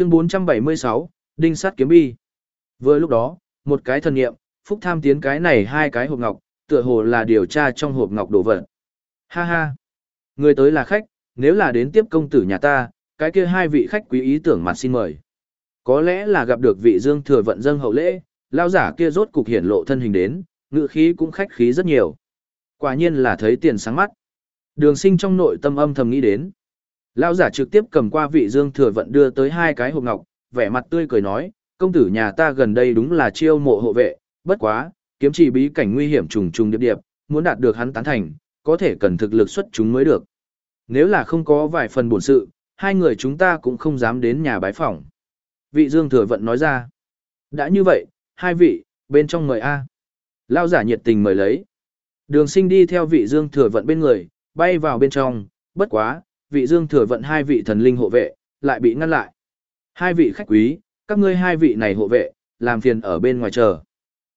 Chương 476, Đinh sắt kiếm bi. Vừa lúc đó, một cái thần nghiệm, phúc tham tiến cái này hai cái hộp ngọc, tựa hồ là điều tra trong hộp ngọc đồ vật. Ha ha. Người tới là khách, nếu là đến tiếp công tử nhà ta, cái kia hai vị khách quý ý tưởng mặt xin mời. Có lẽ là gặp được vị dương thừa vận dâng hậu lễ, lao giả kia rốt cục hiển lộ thân hình đến, ngự khí cũng khách khí rất nhiều. Quả nhiên là thấy tiền sáng mắt. Đường sinh trong nội tâm âm thầm nghĩ đến. Lão giả trực tiếp cầm qua vị dương thừa vận đưa tới hai cái hộp ngọc, vẻ mặt tươi cười nói, công tử nhà ta gần đây đúng là chiêu mộ hộ vệ, bất quá, kiếm chỉ bí cảnh nguy hiểm trùng trùng điệp điệp, muốn đạt được hắn tán thành, có thể cần thực lực xuất chúng mới được. Nếu là không có vài phần bổn sự, hai người chúng ta cũng không dám đến nhà bái phỏng. Vị Dương Thừa Vận nói ra. Đã như vậy, hai vị, bên trong mời A. Lao giả nhiệt tình mời lấy. Đường sinh đi theo vị Dương Thừa Vận bên người, bay vào bên trong, bất quá, vị Dương Thừa Vận hai vị thần linh hộ vệ, lại bị ngăn lại. Hai vị khách quý, các ngươi hai vị này hộ vệ, làm phiền ở bên ngoài chờ.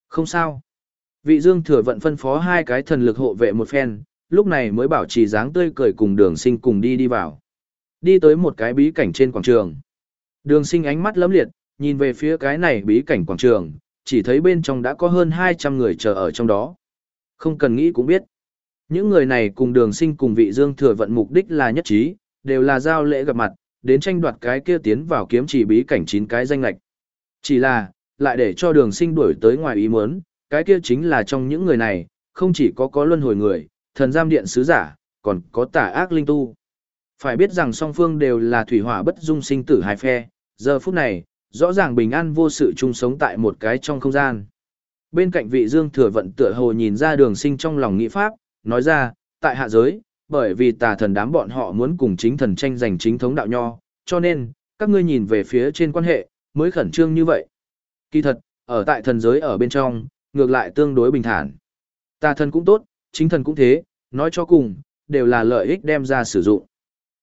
Không sao. Vị Dương Thừa Vận phân phó hai cái thần lực hộ vệ một phen, lúc này mới bảo trì dáng tươi cười cùng đường sinh cùng đi đi vào. Đi tới một cái bí cảnh trên quảng trường. Đường sinh ánh mắt lấm liệt, nhìn về phía cái này bí cảnh quảng trường, chỉ thấy bên trong đã có hơn 200 người chờ ở trong đó. Không cần nghĩ cũng biết. Những người này cùng đường sinh cùng vị dương thừa vận mục đích là nhất trí, đều là giao lễ gặp mặt, đến tranh đoạt cái kia tiến vào kiếm chỉ bí cảnh chín cái danh lạch. Chỉ là, lại để cho đường sinh đuổi tới ngoài ý muốn, cái kia chính là trong những người này, không chỉ có có luân hồi người, thần giam điện sứ giả, còn có tả ác linh tu. Phải biết rằng song phương đều là thủy hỏa bất dung sinh tử hai phe, giờ phút này, rõ ràng bình an vô sự chung sống tại một cái trong không gian. Bên cạnh vị dương thừa vận tựa hồ nhìn ra đường sinh trong lòng nghĩ pháp, nói ra, tại hạ giới, bởi vì tà thần đám bọn họ muốn cùng chính thần tranh giành chính thống đạo nho, cho nên, các ngươi nhìn về phía trên quan hệ, mới khẩn trương như vậy. Kỳ thật, ở tại thần giới ở bên trong, ngược lại tương đối bình thản. Tà thần cũng tốt, chính thần cũng thế, nói cho cùng, đều là lợi ích đem ra sử dụng.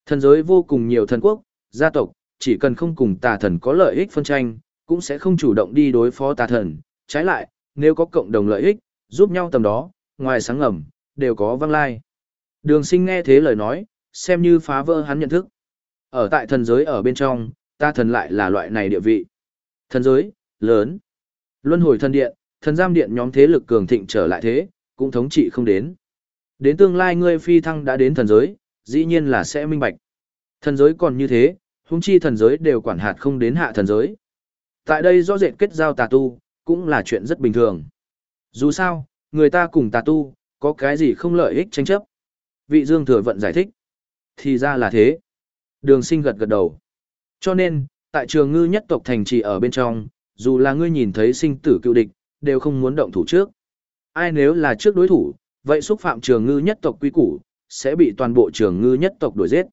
Thần giới vô cùng nhiều thần quốc, gia tộc, chỉ cần không cùng tà thần có lợi ích phân tranh, cũng sẽ không chủ động đi đối phó tà thần. Trái lại, nếu có cộng đồng lợi ích, giúp nhau tầm đó, ngoài sáng ngầm, đều có văng lai. Đường sinh nghe thế lời nói, xem như phá vỡ hắn nhận thức. Ở tại thần giới ở bên trong, ta thần lại là loại này địa vị. Thần giới, lớn. Luân hồi thần điện, thần giam điện nhóm thế lực cường thịnh trở lại thế, cũng thống trị không đến. Đến tương lai ngươi phi thăng đã đến thần giới, dĩ nhiên là sẽ minh bạch. Thần giới còn như thế, húng chi thần giới đều quản hạt không đến hạ thần giới. Tại đây rõ rệt kết giao tà tu, cũng là chuyện rất bình thường. Dù sao, người ta cùng tà tu, có cái gì không lợi ích tranh chấp. Vị Dương Thừa Vận giải thích. Thì ra là thế. Đường sinh gật gật đầu. Cho nên, tại trường ngư nhất tộc thành trì ở bên trong, dù là ngươi nhìn thấy sinh tử cựu địch, đều không muốn động thủ trước. Ai nếu là trước đối thủ, vậy xúc phạm trường ngư nhất tộc quy củ, sẽ bị toàn bộ trường ngư nhất tộc đuổi giết.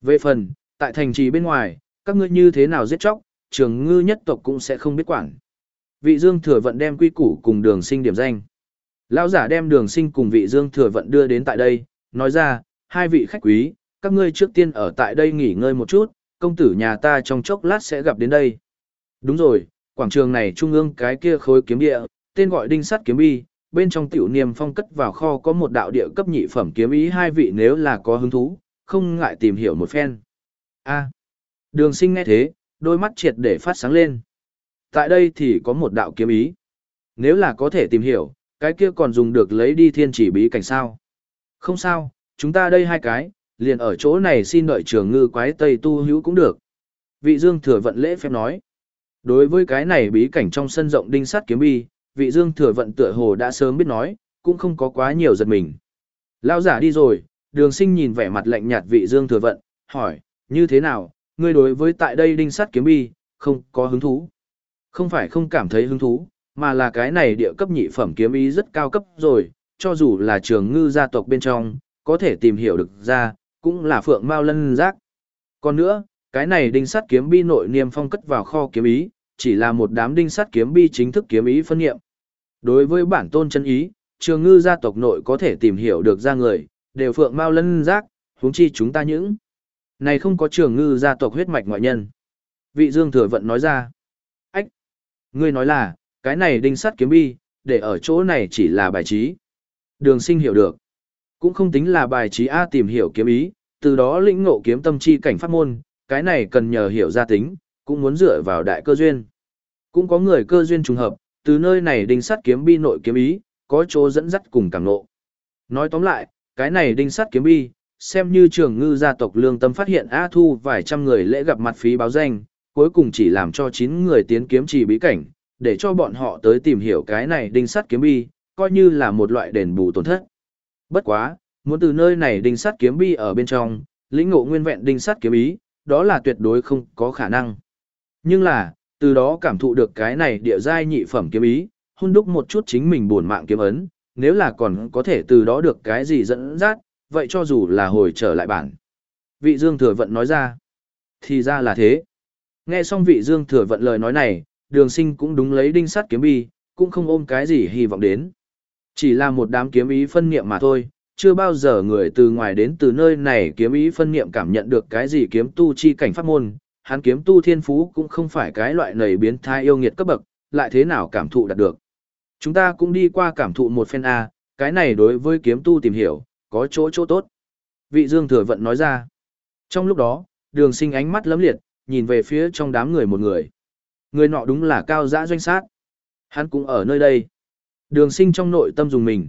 Về phần, tại thành trì bên ngoài, các ngươi như thế nào giết chóc, trường ngư nhất tộc cũng sẽ không biết quản. Vị Dương Thừa Vận đem quy củ cùng đường sinh điểm danh. Lão giả đem đường sinh cùng vị Dương Thừa Vận đưa đến tại đây, nói ra, hai vị khách quý, các ngươi trước tiên ở tại đây nghỉ ngơi một chút, công tử nhà ta trong chốc lát sẽ gặp đến đây. Đúng rồi, quảng trường này trung ương cái kia khối kiếm địa, tên gọi đinh sắt kiếm bi, bên trong tiểu niềm phong cất vào kho có một đạo địa cấp nhị phẩm kiếm ý hai vị nếu là có hứng thú, không ngại tìm hiểu một phen. A. đường sinh nghe thế, đôi mắt triệt để phát sáng lên. Tại đây thì có một đạo kiếm ý. Nếu là có thể tìm hiểu, cái kia còn dùng được lấy đi thiên chỉ bí cảnh sao. Không sao, chúng ta đây hai cái, liền ở chỗ này xin đợi trường ngư quái tây tu hữu cũng được. Vị dương thừa vận lễ phép nói. Đối với cái này bí cảnh trong sân rộng đinh sắt kiếm bi, vị dương thừa vận tựa hồ đã sớm biết nói, cũng không có quá nhiều giật mình. Lao giả đi rồi, đường sinh nhìn vẻ mặt lạnh nhạt vị dương thừa vận, hỏi, như thế nào, ngươi đối với tại đây đinh sắt kiếm bi, không có hứng thú. Không phải không cảm thấy hứng thú, mà là cái này địa cấp nhị phẩm kiếm ý rất cao cấp rồi, cho dù là trường ngư gia tộc bên trong, có thể tìm hiểu được ra, cũng là phượng mao lân giác. Còn nữa, cái này đinh sắt kiếm bi nội niêm phong cất vào kho kiếm ý, chỉ là một đám đinh sắt kiếm bi chính thức kiếm ý phân nghiệm. Đối với bản tôn chân ý, trường ngư gia tộc nội có thể tìm hiểu được ra người, đều phượng mao lân giác, huống chi chúng ta những. Này không có trường ngư gia tộc huyết mạch ngoại nhân. Vị dương thừa vận nói ra. Ách! Ngươi nói là, cái này đinh sắt kiếm bi, để ở chỗ này chỉ là bài trí. Đường sinh hiểu được. Cũng không tính là bài trí A tìm hiểu kiếm ý, từ đó lĩnh ngộ kiếm tâm chi cảnh pháp môn, cái này cần nhờ hiểu gia tính, cũng muốn dựa vào đại cơ duyên. Cũng có người cơ duyên trùng hợp, từ nơi này đinh sắt kiếm bi nội kiếm ý, có chỗ dẫn dắt cùng cảm ngộ. Nói tóm lại, cái này đinh sắt kiếm bi, xem như trường ngư gia tộc lương tâm phát hiện A Thu vài trăm người lễ gặp mặt phí báo danh, cuối cùng chỉ làm cho 9 người tiến kiếm trì bí cảnh, để cho bọn họ tới tìm hiểu cái này đinh sắt kiếm bi, coi như là một loại đền bù tổn thất. Bất quá, muốn từ nơi này đinh sắt kiếm bi ở bên trong, lĩnh ngộ nguyên vẹn đinh sắt kiếm ý, đó là tuyệt đối không có khả năng. Nhưng là, từ đó cảm thụ được cái này địa giai nhị phẩm kiếm ý, hôn đúc một chút chính mình buồn mạng kiếm ấn, nếu là còn có thể từ đó được cái gì dẫn dắt, vậy cho dù là hồi trở lại bản. Vị Dương Thừa Vận nói ra. Thì ra là thế. Nghe xong vị Dương Thừa Vận lời nói này, đường sinh cũng đúng lấy đinh sắt kiếm bi, cũng không ôm cái gì hy vọng đến. Chỉ là một đám kiếm ý phân niệm mà thôi, chưa bao giờ người từ ngoài đến từ nơi này kiếm ý phân niệm cảm nhận được cái gì kiếm tu chi cảnh pháp môn, hắn kiếm tu thiên phú cũng không phải cái loại nầy biến thai yêu nghiệt cấp bậc, lại thế nào cảm thụ đạt được. Chúng ta cũng đi qua cảm thụ một phen A, cái này đối với kiếm tu tìm hiểu, có chỗ chỗ tốt. Vị Dương Thừa Vận nói ra. Trong lúc đó, đường sinh ánh mắt lấm liệt, nhìn về phía trong đám người một người. Người nọ đúng là cao giã doanh sát. Hắn cũng ở nơi đây. Đường sinh trong nội tâm dùng mình.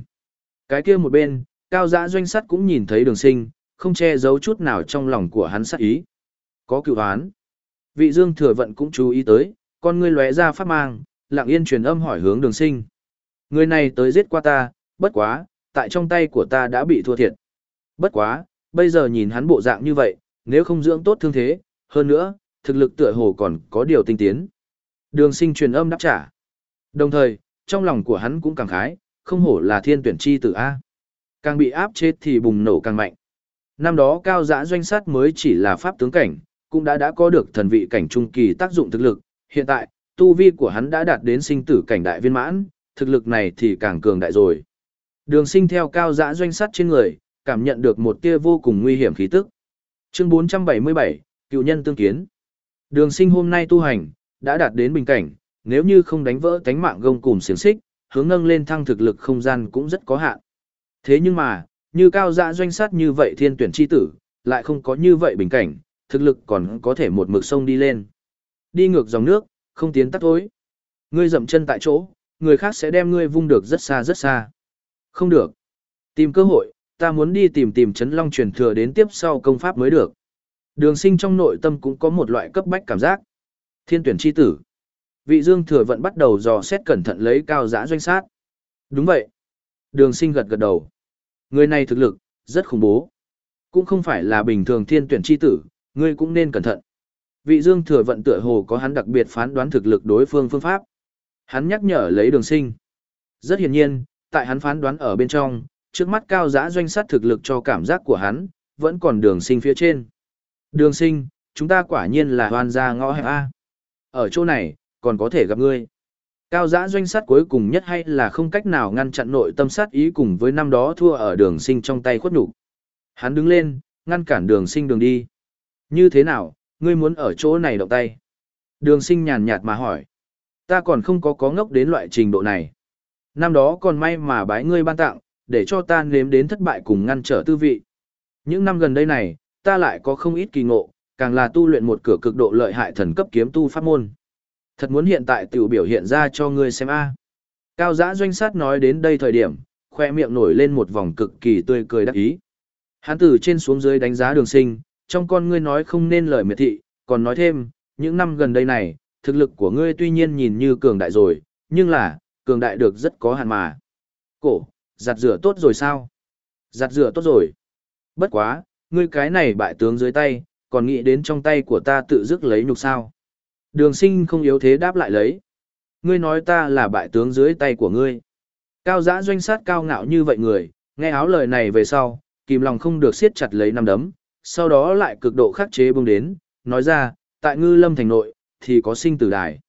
Cái kia một bên, cao giã doanh sát cũng nhìn thấy đường sinh, không che giấu chút nào trong lòng của hắn sát ý. Có cựu án, Vị Dương Thừa Vận cũng chú ý tới, con ngươi lóe ra phát mang, lặng yên truyền âm hỏi hướng đường sinh. Người này tới giết qua ta, bất quá, tại trong tay của ta đã bị thua thiệt. Bất quá, bây giờ nhìn hắn bộ dạng như vậy, nếu không dưỡng tốt thương thế, hơn nữa, thực lực tựa hồ còn có điều tinh tiến. Đường sinh truyền âm đáp trả. Đồng thời, trong lòng của hắn cũng càng khái, không hổ là thiên tuyển chi tử A. Càng bị áp chết thì bùng nổ càng mạnh. Năm đó cao giã doanh sát mới chỉ là pháp tướng cảnh, cũng đã đã có được thần vị cảnh trung kỳ tác dụng thực lực. Hiện tại, tu vi của hắn đã đạt đến sinh tử cảnh đại viên mãn, thực lực này thì càng cường đại rồi. Đường sinh theo cao dã doanh sát trên người, cảm nhận được một tia vô cùng nguy hiểm khí tức. Chương 477, cựu nhân tương kiến. Đường sinh hôm nay tu hành, đã đạt đến bình cảnh, nếu như không đánh vỡ cánh mạng gông cùng xiềng xích, hướng nâng lên thăng thực lực không gian cũng rất có hạn. Thế nhưng mà, như cao dạ doanh sát như vậy thiên tuyển chi tử, lại không có như vậy bình cảnh, thực lực còn có thể một mực sông đi lên. Đi ngược dòng nước, không tiến tắt thối. Ngươi dậm chân tại chỗ, người khác sẽ đem ngươi vung được rất xa rất xa. Không được. Tìm cơ hội, ta muốn đi tìm tìm chấn long truyền thừa đến tiếp sau công pháp mới được. Đường sinh trong nội tâm cũng có một loại cấp bách cảm giác. Thiên tuyển chi tử. Vị dương thừa Vận bắt đầu dò xét cẩn thận lấy cao giã doanh sát. Đúng vậy. Đường sinh gật gật đầu. Người này thực lực, rất khủng bố. Cũng không phải là bình thường thiên tuyển chi tử, ngươi cũng nên cẩn thận. Vị dương thừa vận tựa hồ có hắn đặc biệt phán đoán thực lực đối phương phương pháp. Hắn nhắc nhở lấy đường sinh. Rất hiển nhiên, tại hắn phán đoán ở bên trong, trước mắt cao giã doanh sát thực lực cho cảm giác của hắn, vẫn còn đường sinh phía trên. Đường sinh, chúng ta quả nhiên là hoàn gia ngõ hẹp A. Ở chỗ này, còn có thể gặp ngươi. Cao giã doanh sát cuối cùng nhất hay là không cách nào ngăn chặn nội tâm sát ý cùng với năm đó thua ở đường sinh trong tay khuất nhục Hắn đứng lên, ngăn cản đường sinh đường đi. Như thế nào, ngươi muốn ở chỗ này động tay? Đường sinh nhàn nhạt mà hỏi. Ta còn không có có ngốc đến loại trình độ này. Năm đó còn may mà bái ngươi ban tặng, để cho ta nếm đến thất bại cùng ngăn trở tư vị. Những năm gần đây này, ta lại có không ít kỳ ngộ, càng là tu luyện một cửa cực độ lợi hại thần cấp kiếm tu pháp môn. Thật muốn hiện tại tiểu biểu hiện ra cho ngươi xem a. Cao giã doanh sát nói đến đây thời điểm, khoe miệng nổi lên một vòng cực kỳ tươi cười đắc ý. Hắn từ trên xuống dưới đánh giá đường sinh, trong con ngươi nói không nên lời miệt thị, còn nói thêm, những năm gần đây này, thực lực của ngươi tuy nhiên nhìn như cường đại rồi, nhưng là, cường đại được rất có hạn mà. Cổ, giặt rửa tốt rồi sao? Giặt rửa tốt rồi. Bất quá, ngươi cái này bại tướng dưới tay, còn nghĩ đến trong tay của ta tự dứt lấy nhục sao. Đường sinh không yếu thế đáp lại lấy. Ngươi nói ta là bại tướng dưới tay của ngươi. Cao giã doanh sát cao ngạo như vậy người, nghe áo lời này về sau, kìm lòng không được siết chặt lấy năm đấm, sau đó lại cực độ khắc chế bông đến, nói ra, tại ngư lâm thành nội, thì có sinh tử đài.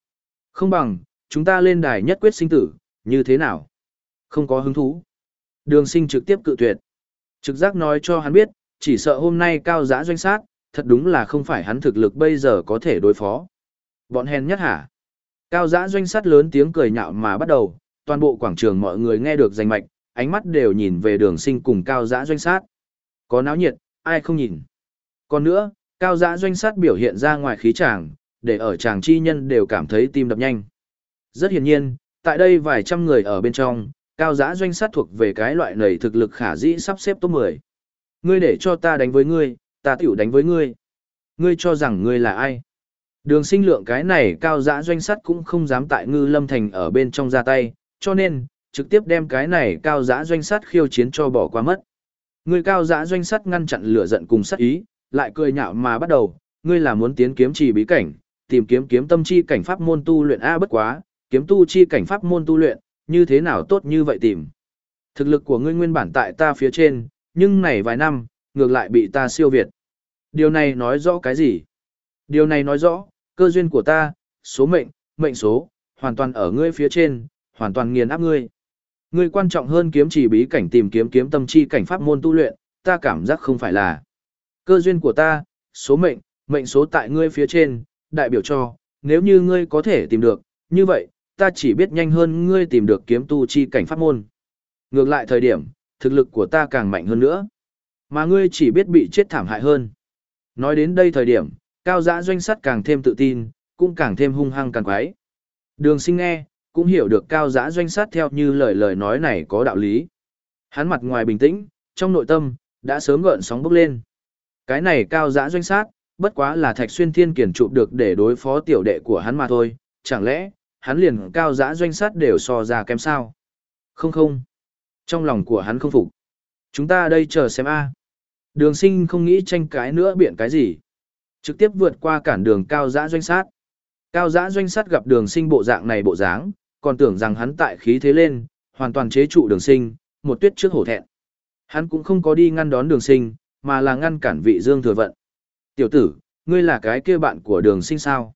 Không bằng, chúng ta lên đài nhất quyết sinh tử, như thế nào? Không có hứng thú. Đường sinh trực tiếp cự tuyệt. Trực giác nói cho hắn biết, chỉ sợ hôm nay cao giã doanh sát, thật đúng là không phải hắn thực lực bây giờ có thể đối phó. Bọn hèn nhất hả? Cao giã doanh sát lớn tiếng cười nhạo mà bắt đầu, toàn bộ quảng trường mọi người nghe được danh mạch, ánh mắt đều nhìn về đường sinh cùng cao giã doanh sát. Có náo nhiệt, ai không nhìn. Còn nữa, cao giã doanh sát biểu hiện ra ngoài khí tràng, để ở chàng chi nhân đều cảm thấy tim đập nhanh. Rất hiển nhiên, tại đây vài trăm người ở bên trong, cao giã doanh sát thuộc về cái loại này thực lực khả dĩ sắp xếp top 10. Ngươi để cho ta đánh với ngươi, ta tiểu đánh với ngươi. Ngươi cho rằng ngươi là ai? Đường sinh lượng cái này cao dã doanh sắt cũng không dám tại ngư lâm thành ở bên trong ra tay, cho nên, trực tiếp đem cái này cao dã doanh sắt khiêu chiến cho bỏ qua mất. Người cao dã doanh sắt ngăn chặn lửa giận cùng sát ý, lại cười nhạo mà bắt đầu, ngươi là muốn tiến kiếm trì bí cảnh, tìm kiếm kiếm tâm chi cảnh pháp môn tu luyện A bất quá, kiếm tu chi cảnh pháp môn tu luyện, như thế nào tốt như vậy tìm. Thực lực của ngươi nguyên bản tại ta phía trên, nhưng này vài năm, ngược lại bị ta siêu việt. Điều này nói rõ cái gì? Điều này nói rõ, cơ duyên của ta, số mệnh, mệnh số, hoàn toàn ở ngươi phía trên, hoàn toàn nghiền áp ngươi. Ngươi quan trọng hơn kiếm chỉ bí cảnh tìm kiếm kiếm tâm chi cảnh pháp môn tu luyện, ta cảm giác không phải là. Cơ duyên của ta, số mệnh, mệnh số tại ngươi phía trên, đại biểu cho, nếu như ngươi có thể tìm được, như vậy, ta chỉ biết nhanh hơn ngươi tìm được kiếm tu chi cảnh pháp môn. Ngược lại thời điểm, thực lực của ta càng mạnh hơn nữa. Mà ngươi chỉ biết bị chết thảm hại hơn. Nói đến đây thời điểm, cao giã doanh sắt càng thêm tự tin, cũng càng thêm hung hăng càng quái. Đường sinh nghe, cũng hiểu được cao giã doanh sát theo như lời lời nói này có đạo lý. Hắn mặt ngoài bình tĩnh, trong nội tâm, đã sớm gợn sóng bốc lên. Cái này cao giã doanh sát, bất quá là thạch xuyên thiên kiển chụp được để đối phó tiểu đệ của hắn mà thôi, chẳng lẽ, hắn liền cao giã doanh sát đều so ra kém sao? Không không. Trong lòng của hắn không phục. Chúng ta đây chờ xem a. Đường sinh không nghĩ tranh cái nữa biện cái gì. Trực tiếp vượt qua cản đường cao giã doanh sát. Cao giã doanh sát gặp đường sinh bộ dạng này bộ dáng, còn tưởng rằng hắn tại khí thế lên, hoàn toàn chế trụ đường sinh, một tuyết trước hổ thẹn. Hắn cũng không có đi ngăn đón đường sinh, mà là ngăn cản vị dương thừa vận. Tiểu tử, ngươi là cái kia bạn của đường sinh sao?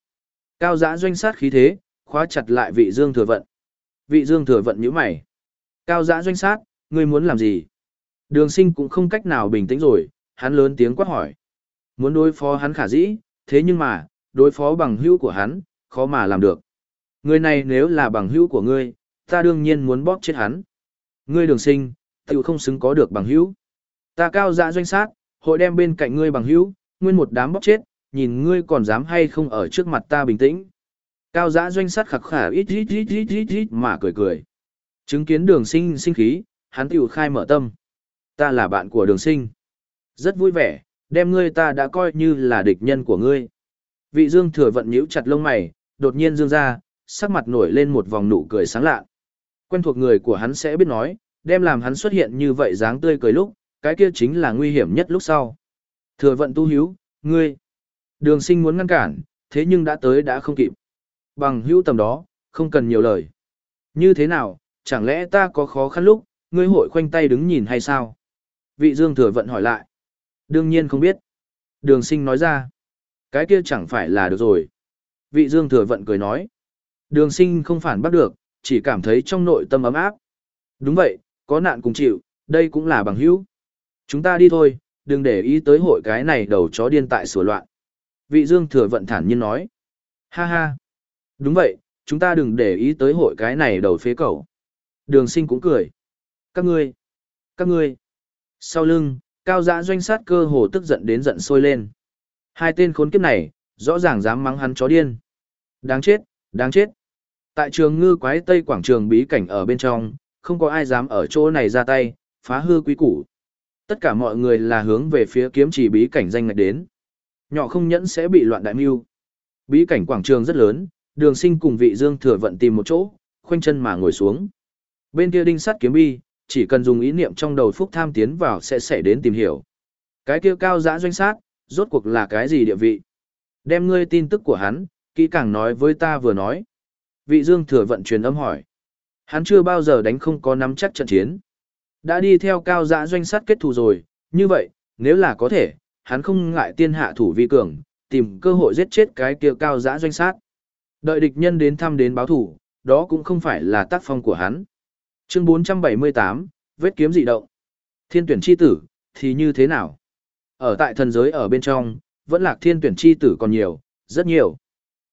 Cao giã doanh sát khí thế, khóa chặt lại vị dương thừa vận. Vị dương thừa vận như mày. Cao giã doanh sát, ngươi muốn làm gì? Đường sinh cũng không cách nào bình tĩnh rồi, hắn lớn tiếng quát hỏi. Muốn đối phó hắn khả dĩ, thế nhưng mà, đối phó bằng hữu của hắn, khó mà làm được. Người này nếu là bằng hữu của ngươi, ta đương nhiên muốn bóp chết hắn. Ngươi đường sinh, tự không xứng có được bằng hữu. Ta cao dạ doanh sát, hội đem bên cạnh ngươi bằng hữu, nguyên một đám bóp chết, nhìn ngươi còn dám hay không ở trước mặt ta bình tĩnh. Cao giã doanh sát khắc khả ít ít ít ít ít ít mà cười cười. Chứng kiến đường sinh sinh khí, hắn tiểu khai mở tâm. Ta là bạn của đường sinh. Rất vui vẻ, đem ngươi ta đã coi như là địch nhân của ngươi. Vị dương thừa vận nhíu chặt lông mày, đột nhiên dương ra, sắc mặt nổi lên một vòng nụ cười sáng lạ. Quen thuộc người của hắn sẽ biết nói, đem làm hắn xuất hiện như vậy dáng tươi cười lúc, cái kia chính là nguy hiểm nhất lúc sau. Thừa vận tu hiếu, ngươi. Đường sinh muốn ngăn cản, thế nhưng đã tới đã không kịp. Bằng hữu tầm đó, không cần nhiều lời. Như thế nào, chẳng lẽ ta có khó khăn lúc, ngươi hội khoanh tay đứng nhìn hay sao? Vị dương thừa vận hỏi lại. Đương nhiên không biết. Đường sinh nói ra. Cái kia chẳng phải là được rồi. Vị dương thừa vận cười nói. Đường sinh không phản bắt được, chỉ cảm thấy trong nội tâm ấm áp. Đúng vậy, có nạn cùng chịu, đây cũng là bằng hữu. Chúng ta đi thôi, đừng để ý tới hội cái này đầu chó điên tại sửa loạn. Vị dương thừa vận thản nhiên nói. Ha ha. Đúng vậy, chúng ta đừng để ý tới hội cái này đầu phế cầu. Đường sinh cũng cười. Các ngươi. Các ngươi. Sau lưng, cao dã doanh sát cơ hồ tức giận đến giận sôi lên. Hai tên khốn kiếp này, rõ ràng dám mắng hắn chó điên. Đáng chết, đáng chết. Tại trường ngư quái tây quảng trường bí cảnh ở bên trong, không có ai dám ở chỗ này ra tay, phá hư quý củ. Tất cả mọi người là hướng về phía kiếm chỉ bí cảnh danh ngạch đến. Nhỏ không nhẫn sẽ bị loạn đại mưu. Bí cảnh quảng trường rất lớn, đường sinh cùng vị dương thừa vận tìm một chỗ, khoanh chân mà ngồi xuống. Bên kia đinh sắt kiếm bi, chỉ cần dùng ý niệm trong đầu phúc tham tiến vào sẽ xảy đến tìm hiểu. Cái kia cao giã doanh sát, rốt cuộc là cái gì địa vị? Đem ngươi tin tức của hắn, kỹ càng nói với ta vừa nói. Vị dương thừa vận truyền âm hỏi. Hắn chưa bao giờ đánh không có nắm chắc trận chiến. Đã đi theo cao giã doanh sát kết thù rồi, như vậy, nếu là có thể, hắn không ngại tiên hạ thủ vi cường, tìm cơ hội giết chết cái kia cao giã doanh sát. Đợi địch nhân đến thăm đến báo thủ, đó cũng không phải là tác phong của hắn. Chương 478, vết kiếm dị động. Thiên tuyển chi tử, thì như thế nào? Ở tại thần giới ở bên trong, vẫn lạc thiên tuyển chi tử còn nhiều, rất nhiều.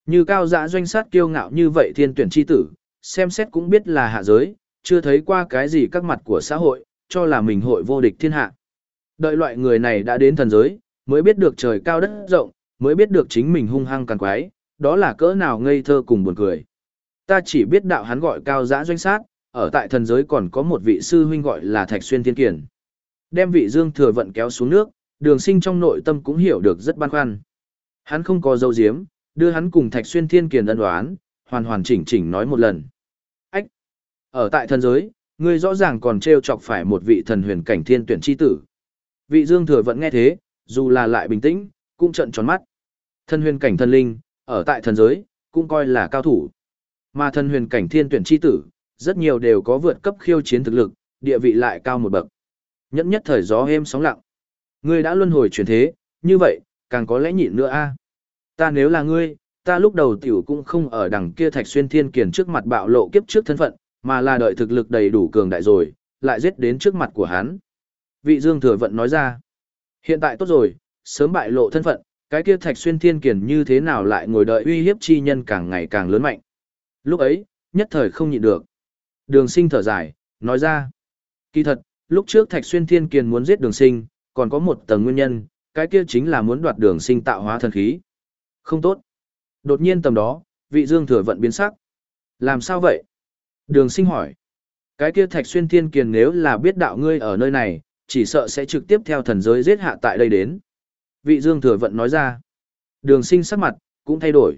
Như cao dã doanh sát kiêu ngạo như vậy thiên tuyển chi tử, xem xét cũng biết là hạ giới, chưa thấy qua cái gì các mặt của xã hội, cho là mình hội vô địch thiên hạ. Đợi loại người này đã đến thần giới, mới biết được trời cao đất rộng, mới biết được chính mình hung hăng càng quái, đó là cỡ nào ngây thơ cùng buồn cười. Ta chỉ biết đạo hắn gọi cao dã doanh sát, ở tại thần giới còn có một vị sư huynh gọi là Thạch Xuyên Thiên Kiền. Đem vị Dương Thừa Vận kéo xuống nước, đường sinh trong nội tâm cũng hiểu được rất băn khoăn. Hắn không có dấu diếm, đưa hắn cùng Thạch Xuyên Thiên Kiền ân đoán, hoàn hoàn chỉnh chỉnh nói một lần. Ách! Ở tại thần giới, ngươi rõ ràng còn trêu chọc phải một vị thần huyền cảnh thiên tuyển chi tử. Vị Dương Thừa Vận nghe thế, dù là lại bình tĩnh, cũng trận tròn mắt. Thần huyền cảnh thần linh, ở tại thần giới, cũng coi là cao thủ. Mà thần huyền cảnh thiên tuyển chi tử, rất nhiều đều có vượt cấp khiêu chiến thực lực, địa vị lại cao một bậc. Nhẫn nhất thời gió êm sóng lặng. Ngươi đã luân hồi chuyển thế, như vậy, càng có lẽ nhịn nữa a. Ta nếu là ngươi, ta lúc đầu tiểu cũng không ở đằng kia Thạch Xuyên Thiên Kiền trước mặt bạo lộ kiếp trước thân phận, mà là đợi thực lực đầy đủ cường đại rồi, lại giết đến trước mặt của hắn. Vị Dương Thừa Vận nói ra, hiện tại tốt rồi, sớm bại lộ thân phận, cái kia Thạch Xuyên Thiên Kiền như thế nào lại ngồi đợi uy hiếp chi nhân càng ngày càng lớn mạnh. Lúc ấy, nhất thời không nhịn được. Đường sinh thở dài, nói ra. Kỳ thật, lúc trước Thạch Xuyên Thiên Kiền muốn giết đường sinh, còn có một tầng nguyên nhân, cái kia chính là muốn đoạt đường sinh tạo hóa thần khí. Không tốt. Đột nhiên tầm đó, vị dương thừa vận biến sắc. Làm sao vậy? Đường sinh hỏi. Cái kia Thạch Xuyên Thiên Kiền nếu là biết đạo ngươi ở nơi này, chỉ sợ sẽ trực tiếp theo thần giới giết hạ tại đây đến. Vị dương thừa vận nói ra. Đường sinh sắc mặt, cũng thay đổi.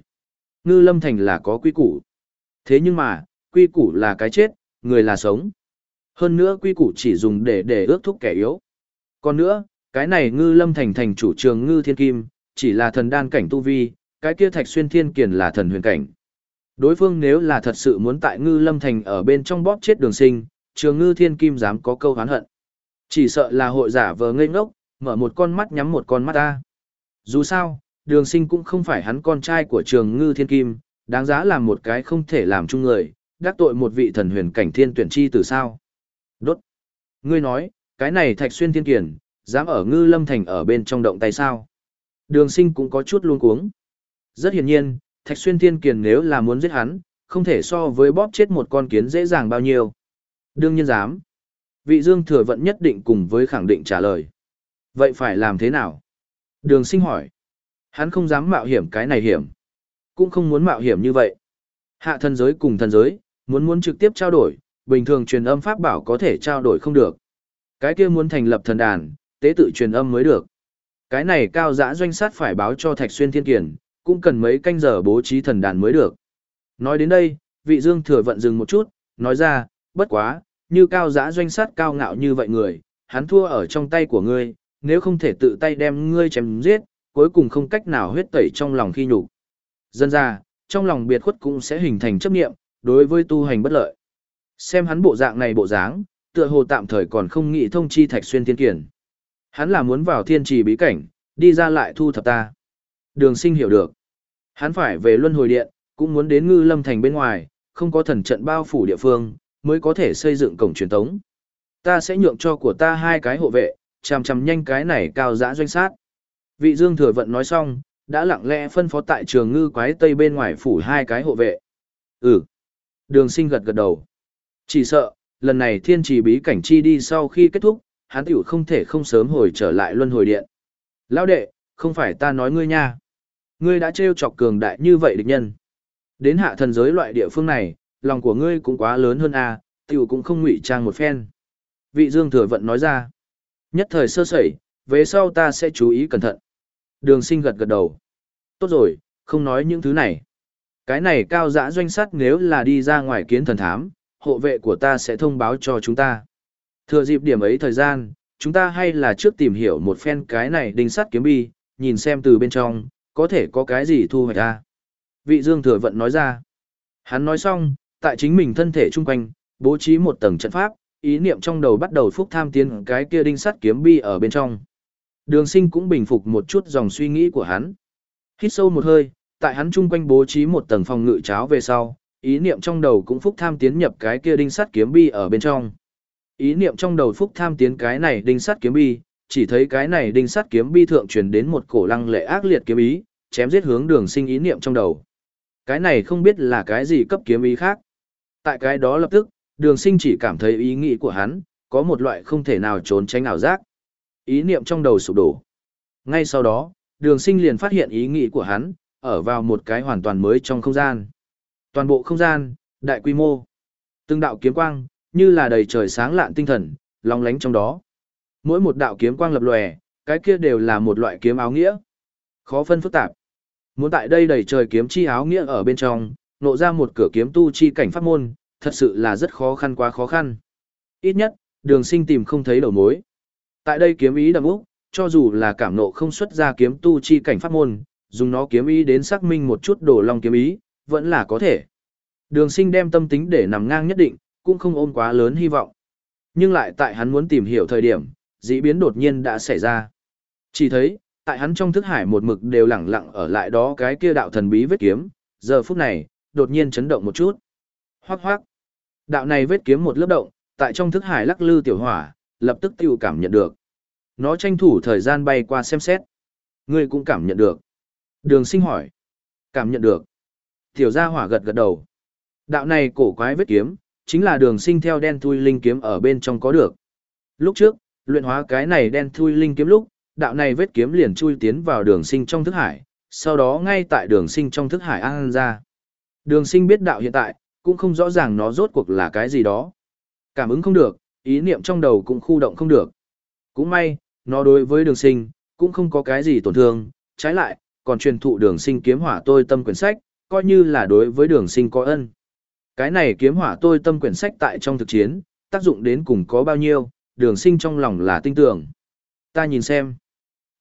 Ngư lâm thành là có quy củ. Thế nhưng mà, quy củ là cái chết, người là sống. Hơn nữa quy củ chỉ dùng để để ước thúc kẻ yếu. Còn nữa, cái này ngư lâm thành thành chủ trường ngư thiên kim, chỉ là thần đan cảnh tu vi, cái kia thạch xuyên thiên kiền là thần huyền cảnh. Đối phương nếu là thật sự muốn tại ngư lâm thành ở bên trong bóp chết đường sinh, trường ngư thiên kim dám có câu hán hận. Chỉ sợ là hội giả vờ ngây ngốc, mở một con mắt nhắm một con mắt ra. Dù sao, đường sinh cũng không phải hắn con trai của trường ngư thiên kim, đáng giá làm một cái không thể làm chung người, đắc tội một vị thần huyền cảnh thiên tuyển chi từ sao. Đốt. Ngươi nói, cái này thạch xuyên thiên kiển, dám ở ngư lâm thành ở bên trong động tay sao. Đường sinh cũng có chút luôn cuống. Rất hiển nhiên, thạch xuyên thiên kiển nếu là muốn giết hắn, không thể so với bóp chết một con kiến dễ dàng bao nhiêu. Đương nhiên dám. Vị dương thừa vận nhất định cùng với khẳng định trả lời. Vậy phải làm thế nào? Đường sinh hỏi. Hắn không dám mạo hiểm cái này hiểm. Cũng không muốn mạo hiểm như vậy. Hạ thần giới cùng thần giới, muốn muốn trực tiếp trao đổi, bình thường truyền âm pháp bảo có thể trao đổi không được. Cái kia muốn thành lập thần đàn, tế tự truyền âm mới được. Cái này cao giã doanh sát phải báo cho Thạch Xuyên Thiên Kiền, cũng cần mấy canh giờ bố trí thần đàn mới được. Nói đến đây, vị dương thừa vận dừng một chút, nói ra, bất quá, như cao giã doanh sát cao ngạo như vậy người, hắn thua ở trong tay của ngươi, nếu không thể tự tay đem ngươi chém giết, cuối cùng không cách nào huyết tẩy trong lòng khi nhục. Dân ra, trong lòng biệt khuất cũng sẽ hình thành chấp niệm, đối với tu hành bất lợi. Xem hắn bộ dạng này bộ dáng, tựa hồ tạm thời còn không nghĩ thông chi Thạch Xuyên Thiên Kiền. Hắn là muốn vào thiên trì bí cảnh, đi ra lại thu thập ta. Đường sinh hiểu được. Hắn phải về luân hồi điện, cũng muốn đến ngư lâm thành bên ngoài, không có thần trận bao phủ địa phương, mới có thể xây dựng cổng truyền tống. Ta sẽ nhượng cho của ta hai cái hộ vệ, chằm chằm nhanh cái này cao dã doanh sát. Vị Dương Thừa Vận nói xong, đã lặng lẽ phân phó tại trường ngư quái tây bên ngoài phủ hai cái hộ vệ. Ừ. Đường sinh gật gật đầu. Chỉ sợ, lần này thiên trì bí cảnh chi đi sau khi kết thúc, hắn tiểu không thể không sớm hồi trở lại luân hồi điện. Lão đệ, không phải ta nói ngươi nha. Ngươi đã trêu chọc cường đại như vậy địch nhân. Đến hạ thần giới loại địa phương này, lòng của ngươi cũng quá lớn hơn a, à, tiểu cũng không ngụy trang một phen. Vị Dương Thừa Vận nói ra. Nhất thời sơ sẩy, về sau ta sẽ chú ý cẩn thận. Đường sinh gật gật đầu. Tốt rồi, không nói những thứ này. Cái này cao dã doanh sắt nếu là đi ra ngoài kiến thần thám, hộ vệ của ta sẽ thông báo cho chúng ta. Thừa dịp điểm ấy thời gian, chúng ta hay là trước tìm hiểu một phen cái này đinh sắt kiếm bi, nhìn xem từ bên trong, có thể có cái gì thu hoạch ra. Vị Dương Thừa Vận nói ra. Hắn nói xong, tại chính mình thân thể chung quanh, bố trí một tầng trận pháp, ý niệm trong đầu bắt đầu phúc tham tiến cái kia đinh sắt kiếm bi ở bên trong. Đường sinh cũng bình phục một chút dòng suy nghĩ của hắn. Hít sâu một hơi, tại hắn chung quanh bố trí một tầng phòng ngự cháo về sau, ý niệm trong đầu cũng phúc tham tiến nhập cái kia đinh sắt kiếm bi ở bên trong. Ý niệm trong đầu phúc tham tiến cái này đinh sắt kiếm bi, chỉ thấy cái này đinh sắt kiếm bi thượng truyền đến một cổ lăng lệ ác liệt kiếm ý, chém giết hướng đường sinh ý niệm trong đầu. Cái này không biết là cái gì cấp kiếm ý khác. Tại cái đó lập tức, đường sinh chỉ cảm thấy ý nghĩ của hắn, có một loại không thể nào trốn tránh ảo giác. Ý niệm trong đầu sụp đổ. Ngay sau đó, đường sinh liền phát hiện ý nghĩ của hắn, ở vào một cái hoàn toàn mới trong không gian. Toàn bộ không gian, đại quy mô. Từng đạo kiếm quang, như là đầy trời sáng lạn tinh thần, long lánh trong đó. Mỗi một đạo kiếm quang lập lòe, cái kia đều là một loại kiếm áo nghĩa. Khó phân phức tạp. Muốn tại đây đầy trời kiếm chi áo nghĩa ở bên trong, nộ ra một cửa kiếm tu chi cảnh pháp môn, thật sự là rất khó khăn quá khó khăn. Ít nhất, đường sinh tìm không thấy đầu mối. Tại đây kiếm ý đầm úc, cho dù là cảm nộ không xuất ra kiếm tu chi cảnh pháp môn, dùng nó kiếm ý đến xác minh một chút đổ long kiếm ý, vẫn là có thể. Đường sinh đem tâm tính để nằm ngang nhất định, cũng không ôm quá lớn hy vọng. Nhưng lại tại hắn muốn tìm hiểu thời điểm, dĩ biến đột nhiên đã xảy ra. Chỉ thấy, tại hắn trong thức hải một mực đều lẳng lặng ở lại đó cái kia đạo thần bí vết kiếm, giờ phút này, đột nhiên chấn động một chút. Hoác hoác. Đạo này vết kiếm một lớp động, tại trong thức hải lắc lư tiểu hỏa, lập tức tiêu cảm nhận được. Nó tranh thủ thời gian bay qua xem xét. Ngươi cũng cảm nhận được. Đường sinh hỏi. Cảm nhận được. Tiểu gia hỏa gật gật đầu. Đạo này cổ quái vết kiếm, chính là đường sinh theo đen thui linh kiếm ở bên trong có được. Lúc trước, luyện hóa cái này đen thui linh kiếm lúc, đạo này vết kiếm liền chui tiến vào đường sinh trong thức hải, sau đó ngay tại đường sinh trong thức hải ăn ra. Đường sinh biết đạo hiện tại, cũng không rõ ràng nó rốt cuộc là cái gì đó. Cảm ứng không được, ý niệm trong đầu cũng khu động không được. Cũng may, nó đối với đường sinh, cũng không có cái gì tổn thương, trái lại, còn truyền thụ đường sinh kiếm hỏa tôi tâm quyển sách, coi như là đối với đường sinh có ân. Cái này kiếm hỏa tôi tâm quyển sách tại trong thực chiến, tác dụng đến cùng có bao nhiêu, đường sinh trong lòng là tinh tưởng. Ta nhìn xem.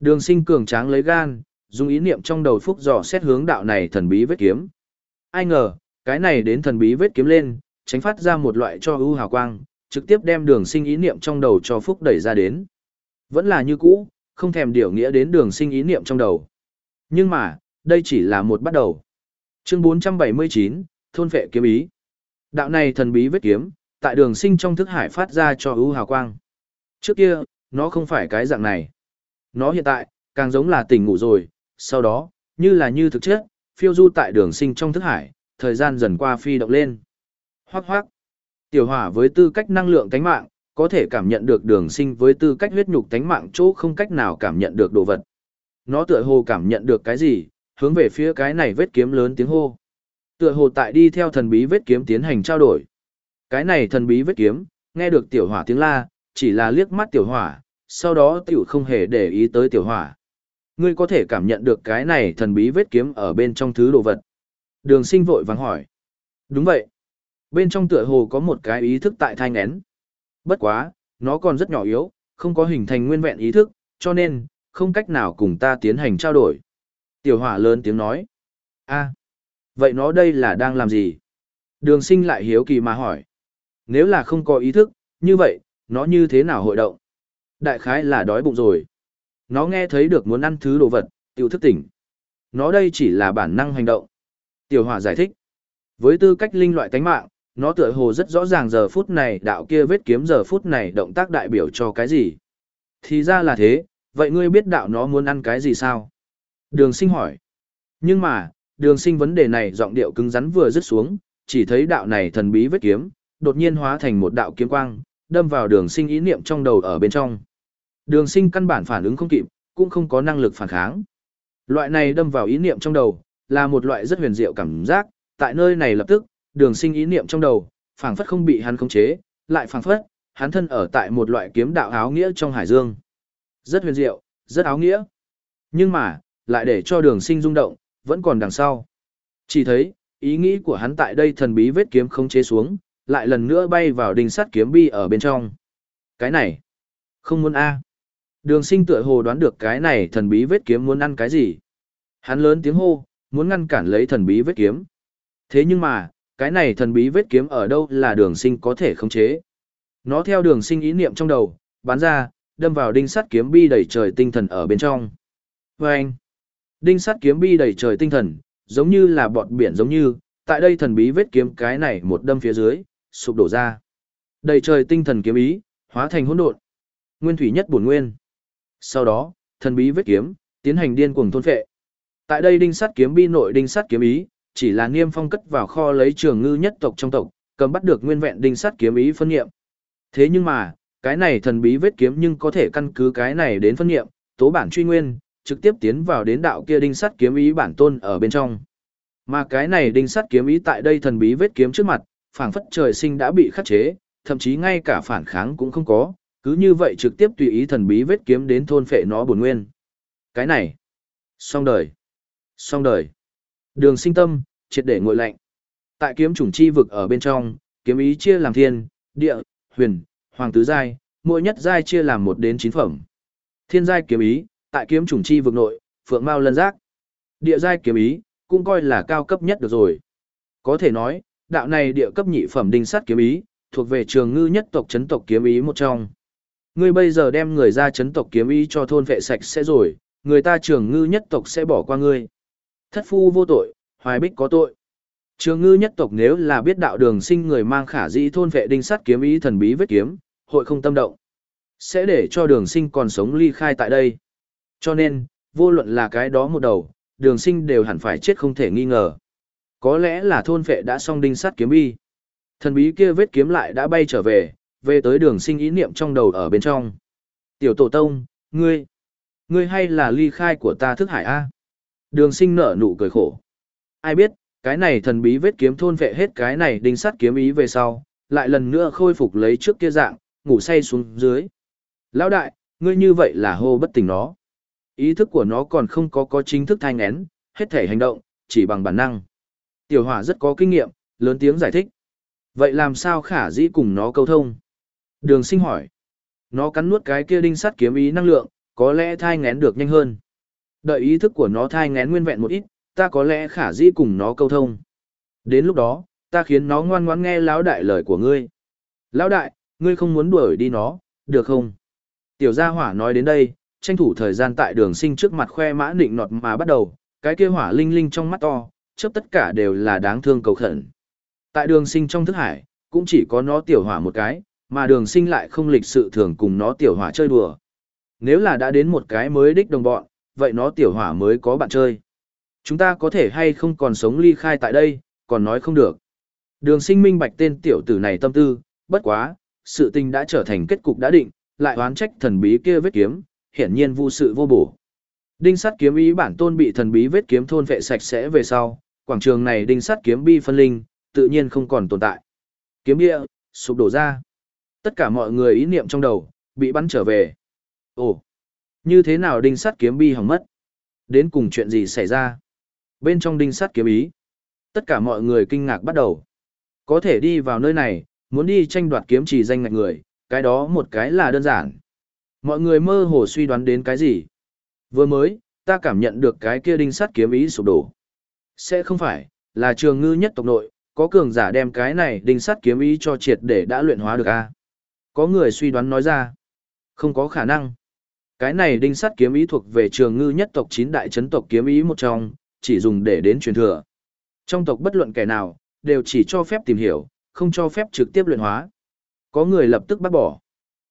Đường sinh cường tráng lấy gan, dùng ý niệm trong đầu phúc dò xét hướng đạo này thần bí vết kiếm. Ai ngờ, cái này đến thần bí vết kiếm lên, tránh phát ra một loại cho ưu hào quang, trực tiếp đem đường sinh ý niệm trong đầu cho phúc đẩy ra đến. Vẫn là như cũ, không thèm điều nghĩa đến đường sinh ý niệm trong đầu. Nhưng mà, đây chỉ là một bắt đầu. Chương 479, Thôn vệ kiếm ý. Đạo này thần bí vết kiếm, tại đường sinh trong thức hải phát ra cho ưu hào quang. Trước kia, nó không phải cái dạng này. Nó hiện tại, càng giống là tỉnh ngủ rồi, sau đó, như là như thực chất, phiêu du tại đường sinh trong thức hải, thời gian dần qua phi động lên. Hoác hoác. Tiểu hỏa với tư cách năng lượng tánh mạng, có thể cảm nhận được đường sinh với tư cách huyết nhục tánh mạng chỗ không cách nào cảm nhận được đồ vật. Nó tựa hồ cảm nhận được cái gì, hướng về phía cái này vết kiếm lớn tiếng hô. Tựa hồ tại đi theo thần bí vết kiếm tiến hành trao đổi. Cái này thần bí vết kiếm, nghe được tiểu hỏa tiếng la, chỉ là liếc mắt tiểu hỏa, sau đó tiểu không hề để ý tới tiểu hỏa. Ngươi có thể cảm nhận được cái này thần bí vết kiếm ở bên trong thứ đồ vật. Đường sinh vội vắng hỏi. Đúng vậy. Bên trong tựa hồ có một cái ý thức tại thai ngén. Bất quá, nó còn rất nhỏ yếu, không có hình thành nguyên vẹn ý thức, cho nên, không cách nào cùng ta tiến hành trao đổi. Tiểu hỏa lớn tiếng nói. a vậy nó đây là đang làm gì? Đường sinh lại hiếu kỳ mà hỏi. Nếu là không có ý thức, như vậy, nó như thế nào hội động? Đại khái là đói bụng rồi. Nó nghe thấy được muốn ăn thứ đồ vật, tiểu thức tỉnh. Nó đây chỉ là bản năng hành động. Tiểu hỏa giải thích. Với tư cách linh loại tánh mạng, nó tựa hồ rất rõ ràng giờ phút này đạo kia vết kiếm giờ phút này động tác đại biểu cho cái gì. Thì ra là thế, vậy ngươi biết đạo nó muốn ăn cái gì sao? Đường sinh hỏi. Nhưng mà, đường sinh vấn đề này giọng điệu cứng rắn vừa dứt xuống, chỉ thấy đạo này thần bí vết kiếm, đột nhiên hóa thành một đạo kiếm quang, đâm vào đường sinh ý niệm trong đầu ở bên trong. Đường sinh căn bản phản ứng không kịp, cũng không có năng lực phản kháng. Loại này đâm vào ý niệm trong đầu, là một loại rất huyền diệu cảm giác, tại nơi này lập tức, đường sinh ý niệm trong đầu, phảng phất không bị hắn khống chế, lại phảng phất, hắn thân ở tại một loại kiếm đạo áo nghĩa trong hải dương. Rất huyền diệu, rất áo nghĩa. Nhưng mà, lại để cho đường sinh rung động, vẫn còn đằng sau. Chỉ thấy, ý nghĩ của hắn tại đây thần bí vết kiếm không chế xuống, lại lần nữa bay vào đinh sắt kiếm bi ở bên trong. Cái này, không muốn A. Đường sinh tựa hồ đoán được cái này thần bí vết kiếm muốn ăn cái gì. Hắn lớn tiếng hô, muốn ngăn cản lấy thần bí vết kiếm. Thế nhưng mà, cái này thần bí vết kiếm ở đâu là đường sinh có thể khống chế. Nó theo đường sinh ý niệm trong đầu, bán ra, đâm vào đinh sắt kiếm bi đầy trời tinh thần ở bên trong. Và anh, đinh sắt kiếm bi đầy trời tinh thần, giống như là bọt biển giống như, tại đây thần bí vết kiếm cái này một đâm phía dưới, sụp đổ ra. Đầy trời tinh thần kiếm ý, hóa thành hỗn độn. Nguyên thủy nhất bổn nguyên. Sau đó, thần bí vết kiếm, tiến hành điên cuồng thôn phệ. Tại đây đinh sắt kiếm bi nội đinh sắt kiếm ý, chỉ là Niêm Phong cất vào kho lấy trường ngư nhất tộc trong tộc, cầm bắt được nguyên vẹn đinh sắt kiếm ý phân nghiệm. Thế nhưng mà, cái này thần bí vết kiếm nhưng có thể căn cứ cái này đến phân nghiệm, tố bản truy nguyên, trực tiếp tiến vào đến đạo kia đinh sắt kiếm ý bản tôn ở bên trong. Mà cái này đinh sắt kiếm ý tại đây thần bí vết kiếm trước mặt, phảng phất trời sinh đã bị khắc chế, thậm chí ngay cả phản kháng cũng không có, cứ như vậy trực tiếp tùy ý thần bí vết kiếm đến thôn phệ nó bổn nguyên. Cái này, xong đời, xong đời. Đường sinh tâm, triệt để ngội lạnh. Tại kiếm chủng chi vực ở bên trong, kiếm ý chia làm thiên, địa, huyền, hoàng tứ giai, mỗi nhất giai chia làm một đến chín phẩm. Thiên giai kiếm ý, tại kiếm chủng chi vực nội, phượng mao lân giác. Địa giai kiếm ý, cũng coi là cao cấp nhất được rồi. Có thể nói, đạo này địa cấp nhị phẩm đinh sát kiếm ý, thuộc về trường ngư nhất tộc chấn tộc kiếm ý một trong. Ngươi bây giờ đem người ra chấn tộc kiếm ý cho thôn vệ sạch sẽ rồi, người ta trường ngư nhất tộc sẽ bỏ qua ngươi. Thất phu vô tội, hoài bích có tội. Trường ngư nhất tộc nếu là biết đạo đường sinh người mang khả dĩ thôn vệ đinh sắt kiếm ý thần bí vết kiếm, hội không tâm động. Sẽ để cho đường sinh còn sống ly khai tại đây. Cho nên, vô luận là cái đó một đầu, đường sinh đều hẳn phải chết không thể nghi ngờ. Có lẽ là thôn vệ đã xong đinh sắt kiếm bi. Thần bí kia vết kiếm lại đã bay trở về, về tới đường sinh ý niệm trong đầu ở bên trong. Tiểu tổ tông, ngươi, ngươi hay là ly khai của ta thức hải A. Đường sinh nở nụ cười khổ. Ai biết, cái này thần bí vết kiếm thôn vệ hết cái này đinh sắt kiếm ý về sau, lại lần nữa khôi phục lấy trước kia dạng, ngủ say xuống dưới. Lão đại, ngươi như vậy là hô bất tỉnh nó. Ý thức của nó còn không có có chính thức thanh én, hết thể hành động, chỉ bằng bản năng. Tiểu hỏa rất có kinh nghiệm, lớn tiếng giải thích. Vậy làm sao khả dĩ cùng nó câu thông? Đường sinh hỏi. Nó cắn nuốt cái kia đinh sắt kiếm ý năng lượng, có lẽ thai ngén được nhanh hơn. Đợi ý thức của nó thai ngén nguyên vẹn một ít, ta có lẽ khả dĩ cùng nó câu thông. Đến lúc đó, ta khiến nó ngoan ngoãn nghe lão đại lời của ngươi. Lão đại, ngươi không muốn đuổi đi nó, được không? Tiểu gia hỏa nói đến đây, tranh thủ thời gian tại đường sinh trước mặt khoe mã nịnh nọt mà bắt đầu, cái kia hỏa linh linh trong mắt to, chấp tất cả đều là đáng thương cầu khẩn. Tại đường sinh trong thức hải, cũng chỉ có nó tiểu hỏa một cái, mà đường sinh lại không lịch sự thường cùng nó tiểu hỏa chơi đùa. Nếu là đã đến một cái mới đích đồng bọn, vậy nó tiểu hỏa mới có bạn chơi. Chúng ta có thể hay không còn sống ly khai tại đây, còn nói không được. Đường sinh minh bạch tên tiểu tử này tâm tư, bất quá, sự tình đã trở thành kết cục đã định, lại oán trách thần bí kia vết kiếm, hiển nhiên vô sự vô bổ. Đinh sắt kiếm ý bản tôn bị thần bí vết kiếm thôn vệ sạch sẽ về sau, quảng trường này đinh sắt kiếm bi phân linh, tự nhiên không còn tồn tại. Kiếm địa, sụp đổ ra. Tất cả mọi người ý niệm trong đầu, bị bắn trở về. Ồ, như thế nào đinh sắt kiếm bi hỏng mất? Đến cùng chuyện gì xảy ra? Bên trong đinh sắt kiếm ý, tất cả mọi người kinh ngạc bắt đầu. Có thể đi vào nơi này, muốn đi tranh đoạt kiếm chỉ danh ngạch người, cái đó một cái là đơn giản. Mọi người mơ hồ suy đoán đến cái gì? Vừa mới, ta cảm nhận được cái kia đinh sắt kiếm ý sụp đổ. Sẽ không phải, là trường ngư nhất tộc nội, có cường giả đem cái này đinh sắt kiếm ý cho triệt để đã luyện hóa được a Có người suy đoán nói ra. Không có khả năng. Cái này đinh sắt kiếm ý thuộc về trường ngư nhất tộc chín đại chấn tộc kiếm ý một trong, chỉ dùng để đến truyền thừa. Trong tộc bất luận kẻ nào, đều chỉ cho phép tìm hiểu, không cho phép trực tiếp luyện hóa. Có người lập tức bác bỏ.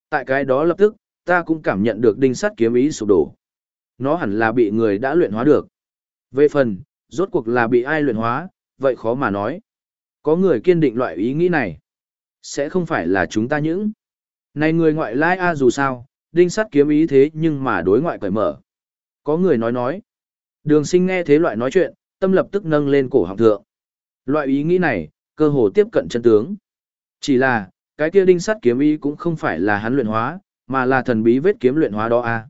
Tại cái đó lập tức, ta cũng cảm nhận được đinh sắt kiếm ý sụp đổ. Nó hẳn là bị người đã luyện hóa được. Về phần, rốt cuộc là bị ai luyện hóa, vậy khó mà nói. Có người kiên định loại ý nghĩ này. Sẽ không phải là chúng ta những. Này người ngoại lai a dù sao, đinh sắt kiếm ý thế nhưng mà đối ngoại cởi mở. Có người nói nói. Đường sinh nghe thế loại nói chuyện, tâm lập tức nâng lên cổ họng thượng. Loại ý nghĩ này, cơ hồ tiếp cận chân tướng. Chỉ là, cái kia đinh sắt kiếm ý cũng không phải là hắn luyện hóa, mà là thần bí vết kiếm luyện hóa đó a.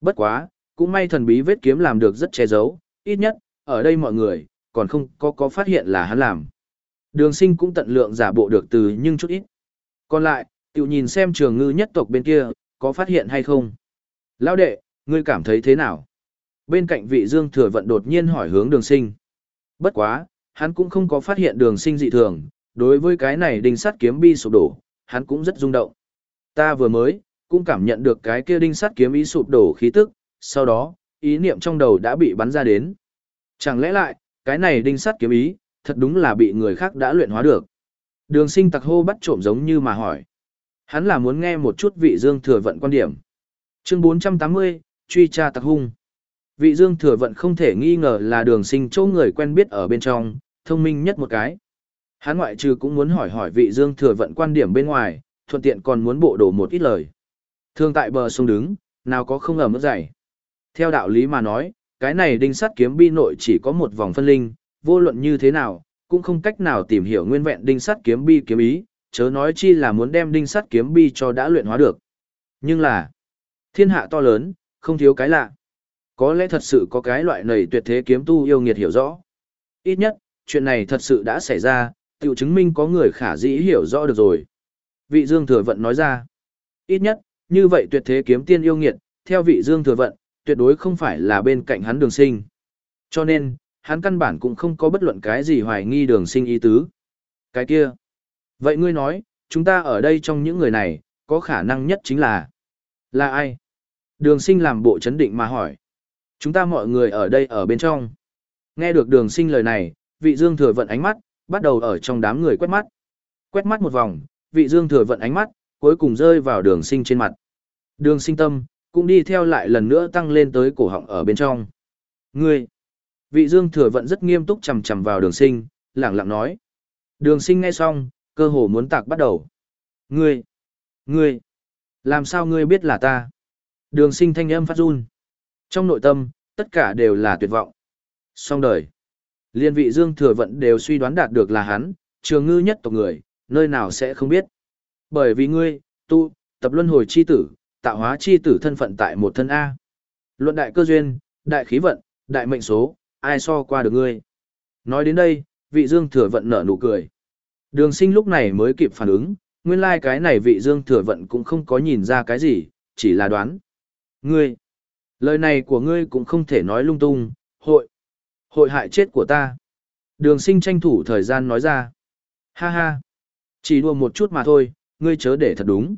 Bất quá, cũng may thần bí vết kiếm làm được rất che giấu, ít nhất, ở đây mọi người, còn không có có phát hiện là hắn làm. Đường sinh cũng tận lượng giả bộ được từ nhưng chút ít. Còn lại, tiểu nhìn xem trường ngư nhất tộc bên kia, có phát hiện hay không. Lao đệ, ngươi cảm thấy thế nào? Bên cạnh vị dương thừa vận đột nhiên hỏi hướng đường sinh. Bất quá, hắn cũng không có phát hiện đường sinh dị thường, đối với cái này đinh sắt kiếm bi sụp đổ, hắn cũng rất rung động. Ta vừa mới, cũng cảm nhận được cái kia đinh sắt kiếm ý sụp đổ khí tức, sau đó, ý niệm trong đầu đã bị bắn ra đến. Chẳng lẽ lại, cái này đinh sắt kiếm ý, thật đúng là bị người khác đã luyện hóa được. Đường sinh tặc hô bắt trộm giống như mà hỏi. Hắn là muốn nghe một chút vị dương thừa vận quan điểm. Chương 480, truy tra tặc hung. Vị dương thừa vận không thể nghi ngờ là đường sinh chỗ người quen biết ở bên trong, thông minh nhất một cái. Hắn ngoại trừ cũng muốn hỏi hỏi vị dương thừa vận quan điểm bên ngoài, thuận tiện còn muốn bộ đổ một ít lời. Thường tại bờ sông đứng, nào có không ở mức dày. Theo đạo lý mà nói, cái này đinh sắt kiếm bi nội chỉ có một vòng phân linh, vô luận như thế nào, cũng không cách nào tìm hiểu nguyên vẹn đinh sắt kiếm bi kiếm ý, chớ nói chi là muốn đem đinh sắt kiếm bi cho đã luyện hóa được. Nhưng là, thiên hạ to lớn, không thiếu cái lạ. Có lẽ thật sự có cái loại nầy tuyệt thế kiếm tu yêu nghiệt hiểu rõ. Ít nhất, chuyện này thật sự đã xảy ra, tự chứng minh có người khả dĩ hiểu rõ được rồi. Vị Dương Thừa Vận nói ra, ít nhất, như vậy tuyệt thế kiếm tiên yêu nghiệt, theo vị Dương Thừa Vận, tuyệt đối không phải là bên cạnh hắn đường sinh. Cho nên, hắn căn bản cũng không có bất luận cái gì hoài nghi đường sinh ý tứ. Cái kia. Vậy ngươi nói, chúng ta ở đây trong những người này, có khả năng nhất chính là... Là ai? Đường sinh làm bộ chấn định mà hỏi. Chúng ta mọi người ở đây ở bên trong. Nghe được đường sinh lời này, vị dương thừa vận ánh mắt, bắt đầu ở trong đám người quét mắt. Quét mắt một vòng, vị dương thừa vận ánh mắt, cuối cùng rơi vào đường sinh trên mặt. Đường sinh tâm, cũng đi theo lại lần nữa tăng lên tới cổ họng ở bên trong. Ngươi! Vị dương thừa vận rất nghiêm túc chầm chầm vào đường sinh, lẳng lặng nói. Đường sinh nghe xong, cơ hồ muốn tạc bắt đầu. Ngươi! Ngươi! Làm sao ngươi biết là ta? Đường sinh thanh âm phát run. Trong nội tâm, tất cả đều là tuyệt vọng. Xong đời. Liên vị Dương Thừa Vận đều suy đoán đạt được là hắn, trường ngư nhất tộc người, nơi nào sẽ không biết. Bởi vì ngươi, tu, tập luân hồi chi tử, tạo hóa chi tử thân phận tại một thân A. Luận đại cơ duyên, đại khí vận, đại mệnh số, ai so qua được ngươi. Nói đến đây, vị Dương Thừa Vận nở nụ cười. Đường sinh lúc này mới kịp phản ứng, nguyên lai like cái này vị Dương Thừa Vận cũng không có nhìn ra cái gì, chỉ là đoán. Ngươi, lời này của ngươi cũng không thể nói lung tung, hội, hội hại chết của ta. Đường sinh tranh thủ thời gian nói ra. Ha ha, chỉ đùa một chút mà thôi, ngươi chớ để thật đúng.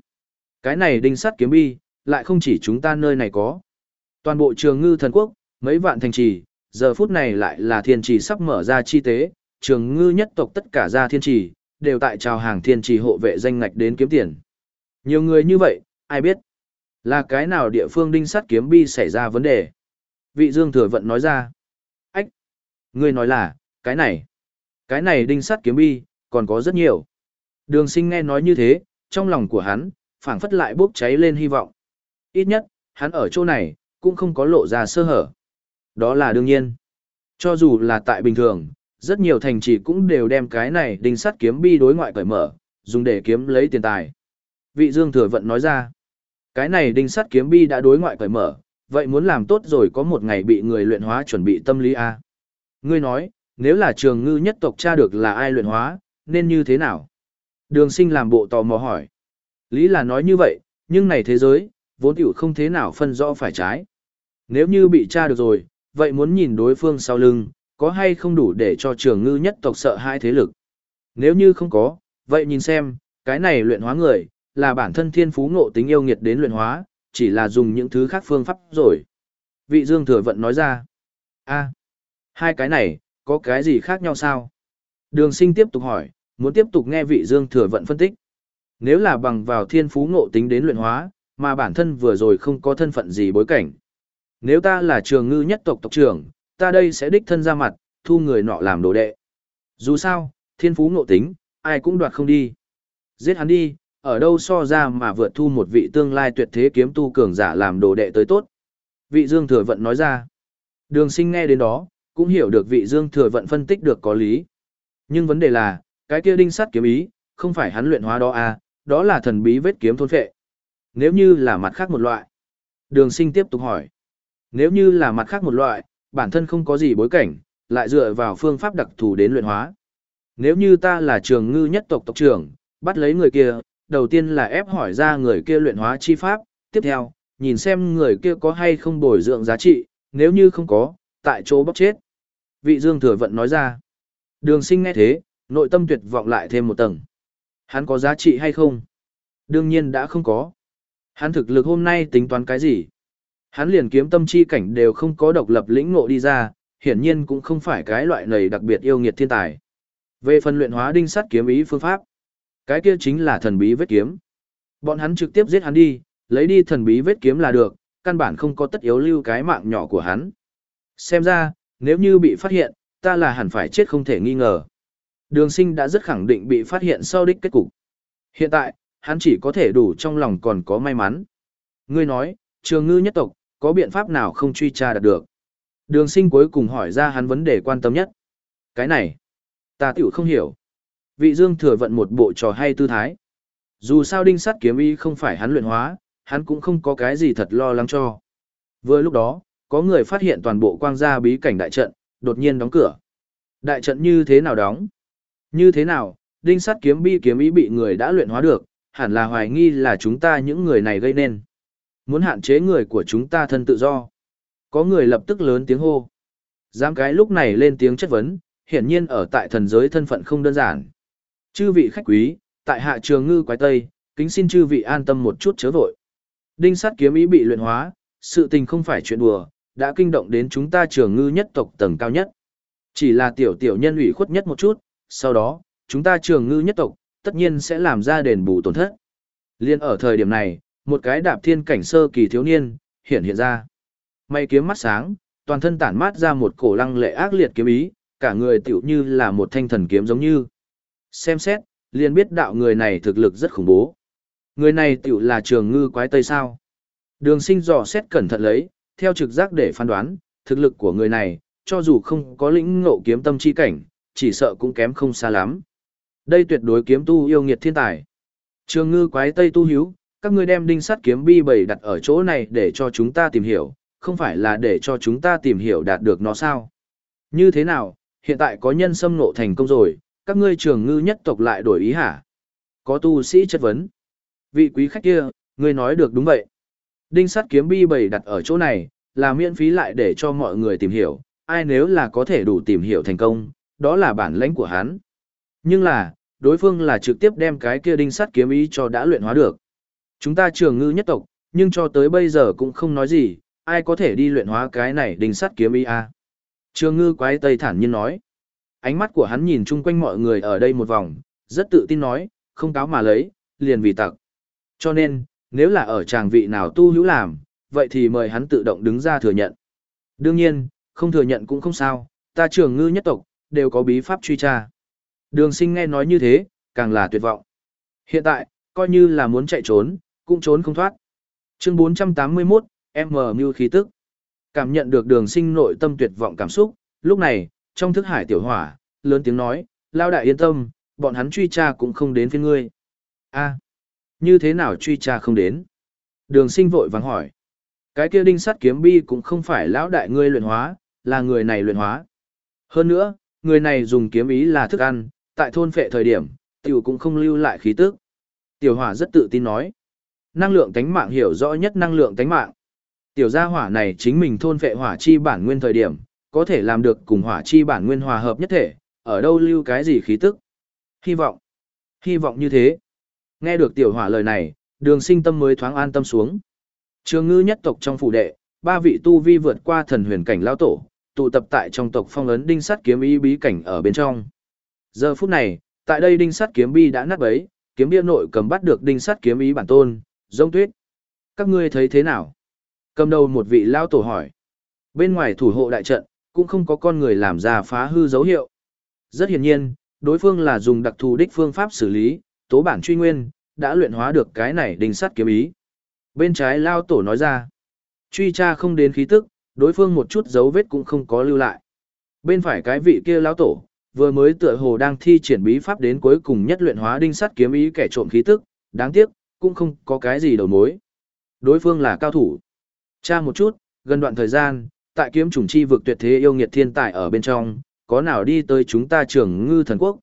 Cái này đinh sắt kiếm bi, lại không chỉ chúng ta nơi này có. Toàn bộ trường ngư thần quốc, mấy vạn thành trì, giờ phút này lại là thiên trì sắp mở ra chi tế, trường ngư nhất tộc tất cả ra thiên trì, đều tại chào hàng thiên trì hộ vệ danh ngạch đến kiếm tiền. Nhiều người như vậy, ai biết? Là cái nào địa phương đinh sắt kiếm bi xảy ra vấn đề? Vị Dương Thừa Vận nói ra. Ách! Ngươi nói là, cái này. Cái này đinh sắt kiếm bi, còn có rất nhiều. Đường sinh nghe nói như thế, trong lòng của hắn, phảng phất lại bốc cháy lên hy vọng. Ít nhất, hắn ở chỗ này, cũng không có lộ ra sơ hở. Đó là đương nhiên. Cho dù là tại bình thường, rất nhiều thành trì cũng đều đem cái này đinh sắt kiếm bi đối ngoại cởi mở, dùng để kiếm lấy tiền tài. Vị Dương Thừa Vận nói ra, cái này đinh sắt kiếm bi đã đối ngoại cởi mở, vậy muốn làm tốt rồi có một ngày bị người luyện hóa chuẩn bị tâm lý A. Ngươi nói, nếu là trường ngư nhất tộc tra được là ai luyện hóa, nên như thế nào? Đường sinh làm bộ tò mò hỏi. Lý là nói như vậy, nhưng này thế giới, vốn tiểu không thế nào phân rõ phải trái. Nếu như bị tra được rồi, vậy muốn nhìn đối phương sau lưng, có hay không đủ để cho trường ngư nhất tộc sợ hai thế lực. Nếu như không có, vậy nhìn xem, cái này luyện hóa người, là bản thân thiên phú ngộ tính yêu nghiệt đến luyện hóa, chỉ là dùng những thứ khác phương pháp rồi. Vị Dương Thừa Vận nói ra, a hai cái này, có cái gì khác nhau sao? Đường sinh tiếp tục hỏi, muốn tiếp tục nghe vị Dương Thừa Vận phân tích. Nếu là bằng vào thiên phú ngộ tính đến luyện hóa, mà bản thân vừa rồi không có thân phận gì bối cảnh. Nếu ta là trường ngư nhất tộc tộc trưởng, ta đây sẽ đích thân ra mặt, thu người nọ làm đồ đệ. Dù sao, thiên phú ngộ tính, ai cũng đoạt không đi. Giết hắn đi, ở đâu so ra mà vượt thu một vị tương lai tuyệt thế kiếm tu cường giả làm đồ đệ tới tốt. Vị Dương Thừa Vận nói ra. Đường sinh nghe đến đó, cũng hiểu được vị Dương Thừa Vận phân tích được có lý. Nhưng vấn đề là, cái kia đinh sắt kiếm ý, không phải hắn luyện hóa đó à, đó là thần bí vết kiếm thôn phệ. Nếu như là mặt khác một loại. Đường sinh tiếp tục hỏi. Nếu như là mặt khác một loại, bản thân không có gì bối cảnh, lại dựa vào phương pháp đặc thù đến luyện hóa. Nếu như ta là trường ngư nhất tộc tộc trưởng, bắt lấy người kia, đầu tiên là ép hỏi ra người kia luyện hóa chi pháp, tiếp theo, nhìn xem người kia có hay không bồi dưỡng giá trị, nếu như không có, tại chỗ bóc chết. Vị Dương Thừa Vận nói ra. Đường sinh nghe thế, nội tâm tuyệt vọng lại thêm một tầng. Hắn có giá trị hay không? Đương nhiên đã không có. Hắn thực lực hôm nay tính toán cái gì? Hắn liền kiếm tâm chi cảnh đều không có độc lập lĩnh ngộ đi ra, hiển nhiên cũng không phải cái loại này đặc biệt yêu nghiệt thiên tài. Về phần luyện hóa đinh sắt kiếm ý phương pháp, cái kia chính là thần bí vết kiếm. Bọn hắn trực tiếp giết hắn đi, lấy đi thần bí vết kiếm là được, căn bản không có tất yếu lưu cái mạng nhỏ của hắn. Xem ra, nếu như bị phát hiện, ta là hẳn phải chết không thể nghi ngờ. Đường sinh đã rất khẳng định bị phát hiện sau đích kết cục. Hiện tại, hắn chỉ có thể đủ trong lòng còn có may mắn. Ngươi nói, trường ngư nhất tộc, có biện pháp nào không truy tra đạt được. Đường sinh cuối cùng hỏi ra hắn vấn đề quan tâm nhất. Cái này, ta tiểu không hiểu. Vị dương thừa vận một bộ trò hay tư thái. Dù sao đinh sắt kiếm y không phải hắn luyện hóa, hắn cũng không có cái gì thật lo lắng cho. Vừa lúc đó, có người phát hiện toàn bộ quang gia bí cảnh đại trận, đột nhiên đóng cửa. Đại trận như thế nào đóng? Như thế nào, đinh sắt kiếm bi kiếm ý bị người đã luyện hóa được, hẳn là hoài nghi là chúng ta những người này gây nên. Muốn hạn chế người của chúng ta thân tự do. Có người lập tức lớn tiếng hô. Giám cái lúc này lên tiếng chất vấn, hiển nhiên ở tại thần giới thân phận không đơn giản. Chư vị khách quý, tại hạ trường ngư quái tây, kính xin chư vị an tâm một chút chớ vội. Đinh sắt kiếm ý bị luyện hóa, sự tình không phải chuyện đùa, đã kinh động đến chúng ta trường ngư nhất tộc tầng cao nhất. Chỉ là tiểu tiểu nhân ủy khuất nhất một chút, sau đó, chúng ta trường ngư nhất tộc, tất nhiên sẽ làm ra đền bù tổn thất. Liên ở thời điểm này, một cái đạp thiên cảnh sơ kỳ thiếu niên, hiện hiện ra. May kiếm mắt sáng, toàn thân tản mát ra một cổ lăng lệ ác liệt kiếm ý, cả người tiểu như là một thanh thần kiếm giống như. Xem xét, liền biết đạo người này thực lực rất khủng bố. Người này tiểu là trường ngư quái tây sao. Đường sinh dò xét cẩn thận lấy, theo trực giác để phán đoán, thực lực của người này, cho dù không có lĩnh ngộ kiếm tâm chi cảnh, chỉ sợ cũng kém không xa lắm. Đây tuyệt đối kiếm tu yêu nghiệt thiên tài. Trường ngư quái tây tu hiếu, các ngươi đem đinh sắt kiếm bi bày đặt ở chỗ này để cho chúng ta tìm hiểu, không phải là để cho chúng ta tìm hiểu đạt được nó sao. Như thế nào, hiện tại có nhân xâm nộ thành công rồi, các ngươi trường ngư nhất tộc lại đổi ý hả? Có tu sĩ chất vấn. Vị quý khách kia, ngươi nói được đúng vậy. Đinh sắt kiếm bi bầy đặt ở chỗ này, là miễn phí lại để cho mọi người tìm hiểu, ai nếu là có thể đủ tìm hiểu thành công, đó là bản lãnh của hắn. Nhưng là, đối phương là trực tiếp đem cái kia đinh sắt kiếm ý cho đã luyện hóa được. Chúng ta trường ngư nhất tộc, nhưng cho tới bây giờ cũng không nói gì, ai có thể đi luyện hóa cái này đinh sắt kiếm ý à. Trường ngư quái tây thản nhiên nói. Ánh mắt của hắn nhìn chung quanh mọi người ở đây một vòng, rất tự tin nói, không cáo mà lấy, liền vì tặc. Cho nên, nếu là ở tràng vị nào tu hữu làm, vậy thì mời hắn tự động đứng ra thừa nhận. Đương nhiên, không thừa nhận cũng không sao, ta trưởng ngư nhất tộc, đều có bí pháp truy tra. Đường sinh nghe nói như thế, càng là tuyệt vọng. Hiện tại, coi như là muốn chạy trốn, cũng trốn không thoát. Chương 481, M mưu khí tức. Cảm nhận được đường sinh nội tâm tuyệt vọng cảm xúc, lúc này, trong thức hải tiểu hỏa, lớn tiếng nói, lao đại yên tâm, bọn hắn truy tra cũng không đến phía ngươi. a như thế nào truy tra không đến? Đường sinh vội vàng hỏi. Cái kia đinh sắt kiếm bi cũng không phải lão đại ngươi luyện hóa, là người này luyện hóa. Hơn nữa, người này dùng kiếm ý là thức ăn, tại thôn phệ thời điểm, tiểu cũng không lưu lại khí tức. Tiểu hỏa rất tự tin nói. Năng lượng tánh mạng hiểu rõ nhất năng lượng tánh mạng. Tiểu gia hỏa này chính mình thôn phệ hỏa chi bản nguyên thời điểm, có thể làm được cùng hỏa chi bản nguyên hòa hợp nhất thể, ở đâu lưu cái gì khí tức. Hy vọng. Hy vọng như thế. Nghe được tiểu hỏa lời này, đường sinh tâm mới thoáng an tâm xuống. Trường ngư nhất tộc trong phủ đệ, ba vị tu vi vượt qua thần huyền cảnh lao tổ, tụ tập tại trong tộc phong ấn đinh sắt kiếm ý bí cảnh ở bên trong. Giờ phút này, tại đây đinh sắt kiếm bi đã nát bấy, kiếm bia nội cầm bắt được đinh sắt kiếm ý bản tôn, giống tuyết. Các ngươi thấy thế nào? Cầm đầu một vị lao tổ hỏi. Bên ngoài thủ hộ đại trận, cũng không có con người làm ra phá hư dấu hiệu. Rất hiển nhiên, đối phương là dùng đặc thù đích phương pháp xử lý, tố bản truy nguyên, đã luyện hóa được cái này đinh sắt kiếm ý. Bên trái lao tổ nói ra, truy tra không đến khí tức, đối phương một chút dấu vết cũng không có lưu lại. Bên phải cái vị kia lao tổ, vừa mới tựa hồ đang thi triển bí pháp đến cuối cùng nhất luyện hóa đinh sắt kiếm ý kẻ trộm khí tức, đáng tiếc, cũng không có cái gì đầu mối. Đối phương là cao thủ. Tra một chút, gần đoạn thời gian, tại kiếm chủng chi vực tuyệt thế yêu nghiệt thiên tài ở bên trong, có nào đi tới chúng ta trưởng ngư thần quốc?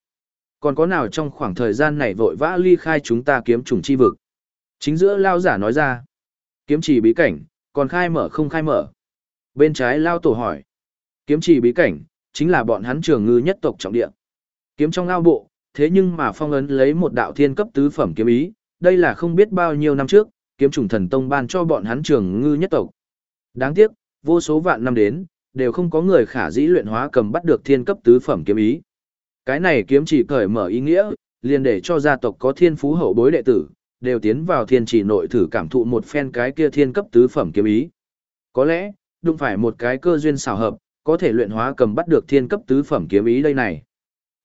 Còn có nào trong khoảng thời gian này vội vã ly khai chúng ta kiếm chủng chi vực? Chính giữa lao giả nói ra, kiếm chỉ bí cảnh, còn khai mở không khai mở. Bên trái lao tổ hỏi, kiếm chỉ bí cảnh, chính là bọn hắn trường ngư nhất tộc trọng địa. Kiếm trong ao bộ, thế nhưng mà phong ấn lấy một đạo thiên cấp tứ phẩm kiếm ý, đây là không biết bao nhiêu năm trước, kiếm trùng thần tông ban cho bọn hắn trường ngư nhất tộc. Đáng tiếc, vô số vạn năm đến, đều không có người khả dĩ luyện hóa cầm bắt được thiên cấp tứ phẩm kiếm ý. Cái này kiếm chỉ cởi mở ý nghĩa, liền để cho gia tộc có thiên phú hậu bối đệ tử, đều tiến vào thiên chỉ nội thử cảm thụ một phen cái kia thiên cấp tứ phẩm kiếm ý. Có lẽ, đụng phải một cái cơ duyên xảo hợp, có thể luyện hóa cầm bắt được thiên cấp tứ phẩm kiếm ý đây này.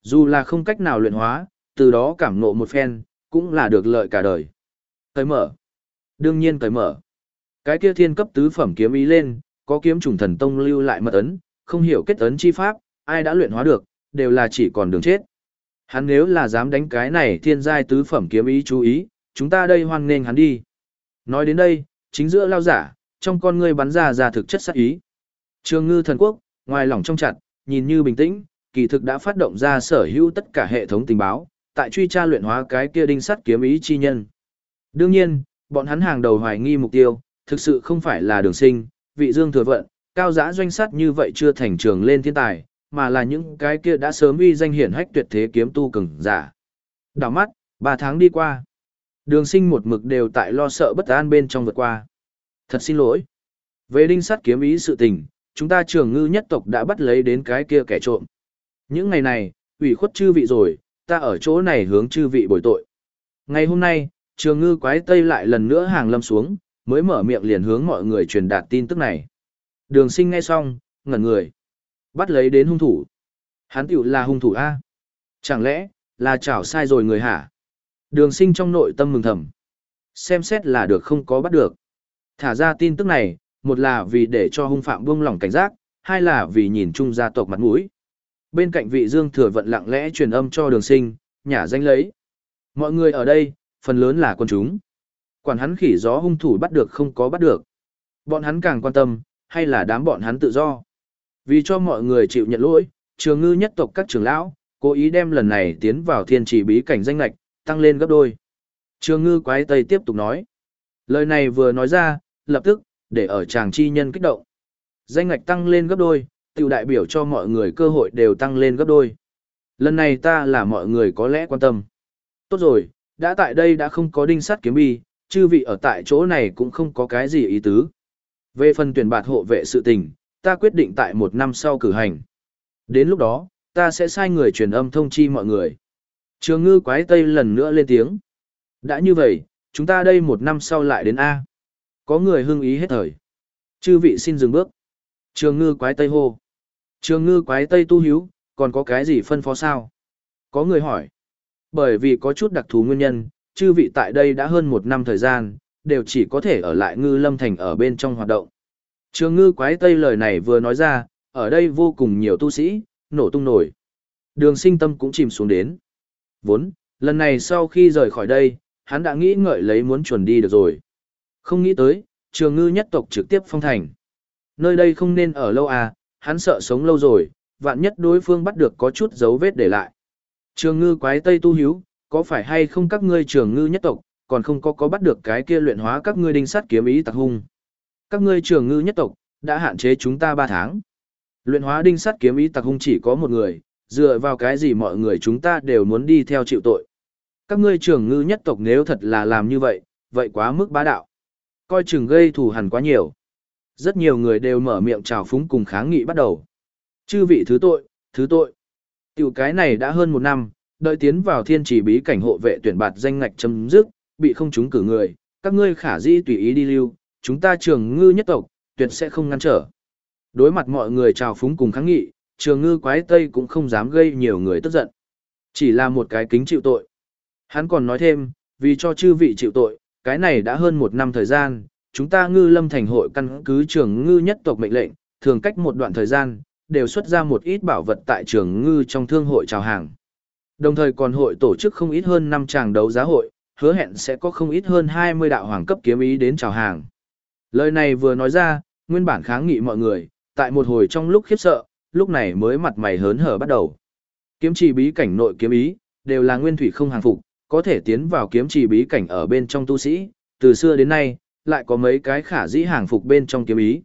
Dù là không cách nào luyện hóa, từ đó cảm ngộ một phen, cũng là được lợi cả đời. Cởi mở. Đương nhiên cởi mở. Cái kia thiên cấp tứ phẩm kiếm ý lên, có kiếm trùng thần tông lưu lại mật ấn, không hiểu kết ấn chi pháp, ai đã luyện hóa được, đều là chỉ còn đường chết. Hắn nếu là dám đánh cái này thiên giai tứ phẩm kiếm ý chú ý, chúng ta đây hoan nghênh hắn đi. Nói đến đây, chính giữa lao giả, trong con ngươi bắn ra ra thực chất sát ý. Trường ngư thần quốc, ngoài lỏng trong chặt, nhìn như bình tĩnh, kỳ thực đã phát động ra sở hữu tất cả hệ thống tình báo, tại truy tra luyện hóa cái kia đinh sắt kiếm ý chi nhân. Đương nhiên, bọn hắn hàng đầu hoài nghi mục tiêu, thực sự không phải là đường sinh, vị dương thừa vận, cao giã doanh sát như vậy chưa thành trường lên thiên tài, mà là những cái kia đã sớm uy danh hiển hách tuyệt thế kiếm tu cường giả. Đảo mắt, 3 tháng đi qua. Đường sinh một mực đều tại lo sợ bất an bên trong vượt qua. Thật xin lỗi. Về đinh sắt kiếm ý sự tình, chúng ta trường ngư nhất tộc đã bắt lấy đến cái kia kẻ trộm. Những ngày này, ủy khuất chư vị rồi, ta ở chỗ này hướng chư vị bồi tội. Ngày hôm nay, trường ngư quái tây lại lần nữa hàng lâm xuống, mới mở miệng liền hướng mọi người truyền đạt tin tức này. Đường sinh nghe xong, ngẩn người. Bắt lấy đến hung thủ. Hắn tiểu là hung thủ A. Chẳng lẽ, là chảo sai rồi người hả? Đường sinh trong nội tâm mừng thầm. Xem xét là được không có bắt được. Thả ra tin tức này, một là vì để cho hung phạm buông lỏng cảnh giác, hai là vì nhìn chung gia tộc mặt mũi. Bên cạnh vị dương thừa vận lặng lẽ truyền âm cho đường sinh, nhả danh lấy. Mọi người ở đây, phần lớn là quân chúng. Quản hắn khỉ gió hung thủ bắt được không có bắt được. Bọn hắn càng quan tâm, hay là đám bọn hắn tự do. Vì cho mọi người chịu nhận lỗi, trường ngư nhất tộc các trưởng lão, cố ý đem lần này tiến vào thiên trì bí cảnh danh lạch, tăng lên gấp đôi. Trường ngư quái tây tiếp tục nói. Lời này vừa nói ra, lập tức, để ở chàng chi nhân kích động. Danh ngạch tăng lên gấp đôi, tiểu đại biểu cho mọi người cơ hội đều tăng lên gấp đôi. Lần này ta là mọi người có lẽ quan tâm. Tốt rồi, đã tại đây đã không có đinh sắt kiếm bi, chư vị ở tại chỗ này cũng không có cái gì ý tứ. Về phần tuyển bạt hộ vệ sự tình, ta quyết định tại một năm sau cử hành. Đến lúc đó, ta sẽ sai người truyền âm thông chi mọi người. Trường ngư quái tây lần nữa lên tiếng. Đã như vậy, chúng ta đây một năm sau lại đến A. Có người hưng ý hết thời. Chư vị xin dừng bước. Trường ngư quái tây hô. Trường ngư quái tây tu hiếu, còn có cái gì phân phó sao? Có người hỏi. Bởi vì có chút đặc thù nguyên nhân, chư vị tại đây đã hơn một năm thời gian, đều chỉ có thể ở lại ngư lâm thành ở bên trong hoạt động. Trường ngư quái tây lời này vừa nói ra, ở đây vô cùng nhiều tu sĩ, nổ tung nổi. Đường sinh tâm cũng chìm xuống đến. Vốn, lần này sau khi rời khỏi đây, hắn đã nghĩ ngợi lấy muốn chuẩn đi được rồi. Không nghĩ tới, trường ngư nhất tộc trực tiếp phong thành. Nơi đây không nên ở lâu à, hắn sợ sống lâu rồi, vạn nhất đối phương bắt được có chút dấu vết để lại. Trường ngư quái tây tu hiếu, có phải hay không các ngươi trường ngư nhất tộc, còn không có có bắt được cái kia luyện hóa các ngươi đinh sắt kiếm ý tặc hung. Các ngươi trường ngư nhất tộc, đã hạn chế chúng ta 3 tháng. Luyện hóa đinh sắt kiếm ý tặc hung chỉ có một người, dựa vào cái gì mọi người chúng ta đều muốn đi theo chịu tội. Các ngươi trường ngư nhất tộc nếu thật là làm như vậy, vậy quá mức bá đạo. Coi chừng gây thù hằn quá nhiều. Rất nhiều người đều mở miệng chào phúng cùng kháng nghị bắt đầu. Chư vị thứ tội, thứ tội. Tiểu cái này đã hơn một năm, đợi tiến vào thiên trì bí cảnh hộ vệ tuyển bạt danh ngạch chấm dứt, bị không chúng cử người, các ngươi khả dĩ tùy ý đi lưu, chúng ta trường ngư nhất tộc, tuyệt sẽ không ngăn trở. Đối mặt mọi người chào phúng cùng kháng nghị, trường ngư quái tây cũng không dám gây nhiều người tức giận. Chỉ là một cái kính chịu tội. Hắn còn nói thêm, vì cho chư vị chịu tội, cái này đã hơn một năm thời gian, chúng ta ngư lâm thành hội căn cứ trường ngư nhất tộc mệnh lệnh, thường cách một đoạn thời gian, đều xuất ra một ít bảo vật tại trường ngư trong thương hội chào hàng. Đồng thời còn hội tổ chức không ít hơn 5 tràng đấu giá hội, hứa hẹn sẽ có không ít hơn 20 đạo hoàng cấp kiếm ý đến chào hàng. Lời này vừa nói ra, nguyên bản kháng nghị mọi người, tại một hồi trong lúc khiếp sợ, lúc này mới mặt mày hớn hở bắt đầu. Kiếm trì bí cảnh nội kiếm ý, đều là nguyên thủy không hàng phục, có thể tiến vào kiếm trì bí cảnh ở bên trong tu sĩ, từ xưa đến nay, lại có mấy cái khả dĩ hàng phục bên trong kiếm ý.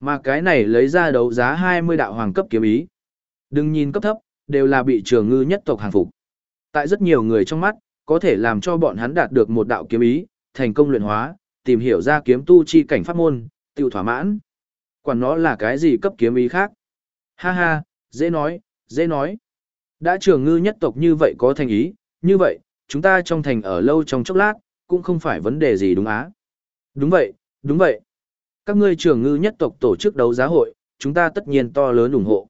Mà cái này lấy ra đấu giá 20 đạo hoàng cấp kiếm ý. Đừng nhìn cấp thấp, đều là bị trường ngư nhất tộc hàng phục. Tại rất nhiều người trong mắt, có thể làm cho bọn hắn đạt được một đạo kiếm ý, thành công luyện hóa, tìm hiểu ra kiếm tu chi cảnh pháp môn, tiêu thỏa mãn. Quản nó là cái gì cấp kiếm ý khác. Ha ha, dễ nói, dễ nói. Đã trường ngư nhất tộc như vậy có thành ý, như vậy, chúng ta trong thành ở lâu trong chốc lát, cũng không phải vấn đề gì đúng á. Đúng vậy, đúng vậy. Các ngươi trường ngư nhất tộc tổ chức đấu giá hội, chúng ta tất nhiên to lớn ủng hộ.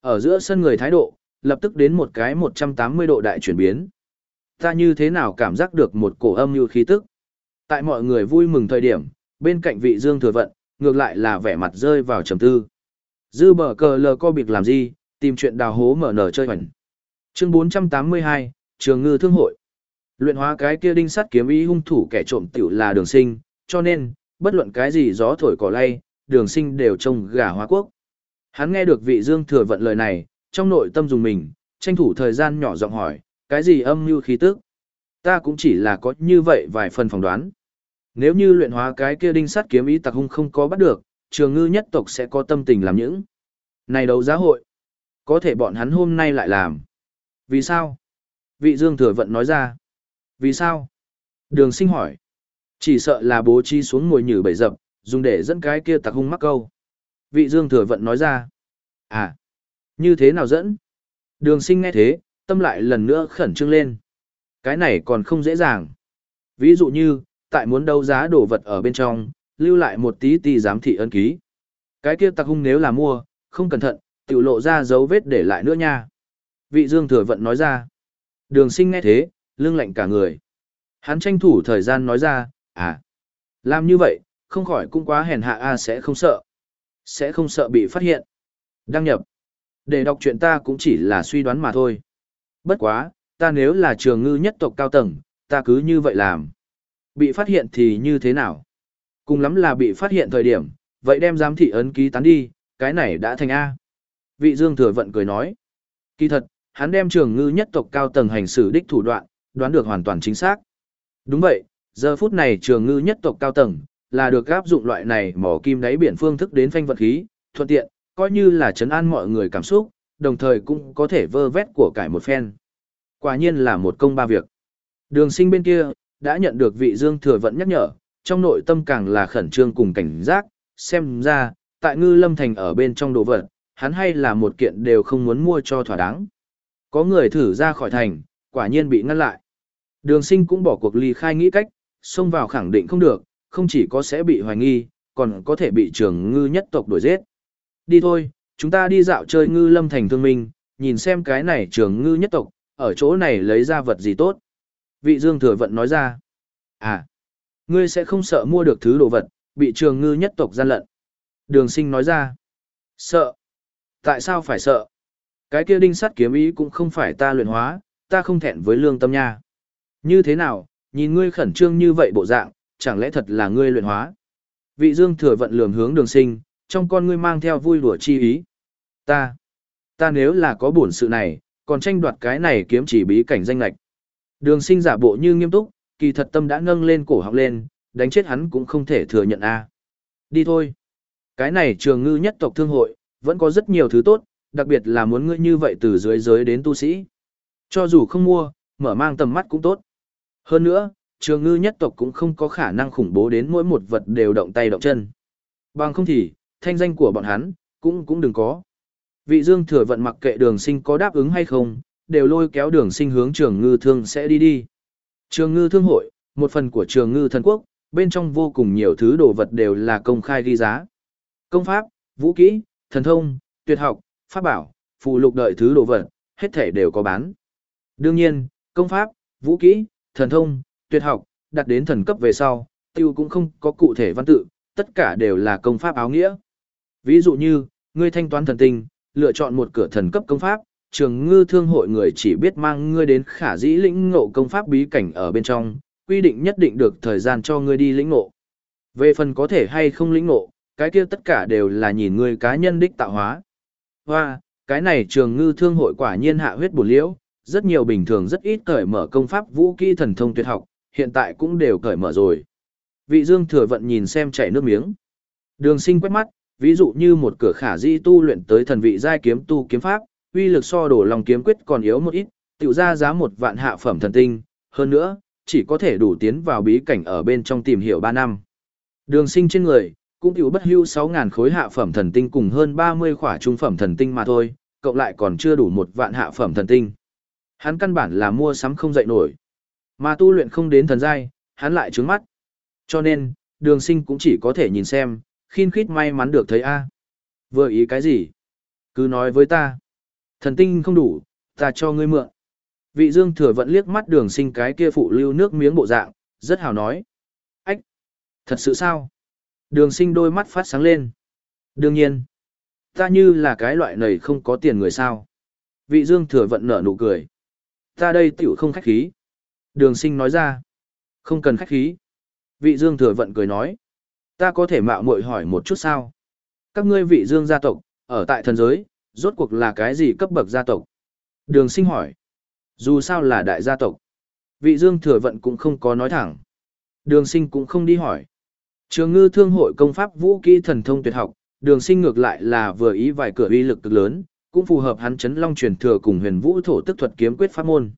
Ở giữa sân người thái độ, lập tức đến một cái 180 độ đại chuyển biến. Ta như thế nào cảm giác được một cổ âm như khí tức. Tại mọi người vui mừng thời điểm, Bên cạnh vị Dương Thừa Vận, ngược lại là vẻ mặt rơi vào trầm tư. Dư bờ cờ lờ co biệt làm gì, tìm chuyện đào hố mở nở chơi hoành. Chương 482, Trường Ngư Thương Hội. Luyện hóa cái kia đinh sắt kiếm ý hung thủ kẻ trộm tiểu là đường sinh, cho nên, bất luận cái gì gió thổi cỏ lay, đường sinh đều trông gà hóa quốc. Hắn nghe được vị Dương Thừa Vận lời này, trong nội tâm dùng mình, tranh thủ thời gian nhỏ giọng hỏi, cái gì âm mưu khí tức? Ta cũng chỉ là có như vậy vài phần phỏng đoán. Nếu như luyện hóa cái kia đinh sắt kiếm ý tặc hung không có bắt được, trường ngư nhất tộc sẽ có tâm tình làm những. Này đấu giá hội, có thể bọn hắn hôm nay lại làm. Vì sao? Vị Dương Thừa Vận nói ra. Vì sao? Đường sinh hỏi. Chỉ sợ là bố trí xuống ngồi nhử bầy dập, dùng để dẫn cái kia tặc hung mắc câu. Vị Dương Thừa Vận nói ra. À, như thế nào dẫn? Đường sinh nghe thế, tâm lại lần nữa khẩn trương lên. Cái này còn không dễ dàng. Ví dụ như, tại muốn đấu giá đồ vật ở bên trong, lưu lại một tí tí giám thị ân ký. Cái kia tặc hung nếu là mua, không cẩn thận, tự lộ ra dấu vết để lại nữa nha. Vị Dương Thừa Vận nói ra. Đường sinh nghe thế, lưng lạnh cả người. Hắn tranh thủ thời gian nói ra, à, làm như vậy, không khỏi cũng quá hèn hạ a sẽ không sợ. Sẽ không sợ bị phát hiện. Đăng nhập. Để đọc chuyện ta cũng chỉ là suy đoán mà thôi. Bất quá, ta nếu là trường ngư nhất tộc cao tầng, ta cứ như vậy làm. Bị phát hiện thì như thế nào? Cùng lắm là bị phát hiện thời điểm, vậy đem giám thị ấn ký tán đi, cái này đã thành A. Vị Dương Thừa Vận cười nói. Kỳ thật, hắn đem trường ngư nhất tộc cao tầng hành xử đích thủ đoạn, đoán được hoàn toàn chính xác. Đúng vậy, giờ phút này trường ngư nhất tộc cao tầng, là được áp dụng loại này mỏ kim đáy biển phương thức đến phanh vật khí, thuận tiện, coi như là chấn an mọi người cảm xúc, đồng thời cũng có thể vơ vét của cải một phen. Quả nhiên là một công ba việc. Đường sinh bên kia, đã nhận được vị Dương Thừa Vận nhắc nhở, trong nội tâm càng là khẩn trương cùng cảnh giác, xem ra, tại ngư lâm thành ở bên trong đồ vật, hắn hay là một kiện đều không muốn mua cho thỏa đáng. Có người thử ra khỏi thành, quả nhiên bị ngăn lại. Đường sinh cũng bỏ cuộc ly khai nghĩ cách, xông vào khẳng định không được, không chỉ có sẽ bị hoài nghi, còn có thể bị trường ngư nhất tộc đuổi giết. Đi thôi, chúng ta đi dạo chơi ngư lâm thành thương minh, nhìn xem cái này trường ngư nhất tộc, ở chỗ này lấy ra vật gì tốt. Vị Dương Thừa Vận nói ra, à, ngươi sẽ không sợ mua được thứ đồ vật, bị trường ngư nhất tộc gian lận. Đường sinh nói ra, sợ. Tại sao phải sợ? Cái kia đinh sắt kiếm ý cũng không phải ta luyện hóa, ta không thẹn với lương tâm nha. Như thế nào, nhìn ngươi khẩn trương như vậy bộ dạng, chẳng lẽ thật là ngươi luyện hóa? Vị Dương Thừa Vận lườm hướng đường sinh, trong con ngươi mang theo vui đùa chi ý. Ta, ta nếu là có bổn sự này, còn tranh đoạt cái này kiếm chỉ bí cảnh danh lạch. Đường sinh giả bộ như nghiêm túc, kỳ thật tâm đã nâng lên cổ họng lên, đánh chết hắn cũng không thể thừa nhận a Đi thôi. Cái này trường ngư nhất tộc thương hội, vẫn có rất nhiều thứ tốt, đặc biệt là muốn ngươi như vậy từ dưới giới đến tu sĩ. Cho dù không mua, mở mang tầm mắt cũng tốt. Hơn nữa, trường ngư nhất tộc cũng không có khả năng khủng bố đến mỗi một vật đều động tay động chân. Bằng không thì, thanh danh của bọn hắn, cũng cũng đừng có. Vị dương thừa vận mặc kệ đường sinh có đáp ứng hay không, đều lôi kéo đường sinh hướng trường ngư thương sẽ đi đi. Trường ngư thương hội, một phần của trường ngư thần quốc, bên trong vô cùng nhiều thứ đồ vật đều là công khai ghi giá. Công pháp, vũ kỹ, thần thông, tuyệt học, pháp bảo, phụ lục đợi thứ đồ vật, hết thể đều có bán. Đương nhiên, công pháp, vũ kỹ, thần thông, tuyệt học, đặt đến thần cấp về sau, tiêu cũng không có cụ thể văn tự, tất cả đều là công pháp áo nghĩa. Ví dụ như, ngươi thanh toán thần tinh, lựa chọn một cửa thần cấp công pháp, trường ngư thương hội người chỉ biết mang ngươi đến khả dĩ lĩnh ngộ công pháp bí cảnh ở bên trong, quy định nhất định được thời gian cho ngươi đi lĩnh ngộ. Về phần có thể hay không lĩnh ngộ, cái kia tất cả đều là nhìn ngươi cá nhân đích tạo hóa. Hoa, cái này trường ngư thương hội quả nhiên hạ huyết bổ liễu, rất nhiều bình thường rất ít cởi mở công pháp vũ kỹ thần thông tuyệt học, hiện tại cũng đều cởi mở rồi. Vị Dương thừa vận nhìn xem chảy nước miếng. Đường sinh quét mắt, ví dụ như một cửa khả di tu luyện tới thần vị giai kiếm tu kiếm pháp, uy lực so đổ lòng kiếm quyết còn yếu một ít, tiểu ra giá một vạn hạ phẩm thần tinh, hơn nữa, chỉ có thể đủ tiến vào bí cảnh ở bên trong tìm hiểu 3 năm. Đường sinh trên người, cũng tiểu bất hưu 6.000 khối hạ phẩm thần tinh cùng hơn 30 khỏa trung phẩm thần tinh mà thôi, cộng lại còn chưa đủ một vạn hạ phẩm thần tinh. Hắn căn bản là mua sắm không dậy nổi. Mà tu luyện không đến thần giai, hắn lại trướng mắt. Cho nên, đường sinh cũng chỉ có thể nhìn xem, khiên khít may mắn được thấy A. Vừa ý cái gì? Cứ nói với ta. Thần tinh không đủ, ta cho ngươi mượn. Vị dương thừa vẫn liếc mắt đường sinh cái kia phụ lưu nước miếng bộ dạng, rất hào nói. Ách! Thật sự sao? Đường sinh đôi mắt phát sáng lên. Đương nhiên, ta như là cái loại này không có tiền người sao. Vị dương thừa vận nở nụ cười. Ta đây tiểu không khách khí. Đường sinh nói ra. Không cần khách khí. Vị dương thừa vận cười nói. Ta có thể mạo muội hỏi một chút sao? Các ngươi vị dương gia tộc, ở tại thần giới, rốt cuộc là cái gì cấp bậc gia tộc? Đường sinh hỏi. Dù sao là đại gia tộc. Vị dương thừa vận cũng không có nói thẳng. Đường sinh cũng không đi hỏi. Trường ngư thương hội công pháp vũ kỹ thần thông tuyệt học, đường sinh ngược lại là vừa ý vài cửa uy lực cực lớn, cũng phù hợp hắn chấn long truyền thừa cùng huyền vũ thổ tức thuật kiếm quyết pháp môn.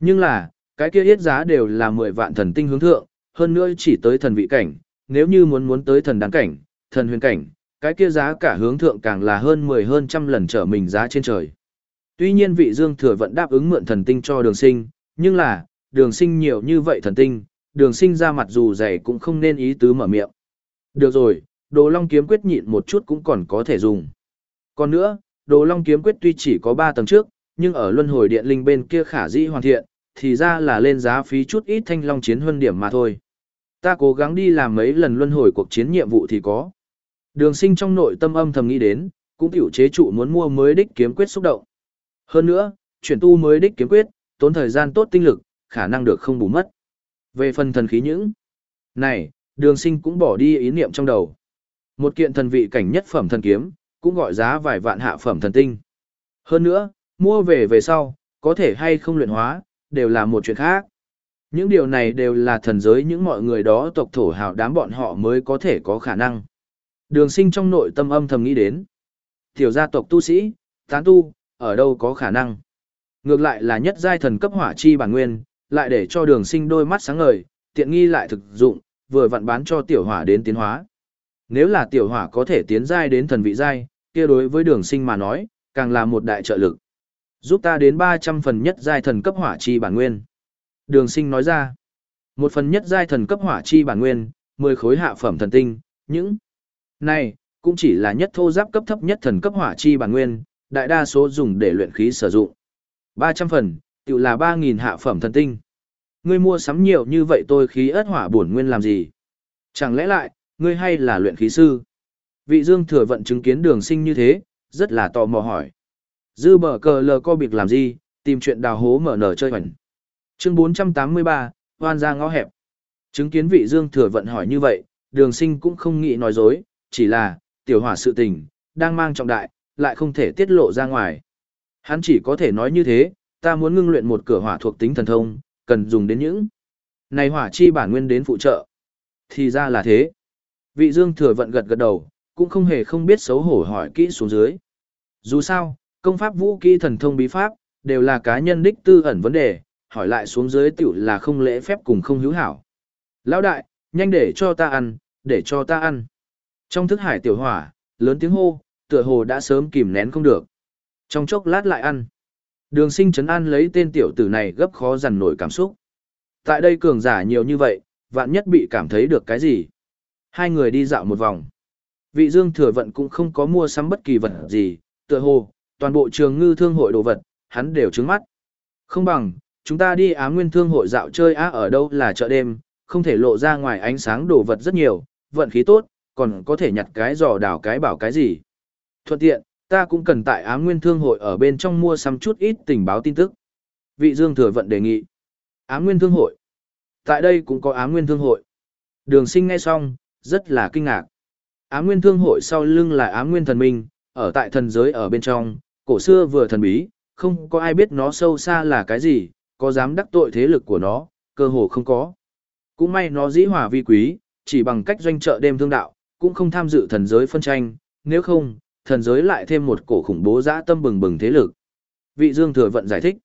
Nhưng là, cái kia yết giá đều là 10 vạn thần tinh hướng thượng, hơn nữa chỉ tới thần vị cảnh, nếu như muốn muốn tới thần đáng cảnh, thần huyền cảnh, cái kia giá cả hướng thượng càng là hơn 10 hơn trăm lần trở mình giá trên trời. Tuy nhiên vị dương thừa vẫn đáp ứng mượn thần tinh cho đường sinh, nhưng là, đường sinh nhiều như vậy thần tinh, đường sinh ra mặt dù dày cũng không nên ý tứ mở miệng. Được rồi, đồ long kiếm quyết nhịn một chút cũng còn có thể dùng. Còn nữa, đồ long kiếm quyết tuy chỉ có 3 tầng trước, nhưng ở luân hồi điện linh bên kia khả dĩ hoàn thiện, thì ra là lên giá phí chút ít thanh long chiến huân điểm mà thôi. Ta cố gắng đi làm mấy lần luân hồi cuộc chiến nhiệm vụ thì có. Đường sinh trong nội tâm âm thầm nghĩ đến, cũng tiểu chế trụ muốn mua mới đích kiếm quyết xúc động. Hơn nữa, chuyển tu mới đích kiếm quyết, tốn thời gian tốt tinh lực, khả năng được không bù mất. Về phần thần khí những, này, đường sinh cũng bỏ đi ý niệm trong đầu. Một kiện thần vị cảnh nhất phẩm thần kiếm, cũng gọi giá vài vạn hạ phẩm thần tinh. Hơn nữa, mua về về sau, có thể hay không luyện hóa, đều là một chuyện khác. Những điều này đều là thần giới những mọi người đó tộc thổ hào đám bọn họ mới có thể có khả năng. Đường sinh trong nội tâm âm thầm nghĩ đến. Tiểu gia tộc tu sĩ, tán tu, ở đâu có khả năng. Ngược lại là nhất giai thần cấp hỏa chi bản nguyên, lại để cho đường sinh đôi mắt sáng ngời, tiện nghi lại thực dụng, vừa vặn bán cho tiểu hỏa đến tiến hóa. Nếu là tiểu hỏa có thể tiến giai đến thần vị giai, kia đối với đường sinh mà nói, càng là một đại trợ lực. Giúp ta đến 300 phần nhất giai thần cấp hỏa chi bản nguyên. Đường sinh nói ra, một phần nhất giai thần cấp hỏa chi bản nguyên, 10 khối hạ phẩm thần tinh, những này, cũng chỉ là nhất thô giáp cấp thấp nhất thần cấp hỏa chi bản nguyên, đại đa số dùng để luyện khí sử dụng. 300 phần, tự là 3.000 hạ phẩm thần tinh. Ngươi mua sắm nhiều như vậy tôi khí ớt hỏa bổn nguyên làm gì? Chẳng lẽ lại, ngươi hay là luyện khí sư? Vị dương thừa vận chứng kiến đường sinh như thế, rất là tò mò hỏi. Dư bờ cờ lờ co biệt làm gì, tìm chuyện đào hố mở nở chơi hoành. Chương 483, hoan ra ngõ hẹp. Chứng kiến vị dương thừa vận hỏi như vậy, đường sinh cũng không nghĩ nói dối, chỉ là, tiểu hỏa sự tình, đang mang trọng đại, lại không thể tiết lộ ra ngoài. Hắn chỉ có thể nói như thế, ta muốn ngưng luyện một cửa hỏa thuộc tính thần thông, cần dùng đến những này hỏa chi bản nguyên đến phụ trợ. Thì ra là thế. Vị dương thừa vận gật gật đầu, cũng không hề không biết xấu hổ hỏi kỹ xuống dưới. Dù sao, công pháp vũ kỹ thần thông bí pháp, đều là cá nhân đích tư ẩn vấn đề, hỏi lại xuống dưới tiểu là không lễ phép cùng không hữu hảo. Lão đại, nhanh để cho ta ăn, để cho ta ăn. Trong thức hải tiểu hỏa, lớn tiếng hô, tựa hồ đã sớm kìm nén không được. Trong chốc lát lại ăn. Đường sinh chấn an lấy tên tiểu tử này gấp khó dằn nổi cảm xúc. Tại đây cường giả nhiều như vậy, vạn nhất bị cảm thấy được cái gì. Hai người đi dạo một vòng. Vị dương thừa vận cũng không có mua sắm bất kỳ vật gì, tựa hồ, toàn bộ trường ngư thương hội đồ vật, hắn đều trứng mắt. Không bằng, chúng ta đi á nguyên thương hội dạo chơi á ở đâu là chợ đêm, không thể lộ ra ngoài ánh sáng đồ vật rất nhiều, vận khí tốt, còn có thể nhặt cái giò đào cái bảo cái gì. Thuận tiện, ta cũng cần tại Á Nguyên Thương hội ở bên trong mua sắm chút ít tình báo tin tức. Vị Dương Thừa Vận đề nghị. Á Nguyên Thương hội. Tại đây cũng có Á Nguyên Thương hội. Đường sinh nghe xong, rất là kinh ngạc. Á Nguyên Thương hội sau lưng là Á Nguyên Thần Minh, ở tại thần giới ở bên trong, cổ xưa vừa thần bí, không có ai biết nó sâu xa là cái gì, có dám đắc tội thế lực của nó, cơ hồ không có. Cũng may nó dĩ hòa vi quý, chỉ bằng cách doanh trợ đêm thương đạo, cũng không tham dự thần giới phân tranh, nếu không, thần giới lại thêm một cổ khủng bố dã tâm bừng bừng thế lực. Vị Dương Thừa Vận giải thích.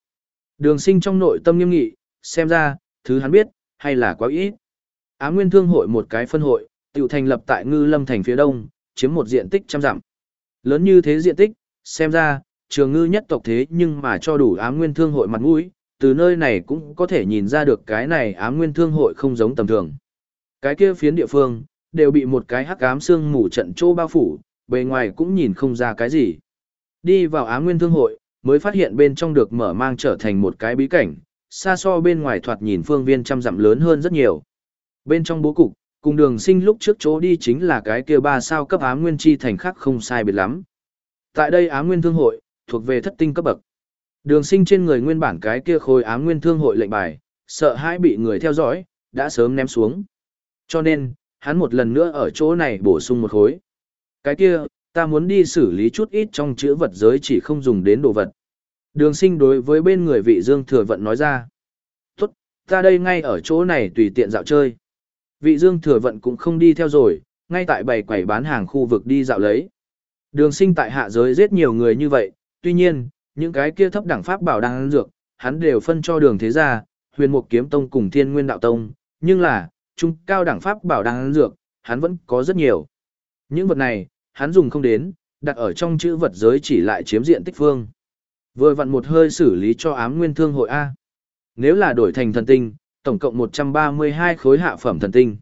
Đường sinh trong nội tâm nghiêm nghị, xem ra, thứ hắn biết, hay là quá ít. Á Nguyên Thương hội một cái phân hội, tiểu thành lập tại Ngư Lâm thành phía đông, chiếm một diện tích trăm dặm. Lớn như thế diện tích, xem ra, trường ngư nhất tộc thế nhưng mà cho đủ Ám Nguyên Thương hội mặt mũi, từ nơi này cũng có thể nhìn ra được cái này Ám Nguyên Thương hội không giống tầm thường. Cái kia phiến địa phương, đều bị một cái hắc ám xương mù trận trô bao phủ, bề ngoài cũng nhìn không ra cái gì. Đi vào ám Nguyên Thương hội, mới phát hiện bên trong được mở mang trở thành một cái bí cảnh, xa so bên ngoài thoạt nhìn phương viên trăm dặm lớn hơn rất nhiều. Bên trong bố cục, cùng đường sinh lúc trước chỗ đi chính là cái kia ba sao cấp ám nguyên chi thành khác không sai biệt lắm. Tại đây ám nguyên thương hội, thuộc về thất tinh cấp bậc. Đường sinh trên người nguyên bản cái kia khôi ám nguyên thương hội lệnh bài, sợ hãi bị người theo dõi, đã sớm ném xuống. Cho nên, hắn một lần nữa ở chỗ này bổ sung một khối. Cái kia, ta muốn đi xử lý chút ít trong chữ vật giới chỉ không dùng đến đồ vật. Đường sinh đối với bên người vị Dương Thừa Vận nói ra. Tốt, ta đây ngay ở chỗ này tùy tiện dạo chơi. Vị Dương Thừa Vận cũng không đi theo rồi, ngay tại bày quầy bán hàng khu vực đi dạo lấy. Đường sinh tại hạ giới giết nhiều người như vậy, tuy nhiên, những cái kia thấp đẳng pháp bảo đang dược, hắn đều phân cho đường thế gia, huyền mục kiếm tông cùng thiên nguyên đạo tông, nhưng là, trung cao đẳng pháp bảo đang dược, hắn vẫn có rất nhiều. Những vật này, hắn dùng không đến, đặt ở trong chữ vật giới chỉ lại chiếm diện tích phương. Vừa vặn một hơi xử lý cho ám nguyên thương hội A. Nếu là đổi thành thần tinh, tổng cộng 132 khối hạ phẩm thần tinh.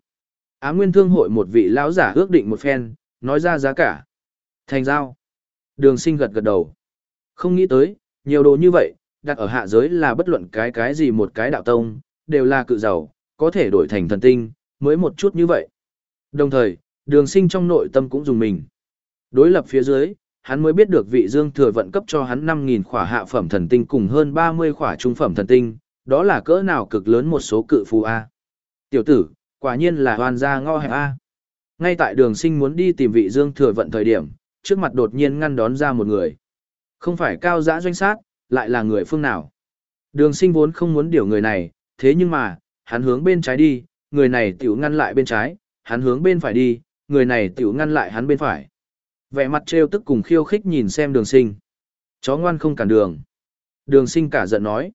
Ám nguyên thương hội một vị lão giả ước định một phen, nói ra giá cả. Thành giao. Đường sinh gật gật đầu. Không nghĩ tới, nhiều đồ như vậy, đặt ở hạ giới là bất luận cái cái gì một cái đạo tông, đều là cự giàu, có thể đổi thành thần tinh, mới một chút như vậy. Đồng thời, đường sinh trong nội tâm cũng dùng mình. Đối lập phía dưới, hắn mới biết được vị dương thừa vận cấp cho hắn 5.000 khỏa hạ phẩm thần tinh cùng hơn 30 khỏa trung phẩm thần tinh, đó là cỡ nào cực lớn một số cự phù A. Tiểu tử, quả nhiên là hoàn gia ngo hẹp A. Ngay tại đường sinh muốn đi tìm vị dương thừa vận thời điểm, trước mặt đột nhiên ngăn đón ra một người. Không phải cao giã doanh sát, lại là người phương nào. Đường sinh vốn không muốn điều người này, thế nhưng mà, hắn hướng bên trái đi, người này tiểu ngăn lại bên trái, hắn hướng bên phải đi, người này tiểu ngăn lại hắn bên phải. Vẻ mặt trêu tức cùng khiêu khích nhìn xem đường sinh. Chó ngoan không cản đường. Đường sinh cả giận nói.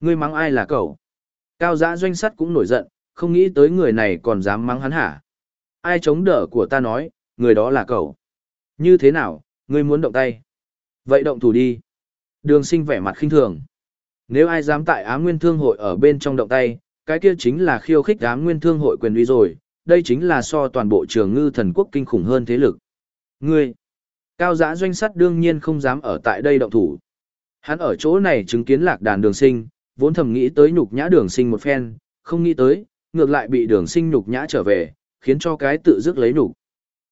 Ngươi mắng ai là cậu? Cao giã doanh sắt cũng nổi giận, không nghĩ tới người này còn dám mắng hắn hả? Ai chống đỡ của ta nói, người đó là cậu. Như thế nào, ngươi muốn động tay? Vậy động thủ đi. Đường sinh vẻ mặt khinh thường. Nếu ai dám tại Á Nguyên Thương hội ở bên trong động tay, cái kia chính là khiêu khích Á Nguyên Thương hội quyền uy rồi, đây chính là so toàn bộ trường ngư thần quốc kinh khủng hơn thế lực. Ngươi, cao giã doanh sắt đương nhiên không dám ở tại đây động thủ. Hắn ở chỗ này chứng kiến lạc đàn đường sinh, vốn thầm nghĩ tới nhục nhã đường sinh một phen, không nghĩ tới, ngược lại bị đường sinh nhục nhã trở về, khiến cho cái tự dứt lấy nhục.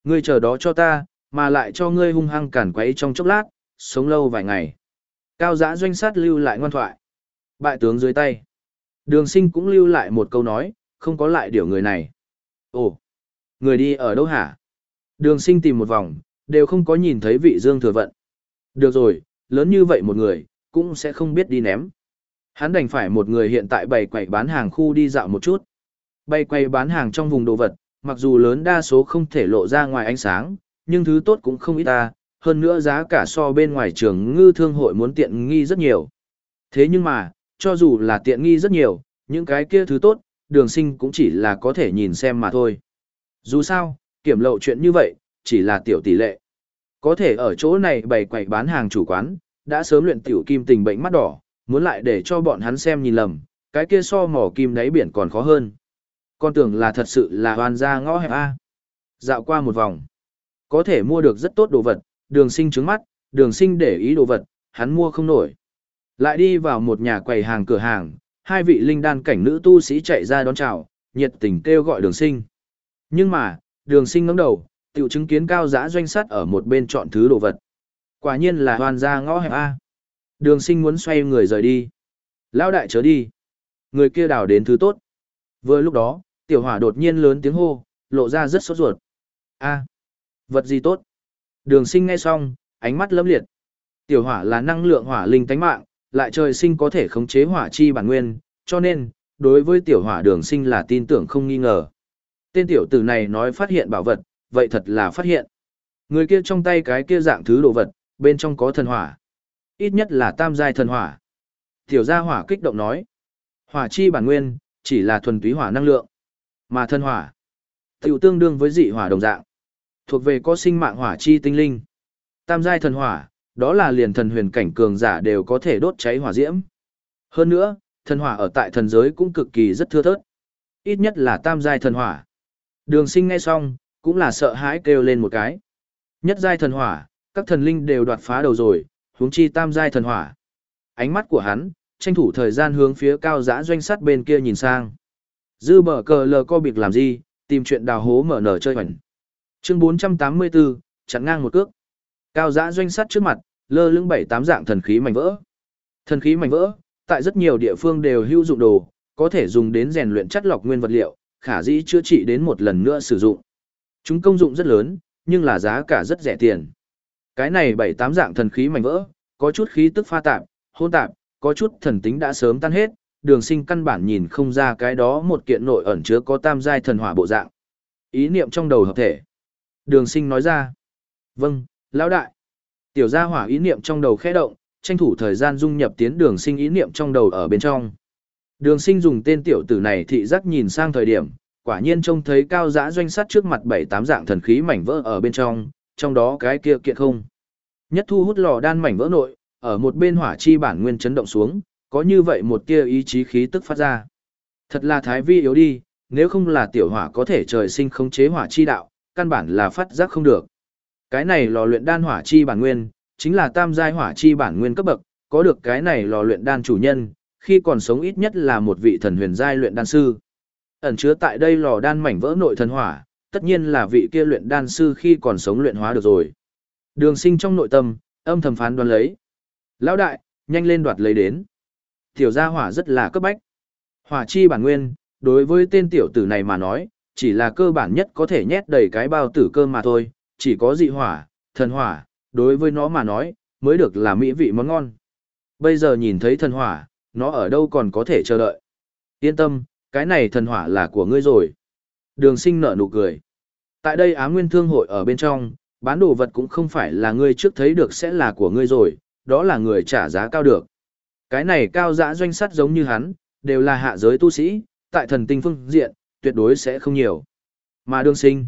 Ngươi chờ đó cho ta, mà lại cho ngươi hung hăng cản quấy trong chốc lát, sống lâu vài ngày. Cao giã doanh sát lưu lại ngoan thoại. Bại tướng dưới tay. Đường sinh cũng lưu lại một câu nói, không có lại điều người này. Ồ, người đi ở đâu hả? Đường sinh tìm một vòng, đều không có nhìn thấy vị dương thừa vận. Được rồi, lớn như vậy một người, cũng sẽ không biết đi ném. Hắn đành phải một người hiện tại bày quầy bán hàng khu đi dạo một chút. Bày quầy bán hàng trong vùng đồ vật, mặc dù lớn đa số không thể lộ ra ngoài ánh sáng, nhưng thứ tốt cũng không ít ta, hơn nữa giá cả so bên ngoài trường ngư thương hội muốn tiện nghi rất nhiều. Thế nhưng mà, cho dù là tiện nghi rất nhiều, những cái kia thứ tốt, đường sinh cũng chỉ là có thể nhìn xem mà thôi. Dù sao, kiểm lậu chuyện như vậy, chỉ là tiểu tỷ lệ. Có thể ở chỗ này bày quậy bán hàng chủ quán, đã sớm luyện tiểu kim tình bệnh mắt đỏ, muốn lại để cho bọn hắn xem nhìn lầm, cái kia so mỏ kim đáy biển còn khó hơn. Con tưởng là thật sự là hoàn ra ngõ hẹp A. Dạo qua một vòng, có thể mua được rất tốt đồ vật, đường sinh trứng mắt, đường sinh để ý đồ vật, hắn mua không nổi. Lại đi vào một nhà quầy hàng cửa hàng, hai vị linh đan cảnh nữ tu sĩ chạy ra đón chào, nhiệt tình kêu gọi đường sinh. Nhưng mà, đường sinh ngắm đầu, tiểu chứng kiến cao giã doanh sát ở một bên chọn thứ đồ vật. Quả nhiên là hoàn ra ngõ hẹp A. Đường sinh muốn xoay người rời đi. Lao đại chớ đi. Người kia đào đến thứ tốt. Vừa lúc đó, tiểu hỏa đột nhiên lớn tiếng hô, lộ ra rất sốt ruột. A. vật gì tốt? Đường sinh nghe xong, ánh mắt lấp liệt. Tiểu hỏa là năng lượng hỏa linh tánh mạng, lại trời sinh có thể khống chế hỏa chi bản nguyên, cho nên, đối với tiểu hỏa đường sinh là tin tưởng không nghi ngờ. Tên tiểu tử này nói phát hiện bảo vật, vậy thật là phát hiện. Người kia trong tay cái kia dạng thứ đồ vật, bên trong có thần hỏa. Ít nhất là tam giai thần hỏa. Tiểu gia hỏa kích động nói. Hỏa chi bản nguyên, chỉ là thuần túy hỏa năng lượng. Mà thần hỏa, tiểu tương đương với dị hỏa đồng dạng. Thuộc về có sinh mạng hỏa chi tinh linh. Tam giai thần hỏa, đó là liền thần huyền cảnh cường giả đều có thể đốt cháy hỏa diễm. Hơn nữa, thần hỏa ở tại thần giới cũng cực kỳ rất thưa thớt. Ít nhất là tam giai thần hỏa. Đường sinh ngay xong, cũng là sợ hãi kêu lên một cái. Nhất giai thần hỏa, các thần linh đều đoạt phá đầu rồi, huống chi tam giai thần hỏa. Ánh mắt của hắn, tranh thủ thời gian hướng phía cao giã doanh sắt bên kia nhìn sang. Dư bờ cờ lờ co biệt làm gì, Tìm chuyện đào hố mở nở chơi hoành. Chương 484, chặn ngang một cước. Cao giã doanh sắt trước mặt, lơ lưng bảy tám dạng thần khí mảnh vỡ. Thần khí mảnh vỡ, tại rất nhiều địa phương đều hữu dụng đồ, có thể dùng đến rèn luyện chất lọc nguyên vật liệu, khả dĩ chữa trị đến một lần nữa sử dụng. Chúng công dụng rất lớn, nhưng là giá cả rất rẻ tiền. Cái này bảy tám dạng thần khí mảnh vỡ, có chút khí tức pha tạp, hôn tạp, có chút thần tính đã sớm tan hết, đường sinh căn bản nhìn không ra cái đó một kiện nội ẩn chứa có tam giai thần hỏa bộ dạng. Ý niệm trong đầu hợp thể. Đường sinh nói ra. Vâng, lão đại. Tiểu gia hỏa ý niệm trong đầu khẽ động, tranh thủ thời gian dung nhập tiến đường sinh ý niệm trong đầu ở bên trong. Đường sinh dùng tên tiểu tử này thị giác nhìn sang thời điểm, quả nhiên trông thấy cao giã doanh sắt trước mặt bảy tám dạng thần khí mảnh vỡ ở bên trong, trong đó cái kia kiện không. Nhất thu hút lò đan mảnh vỡ nội, ở một bên hỏa chi bản nguyên chấn động xuống, có như vậy một tia ý chí khí tức phát ra. Thật là thái vi yếu đi, nếu không là tiểu hỏa có thể trời sinh khống chế hỏa chi đạo, căn bản là phát giác không được. Cái này lò luyện đan hỏa chi bản nguyên, chính là tam giai hỏa chi bản nguyên cấp bậc, có được cái này lò luyện đan chủ nhân, khi còn sống ít nhất là một vị thần huyền giai luyện đan sư. Ẩn chứa tại đây lò đan mảnh vỡ nội thần hỏa, tất nhiên là vị kia luyện đan sư khi còn sống luyện hóa được rồi. Đường sinh trong nội tâm, âm thầm phán đoán lấy. Lão đại, nhanh lên đoạt lấy đến. Tiểu gia hỏa rất là cấp bách. Hỏa chi bản nguyên, đối với tên tiểu tử này mà nói, chỉ là cơ bản nhất có thể nhét đầy cái bao tử cơm mà thôi, chỉ có dị hỏa, thần hỏa, đối với nó mà nói, mới được là mỹ vị món ngon. Bây giờ nhìn thấy thần hỏa, nó ở đâu còn có thể chờ đợi. Yên tâm, cái này thần hỏa là của ngươi rồi. Đường sinh nở nụ cười. Tại đây Á Nguyên Thương hội ở bên trong, bán đồ vật cũng không phải là ngươi trước thấy được sẽ là của ngươi rồi, đó là người trả giá cao được. Cái này cao dã doanh sắt giống như hắn, đều là hạ giới tu sĩ, tại thần tinh phương diện, tuyệt đối sẽ không nhiều. Mà đương sinh,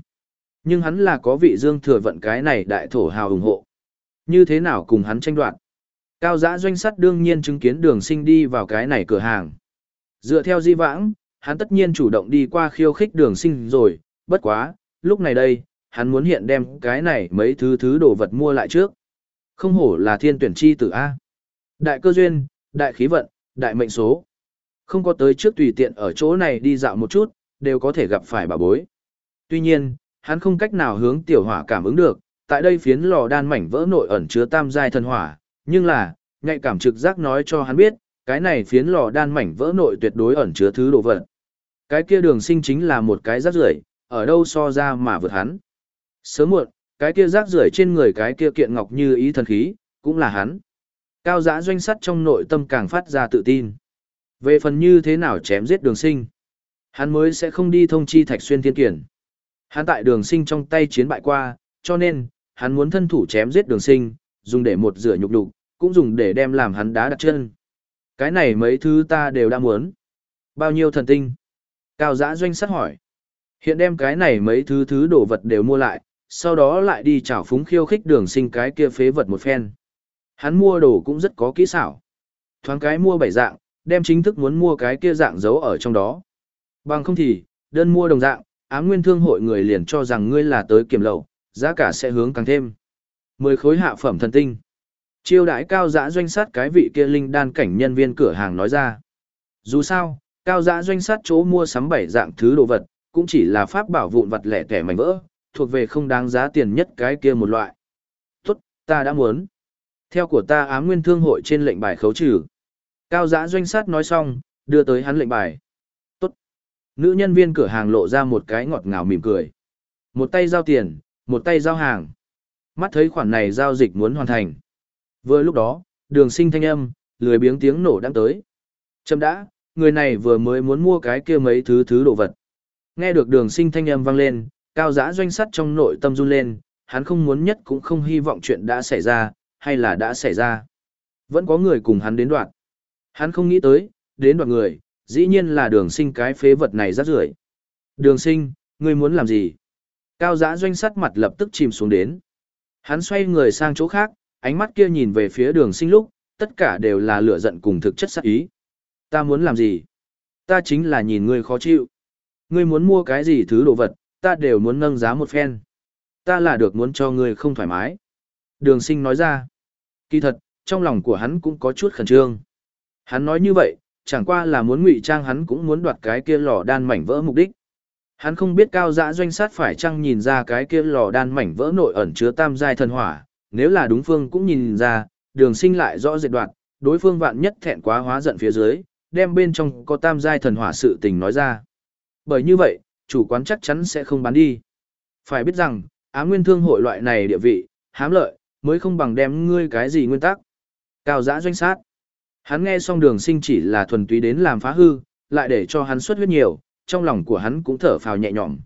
nhưng hắn là có vị dương thừa vận cái này đại thổ hào ủng hộ. Như thế nào cùng hắn tranh đoạt? Cao giã doanh sắt đương nhiên chứng kiến đường sinh đi vào cái này cửa hàng. Dựa theo di vãng, hắn tất nhiên chủ động đi qua khiêu khích đường sinh rồi, bất quá, lúc này đây, hắn muốn hiện đem cái này mấy thứ thứ đồ vật mua lại trước. Không hổ là thiên tuyển chi tử A. Đại cơ duyên, đại khí vận, đại mệnh số. Không có tới trước tùy tiện ở chỗ này đi dạo một chút, đều có thể gặp phải bà bối. Tuy nhiên, hắn không cách nào hướng tiểu hỏa cảm ứng được, tại đây phiến lò đan mảnh vỡ nội ẩn chứa tam giai thần hỏa, nhưng là, nhạy cảm trực giác nói cho hắn biết, cái này phiến lò đan mảnh vỡ nội tuyệt đối ẩn chứa thứ đồ vật. Cái kia đường sinh chính là một cái rác rưởi ở đâu so ra mà vượt hắn. Sớm muộn, cái kia rác rưởi trên người cái kia kiện ngọc như ý thần khí, cũng là hắn. Cao giã doanh sắt trong nội tâm càng phát ra tự tin. Về phần như thế nào chém giết đường sinh, hắn mới sẽ không đi thông chi thạch xuyên thiên kiển. Hắn tại đường sinh trong tay chiến bại qua, cho nên, hắn muốn thân thủ chém giết đường sinh, dùng để một rửa nhục đục, cũng dùng để đem làm hắn đá đặt chân. Cái này mấy thứ ta đều đã muốn. Bao nhiêu thần tinh? Cao giã doanh sắt hỏi. Hiện đem cái này mấy thứ thứ đồ vật đều mua lại, sau đó lại đi chảo phúng khiêu khích đường sinh cái kia phế vật một phen. Hắn mua đồ cũng rất có kỹ xảo. Thoáng cái mua bảy dạng, đem chính thức muốn mua cái kia dạng giấu ở trong đó. Bằng không thì, đơn mua đồng dạng, ám nguyên thương hội người liền cho rằng ngươi là tới kiểm lậu, giá cả sẽ hướng càng thêm. Mười khối hạ phẩm thần tinh. Chiêu đãi cao giá doanh sát cái vị kia linh đan cảnh nhân viên cửa hàng nói ra. Dù sao, cao giá doanh sát chỗ mua sắm bảy dạng thứ đồ vật, cũng chỉ là pháp bảo vụn vật lẻ tẻ mảnh vỡ, thuộc về không đáng giá tiền nhất cái kia một loại. Tốt, ta đã muốn. Theo của ta ám nguyên thương hội trên lệnh bài khấu trừ. Cao giã doanh sát nói xong, đưa tới hắn lệnh bài. Nữ nhân viên cửa hàng lộ ra một cái ngọt ngào mỉm cười. Một tay giao tiền, một tay giao hàng. Mắt thấy khoản này giao dịch muốn hoàn thành. Vừa lúc đó, đường sinh thanh âm, lười biếng tiếng nổ đang tới. Châm đã, người này vừa mới muốn mua cái kia mấy thứ thứ đồ vật. Nghe được đường sinh thanh âm vang lên, cao giã doanh sắt trong nội tâm run lên, hắn không muốn nhất cũng không hy vọng chuyện đã xảy ra, hay là đã xảy ra. Vẫn có người cùng hắn đến đoạn. Hắn không nghĩ tới, đến đoạn người, dĩ nhiên là đường sinh cái phế vật này rác rưởi Đường sinh, ngươi muốn làm gì? Cao giã doanh sắt mặt lập tức chìm xuống đến. Hắn xoay người sang chỗ khác, ánh mắt kia nhìn về phía đường sinh lúc, tất cả đều là lửa giận cùng thực chất sắc ý. Ta muốn làm gì? Ta chính là nhìn ngươi khó chịu. Ngươi muốn mua cái gì thứ đồ vật, ta đều muốn nâng giá một phen. Ta là được muốn cho ngươi không thoải mái. Đường sinh nói ra. Kỳ thật, trong lòng của hắn cũng có chút khẩn trương. Hắn nói như vậy, chẳng qua là muốn ngụy trang hắn cũng muốn đoạt cái kia lò đan mảnh vỡ mục đích. Hắn không biết cao dã doanh sát phải chăng nhìn ra cái kia lò đan mảnh vỡ nội ẩn chứa tam giai thần hỏa, nếu là đúng phương cũng nhìn ra, đường sinh lại rõ rệt đoạn, đối phương vạn nhất thẹn quá hóa giận phía dưới, đem bên trong có tam giai thần hỏa sự tình nói ra. Bởi như vậy, chủ quán chắc chắn sẽ không bán đi. Phải biết rằng, á nguyên thương hội loại này địa vị, hám lợi, mới không bằng đem ngươi cái gì nguyên tắc. Cao giã doanh sát. Hắn nghe xong đường sinh chỉ là thuần túy đến làm phá hư, lại để cho hắn xuất huyết nhiều, trong lòng của hắn cũng thở phào nhẹ nhõm.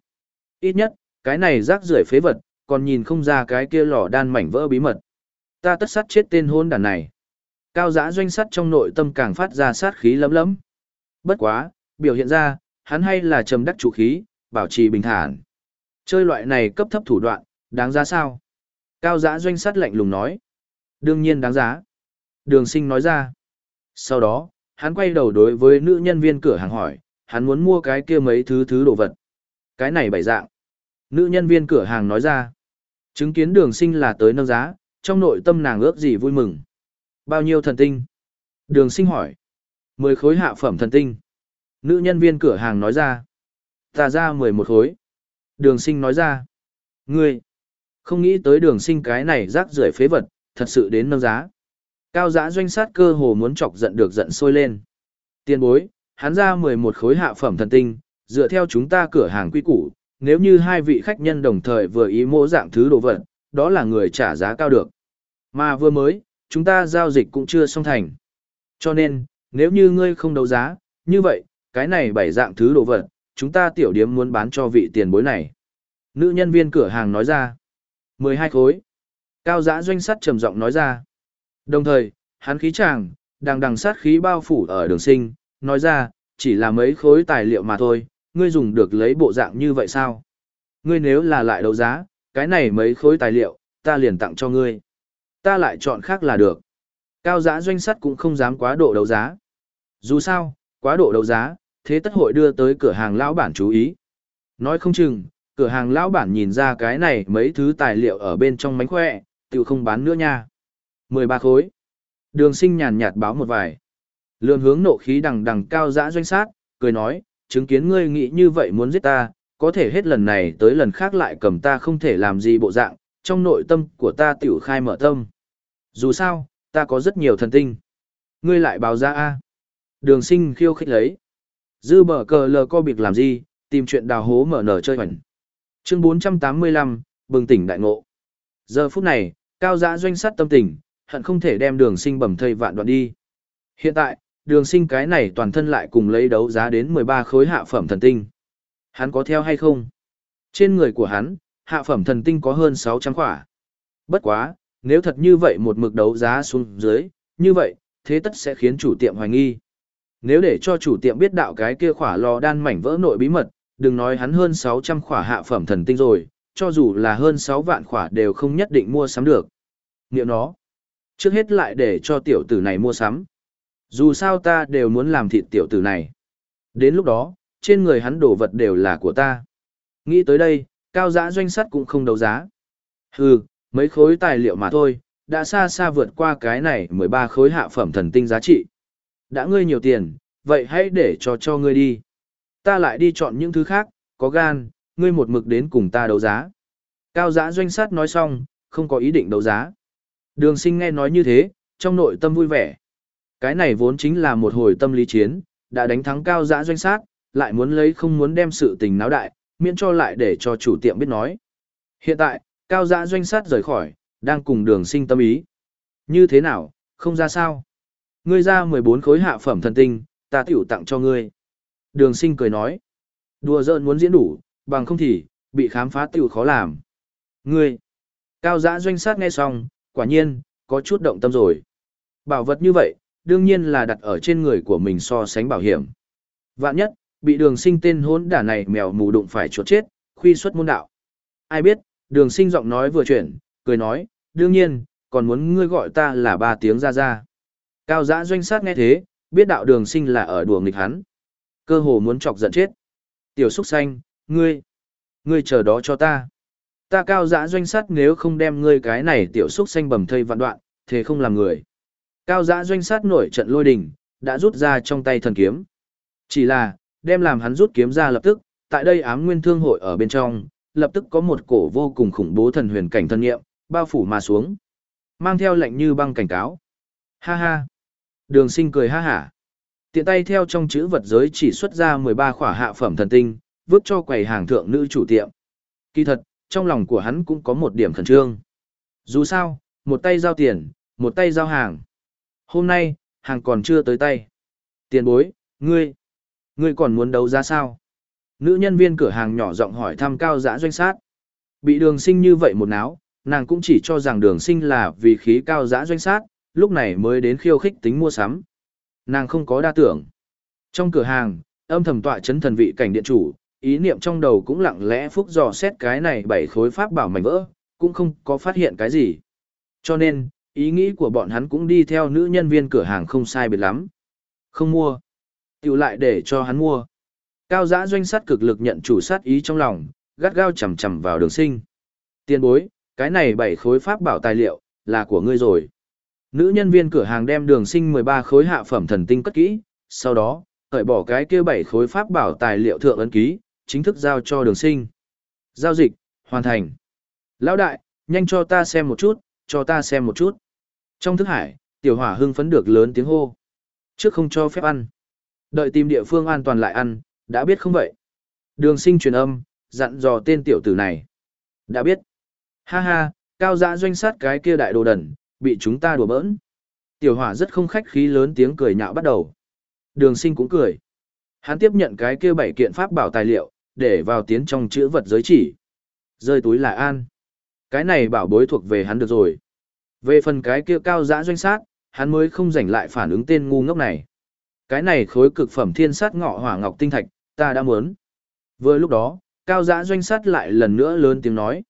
Ít nhất, cái này rác rưởi phế vật, còn nhìn không ra cái kia lò đan mảnh vỡ bí mật. Ta tất sát chết tên hôn đàn này. Cao giã doanh sắt trong nội tâm càng phát ra sát khí lấm lấm. Bất quá, biểu hiện ra, hắn hay là trầm đắc chủ khí, bảo trì bình thản. Chơi loại này cấp thấp thủ đoạn, đáng giá sao? Cao giã doanh sắt lạnh lùng nói. Đương nhiên đáng giá. Đường sinh nói ra. Sau đó, hắn quay đầu đối với nữ nhân viên cửa hàng hỏi, hắn muốn mua cái kia mấy thứ thứ đồ vật. Cái này bảy dạng. Nữ nhân viên cửa hàng nói ra. Chứng kiến đường sinh là tới nâng giá, trong nội tâm nàng ước gì vui mừng. Bao nhiêu thần tinh? Đường sinh hỏi. Mười khối hạ phẩm thần tinh. Nữ nhân viên cửa hàng nói ra. Ta ra mười một khối. Đường sinh nói ra. Ngươi. Không nghĩ tới đường sinh cái này rác rưởi phế vật, thật sự đến nâng giá. Cao giã doanh sát cơ hồ muốn chọc giận được giận sôi lên. Tiên bối, hắn ra 11 khối hạ phẩm thần tinh, dựa theo chúng ta cửa hàng quy củ, nếu như hai vị khách nhân đồng thời vừa ý mô dạng thứ đồ vật, đó là người trả giá cao được. Mà vừa mới, chúng ta giao dịch cũng chưa xong thành. Cho nên, nếu như ngươi không đấu giá, như vậy, cái này bảy dạng thứ đồ vật, chúng ta tiểu điếm muốn bán cho vị tiền bối này. Nữ nhân viên cửa hàng nói ra. 12 khối. Cao giã doanh sắt trầm giọng nói ra. Đồng thời, hắn khí chàng, đang đằng sát khí bao phủ ở đường sinh, nói ra, chỉ là mấy khối tài liệu mà thôi, ngươi dùng được lấy bộ dạng như vậy sao? Ngươi nếu là lại đấu giá, cái này mấy khối tài liệu, ta liền tặng cho ngươi. Ta lại chọn khác là được. Cao giá doanh sắt cũng không dám quá độ đấu giá. Dù sao, quá độ đấu giá, thế tất hội đưa tới cửa hàng lão bản chú ý. Nói không chừng, cửa hàng lão bản nhìn ra cái này mấy thứ tài liệu ở bên trong mánh khỏe, tự không bán nữa nha. 13 khối. Đường sinh nhàn nhạt báo một vài. Lương hướng nộ khí đằng đằng cao dã doanh sát, cười nói, chứng kiến ngươi nghĩ như vậy muốn giết ta, có thể hết lần này tới lần khác lại cầm ta không thể làm gì bộ dạng, trong nội tâm của ta tiểu khai mở tâm. Dù sao, ta có rất nhiều thần tinh. Ngươi lại báo ra A. Đường sinh khiêu khích lấy. Dư bở cờ lờ co biệt làm gì, tìm chuyện đào hố mở nở chơi hoành. Chương 485, bừng tỉnh đại ngộ. Giờ phút này, cao dã doanh sát tâm tình, hận không thể đem đường sinh bầm thây vạn đoạn đi. Hiện tại, đường sinh cái này toàn thân lại cùng lấy đấu giá đến 13 khối hạ phẩm thần tinh. Hắn có theo hay không? Trên người của hắn, hạ phẩm thần tinh có hơn 600 khỏa. Bất quá, nếu thật như vậy một mực đấu giá xuống dưới, như vậy, thế tất sẽ khiến chủ tiệm hoài nghi. Nếu để cho chủ tiệm biết đạo cái kia khỏa lò đan mảnh vỡ nội bí mật, đừng nói hắn hơn 600 khỏa hạ phẩm thần tinh rồi, cho dù là hơn 6 vạn khỏa đều không nhất định mua sắm được. Niệm nó, trước hết lại để cho tiểu tử này mua sắm. Dù sao ta đều muốn làm thịt tiểu tử này. Đến lúc đó, trên người hắn đổ vật đều là của ta. Nghĩ tới đây, cao giã doanh sắt cũng không đấu giá. Hừ, mấy khối tài liệu mà thôi, đã xa xa vượt qua cái này 13 khối hạ phẩm thần tinh giá trị. Đã ngươi nhiều tiền, vậy hãy để cho cho ngươi đi. Ta lại đi chọn những thứ khác, có gan, ngươi một mực đến cùng ta đấu giá. Cao giã doanh sát nói xong, không có ý định đấu giá. Đường sinh nghe nói như thế, trong nội tâm vui vẻ. Cái này vốn chính là một hồi tâm lý chiến, đã đánh thắng cao giã doanh sát, lại muốn lấy không muốn đem sự tình náo đại, miễn cho lại để cho chủ tiệm biết nói. Hiện tại, cao giã doanh sát rời khỏi, đang cùng đường sinh tâm ý. Như thế nào, không ra sao? Ngươi ra 14 khối hạ phẩm thần tinh, ta tiểu tặng cho ngươi. Đường sinh cười nói. Đùa giỡn muốn diễn đủ, bằng không thì, bị khám phá tiểu khó làm. Ngươi. Cao giã doanh sát nghe xong, quả nhiên, có chút động tâm rồi. Bảo vật như vậy, đương nhiên là đặt ở trên người của mình so sánh bảo hiểm. Vạn nhất, bị đường sinh tên hốn đả này mèo mù đụng phải chuột chết, khuy xuất môn đạo. Ai biết, đường sinh giọng nói vừa chuyển, cười nói, đương nhiên, còn muốn ngươi gọi ta là ba tiếng ra ra. Cao giã doanh sát nghe thế, biết đạo đường sinh là ở đùa nghịch hắn. Cơ hồ muốn chọc giận chết. Tiểu súc xanh, ngươi, ngươi chờ đó cho ta. Ta cao giã doanh sát nếu không đem ngươi cái này tiểu xúc xanh bầm thây vạn đoạn, thế không làm người. Cao giã doanh sát nổi trận lôi đình, đã rút ra trong tay thần kiếm. Chỉ là, đem làm hắn rút kiếm ra lập tức, tại đây ám nguyên thương hội ở bên trong, lập tức có một cổ vô cùng khủng bố thần huyền cảnh thân nghiệm, bao phủ mà xuống. Mang theo lệnh như băng cảnh cáo. Ha ha. Đường sinh cười ha hả. Tiện tay theo trong chữ vật giới chỉ xuất ra 13 khỏa hạ phẩm thần tinh, vứt cho quầy hàng thượng nữ chủ tiệm. Kỳ thật, trong lòng của hắn cũng có một điểm khẩn trương. Dù sao, một tay giao tiền, một tay giao hàng. Hôm nay, hàng còn chưa tới tay. Tiền bối, ngươi, ngươi còn muốn đấu giá sao? Nữ nhân viên cửa hàng nhỏ giọng hỏi thăm cao giã doanh sát. Bị đường sinh như vậy một náo, nàng cũng chỉ cho rằng đường sinh là vì khí cao giã doanh sát, lúc này mới đến khiêu khích tính mua sắm. Nàng không có đa tưởng. Trong cửa hàng, âm thầm tọa chấn thần vị cảnh điện chủ, ý niệm trong đầu cũng lặng lẽ phúc dò xét cái này bảy khối pháp bảo mảnh vỡ, cũng không có phát hiện cái gì. Cho nên, ý nghĩ của bọn hắn cũng đi theo nữ nhân viên cửa hàng không sai biệt lắm. Không mua. Tiểu lại để cho hắn mua. Cao giã doanh sát cực lực nhận chủ sát ý trong lòng, gắt gao chầm chầm vào đường sinh. Tiên bối, cái này bảy khối pháp bảo tài liệu, là của ngươi rồi. Nữ nhân viên cửa hàng đem đường sinh 13 khối hạ phẩm thần tinh cất kỹ, sau đó, cởi bỏ cái kia bảy khối pháp bảo tài liệu thượng ấn ký, chính thức giao cho đường sinh. Giao dịch, hoàn thành. Lão đại, nhanh cho ta xem một chút, cho ta xem một chút. Trong thức hải, tiểu hỏa hưng phấn được lớn tiếng hô. Trước không cho phép ăn. Đợi tìm địa phương an toàn lại ăn, đã biết không vậy? Đường sinh truyền âm, dặn dò tên tiểu tử này. Đã biết. Ha ha, cao dã doanh sát cái kia đại đồ đần, bị chúng ta đùa bỡn. Tiểu hỏa rất không khách khí lớn tiếng cười nhạo bắt đầu. Đường sinh cũng cười. Hắn tiếp nhận cái kia bảy kiện pháp bảo tài liệu, để vào tiến trong chữ vật giới chỉ. Rơi túi là an. Cái này bảo bối thuộc về hắn được rồi. Về phần cái kia cao dã doanh sát, hắn mới không rảnh lại phản ứng tên ngu ngốc này. Cái này khối cực phẩm thiên sát ngọ hỏa ngọc tinh thạch, ta đã muốn. Vừa lúc đó, cao dã doanh sát lại lần nữa lớn tiếng nói.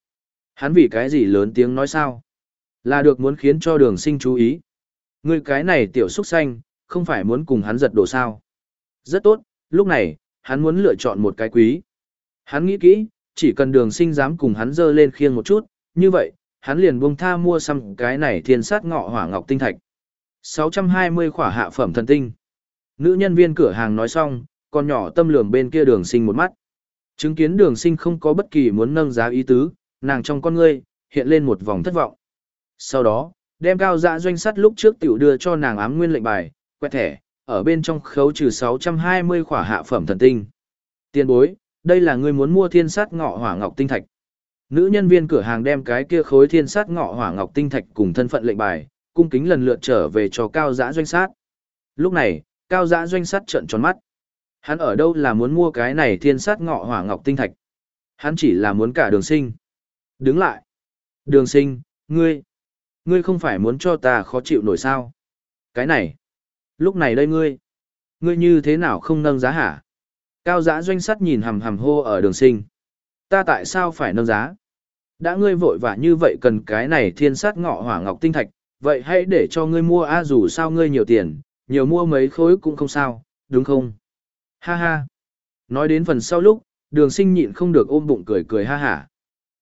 Hắn vì cái gì lớn tiếng nói sao? Là được muốn khiến cho đường sinh chú ý. Người cái này tiểu xúc xanh, không phải muốn cùng hắn giật đồ sao. Rất tốt, lúc này, hắn muốn lựa chọn một cái quý. Hắn nghĩ kỹ, chỉ cần đường sinh dám cùng hắn dơ lên khiêng một chút, như vậy, hắn liền buông tha mua xăm cái này thiên sát ngọ hỏa ngọc tinh thạch. 620 khỏa hạ phẩm thần tinh. Nữ nhân viên cửa hàng nói xong, con nhỏ tâm lường bên kia đường sinh một mắt. Chứng kiến đường sinh không có bất kỳ muốn nâng giá ý tứ, nàng trong con ngươi, hiện lên một vòng thất vọng. Sau đó, đem cao dạ doanh sắt lúc trước tiểu đưa cho nàng ám nguyên lệnh bài, quẹt thẻ, ở bên trong khấu trừ 620 khỏa hạ phẩm thần tinh. Tiền bối, đây là ngươi muốn mua thiên sát ngọ hỏa ngọc tinh thạch. Nữ nhân viên cửa hàng đem cái kia khối thiên sát ngọ hỏa ngọc tinh thạch cùng thân phận lệnh bài, cung kính lần lượt trở về cho cao giã doanh sát. Lúc này, cao giã doanh sát trợn tròn mắt. Hắn ở đâu là muốn mua cái này thiên sát ngọ hỏa ngọc tinh thạch. Hắn chỉ là muốn cả đường sinh. Đứng lại. Đường sinh, ngươi. Ngươi không phải muốn cho ta khó chịu nổi sao. Cái này. Lúc này đây ngươi. Ngươi như thế nào không nâng giá hả? Cao giã doanh sắt nhìn hầm hầm hô ở đường sinh. Ta tại sao phải nâng giá? Đã ngươi vội vã như vậy cần cái này thiên sát ngọ hỏa ngọc tinh thạch, vậy hãy để cho ngươi mua a dù sao ngươi nhiều tiền, nhiều mua mấy khối cũng không sao, đúng không? Ha ha. Nói đến phần sau lúc, đường sinh nhịn không được ôm bụng cười cười ha hả.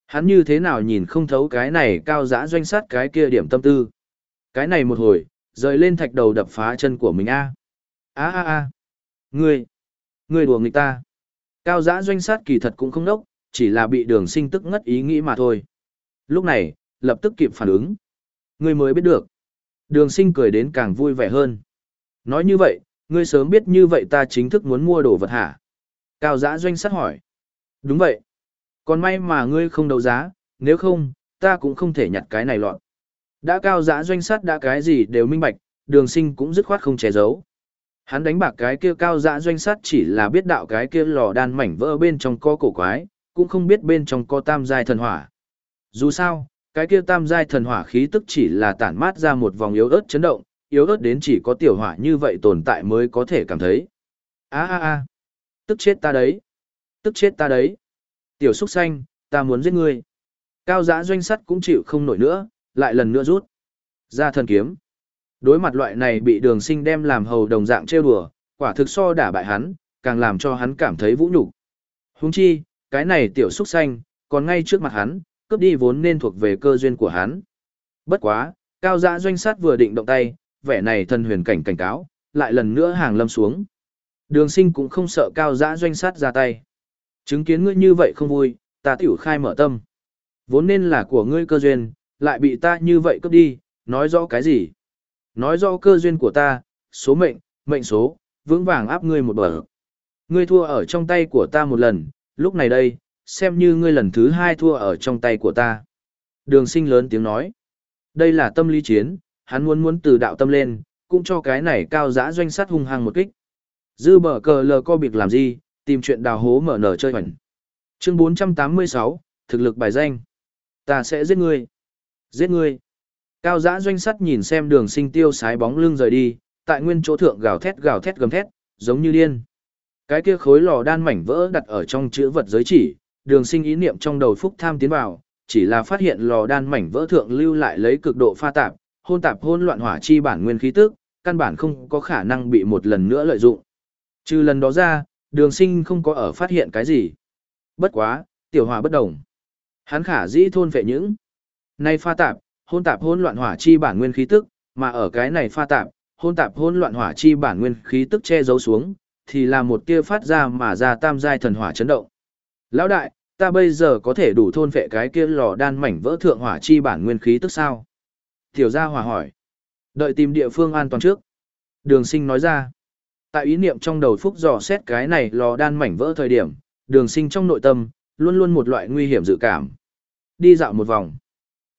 Hắn như thế nào nhìn không thấu cái này cao Giá doanh sát cái kia điểm tâm tư. Cái này một hồi, rời lên thạch đầu đập phá chân của mình a a a a Ngươi, ngươi đùa nghịch ta. Cao giã doanh sát kỳ thật cũng không đốc, chỉ là bị đường sinh tức ngất ý nghĩ mà thôi. Lúc này, lập tức kịp phản ứng. Ngươi mới biết được. Đường sinh cười đến càng vui vẻ hơn. Nói như vậy, ngươi sớm biết như vậy ta chính thức muốn mua đồ vật hả? Cao giã doanh sát hỏi. Đúng vậy. Còn may mà ngươi không đấu giá, nếu không, ta cũng không thể nhặt cái này lọt. Đã cao giã doanh sát đã cái gì đều minh bạch, đường sinh cũng dứt khoát không che giấu. Hắn đánh bạc cái kia cao dã doanh sát chỉ là biết đạo cái kia lò đan mảnh vỡ bên trong có cổ quái, cũng không biết bên trong có tam giai thần hỏa. Dù sao, cái kia tam giai thần hỏa khí tức chỉ là tản mát ra một vòng yếu ớt chấn động, yếu ớt đến chỉ có tiểu hỏa như vậy tồn tại mới có thể cảm thấy. a a a tức chết ta đấy, tức chết ta đấy. Tiểu xúc xanh, ta muốn giết ngươi. Cao giã doanh sắt cũng chịu không nổi nữa, lại lần nữa rút. Ra thần kiếm. Đối mặt loại này bị đường sinh đem làm hầu đồng dạng trêu đùa, quả thực so đả bại hắn, càng làm cho hắn cảm thấy vũ nhục Húng chi, cái này tiểu xúc xanh, còn ngay trước mặt hắn, cướp đi vốn nên thuộc về cơ duyên của hắn. Bất quá, cao dã doanh sát vừa định động tay, vẻ này thân huyền cảnh cảnh cáo, lại lần nữa hàng lâm xuống. Đường sinh cũng không sợ cao dã doanh sát ra tay. Chứng kiến ngươi như vậy không vui, ta tiểu khai mở tâm. Vốn nên là của ngươi cơ duyên, lại bị ta như vậy cướp đi, nói rõ cái gì? Nói rõ cơ duyên của ta, số mệnh, mệnh số, vững vàng áp ngươi một bờ. Ngươi thua ở trong tay của ta một lần, lúc này đây, xem như ngươi lần thứ hai thua ở trong tay của ta. Đường sinh lớn tiếng nói. Đây là tâm lý chiến, hắn muốn muốn từ đạo tâm lên, cũng cho cái này cao giã doanh sát hung hăng một kích. Dư bờ cờ lờ co biệt làm gì, tìm chuyện đào hố mở nở chơi hoành. Chương 486, thực lực bài danh. Ta sẽ giết ngươi. Giết ngươi. Cao giã doanh sắt nhìn xem đường sinh tiêu sái bóng lưng rời đi, tại nguyên chỗ thượng gào thét gào thét gầm thét, giống như điên. Cái kia khối lò đan mảnh vỡ đặt ở trong chữ vật giới chỉ, đường sinh ý niệm trong đầu phúc tham tiến vào, chỉ là phát hiện lò đan mảnh vỡ thượng lưu lại lấy cực độ pha tạp, hôn tạp hôn loạn hỏa chi bản nguyên khí tức, căn bản không có khả năng bị một lần nữa lợi dụng. Trừ lần đó ra, đường sinh không có ở phát hiện cái gì. Bất quá, tiểu hỏa bất đồng. Hắn khả dĩ thôn vệ những. Nay pha tạp, hôn tạp hôn loạn hỏa chi bản nguyên khí tức, mà ở cái này pha tạp, hôn tạp hôn loạn hỏa chi bản nguyên khí tức che giấu xuống, thì là một tia phát ra mà ra tam giai thần hỏa chấn động. Lão đại, ta bây giờ có thể đủ thôn vệ cái kia lò đan mảnh vỡ thượng hỏa chi bản nguyên khí tức sao? Tiểu gia hòa hỏi. Đợi tìm địa phương an toàn trước. Đường sinh nói ra. Tại ý niệm trong đầu phúc dò xét cái này lò đan mảnh vỡ thời điểm, đường sinh trong nội tâm, luôn luôn một loại nguy hiểm dự cảm. Đi dạo một vòng.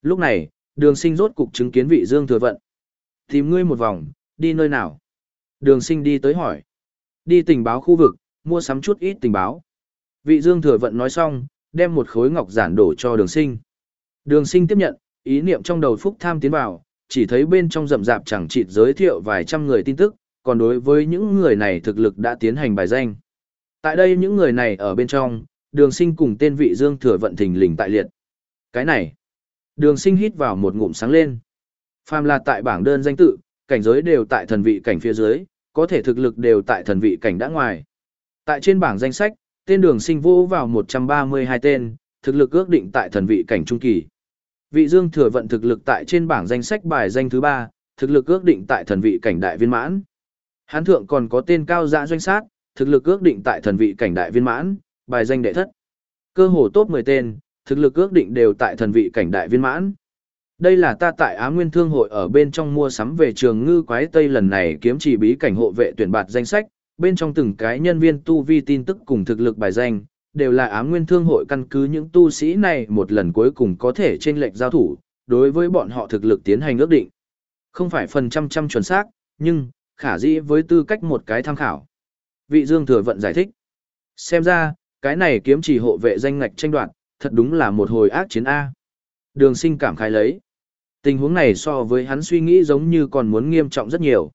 Lúc này, đường sinh rốt cục chứng kiến vị dương thừa vận. Tìm ngươi một vòng, đi nơi nào? Đường sinh đi tới hỏi. Đi tình báo khu vực, mua sắm chút ít tình báo. Vị dương thừa vận nói xong, đem một khối ngọc giản đổ cho đường sinh. Đường sinh tiếp nhận, ý niệm trong đầu phúc tham tiến vào, chỉ thấy bên trong rậm rạp chẳng chịt giới thiệu vài trăm người tin tức, còn đối với những người này thực lực đã tiến hành bài danh. Tại đây những người này ở bên trong, đường sinh cùng tên vị dương thừa vận thình lình tại liệt. Cái này, đường sinh hít vào một ngụm sáng lên. Phàm là tại bảng đơn danh tự, cảnh giới đều tại thần vị cảnh phía dưới, có thể thực lực đều tại thần vị cảnh đã ngoài. Tại trên bảng danh sách, tên đường sinh vô vào 132 tên, thực lực ước định tại thần vị cảnh trung kỳ. Vị Dương thừa vận thực lực tại trên bảng danh sách bài danh thứ 3, thực lực ước định tại thần vị cảnh đại viên mãn. Hán thượng còn có tên cao dã doanh sát, thực lực ước định tại thần vị cảnh đại viên mãn, bài danh đệ thất. Cơ hồ top 10 tên, thực lực ước định đều tại thần vị cảnh đại viên mãn. Đây là ta tại Á Nguyên Thương hội ở bên trong mua sắm về trường ngư quái Tây lần này kiếm chỉ bí cảnh hộ vệ tuyển bạt danh sách, bên trong từng cái nhân viên tu vi tin tức cùng thực lực bài danh, đều là Á Nguyên Thương hội căn cứ những tu sĩ này một lần cuối cùng có thể trên lệnh giao thủ, đối với bọn họ thực lực tiến hành ước định. Không phải phần trăm trăm chuẩn xác, nhưng, khả dĩ với tư cách một cái tham khảo. Vị Dương Thừa Vận giải thích. Xem ra, cái này kiếm chỉ hộ vệ danh ngạch tranh đoạt, thật đúng là một hồi ác chiến A. Đường sinh cảm khai lấy. Tình huống này so với hắn suy nghĩ giống như còn muốn nghiêm trọng rất nhiều.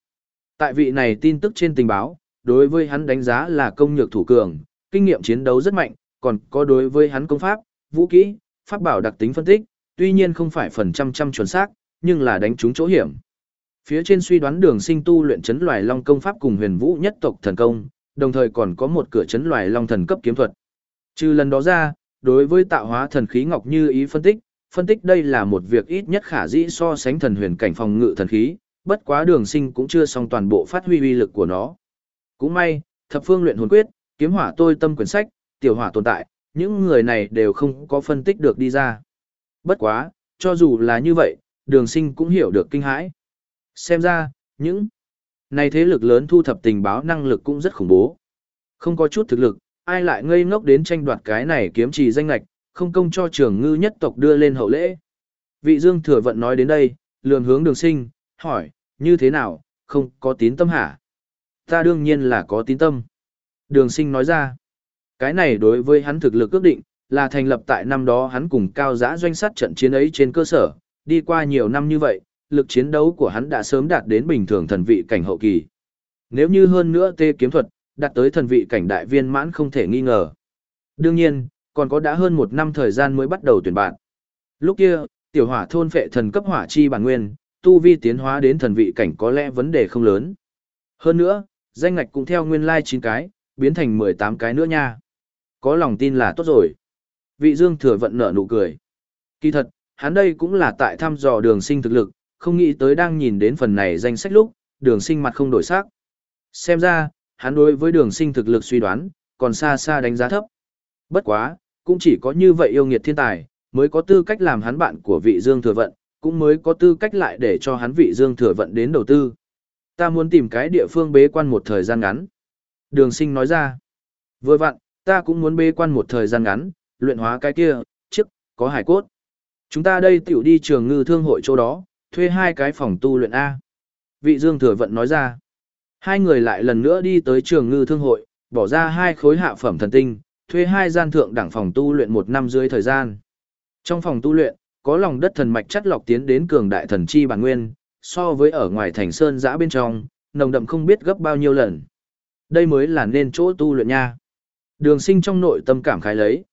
Tại vị này tin tức trên tình báo, đối với hắn đánh giá là công nhược thủ cường, kinh nghiệm chiến đấu rất mạnh, còn có đối với hắn công pháp, vũ kỹ, pháp bảo đặc tính phân tích, tuy nhiên không phải phần trăm trăm chuẩn xác, nhưng là đánh trúng chỗ hiểm. Phía trên suy đoán đường sinh tu luyện chấn loài long công pháp cùng huyền vũ nhất tộc thần công, đồng thời còn có một cửa chấn loài long thần cấp kiếm thuật. Trừ lần đó ra, đối với tạo hóa thần khí ngọc như ý phân tích, phân tích đây là một việc ít nhất khả dĩ so sánh thần huyền cảnh phòng ngự thần khí, bất quá đường sinh cũng chưa xong toàn bộ phát huy uy lực của nó. Cũng may, thập phương luyện hồn quyết, kiếm hỏa tôi tâm quyển sách, tiểu hỏa tồn tại, những người này đều không có phân tích được đi ra. Bất quá, cho dù là như vậy, đường sinh cũng hiểu được kinh hãi. Xem ra, những này thế lực lớn thu thập tình báo năng lực cũng rất khủng bố. Không có chút thực lực, ai lại ngây ngốc đến tranh đoạt cái này kiếm trì danh lệch, không công cho trường ngư nhất tộc đưa lên hậu lễ. Vị Dương Thừa Vận nói đến đây, lườm hướng đường sinh, hỏi, như thế nào, không có tín tâm hả? Ta đương nhiên là có tín tâm. Đường sinh nói ra, cái này đối với hắn thực lực ước định, là thành lập tại năm đó hắn cùng cao giã doanh sát trận chiến ấy trên cơ sở, đi qua nhiều năm như vậy, lực chiến đấu của hắn đã sớm đạt đến bình thường thần vị cảnh hậu kỳ. Nếu như hơn nữa tê kiếm thuật, đạt tới thần vị cảnh đại viên mãn không thể nghi ngờ. Đương nhiên, còn có đã hơn một năm thời gian mới bắt đầu tuyển bạn. Lúc kia, tiểu hỏa thôn phệ thần cấp hỏa chi bản nguyên, tu vi tiến hóa đến thần vị cảnh có lẽ vấn đề không lớn. Hơn nữa, danh ngạch cũng theo nguyên lai like 9 cái, biến thành 18 cái nữa nha. Có lòng tin là tốt rồi. Vị Dương thừa vận nở nụ cười. Kỳ thật, hắn đây cũng là tại thăm dò đường sinh thực lực, không nghĩ tới đang nhìn đến phần này danh sách lúc, đường sinh mặt không đổi sắc. Xem ra, hắn đối với đường sinh thực lực suy đoán, còn xa xa đánh giá thấp. Bất quá, cũng chỉ có như vậy yêu nghiệt thiên tài, mới có tư cách làm hắn bạn của vị Dương Thừa Vận, cũng mới có tư cách lại để cho hắn vị Dương Thừa Vận đến đầu tư. Ta muốn tìm cái địa phương bế quan một thời gian ngắn. Đường sinh nói ra. Vừa vặn, ta cũng muốn bế quan một thời gian ngắn, luyện hóa cái kia, trước, có hải cốt. Chúng ta đây tiểu đi trường ngư thương hội chỗ đó, thuê hai cái phòng tu luyện A. Vị Dương Thừa Vận nói ra. Hai người lại lần nữa đi tới trường ngư thương hội, bỏ ra hai khối hạ phẩm thần tinh, thuê hai gian thượng đẳng phòng tu luyện một năm dưới thời gian. Trong phòng tu luyện, có lòng đất thần mạch chất lọc tiến đến cường đại thần chi bản nguyên, so với ở ngoài thành sơn giã bên trong, nồng đậm không biết gấp bao nhiêu lần. Đây mới là nên chỗ tu luyện nha. Đường sinh trong nội tâm cảm khái lấy.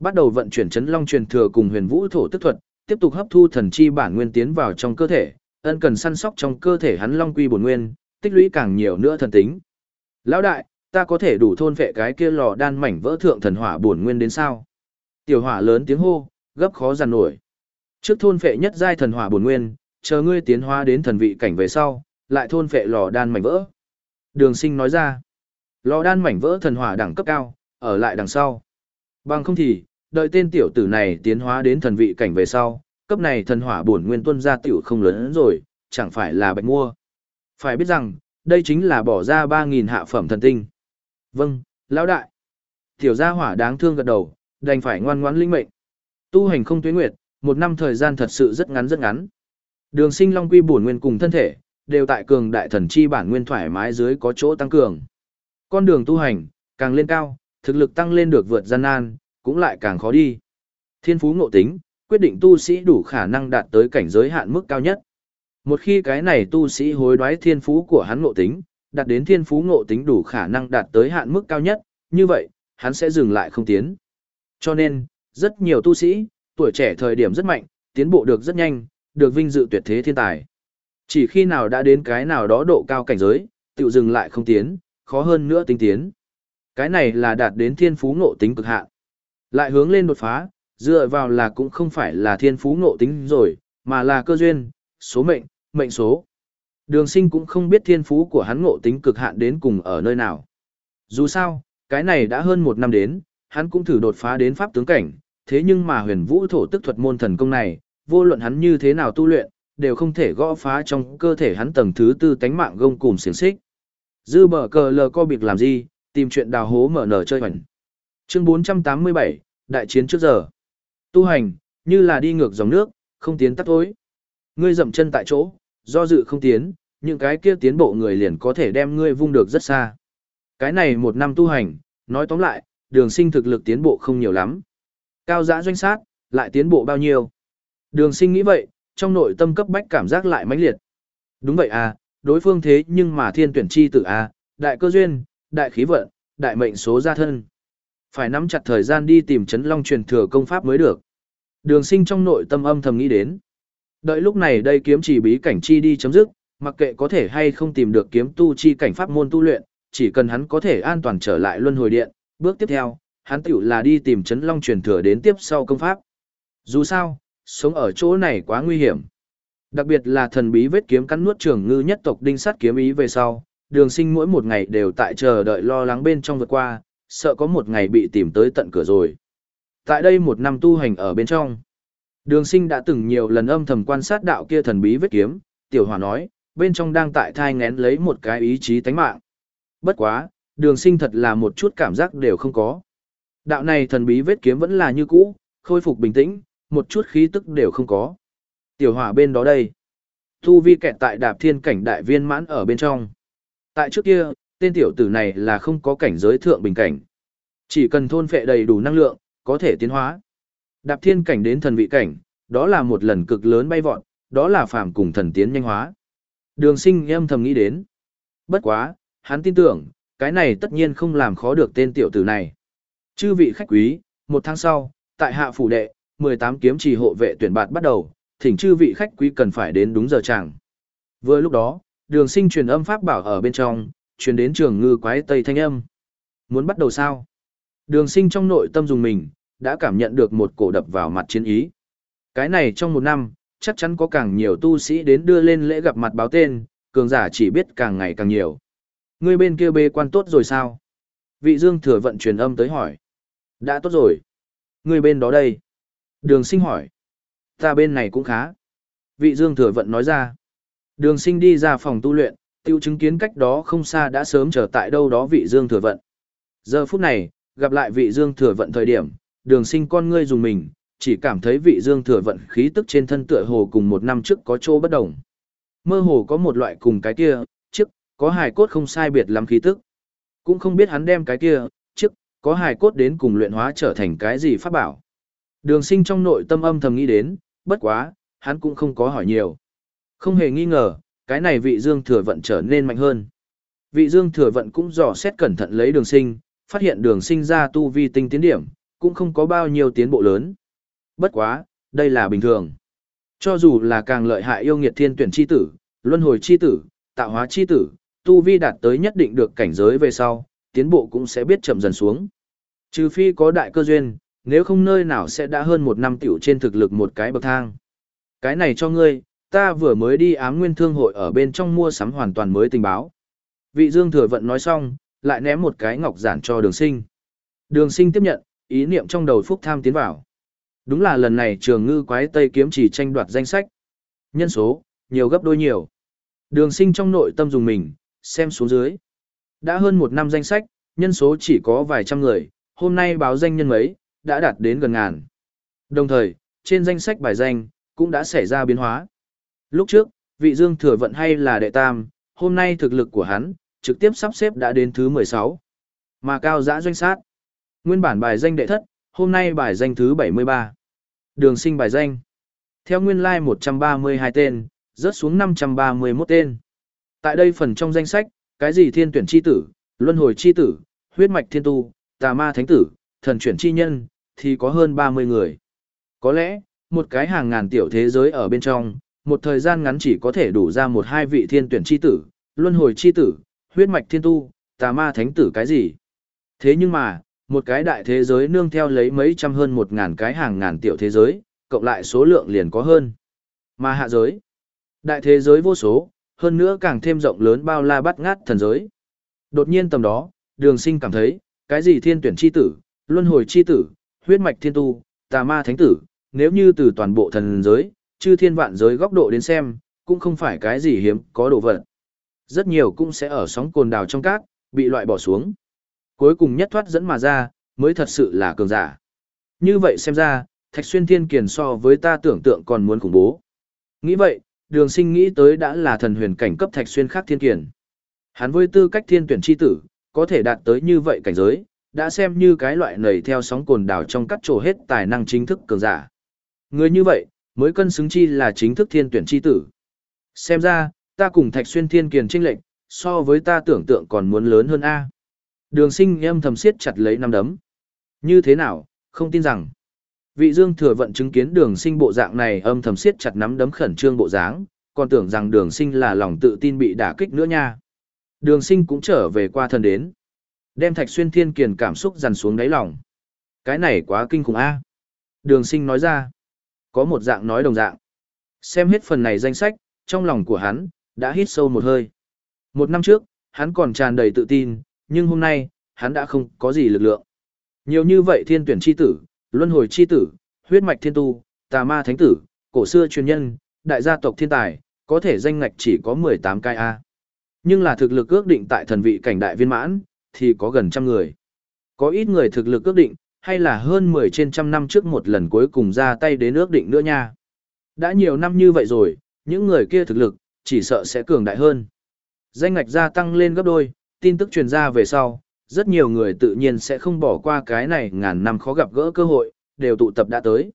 Bắt đầu vận chuyển chấn long truyền thừa cùng huyền vũ thổ tức thuật, tiếp tục hấp thu thần chi bản nguyên tiến vào trong cơ thể, ân cần săn sóc trong cơ thể hắn long quy bổn nguyên, tích lũy càng nhiều nữa thần tính. Lão đại, ta có thể đủ thôn vệ cái kia lò đan mảnh vỡ thượng thần hỏa bổn nguyên đến sao? Tiểu hỏa lớn tiếng hô, gấp khó giàn nổi. Trước thôn vệ nhất giai thần hỏa bổn nguyên, chờ ngươi tiến hóa đến thần vị cảnh về sau, lại thôn vệ lò đan mảnh vỡ. Đường Sinh nói ra, lò đan mảnh vỡ thần hỏa đẳng cấp cao, ở lại đằng sau. Bằng không thì, đợi tên tiểu tử này tiến hóa đến thần vị cảnh về sau, cấp này thần hỏa bổn nguyên tuân ra tiểu không lớn rồi, chẳng phải là bạch mua. Phải biết rằng, đây chính là bỏ ra 3.000 hạ phẩm thần tinh. Vâng, lão đại. Tiểu gia hỏa đáng thương gật đầu, đành phải ngoan ngoãn linh mệnh. Tu hành không tuyến nguyệt, một năm thời gian thật sự rất ngắn rất ngắn. Đường sinh long quy bổn nguyên cùng thân thể, đều tại cường đại thần chi bản nguyên thoải mái dưới có chỗ tăng cường. Con đường tu hành, càng lên cao, thực lực tăng lên được vượt gian nan, cũng lại càng khó đi. Thiên phú ngộ tính, quyết định tu sĩ đủ khả năng đạt tới cảnh giới hạn mức cao nhất. Một khi cái này tu sĩ hối đoái thiên phú của hắn ngộ tính, đạt đến thiên phú ngộ tính đủ khả năng đạt tới hạn mức cao nhất, như vậy, hắn sẽ dừng lại không tiến. Cho nên, rất nhiều tu sĩ, tuổi trẻ thời điểm rất mạnh, tiến bộ được rất nhanh, được vinh dự tuyệt thế thiên tài. Chỉ khi nào đã đến cái nào đó độ cao cảnh giới, tự dừng lại không tiến, khó hơn nữa tinh tiến. Cái này là đạt đến thiên phú ngộ tính cực hạn. Lại hướng lên đột phá, dựa vào là cũng không phải là thiên phú ngộ tính rồi, mà là cơ duyên, số mệnh, mệnh số. Đường sinh cũng không biết thiên phú của hắn ngộ tính cực hạn đến cùng ở nơi nào. Dù sao, cái này đã hơn một năm đến, hắn cũng thử đột phá đến pháp tướng cảnh, thế nhưng mà huyền vũ thổ tức thuật môn thần công này, vô luận hắn như thế nào tu luyện, đều không thể gõ phá trong cơ thể hắn tầng thứ tư tánh mạng gông cùng xiềng xích. Dư bờ cờ lờ co biệt làm gì, tìm chuyện đào hố mở nở chơi hoành. Chương 487, Đại chiến trước giờ. Tu hành, như là đi ngược dòng nước, không tiến tắt tối. Ngươi dậm chân tại chỗ, do dự không tiến, những cái kia tiến bộ người liền có thể đem ngươi vung được rất xa. Cái này một năm tu hành, nói tóm lại, đường sinh thực lực tiến bộ không nhiều lắm. Cao giã doanh sát, lại tiến bộ bao nhiêu? Đường sinh nghĩ vậy, trong nội tâm cấp bách cảm giác lại mãnh liệt. Đúng vậy à, đối phương thế nhưng mà thiên tuyển chi tử à, đại cơ duyên, đại khí vận, đại mệnh số gia thân. Phải nắm chặt thời gian đi tìm chấn long truyền thừa công pháp mới được. Đường sinh trong nội tâm âm thầm nghĩ đến. Đợi lúc này đây kiếm chỉ bí cảnh chi đi chấm dứt, mặc kệ có thể hay không tìm được kiếm tu chi cảnh pháp môn tu luyện, chỉ cần hắn có thể an toàn trở lại luân hồi điện, bước tiếp theo, hắn tiểu là đi tìm chấn long truyền thừa đến tiếp sau công pháp. Dù sao, sống ở chỗ này quá nguy hiểm. Đặc biệt là thần bí vết kiếm cắn nuốt trường ngư nhất tộc đinh sát kiếm ý về sau, đường sinh mỗi một ngày đều tại chờ đợi lo lắng bên trong vượt qua, sợ có một ngày bị tìm tới tận cửa rồi. Tại đây một năm tu hành ở bên trong, đường sinh đã từng nhiều lần âm thầm quan sát đạo kia thần bí vết kiếm, tiểu hòa nói, bên trong đang tại thai ngén lấy một cái ý chí tánh mạng. Bất quá, đường sinh thật là một chút cảm giác đều không có. Đạo này thần bí vết kiếm vẫn là như cũ, khôi phục bình tĩnh, một chút khí tức đều không có. Tiểu hỏa bên đó đây. Thu vi kẹt tại đạp thiên cảnh đại viên mãn ở bên trong. Tại trước kia, tên tiểu tử này là không có cảnh giới thượng bình cảnh. Chỉ cần thôn phệ đầy đủ năng lượng, có thể tiến hóa. Đạp thiên cảnh đến thần vị cảnh, đó là một lần cực lớn bay vọt, đó là phàm cùng thần tiến nhanh hóa. Đường sinh em thầm nghĩ đến. Bất quá, hắn tin tưởng, cái này tất nhiên không làm khó được tên tiểu tử này. Chư vị khách quý, một tháng sau, tại hạ phủ đệ, 18 kiếm trì hộ vệ tuyển bạt bắt đầu, thỉnh chư vị khách quý cần phải đến đúng giờ chẳng. Vừa lúc đó, đường sinh truyền âm pháp bảo ở bên trong, truyền đến trường ngư quái tây thanh âm. Muốn bắt đầu sao? Đường sinh trong nội tâm dùng mình, đã cảm nhận được một cổ đập vào mặt chiến ý. Cái này trong một năm, chắc chắn có càng nhiều tu sĩ đến đưa lên lễ gặp mặt báo tên, cường giả chỉ biết càng ngày càng nhiều. Người bên kia bê quan tốt rồi sao? Vị dương thừa vận truyền âm tới hỏi. Đã tốt rồi. Người bên đó đây. Đường sinh hỏi. Ta bên này cũng khá. Vị Dương Thừa Vận nói ra. Đường sinh đi ra phòng tu luyện, tiêu chứng kiến cách đó không xa đã sớm trở tại đâu đó vị Dương Thừa Vận. Giờ phút này, gặp lại vị Dương Thừa Vận thời điểm, đường sinh con ngươi dùng mình, chỉ cảm thấy vị Dương Thừa Vận khí tức trên thân tựa hồ cùng một năm trước có chỗ bất đồng. Mơ hồ có một loại cùng cái kia, trước, có hài cốt không sai biệt lắm khí tức. Cũng không biết hắn đem cái kia, trước, có hài cốt đến cùng luyện hóa trở thành cái gì pháp bảo. Đường sinh trong nội tâm âm thầm nghĩ đến, bất quá, hắn cũng không có hỏi nhiều. Không hề nghi ngờ, cái này vị dương thừa vận trở nên mạnh hơn. Vị dương thừa vận cũng dò xét cẩn thận lấy đường sinh, phát hiện đường sinh ra tu vi tinh tiến điểm, cũng không có bao nhiêu tiến bộ lớn. Bất quá, đây là bình thường. Cho dù là càng lợi hại yêu nghiệt thiên tuyển chi tử, luân hồi chi tử, tạo hóa chi tử, tu vi đạt tới nhất định được cảnh giới về sau, tiến bộ cũng sẽ biết chậm dần xuống. Trừ phi có đại cơ duyên, nếu không nơi nào sẽ đã hơn một năm tiểu trên thực lực một cái bậc thang. Cái này cho ngươi, ta vừa mới đi ám nguyên thương hội ở bên trong mua sắm hoàn toàn mới tình báo. Vị Dương Thừa Vận nói xong, lại ném một cái ngọc giản cho đường sinh. Đường sinh tiếp nhận, ý niệm trong đầu phúc tham tiến vào. Đúng là lần này trường ngư quái Tây kiếm chỉ tranh đoạt danh sách. Nhân số, nhiều gấp đôi nhiều. Đường sinh trong nội tâm dùng mình, xem xuống dưới. Đã hơn một năm danh sách, nhân số chỉ có vài trăm người, hôm nay báo danh nhân mấy, đã đạt đến gần ngàn. Đồng thời, trên danh sách bài danh, cũng đã xảy ra biến hóa. Lúc trước, vị dương thừa vận hay là đệ tam, hôm nay thực lực của hắn, trực tiếp sắp xếp đã đến thứ 16. Mà cao giã doanh sát. Nguyên bản bài danh đệ thất, hôm nay bài danh thứ 73. Đường sinh bài danh. Theo nguyên lai like 132 tên, rớt xuống 531 tên. Tại đây phần trong danh sách, cái gì thiên tuyển chi tử, luân hồi chi tử, huyết mạch thiên tu, tà ma thánh tử, thần chuyển chi nhân, thì có hơn 30 người. Có lẽ, một cái hàng ngàn tiểu thế giới ở bên trong, một thời gian ngắn chỉ có thể đủ ra một hai vị thiên tuyển chi tử, luân hồi chi tử, huyết mạch thiên tu, tà ma thánh tử cái gì. Thế nhưng mà, một cái đại thế giới nương theo lấy mấy trăm hơn một ngàn cái hàng ngàn tiểu thế giới, cộng lại số lượng liền có hơn. Mà hạ giới, đại thế giới vô số, hơn nữa càng thêm rộng lớn bao la bắt ngát thần giới. Đột nhiên tầm đó, đường sinh cảm thấy, cái gì thiên tuyển chi tử, luân hồi chi tử, huyết mạch thiên tu, tà ma thánh tử, nếu như từ toàn bộ thần giới, chư thiên vạn giới góc độ đến xem, cũng không phải cái gì hiếm có đồ vật. Rất nhiều cũng sẽ ở sóng cồn đào trong cát, bị loại bỏ xuống. Cuối cùng nhất thoát dẫn mà ra, mới thật sự là cường giả. Như vậy xem ra, Thạch Xuyên Thiên Kiền so với ta tưởng tượng còn muốn khủng bố. Nghĩ vậy, đường sinh nghĩ tới đã là thần huyền cảnh cấp Thạch Xuyên khác Thiên Kiền. Hắn với tư cách thiên tuyển chi tử, có thể đạt tới như vậy cảnh giới, đã xem như cái loại nầy theo sóng cồn đảo trong cắt trổ hết tài năng chính thức cường giả. Người như vậy, mới cân xứng chi là chính thức thiên tuyển chi tử. Xem ra, ta cùng Thạch Xuyên Thiên Kiền trinh lệnh, so với ta tưởng tượng còn muốn lớn hơn A. Đường sinh âm thầm siết chặt lấy năm đấm. Như thế nào, không tin rằng. Vị dương thừa vận chứng kiến đường sinh bộ dạng này âm thầm siết chặt nắm đấm khẩn trương bộ dáng, còn tưởng rằng đường sinh là lòng tự tin bị đả kích nữa nha. Đường sinh cũng trở về qua thân đến. Đem thạch xuyên thiên kiền cảm xúc dằn xuống đáy lòng. Cái này quá kinh khủng a à. Đường sinh nói ra. Có một dạng nói đồng dạng. Xem hết phần này danh sách, trong lòng của hắn, đã hít sâu một hơi. Một năm trước, hắn còn tràn đầy tự tin, nhưng hôm nay, hắn đã không có gì lực lượng. Nhiều như vậy thiên tuyển chi tử, luân hồi chi tử, huyết mạch thiên tu, tà ma thánh tử, cổ xưa truyền nhân, đại gia tộc thiên tài, có thể danh ngạch chỉ có 18 cái A. Nhưng là thực lực ước định tại thần vị cảnh đại viên mãn, thì có gần trăm người. Có ít người thực lực ước định, hay là hơn 10 trên trăm năm trước một lần cuối cùng ra tay đến ước định nữa nha. Đã nhiều năm như vậy rồi, những người kia thực lực, chỉ sợ sẽ cường đại hơn. Danh ngạch gia tăng lên gấp đôi, tin tức truyền ra về sau, rất nhiều người tự nhiên sẽ không bỏ qua cái này ngàn năm khó gặp gỡ cơ hội, đều tụ tập đã tới.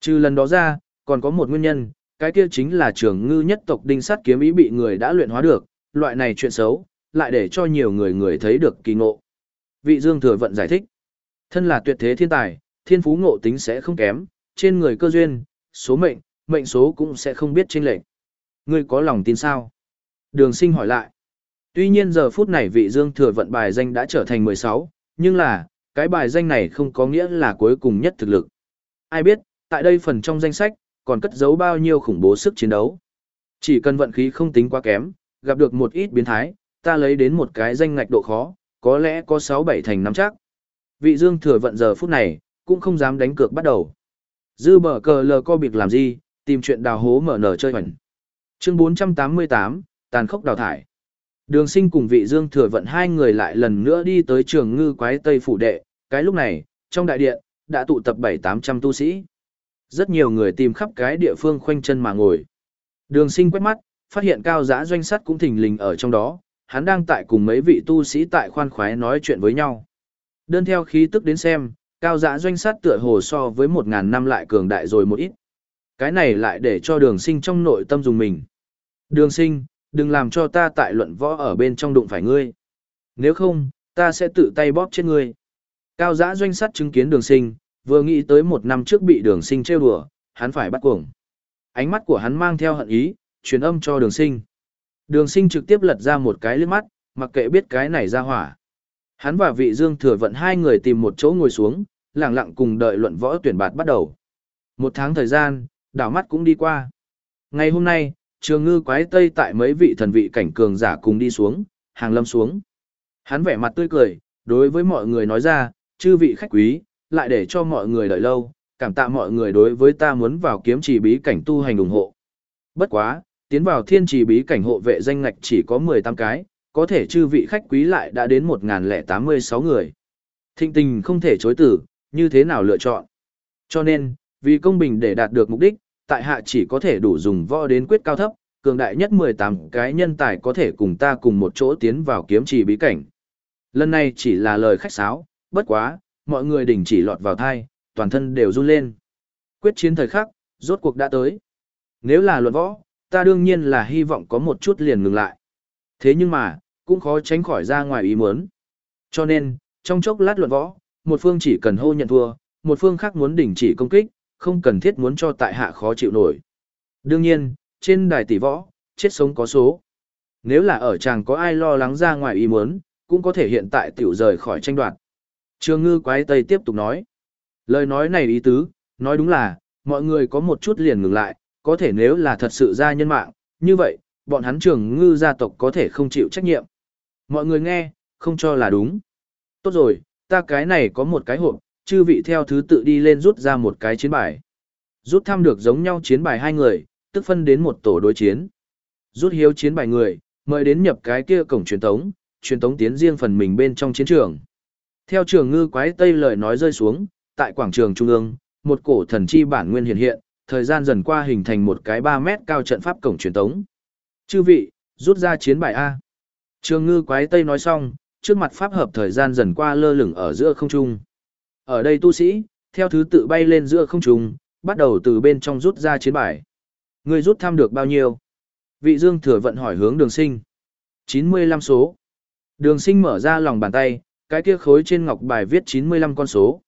Trừ lần đó ra, còn có một nguyên nhân, cái kia chính là trường ngư nhất tộc đinh sắt kiếm ý bị người đã luyện hóa được, loại này chuyện xấu, lại để cho nhiều người người thấy được kỳ ngộ. Vị Dương Thừa Vận giải thích, thân là tuyệt thế thiên tài, thiên phú ngộ tính sẽ không kém, trên người cơ duyên, số mệnh, mệnh số cũng sẽ không biết chênh lệch. Ngươi có lòng tin sao? Đường sinh hỏi lại. Tuy nhiên giờ phút này vị Dương Thừa Vận bài danh đã trở thành 16, nhưng là, cái bài danh này không có nghĩa là cuối cùng nhất thực lực. Ai biết, tại đây phần trong danh sách, còn cất giấu bao nhiêu khủng bố sức chiến đấu. Chỉ cần vận khí không tính quá kém, gặp được một ít biến thái, ta lấy đến một cái danh ngạch độ khó, có lẽ có 6-7 thành nắm chắc. Vị Dương thừa vận giờ phút này, cũng không dám đánh cược bắt đầu. Dư bờ cờ lờ co biệt làm gì, tìm chuyện đào hố mở nở chơi hoành. Chương 488, tàn khốc đào thải. Đường sinh cùng vị Dương thừa vận hai người lại lần nữa đi tới trường ngư quái Tây Phủ Đệ, cái lúc này, trong đại điện, đã tụ tập 7-800 tu sĩ. Rất nhiều người tìm khắp cái địa phương khoanh chân mà ngồi. Đường sinh quét mắt, phát hiện cao giã doanh sắt cũng thình lình ở trong đó, hắn đang tại cùng mấy vị tu sĩ tại khoan khoái nói chuyện với nhau. Đơn theo khí tức đến xem, cao giã doanh sắt tựa hồ so với 1.000 năm lại cường đại rồi một ít. Cái này lại để cho đường sinh trong nội tâm dùng mình. Đường sinh, đừng làm cho ta tại luận võ ở bên trong đụng phải ngươi. Nếu không, ta sẽ tự tay bóp chết ngươi. Cao giã doanh sắt chứng kiến đường sinh, vừa nghĩ tới một năm trước bị đường sinh trêu đùa, hắn phải bắt cuồng. Ánh mắt của hắn mang theo hận ý, truyền âm cho đường sinh. Đường sinh trực tiếp lật ra một cái liếc mắt, mặc kệ biết cái này ra hỏa. Hắn và vị dương thừa vận hai người tìm một chỗ ngồi xuống, lặng lặng cùng đợi luận võ tuyển bạt bắt đầu. Một tháng thời gian, đảo mắt cũng đi qua. Ngày hôm nay, trường ngư quái tây tại mấy vị thần vị cảnh cường giả cùng đi xuống, hàng lâm xuống. Hắn vẻ mặt tươi cười, đối với mọi người nói ra, chư vị khách quý, lại để cho mọi người đợi lâu, cảm tạ mọi người đối với ta muốn vào kiếm trì bí cảnh tu hành ủng hộ. Bất quá, tiến vào thiên trì bí cảnh hộ vệ danh ngạch chỉ có 18 cái, có thể chư vị khách quý lại đã đến 1086 người. Thịnh tình không thể chối tử, như thế nào lựa chọn. Cho nên, vì công bình để đạt được mục đích, tại hạ chỉ có thể đủ dùng võ đến quyết cao thấp, cường đại nhất 18 cái nhân tài có thể cùng ta cùng một chỗ tiến vào kiếm trì bí cảnh. Lần này chỉ là lời khách sáo, bất quá, mọi người đình chỉ lọt vào thai, toàn thân đều run lên. Quyết chiến thời khắc, rốt cuộc đã tới. Nếu là luận võ, ta đương nhiên là hy vọng có một chút liền ngừng lại. Thế nhưng mà, cũng khó tránh khỏi ra ngoài ý muốn. Cho nên, trong chốc lát luận võ, một phương chỉ cần hô nhận thua, một phương khác muốn đình chỉ công kích, không cần thiết muốn cho tại hạ khó chịu nổi. Đương nhiên, trên đài tỷ võ, chết sống có số. Nếu là ở chàng có ai lo lắng ra ngoài ý muốn, cũng có thể hiện tại tiểu rời khỏi tranh đoạt. Trường ngư quái tây tiếp tục nói. Lời nói này ý tứ, nói đúng là, mọi người có một chút liền ngừng lại, có thể nếu là thật sự ra nhân mạng, như vậy, bọn hắn trường ngư gia tộc có thể không chịu trách nhiệm. Mọi người nghe, không cho là đúng. Tốt rồi, ta cái này có một cái hộp, chư vị theo thứ tự đi lên rút ra một cái chiến bài. Rút thăm được giống nhau chiến bài hai người, tức phân đến một tổ đối chiến. Rút hiếu chiến bài người, mời đến nhập cái kia cổng truyền tống, truyền tống tiến riêng phần mình bên trong chiến trường. Theo trường ngư quái tây lời nói rơi xuống, tại quảng trường trung ương, một cổ thần chi bản nguyên hiện hiện, thời gian dần qua hình thành một cái 3 mét cao trận pháp cổng truyền tống. Chư vị, rút ra chiến bài A. Trường ngư quái tây nói xong, trước mặt pháp hợp thời gian dần qua lơ lửng ở giữa không trung. Ở đây tu sĩ, theo thứ tự bay lên giữa không trung, bắt đầu từ bên trong rút ra chiến bài. Người rút thăm được bao nhiêu? Vị dương thừa vận hỏi hướng đường sinh. 95 số. Đường sinh mở ra lòng bàn tay, cái kia khối trên ngọc bài viết 95 con số.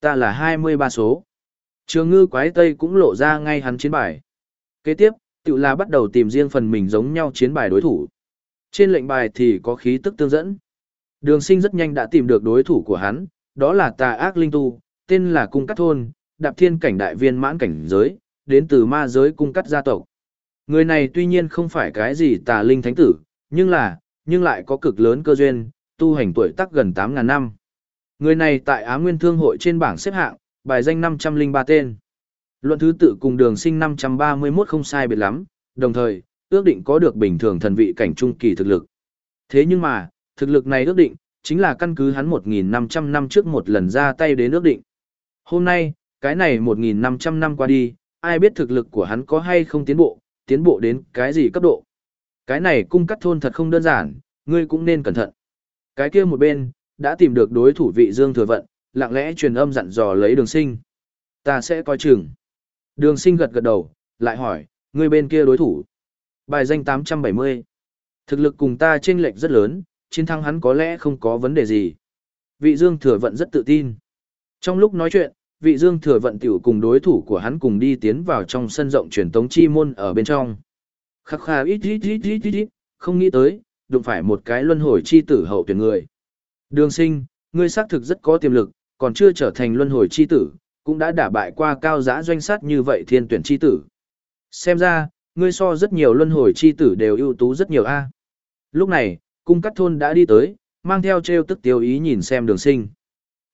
Ta là 23 số. Trường ngư quái tây cũng lộ ra ngay hắn chiến bài. Kế tiếp, tự là bắt đầu tìm riêng phần mình giống nhau chiến bài đối thủ. Trên lệnh bài thì có khí tức tương dẫn. Đường sinh rất nhanh đã tìm được đối thủ của hắn, đó là tà ác linh tu, tên là Cung Cắt Thôn, đạp thiên cảnh đại viên mãn cảnh giới, đến từ ma giới Cung Cắt gia tộc. Người này tuy nhiên không phải cái gì tà linh thánh tử, nhưng là, nhưng lại có cực lớn cơ duyên, tu hành tuổi tác gần 8.000 năm. Người này tại Á Nguyên Thương hội trên bảng xếp hạng, bài danh 503 tên. Luận thứ tự cùng đường sinh 531 không sai biệt lắm, đồng thời, ước định có được bình thường thần vị cảnh trung kỳ thực lực. Thế nhưng mà, thực lực này ước định, chính là căn cứ hắn 1.500 năm trước một lần ra tay đến ước định. Hôm nay, cái này 1.500 năm qua đi, ai biết thực lực của hắn có hay không tiến bộ, tiến bộ đến cái gì cấp độ. Cái này cung cắt thôn thật không đơn giản, ngươi cũng nên cẩn thận. Cái kia một bên, đã tìm được đối thủ vị Dương Thừa Vận, lặng lẽ truyền âm dặn dò lấy đường sinh. Ta sẽ coi chừng. Đường sinh gật gật đầu, lại hỏi, ngươi bên kia đối thủ. Bài danh 870. Thực lực cùng ta chênh lệch rất lớn, chiến thắng hắn có lẽ không có vấn đề gì. Vị Dương Thừa Vận rất tự tin. Trong lúc nói chuyện, vị Dương Thừa Vận tiểu cùng đối thủ của hắn cùng đi tiến vào trong sân rộng truyền tống chi môn ở bên trong. Khắc khà ít ít ít ít ít ít, không nghĩ tới, đụng phải một cái luân hồi chi tử hậu tuyển người. Đường sinh, ngươi xác thực rất có tiềm lực, còn chưa trở thành luân hồi chi tử, cũng đã đả bại qua cao giá doanh sát như vậy thiên tuyển chi tử. Xem ra, ngươi so rất nhiều luân hồi chi tử đều ưu tú rất nhiều a. Lúc này, cung cắt thôn đã đi tới, mang theo treo tức tiêu ý nhìn xem đường sinh.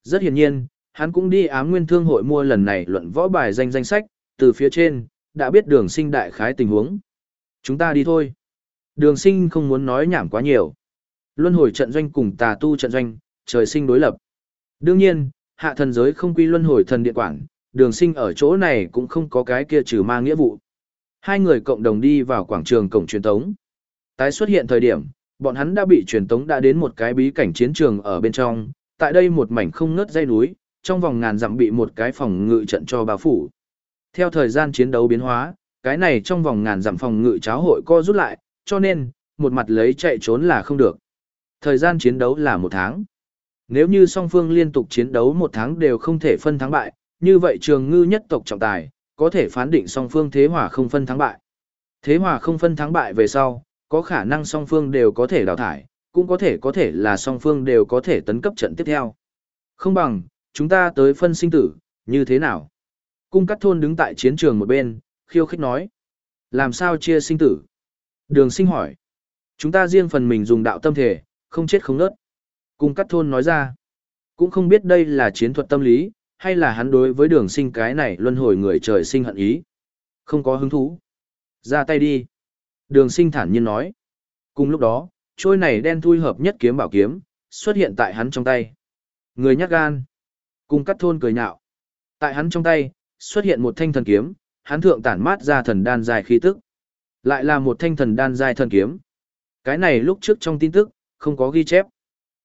Rất hiển nhiên, hắn cũng đi ám nguyên thương hội mua lần này luận võ bài danh danh sách, từ phía trên, đã biết đường sinh đại khái tình huống. Chúng ta đi thôi. Đường sinh không muốn nói nhảm quá nhiều. Luân hồi trận doanh cùng tà tu trận doanh, trời sinh đối lập. Đương nhiên, hạ thần giới không quy luân hồi thần điện quản, đường sinh ở chỗ này cũng không có cái kia trừ ma nghĩa vụ. Hai người cộng đồng đi vào quảng trường cổng truyền tống. Tái xuất hiện thời điểm, bọn hắn đã bị truyền tống đã đến một cái bí cảnh chiến trường ở bên trong, tại đây một mảnh không ngớt dây núi, trong vòng ngàn dặm bị một cái phòng ngự trận cho bao phủ. Theo thời gian chiến đấu biến hóa, cái này trong vòng ngàn dặm phòng ngự cháo hội co rút lại, cho nên, một mặt lấy chạy trốn là không được. Thời gian chiến đấu là một tháng. Nếu như song phương liên tục chiến đấu một tháng đều không thể phân thắng bại, như vậy trường ngư nhất tộc trọng tài, có thể phán định song phương thế hòa không phân thắng bại. Thế hòa không phân thắng bại về sau, có khả năng song phương đều có thể đào thải, cũng có thể có thể là song phương đều có thể tấn cấp trận tiếp theo. Không bằng, chúng ta tới phân sinh tử, như thế nào? Cung cắt thôn đứng tại chiến trường một bên, khiêu khích nói. Làm sao chia sinh tử? Đường sinh hỏi. Chúng ta riêng phần mình dùng đạo tâm thể, không chết không nớt. Cung cắt thôn nói ra. Cũng không biết đây là chiến thuật tâm lý, hay là hắn đối với đường sinh cái này luân hồi người trời sinh hận ý. Không có hứng thú. Ra tay đi. Đường sinh thản nhiên nói. Cùng lúc đó, trôi này đen thui hợp nhất kiếm bảo kiếm, xuất hiện tại hắn trong tay. Người nhát gan. cùng cắt thôn cười nhạo. Tại hắn trong tay, xuất hiện một thanh thần kiếm, hắn thượng tản mát ra thần đan dài khí tức. Lại là một thanh thần đan dài thần kiếm. Cái này lúc trước trong tin tức, không có ghi chép.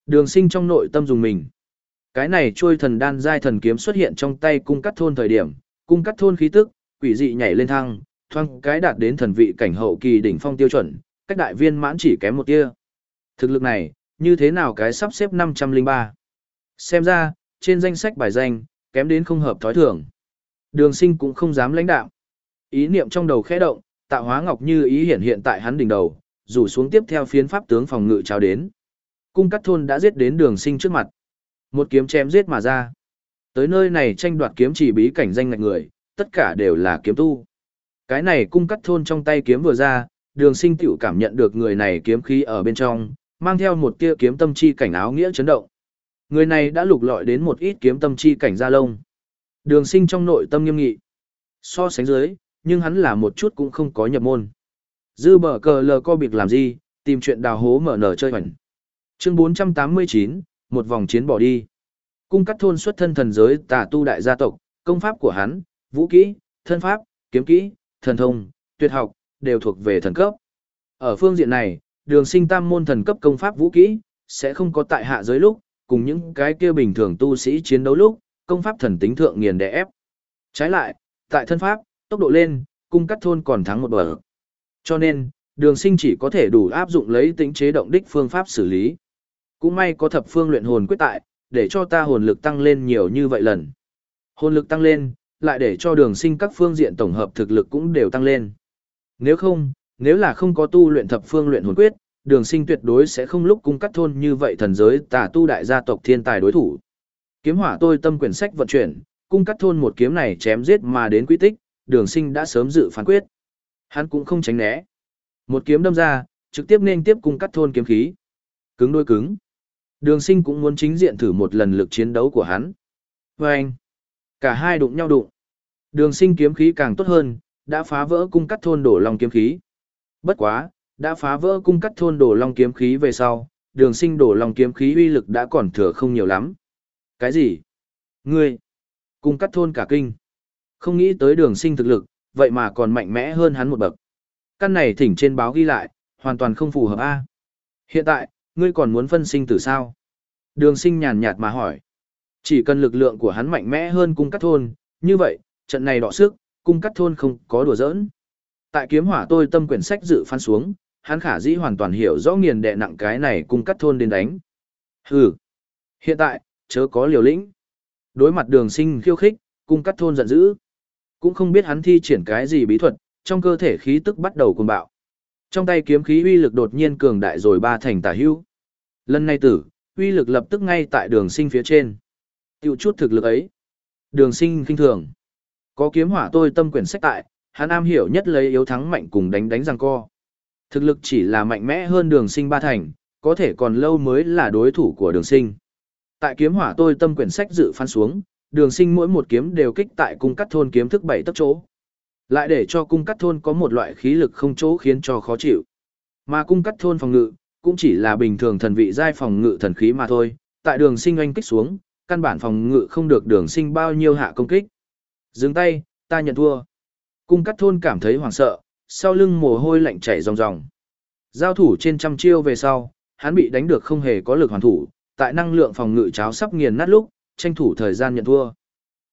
Đường sinh trong nội tâm dùng mình. Cái này trôi thần đan dài thần kiếm xuất hiện trong tay cung cắt thôn thời điểm, cung cắt thôn khí tức, quỷ dị nhảy lên thăng, thoang cái đạt đến thần vị cảnh hậu kỳ đỉnh phong tiêu chuẩn, cách đại viên mãn chỉ kém một tia. Thực lực này, như thế nào cái sắp xếp 503? Xem ra, trên danh sách bài danh, kém đến không hợp thói thường. Đường sinh cũng không dám lãnh đạo. Ý niệm trong đầu khẽ động, tạo hóa ngọc như ý hiện hiện tại hắn đỉnh đầu, rủ xuống tiếp theo phiến pháp tướng phòng ngự chào đến. Cung cắt thôn đã giết đến đường sinh trước mặt. Một kiếm chém giết mà ra. Tới nơi này tranh đoạt kiếm chỉ bí cảnh danh ngạch người, tất cả đều là kiếm tu. Cái này cung cắt thôn trong tay kiếm vừa ra, đường sinh tiểu cảm nhận được người này kiếm khí ở bên trong, mang theo một tia kiếm tâm chi cảnh áo nghĩa chấn động. Người này đã lục lọi đến một ít kiếm tâm chi cảnh ra lông. Đường sinh trong nội tâm nghiêm nghị. So sánh dưới, nhưng hắn là một chút cũng không có nhập môn. Dư bờ cờ lờ co biệt làm gì, tìm chuyện đào hố mở nở chơi hoành. Chương 489, một vòng chiến bỏ đi. Cung cắt thôn xuất thân thần giới tà tu đại gia tộc, công pháp của hắn, vũ kỹ, thân pháp, kiếm kỹ, thần thông, tuyệt học, đều thuộc về thần cấp. Ở phương diện này, đường sinh tam môn thần cấp công pháp vũ kỹ, sẽ không có tại hạ giới lúc, cùng những cái kia bình thường tu sĩ chiến đấu lúc, công pháp thần tính thượng nghiền đè ép. Trái lại, tại thân pháp, tốc độ lên, cung cắt thôn còn thắng một bậc. Cho nên, đường sinh chỉ có thể đủ áp dụng lấy tính chế động đích phương pháp xử lý. Cũng may có thập phương luyện hồn quyết tại, để cho ta hồn lực tăng lên nhiều như vậy lần. Hồn lực tăng lên, lại để cho đường sinh các phương diện tổng hợp thực lực cũng đều tăng lên. Nếu không, nếu là không có tu luyện thập phương luyện hồn quyết, đường sinh tuyệt đối sẽ không lúc cung cắt thôn như vậy thần giới tà tu đại gia tộc thiên tài đối thủ. Kiếm hỏa tôi tâm quyển sách vận chuyển, cung cắt thôn một kiếm này chém giết mà đến quy tích, đường sinh đã sớm dự phán quyết. Hắn cũng không tránh né. Một kiếm đâm ra, trực tiếp nên tiếp cung cắt thôn kiếm khí. Cứng đôi cứng. Đường sinh cũng muốn chính diện thử một lần lực chiến đấu của hắn. Và anh, cả hai đụng nhau đụng. Đường sinh kiếm khí càng tốt hơn, đã phá vỡ cung cắt thôn đổ long kiếm khí. Bất quá, đã phá vỡ cung cắt thôn đổ long kiếm khí về sau, đường sinh đổ long kiếm khí uy lực đã còn thừa không nhiều lắm. Cái gì? Ngươi? Cung cắt thôn cả kinh. Không nghĩ tới đường sinh thực lực, vậy mà còn mạnh mẽ hơn hắn một bậc. Căn này thỉnh trên báo ghi lại, hoàn toàn không phù hợp A. Hiện tại, ngươi còn muốn phân sinh từ sao? Đường sinh nhàn nhạt mà hỏi. Chỉ cần lực lượng của hắn mạnh mẽ hơn cung cắt thôn, như vậy, trận này đọ sức, cung cắt thôn không có đùa giỡn. Tại kiếm hỏa tôi tâm quyển sách dự phán xuống, hắn khả dĩ hoàn toàn hiểu rõ nghiền đệ nặng cái này cung cắt thôn đến đánh. Hừ. Hiện tại, chớ có liều lĩnh. Đối mặt đường sinh khiêu khích, cung cắt thôn giận dữ. Cũng không biết hắn thi triển cái gì bí thuật, trong cơ thể khí tức bắt đầu cuồng bạo. Trong tay kiếm khí uy lực đột nhiên cường đại rồi ba thành tả hưu. Lần này tử, uy lực lập tức ngay tại đường sinh phía trên. Tiểu chút thực lực ấy. Đường sinh kinh thường. Có kiếm hỏa tôi tâm quyển sách tại, hắn am hiểu nhất lấy yếu thắng mạnh cùng đánh đánh răng co. Thực lực chỉ là mạnh mẽ hơn đường sinh ba thành, có thể còn lâu mới là đối thủ của đường sinh. Tại kiếm hỏa tôi tâm quyển sách dự phán xuống, đường sinh mỗi một kiếm đều kích tại cung cắt thôn kiếm thức bảy tấc chỗ. Lại để cho cung cắt thôn có một loại khí lực không chỗ khiến cho khó chịu. Mà cung cắt thôn phòng ngự, cũng chỉ là bình thường thần vị giai phòng ngự thần khí mà thôi. Tại đường sinh oanh kích xuống, căn bản phòng ngự không được đường sinh bao nhiêu hạ công kích. Dừng tay, ta nhận thua. Cung cắt thôn cảm thấy hoảng sợ, sau lưng mồ hôi lạnh chảy ròng ròng. Giao thủ trên trăm chiêu về sau, hắn bị đánh được không hề có lực hoàn thủ, tại năng lượng phòng ngự cháo sắp nghiền nát lúc, tranh thủ thời gian nhận thua.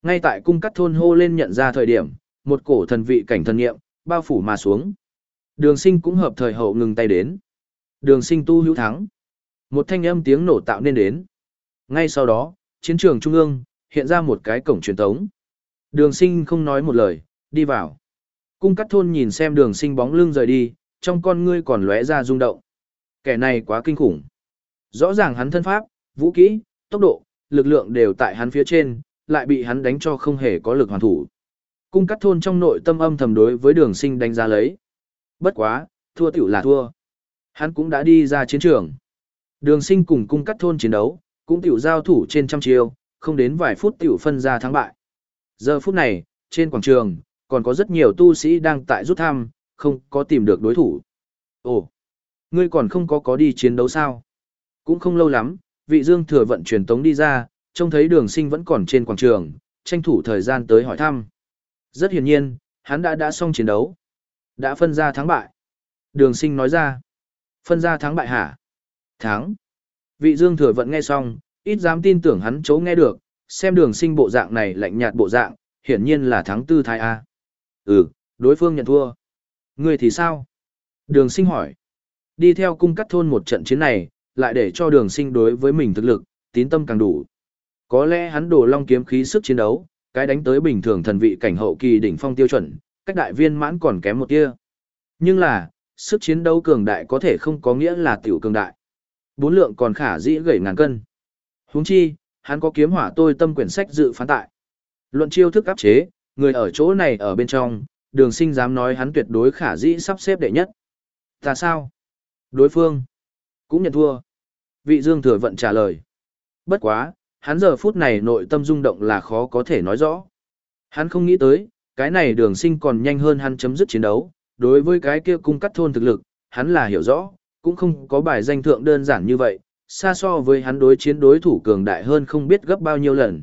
Ngay tại cung cắt thôn hô lên nhận ra thời điểm, một cổ thần vị cảnh thần nghiệm, bao phủ mà xuống. Đường sinh cũng hợp thời hậu ngừng tay đến. Đường sinh tu hữu thắng. Một thanh âm tiếng nổ tạo nên đến. Ngay sau đó, chiến trường trung ương, hiện ra một cái cổng truyền thống. Đường sinh không nói một lời, đi vào. Cung cắt thôn nhìn xem đường sinh bóng lưng rời đi, trong con ngươi còn lóe ra rung động. Kẻ này quá kinh khủng. Rõ ràng hắn thân pháp, vũ kỹ, tốc độ, lực lượng đều tại hắn phía trên, lại bị hắn đánh cho không hề có lực hoàn thủ. Cung cắt thôn trong nội tâm âm thầm đối với đường sinh đánh giá lấy. Bất quá, thua tiểu là thua. Hắn cũng đã đi ra chiến trường. Đường sinh cùng cung cắt thôn chiến đấu, cũng tiểu giao thủ trên trăm chiêu, không đến vài phút tiểu phân ra thắng bại. Giờ phút này, trên quảng trường, còn có rất nhiều tu sĩ đang tại rút thăm, không có tìm được đối thủ. Ồ, ngươi còn không có có đi chiến đấu sao? Cũng không lâu lắm, vị dương thừa vận truyền tống đi ra, trông thấy đường sinh vẫn còn trên quảng trường, tranh thủ thời gian tới hỏi thăm. Rất hiển nhiên, hắn đã đã xong chiến đấu. Đã phân ra thắng bại. Đường sinh nói ra. Phân ra thắng bại hả? Thắng. Vị dương thừa vận nghe xong, ít dám tin tưởng hắn chấu nghe được, xem đường sinh bộ dạng này lạnh nhạt bộ dạng, hiển nhiên là thắng tư thái A. Ừ, đối phương nhận thua. Người thì sao? Đường sinh hỏi. Đi theo cung cắt thôn một trận chiến này, lại để cho đường sinh đối với mình thực lực, tín tâm càng đủ. Có lẽ hắn đổ long kiếm khí sức chiến đấu, cái đánh tới bình thường thần vị cảnh hậu kỳ đỉnh phong tiêu chuẩn, cách đại viên mãn còn kém một tia. Nhưng là, sức chiến đấu cường đại có thể không có nghĩa là tiểu cường đại. Bốn lượng còn khả dĩ gầy ngàn cân. Huống chi, hắn có kiếm hỏa tôi tâm quyển sách dự phán tại. Luận chiêu thức áp chế, người ở chỗ này ở bên trong, đường sinh dám nói hắn tuyệt đối khả dĩ sắp xếp đệ nhất. Ta sao? Đối phương cũng nhận thua. Vị Dương Thừa Vận trả lời. Bất quá, hắn giờ phút này nội tâm rung động là khó có thể nói rõ. Hắn không nghĩ tới, cái này đường sinh còn nhanh hơn hắn chấm dứt chiến đấu, đối với cái kia cung cắt thôn thực lực, hắn là hiểu rõ, cũng không có bài danh thượng đơn giản như vậy, xa so với hắn đối chiến đối thủ cường đại hơn không biết gấp bao nhiêu lần.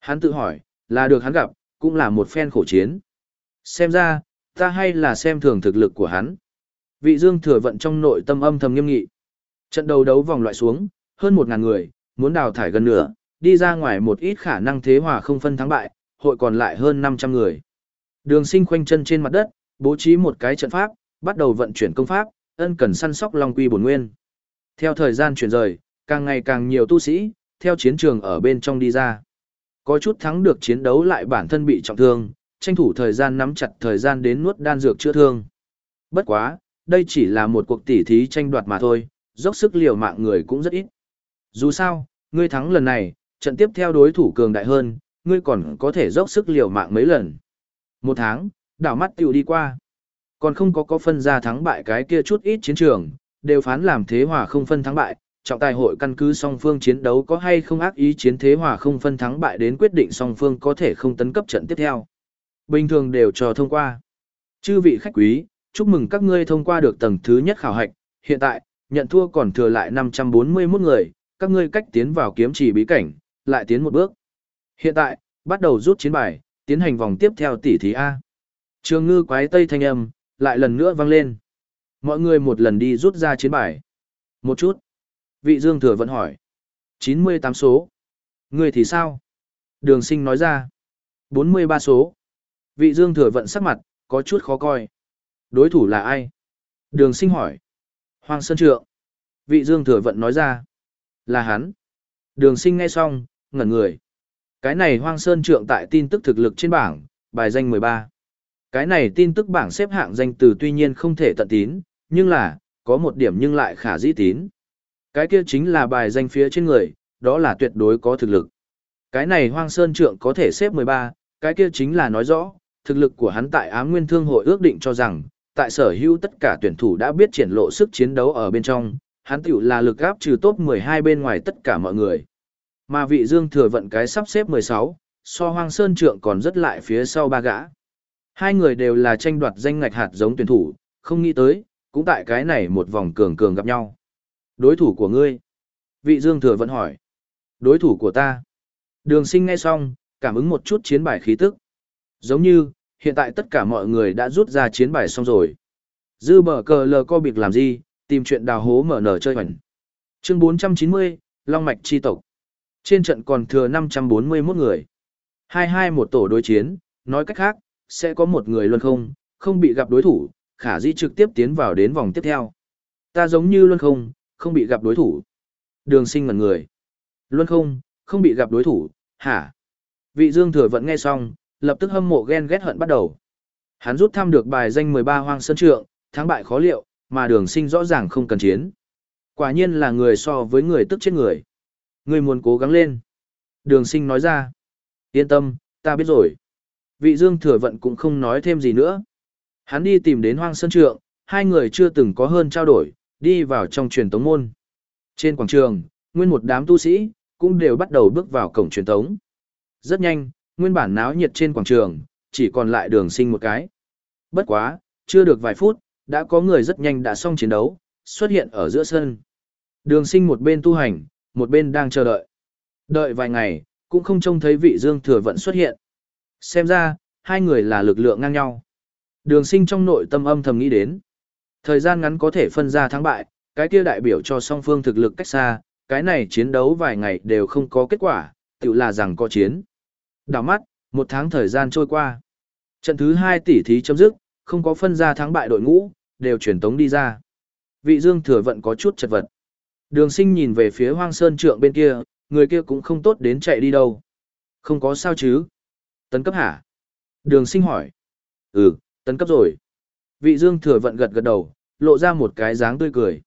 Hắn tự hỏi, là được hắn gặp, cũng là một phen khổ chiến. Xem ra, ta hay là xem thường thực lực của hắn. Vị Dương thừa vận trong nội tâm âm thầm nghiêm nghị. Trận đầu đấu vòng loại xuống, hơn 1.000 người, muốn đào thải gần nửa, đi ra ngoài một ít khả năng thế hòa không phân thắng bại, hội còn lại hơn 500 người. Đường sinh khoanh chân trên mặt đất, bố trí một cái trận pháp, bắt đầu vận chuyển công pháp, ân cần săn sóc Long Quy bổn nguyên. Theo thời gian chuyển rời, càng ngày càng nhiều tu sĩ, theo chiến trường ở bên trong đi ra. Có chút thắng được chiến đấu lại bản thân bị trọng thương, tranh thủ thời gian nắm chặt thời gian đến nuốt đan dược chữa thương. Bất quá, đây chỉ là một cuộc tỉ thí tranh đoạt mà thôi, dốc sức liều mạng người cũng rất ít. Dù sao, ngươi thắng lần này, trận tiếp theo đối thủ cường đại hơn, ngươi còn có thể dốc sức liều mạng mấy lần. Một tháng, đảo mắt tiểu đi qua. Còn không có có phân ra thắng bại cái kia chút ít chiến trường, đều phán làm thế hòa không phân thắng bại, trọng tài hội căn cứ song phương chiến đấu có hay không ác ý chiến thế hòa không phân thắng bại đến quyết định song phương có thể không tấn cấp trận tiếp theo. Bình thường đều cho thông qua. Chư vị khách quý, chúc mừng các ngươi thông qua được tầng thứ nhất khảo hạch, hiện tại, nhận thua còn thừa lại 541 người, các ngươi cách tiến vào kiếm chỉ bí cảnh, lại tiến một bước. Hiện tại, bắt đầu rút chiến bài, tiến hành vòng tiếp theo tỷ thí A. Trường ngư quái tây thanh âm, lại lần nữa vang lên. Mọi người một lần đi rút ra chiến bài. Một chút. Vị Dương Thừa vẫn hỏi. 98 số. Người thì sao? Đường sinh nói ra. 43 số. Vị Dương Thừa vận sắc mặt, có chút khó coi. Đối thủ là ai? Đường sinh hỏi. Hoàng Sơn Trượng. Vị Dương Thừa vận nói ra. Là hắn. Đường sinh nghe xong, ngẩn người. Cái này Hoang Sơn Trượng tại tin tức thực lực trên bảng, bài danh 13. Cái này tin tức bảng xếp hạng danh từ tuy nhiên không thể tận tín, nhưng là, có một điểm nhưng lại khả dĩ tín. Cái kia chính là bài danh phía trên người, đó là tuyệt đối có thực lực. Cái này Hoang Sơn Trượng có thể xếp 13, cái kia chính là nói rõ, thực lực của hắn tại Á Nguyên Thương hội ước định cho rằng, tại sở hữu tất cả tuyển thủ đã biết triển lộ sức chiến đấu ở bên trong, hắn tiểu là lực áp trừ top 12 bên ngoài tất cả mọi người. Mà vị Dương Thừa vận cái sắp xếp 16, so Hoang Sơn Trượng còn rất lại phía sau ba gã. Hai người đều là tranh đoạt danh ngạch hạt giống tuyển thủ, không nghĩ tới, cũng tại cái này một vòng cường cường gặp nhau. Đối thủ của ngươi? Vị Dương Thừa vẫn hỏi. Đối thủ của ta? Đường sinh nghe xong, cảm ứng một chút chiến bài khí tức. Giống như, hiện tại tất cả mọi người đã rút ra chiến bài xong rồi. Dư bờ cờ lờ co biệt làm gì, tìm chuyện đào hố mở nở chơi hoành. Chương 490, Long Mạch Chi Tộc. Trên trận còn thừa 541 người. Hai hai một tổ đối chiến, nói cách khác, sẽ có một người luôn không, không bị gặp đối thủ, khả dĩ trực tiếp tiến vào đến vòng tiếp theo. Ta giống như luân không, không bị gặp đối thủ. Đường sinh ngần người. Luân không, không bị gặp đối thủ, hả? Vị Dương Thừa vẫn nghe xong, lập tức hâm mộ ghen ghét hận bắt đầu. Hắn rút thăm được bài danh 13 hoang sơn trượng, thắng bại khó liệu, mà đường sinh rõ ràng không cần chiến. Quả nhiên là người so với người tức chết người. Người muốn cố gắng lên. Đường sinh nói ra. Yên tâm, ta biết rồi. Vị Dương Thừa Vận cũng không nói thêm gì nữa. Hắn đi tìm đến Hoang Sơn Trượng, hai người chưa từng có hơn trao đổi, đi vào trong truyền tống môn. Trên quảng trường, nguyên một đám tu sĩ, cũng đều bắt đầu bước vào cổng truyền tống. Rất nhanh, nguyên bản náo nhiệt trên quảng trường, chỉ còn lại đường sinh một cái. Bất quá, chưa được vài phút, đã có người rất nhanh đã xong chiến đấu, xuất hiện ở giữa sân. Đường sinh một bên tu hành, một bên đang chờ đợi. Đợi vài ngày, cũng không trông thấy vị Dương Thừa Vận xuất hiện. Xem ra, hai người là lực lượng ngang nhau. Đường sinh trong nội tâm âm thầm nghĩ đến. Thời gian ngắn có thể phân ra thắng bại, cái kia đại biểu cho song phương thực lực cách xa, cái này chiến đấu vài ngày đều không có kết quả, tự là rằng có chiến. Đảo mắt, một tháng thời gian trôi qua. Trận thứ hai tỷ thí chấm dứt, không có phân ra thắng bại đội ngũ, đều chuyển tống đi ra. Vị Dương Thừa Vận có chút chật vật. Đường sinh nhìn về phía hoang sơn trượng bên kia, người kia cũng không tốt đến chạy đi đâu. Không có sao chứ? Tấn cấp hả? Đường sinh hỏi. Ừ, tấn cấp rồi. Vị Dương Thừa Vận gật gật đầu, lộ ra một cái dáng tươi cười.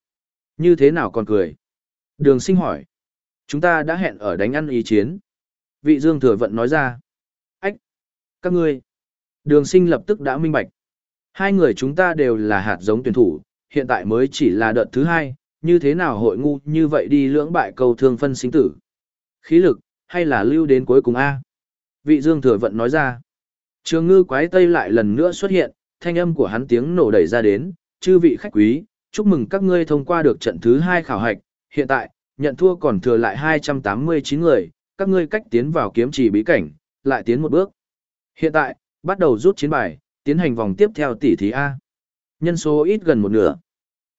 Như thế nào còn cười? Đường sinh hỏi. Chúng ta đã hẹn ở đánh ăn ý chiến. Vị Dương Thừa Vận nói ra. Ách! Các ngươi! Đường sinh lập tức đã minh bạch. Hai người chúng ta đều là hạt giống tuyển thủ, hiện tại mới chỉ là đợt thứ hai, như thế nào hội ngu như vậy đi lưỡng bại cầu thương phân sinh tử. Khí lực, hay là lưu đến cuối cùng A? Vị Dương Thừa Vận nói ra. Trường ngư quái tây lại lần nữa xuất hiện, thanh âm của hắn tiếng nổ đẩy ra đến, chư vị khách quý, chúc mừng các ngươi thông qua được trận thứ hai khảo hạch, hiện tại, nhận thua còn thừa lại 289 người, các ngươi cách tiến vào kiếm trì bí cảnh, lại tiến một bước. Hiện tại, bắt đầu rút chiến bài, tiến hành vòng tiếp theo tỷ thí A. Nhân số ít gần một nửa.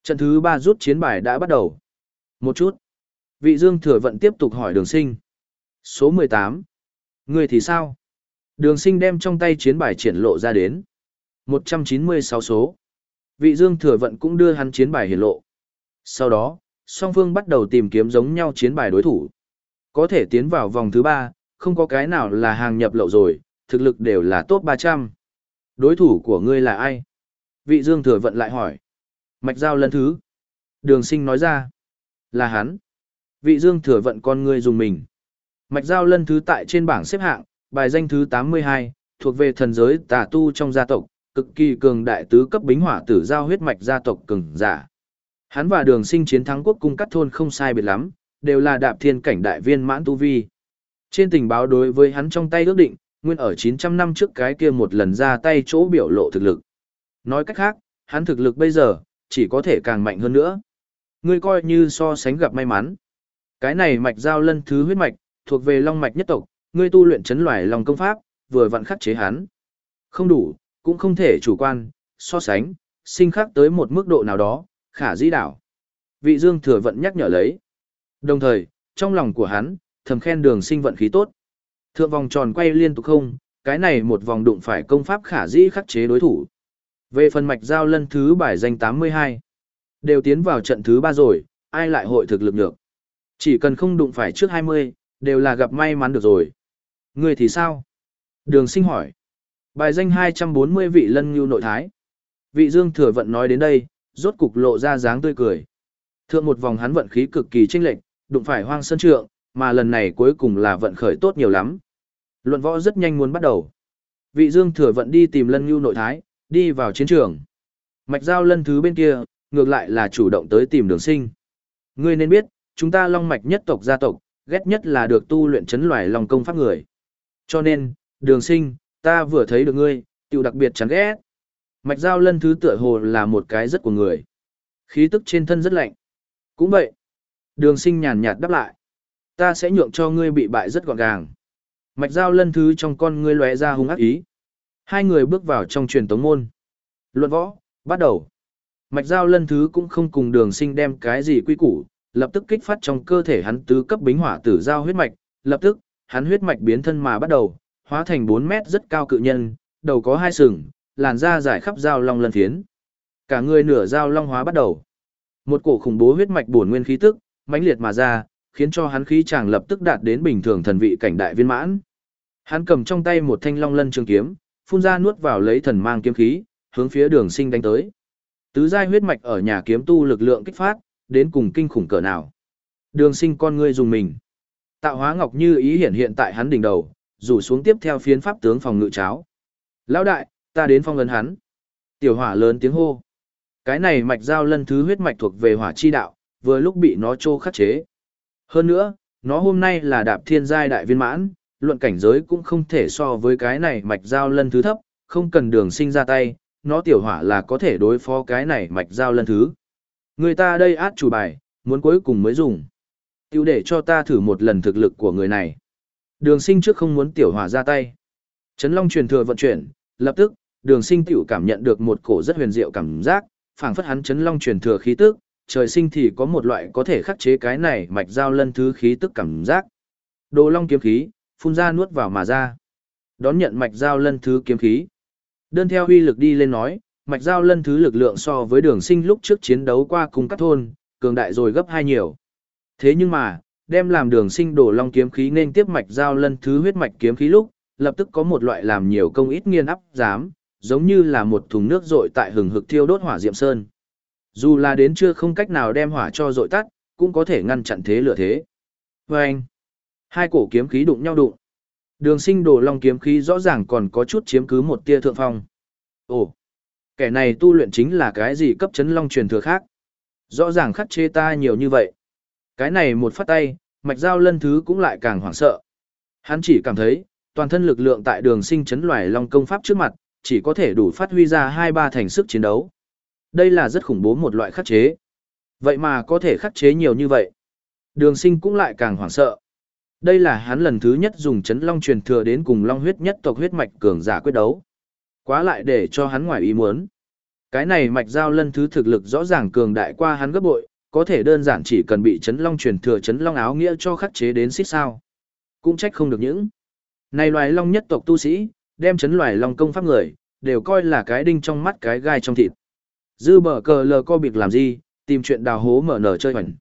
Trận thứ ba rút chiến bài đã bắt đầu. Một chút. Vị Dương Thừa Vận tiếp tục hỏi đường sinh. Số 18. Người thì sao? Đường sinh đem trong tay chiến bài triển lộ ra đến. 196 số. Vị Dương Thừa Vận cũng đưa hắn chiến bài hiển lộ. Sau đó, song phương bắt đầu tìm kiếm giống nhau chiến bài đối thủ. Có thể tiến vào vòng thứ 3, không có cái nào là hàng nhập lậu rồi, thực lực đều là top 300. Đối thủ của ngươi là ai? Vị Dương Thừa Vận lại hỏi. Mạch Giao lần thứ. Đường sinh nói ra. Là hắn. Vị Dương Thừa Vận con ngươi dùng mình. Mạch Giao lân thứ tại trên bảng xếp hạng, bài danh thứ 82, thuộc về thần giới tà tu trong gia tộc, cực kỳ cường đại tứ cấp bính hỏa tử giao huyết mạch gia tộc cường giả. Hắn và đường sinh chiến thắng quốc cung cắt thôn không sai biệt lắm, đều là đạp thiên cảnh đại viên mãn tu vi. Trên tình báo đối với hắn trong tay ước định, nguyên ở 900 năm trước cái kia một lần ra tay chỗ biểu lộ thực lực. Nói cách khác, hắn thực lực bây giờ, chỉ có thể càng mạnh hơn nữa. Ngươi coi như so sánh gặp may mắn. Cái này mạch giao lân thứ huyết mạch, thuộc về long mạch nhất tộc, ngươi tu luyện chấn loài lòng công pháp, vừa vặn khắc chế hắn. Không đủ, cũng không thể chủ quan, so sánh, sinh khắc tới một mức độ nào đó, khả dĩ đảo. Vị Dương thừa vận nhắc nhở lấy. Đồng thời, trong lòng của hắn, thầm khen đường sinh vận khí tốt. Thượng vòng tròn quay liên tục không, cái này một vòng đụng phải công pháp khả dĩ khắc chế đối thủ. Về phần mạch giao lân thứ bài danh 82, đều tiến vào trận thứ 3 rồi, ai lại hội thực lực được. Chỉ cần không đụng phải trước 20, đều là gặp may mắn được rồi. Người thì sao? Đường sinh hỏi. Bài danh 240 vị lân như nội thái. Vị dương thừa vận nói đến đây, rốt cục lộ ra dáng tươi cười. Thượng một vòng hắn vận khí cực kỳ chênh lệch, đụng phải hoang sân trượng, mà lần này cuối cùng là vận khởi tốt nhiều lắm. Luận võ rất nhanh muốn bắt đầu. Vị dương thừa vận đi tìm lân như nội thái, đi vào chiến trường. Mạch giao lân thứ bên kia, ngược lại là chủ động tới tìm đường sinh. Ngươi nên biết, chúng ta long mạch nhất tộc gia tộc, ghét nhất là được tu luyện chấn loài lòng công pháp người. Cho nên, đường sinh, ta vừa thấy được ngươi, tiểu đặc biệt chán ghét. Mạch Giao Lân thứ tựa hồ là một cái rất của người. Khí tức trên thân rất lạnh. Cũng vậy. Đường sinh nhàn nhạt đáp lại. Ta sẽ nhượng cho ngươi bị bại rất gọn gàng. Mạch Giao Lân thứ trong con ngươi lóe ra hung ác ý. Hai người bước vào trong truyền tống môn. Luận võ, bắt đầu. Mạch Giao Lân thứ cũng không cùng đường sinh đem cái gì quy củ, lập tức kích phát trong cơ thể hắn tứ cấp bính hỏa tử giao huyết mạch, lập tức, hắn huyết mạch biến thân mà bắt đầu, hóa thành 4 mét rất cao cự nhân, đầu có hai sừng, làn da dài khắp dao long lân phiến. Cả người nửa dao long hóa bắt đầu. Một cổ khủng bố huyết mạch bổn nguyên khí tức, mãnh liệt mà ra, khiến cho hắn khí chàng lập tức đạt đến bình thường thần vị cảnh đại viên mãn. Hắn cầm trong tay một thanh long lân trường kiếm, phun ra nuốt vào lấy thần mang kiếm khí, hướng phía Đường Sinh đánh tới. Tứ giai huyết mạch ở nhà kiếm tu lực lượng kích phát, đến cùng kinh khủng cỡ nào. Đường Sinh con ngươi dùng mình. Tạo hóa ngọc như ý hiện hiện tại hắn đỉnh đầu, rủ xuống tiếp theo phiến pháp tướng phòng ngự cháo. Lão đại, ta đến phong ấn hắn. Tiểu hỏa lớn tiếng hô. Cái này mạch giao lân thứ huyết mạch thuộc về hỏa chi đạo, vừa lúc bị nó trô khắc chế. Hơn nữa, nó hôm nay là đạp thiên giai đại viên mãn, luận cảnh giới cũng không thể so với cái này mạch giao lân thứ thấp, không cần đường sinh ra tay, nó tiểu hỏa là có thể đối phó cái này mạch giao lân thứ. Người ta đây át chủ bài, muốn cuối cùng mới dùng tiểu để cho ta thử một lần thực lực của người này. Đường sinh trước không muốn tiểu hỏa ra tay. Trấn Long truyền thừa vận chuyển, lập tức, đường sinh tiểu cảm nhận được một cổ rất huyền diệu cảm giác, phảng phất hắn Trấn Long truyền thừa khí tức, trời sinh thì có một loại có thể khắc chế cái này mạch giao lân thứ khí tức cảm giác. Đồ Long kiếm khí, phun ra nuốt vào mà ra. Đón nhận mạch giao lân thứ kiếm khí. Đơn theo huy lực đi lên nói, mạch giao lân thứ lực lượng so với đường sinh lúc trước chiến đấu qua cùng các thôn, cường đại rồi gấp hai nhiều. Thế nhưng mà, đem làm đường sinh đổ long kiếm khí nên tiếp mạch giao lân thứ huyết mạch kiếm khí lúc, lập tức có một loại làm nhiều công ít nghiên áp dám, giống như là một thùng nước rội tại hừng hực thiêu đốt hỏa diệm sơn. Dù là đến chưa không cách nào đem hỏa cho rội tắt, cũng có thể ngăn chặn thế lửa thế. Và anh, hai cổ kiếm khí đụng nhau đụng. Đường sinh đổ long kiếm khí rõ ràng còn có chút chiếm cứ một tia thượng phong. Ồ, kẻ này tu luyện chính là cái gì cấp chấn long truyền thừa khác. Rõ ràng khắc chê ta nhiều như vậy. Cái này một phát tay, mạch giao lân thứ cũng lại càng hoảng sợ. Hắn chỉ cảm thấy, toàn thân lực lượng tại đường sinh chấn loài long công pháp trước mặt, chỉ có thể đủ phát huy ra hai ba thành sức chiến đấu. Đây là rất khủng bố một loại khắc chế. Vậy mà có thể khắc chế nhiều như vậy. Đường sinh cũng lại càng hoảng sợ. Đây là hắn lần thứ nhất dùng chấn long truyền thừa đến cùng long huyết nhất tộc huyết mạch cường giả quyết đấu. Quá lại để cho hắn ngoài ý muốn. Cái này mạch giao lân thứ thực lực rõ ràng cường đại qua hắn gấp bội, có thể đơn giản chỉ cần bị chấn long truyền thừa chấn long áo nghĩa cho khắc chế đến xích sao. Cũng trách không được những. Này loài long nhất tộc tu sĩ, đem chấn loài long công pháp người, đều coi là cái đinh trong mắt cái gai trong thịt. Dư bờ cờ lờ co biệt làm gì, tìm chuyện đào hố mở nở chơi hoành.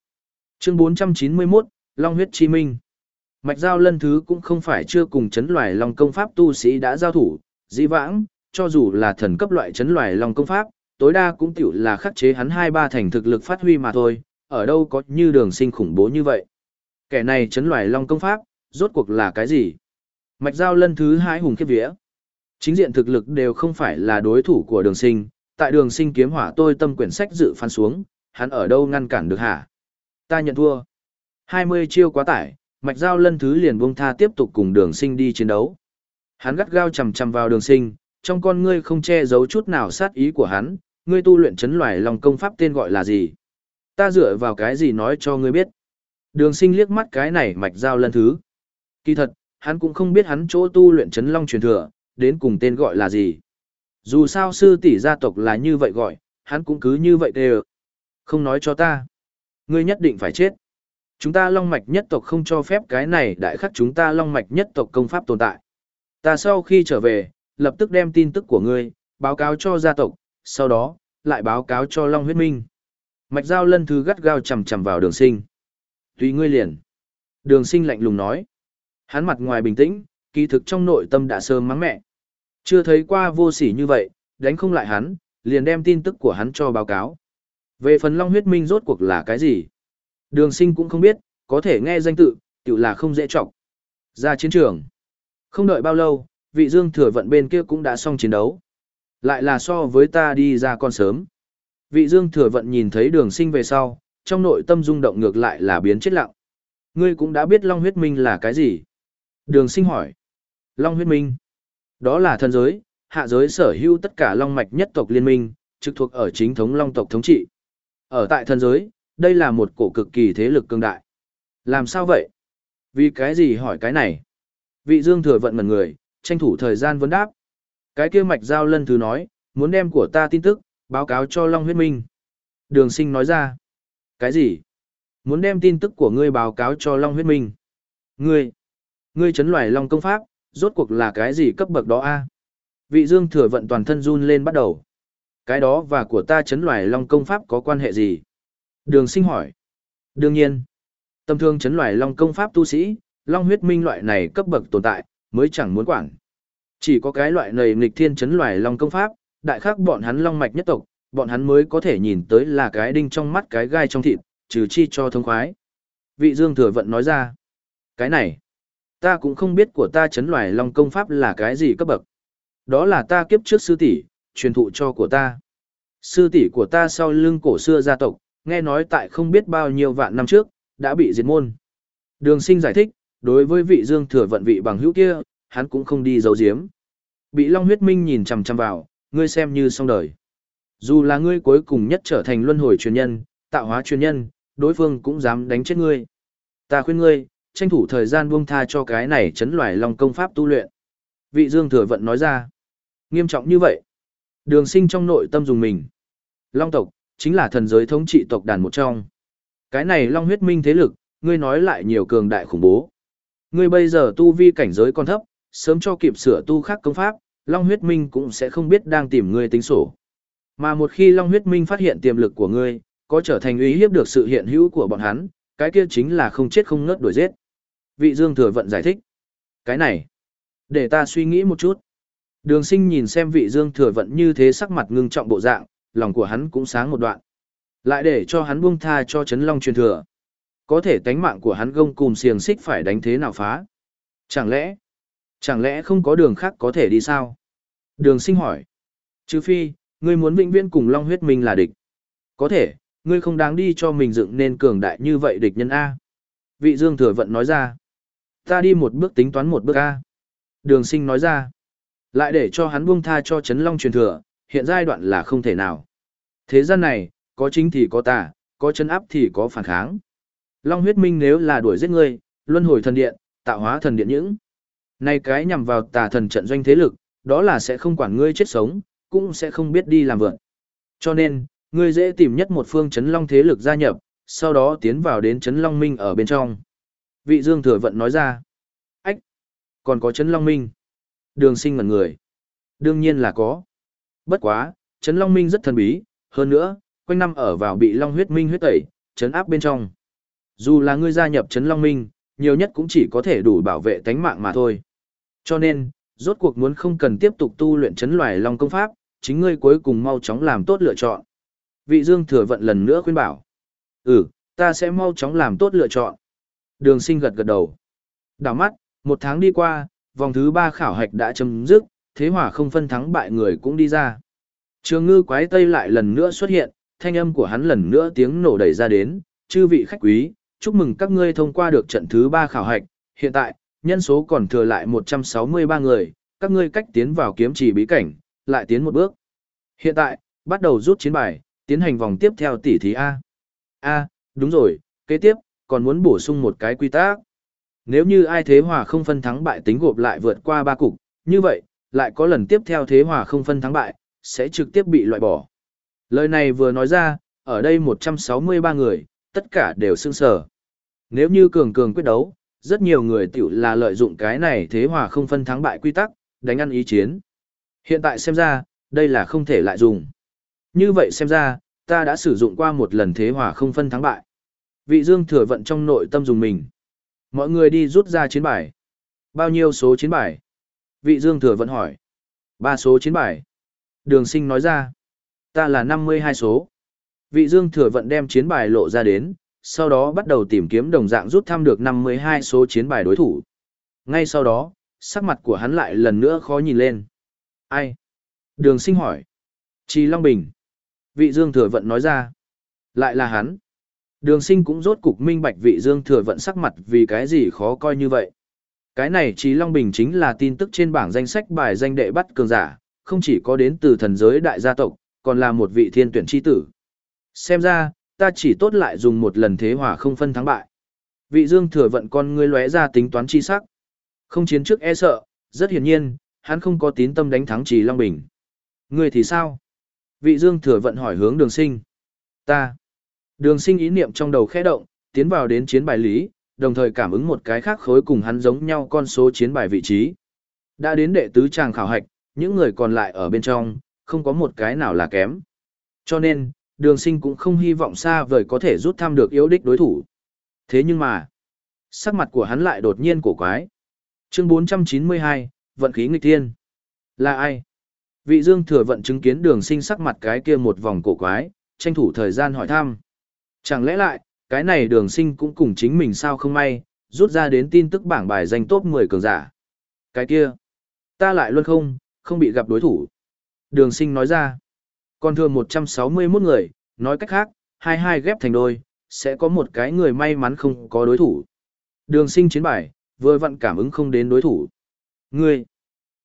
Chương 491, Long huyết chi minh. Mạch giao lân thứ cũng không phải chưa cùng chấn loài long công pháp tu sĩ đã giao thủ, dĩ vãng, cho dù là thần cấp loại chấn loài long công pháp, tối đa cũng tiểu là khắc chế hắn hai ba thành thực lực phát huy mà thôi, ở đâu có như đường sinh khủng bố như vậy. Kẻ này chấn loài long công pháp, rốt cuộc là cái gì? Mạch giao lân thứ hai hùng khiếp vía. Chính diện thực lực đều không phải là đối thủ của đường sinh, tại đường sinh kiếm hỏa tôi tâm quyển sách dự phán xuống, hắn ở đâu ngăn cản được hả? Ta nhận thua. 20 chiêu quá tải, mạch giao lân thứ liền buông tha tiếp tục cùng đường sinh đi chiến đấu. Hắn gắt gao chầm chầm vào đường sinh, trong con ngươi không che giấu chút nào sát ý của hắn, ngươi tu luyện chấn loài lòng công pháp tên gọi là gì? Ta dựa vào cái gì nói cho ngươi biết? Đường sinh liếc mắt cái này mạch giao lân thứ. Kỳ thật, hắn cũng không biết hắn chỗ tu luyện chấn long truyền thừa, đến cùng tên gọi là gì. Dù sao sư tỷ gia tộc là như vậy gọi, hắn cũng cứ như vậy đều. Không nói cho ta. Ngươi nhất định phải chết. Chúng ta long mạch nhất tộc không cho phép cái này đại khắc chúng ta long mạch nhất tộc công pháp tồn tại. Ta sau khi trở về, lập tức đem tin tức của ngươi, báo cáo cho gia tộc, sau đó, lại báo cáo cho Long huyết minh. Mạch Giao lân thứ gắt gao chầm chầm vào đường sinh. Tùy ngươi liền. Đường sinh lạnh lùng nói. Hắn mặt ngoài bình tĩnh, kỳ thực trong nội tâm đã sớm mắng mẹ. Chưa thấy qua vô sỉ như vậy, đánh không lại hắn, liền đem tin tức của hắn cho báo cáo. Về phần Long huyết minh rốt cuộc là cái gì? Đường sinh cũng không biết, có thể nghe danh tự, tự là không dễ trọng. Ra chiến trường. Không đợi bao lâu, vị dương thừa vận bên kia cũng đã xong chiến đấu. Lại là so với ta đi ra con sớm. Vị dương thừa vận nhìn thấy đường sinh về sau, trong nội tâm rung động ngược lại là biến chết lặng. Ngươi cũng đã biết Long huyết minh là cái gì? Đường sinh hỏi. Long huyết minh. Đó là thần giới, hạ giới sở hữu tất cả Long mạch nhất tộc liên minh, trực thuộc ở chính thống Long tộc thống trị. Ở tại thần giới, đây là một cổ cực kỳ thế lực cường đại. Làm sao vậy? Vì cái gì hỏi cái này? Vị dương thừa vận ngần người, tranh thủ thời gian vấn đáp. Cái kia mạch giao lân thứ nói, muốn đem của ta tin tức, báo cáo cho Long huyết minh. Đường sinh nói ra. Cái gì? Muốn đem tin tức của ngươi báo cáo cho Long huyết minh. Ngươi, ngươi chấn loài Long công pháp, rốt cuộc là cái gì cấp bậc đó a Vị dương thừa vận toàn thân run lên bắt đầu. Cái đó và của ta chấn loài Long công pháp có quan hệ gì? Đường sinh hỏi. Đương nhiên, tâm thương chấn loài Long công pháp tu sĩ, Long huyết minh loại này cấp bậc tồn tại, mới chẳng muốn quản. Chỉ có cái loại nầy nghịch thiên chấn loài Long công pháp, đại khắc bọn hắn Long mạch nhất tộc, bọn hắn mới có thể nhìn tới là cái đinh trong mắt cái gai trong thịt, trừ chi cho thông khoái. Vị Dương Thừa Vận nói ra, cái này, ta cũng không biết của ta chấn loài long công pháp là cái gì cấp bậc. Đó là ta kiếp trước sư tỷ truyền thụ cho của ta. Sư tỷ của ta sau lưng cổ xưa gia tộc, nghe nói tại không biết bao nhiêu vạn năm trước, đã bị diệt môn. Đường sinh giải thích, đối với vị Dương Thừa Vận vị bằng hữu kia, hắn cũng không đi giấu giếm. Bị Long huyết minh nhìn chằm chằm vào, ngươi xem như xong đời. Dù là ngươi cuối cùng nhất trở thành luân hồi truyền nhân, tạo hóa truyền nhân, đối phương cũng dám đánh chết ngươi. Ta khuyên ngươi, tranh thủ thời gian buông tha cho cái này chấn loài long công pháp tu luyện. Vị Dương Thừa Vận nói ra. Nghiêm trọng như vậy. Đường sinh trong nội tâm dùng mình. Long tộc, chính là thần giới thống trị tộc đàn một trong. Cái này long huyết minh thế lực, ngươi nói lại nhiều cường đại khủng bố. Ngươi bây giờ tu vi cảnh giới còn thấp, sớm cho kịp sửa tu khác công pháp, long huyết minh cũng sẽ không biết đang tìm ngươi tính sổ. Mà một khi long huyết minh phát hiện tiềm lực của ngươi, có trở thành uy hiếp được sự hiện hữu của bọn hắn, cái kia chính là không chết không ngớt đuổi giết. Vị Dương Thừa Vận giải thích. Cái này, để ta suy nghĩ một chút. Đường sinh nhìn xem vị Dương Thừa Vận như thế sắc mặt ngưng trọng bộ dạng, lòng của hắn cũng sáng một đoạn. Lại để cho hắn buông tha cho chấn long truyền thừa. Có thể tánh mạng của hắn gông cùng xiềng xích phải đánh thế nào phá. Chẳng lẽ, chẳng lẽ không có đường khác có thể đi sao? Đường sinh hỏi. Chứ phi, ngươi muốn vĩnh viễn cùng long huyết minh là địch. Có thể, Ngươi không đáng đi cho mình dựng nên cường đại như vậy địch nhân A. Vị Dương Thừa Vận nói ra. Ta đi một bước tính toán một bước A. Đường sinh nói ra. Lại để cho hắn buông tha cho Trấn Long truyền thừa, hiện giai đoạn là không thể nào. Thế gian này, có chính thì có tà, có chân áp thì có phản kháng. Long huyết minh nếu là đuổi giết ngươi, luân hồi thần điện, tạo hóa thần điện những. Này cái nhằm vào tà thần trận doanh thế lực, đó là sẽ không quản ngươi chết sống, cũng sẽ không biết đi làm vượn. Cho nên, Ngươi dễ tìm nhất một phương chấn long thế lực gia nhập, sau đó tiến vào đến chấn long minh ở bên trong. Vị Dương Thừa Vận nói ra. Ách! Còn có chấn long minh. Đường sinh ngẩn người. Đương nhiên là có. Bất quá, chấn long minh rất thần bí, hơn nữa, quanh năm ở vào bị long huyết minh huyết tẩy, chấn áp bên trong. Dù là ngươi gia nhập chấn long minh, nhiều nhất cũng chỉ có thể đủ bảo vệ tánh mạng mà thôi. Cho nên, rốt cuộc muốn không cần tiếp tục tu luyện chấn loài long công pháp, chính ngươi cuối cùng mau chóng làm tốt lựa chọn. Vị Dương thừa vận lần nữa khuyên bảo. Ừ, ta sẽ mau chóng làm tốt lựa chọn. Đường sinh gật gật đầu. Đảo mắt, một tháng đi qua, vòng thứ ba khảo hạch đã chấm dứt, thế hỏa không phân thắng bại người cũng đi ra. Trường ngư quái tây lại lần nữa xuất hiện, thanh âm của hắn lần nữa tiếng nổ đẩy ra đến, chư vị khách quý, chúc mừng các ngươi thông qua được trận thứ ba khảo hạch, hiện tại, nhân số còn thừa lại 163 người, các ngươi cách tiến vào kiếm trì bí cảnh, lại tiến một bước. Hiện tại, bắt đầu rút chiến bài, tiến hành vòng tiếp theo tỉ thí A. A, đúng rồi, kế tiếp, còn muốn bổ sung một cái quy tắc. Nếu như ai thế hòa không phân thắng bại tính gộp lại vượt qua ba cục, như vậy, lại có lần tiếp theo thế hòa không phân thắng bại, sẽ trực tiếp bị loại bỏ. Lời này vừa nói ra, ở đây 163 người, tất cả đều sưng sở. Nếu như cường cường quyết đấu, rất nhiều người tiểu là lợi dụng cái này thế hòa không phân thắng bại quy tắc, đánh ăn ý chiến. Hiện tại xem ra, đây là không thể lại dùng. Như vậy xem ra, ta đã sử dụng qua một lần thế hòa không phân thắng bại. Vị Dương thừa vận trong nội tâm dùng mình. Mọi người đi rút ra chiến bài. Bao nhiêu số chiến bài? Vị Dương thừa vận hỏi. Ba số chiến bài. Đường sinh nói ra. Ta là 52 số. Vị Dương thừa vận đem chiến bài lộ ra đến, sau đó bắt đầu tìm kiếm đồng dạng rút thăm được 52 số chiến bài đối thủ. Ngay sau đó, sắc mặt của hắn lại lần nữa khó nhìn lên. Ai? Đường sinh hỏi. Trì Long Bình. Vị Dương Thừa Vận nói ra. Lại là hắn. Đường sinh cũng rốt cục minh bạch vị Dương Thừa Vận sắc mặt vì cái gì khó coi như vậy. Cái này Trí Long Bình chính là tin tức trên bảng danh sách bài danh đệ bắt cường giả, không chỉ có đến từ thần giới đại gia tộc, còn là một vị thiên tuyển chi tử. Xem ra, ta chỉ tốt lại dùng một lần thế hòa không phân thắng bại. Vị Dương Thừa Vận con ngươi lóe ra tính toán chi sắc. Không chiến trước e sợ, rất hiển nhiên, hắn không có tín tâm đánh thắng Trì Long Bình. Ngươi thì sao? Vị Dương Thừa Vận hỏi hướng đường sinh. Ta. Đường sinh ý niệm trong đầu khẽ động, tiến vào đến chiến bài lý, đồng thời cảm ứng một cái khác khối cùng hắn giống nhau con số chiến bài vị trí. Đã đến đệ tứ tràng khảo hạch, những người còn lại ở bên trong, không có một cái nào là kém. Cho nên, đường sinh cũng không hy vọng xa vời có thể rút thăm được yếu đích đối thủ. Thế nhưng mà, sắc mặt của hắn lại đột nhiên cổ quái. Chương 492, Vận khí nghịch thiên. Là ai? Vị dương thừa vận chứng kiến đường sinh sắc mặt cái kia một vòng cổ quái, tranh thủ thời gian hỏi thăm. Chẳng lẽ lại, cái này đường sinh cũng cùng chính mình sao không may, rút ra đến tin tức bảng bài danh top 10 cường giả. Cái kia, ta lại luôn không, không bị gặp đối thủ. Đường sinh nói ra, còn thường 161 người, nói cách khác, hai hai ghép thành đôi, sẽ có một cái người may mắn không có đối thủ. Đường sinh chiến bài, vừa vặn cảm ứng không đến đối thủ. Ngươi,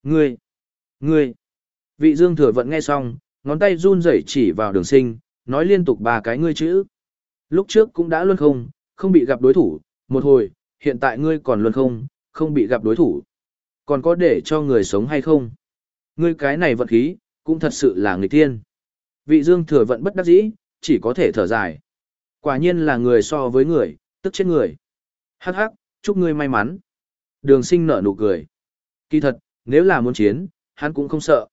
ngươi, ngươi. Vị dương thừa vận nghe xong, ngón tay run rẩy chỉ vào đường sinh, nói liên tục ba cái ngươi chữ. Lúc trước cũng đã luôn không, không bị gặp đối thủ, một hồi, hiện tại ngươi còn luôn không, không bị gặp đối thủ. Còn có để cho người sống hay không? Ngươi cái này vận khí, cũng thật sự là người tiên. Vị dương thừa vận bất đắc dĩ, chỉ có thể thở dài. Quả nhiên là người so với người, tức chết người. Hắc hắc, chúc ngươi may mắn. Đường sinh nở nụ cười. Kỳ thật, nếu là muốn chiến, hắn cũng không sợ.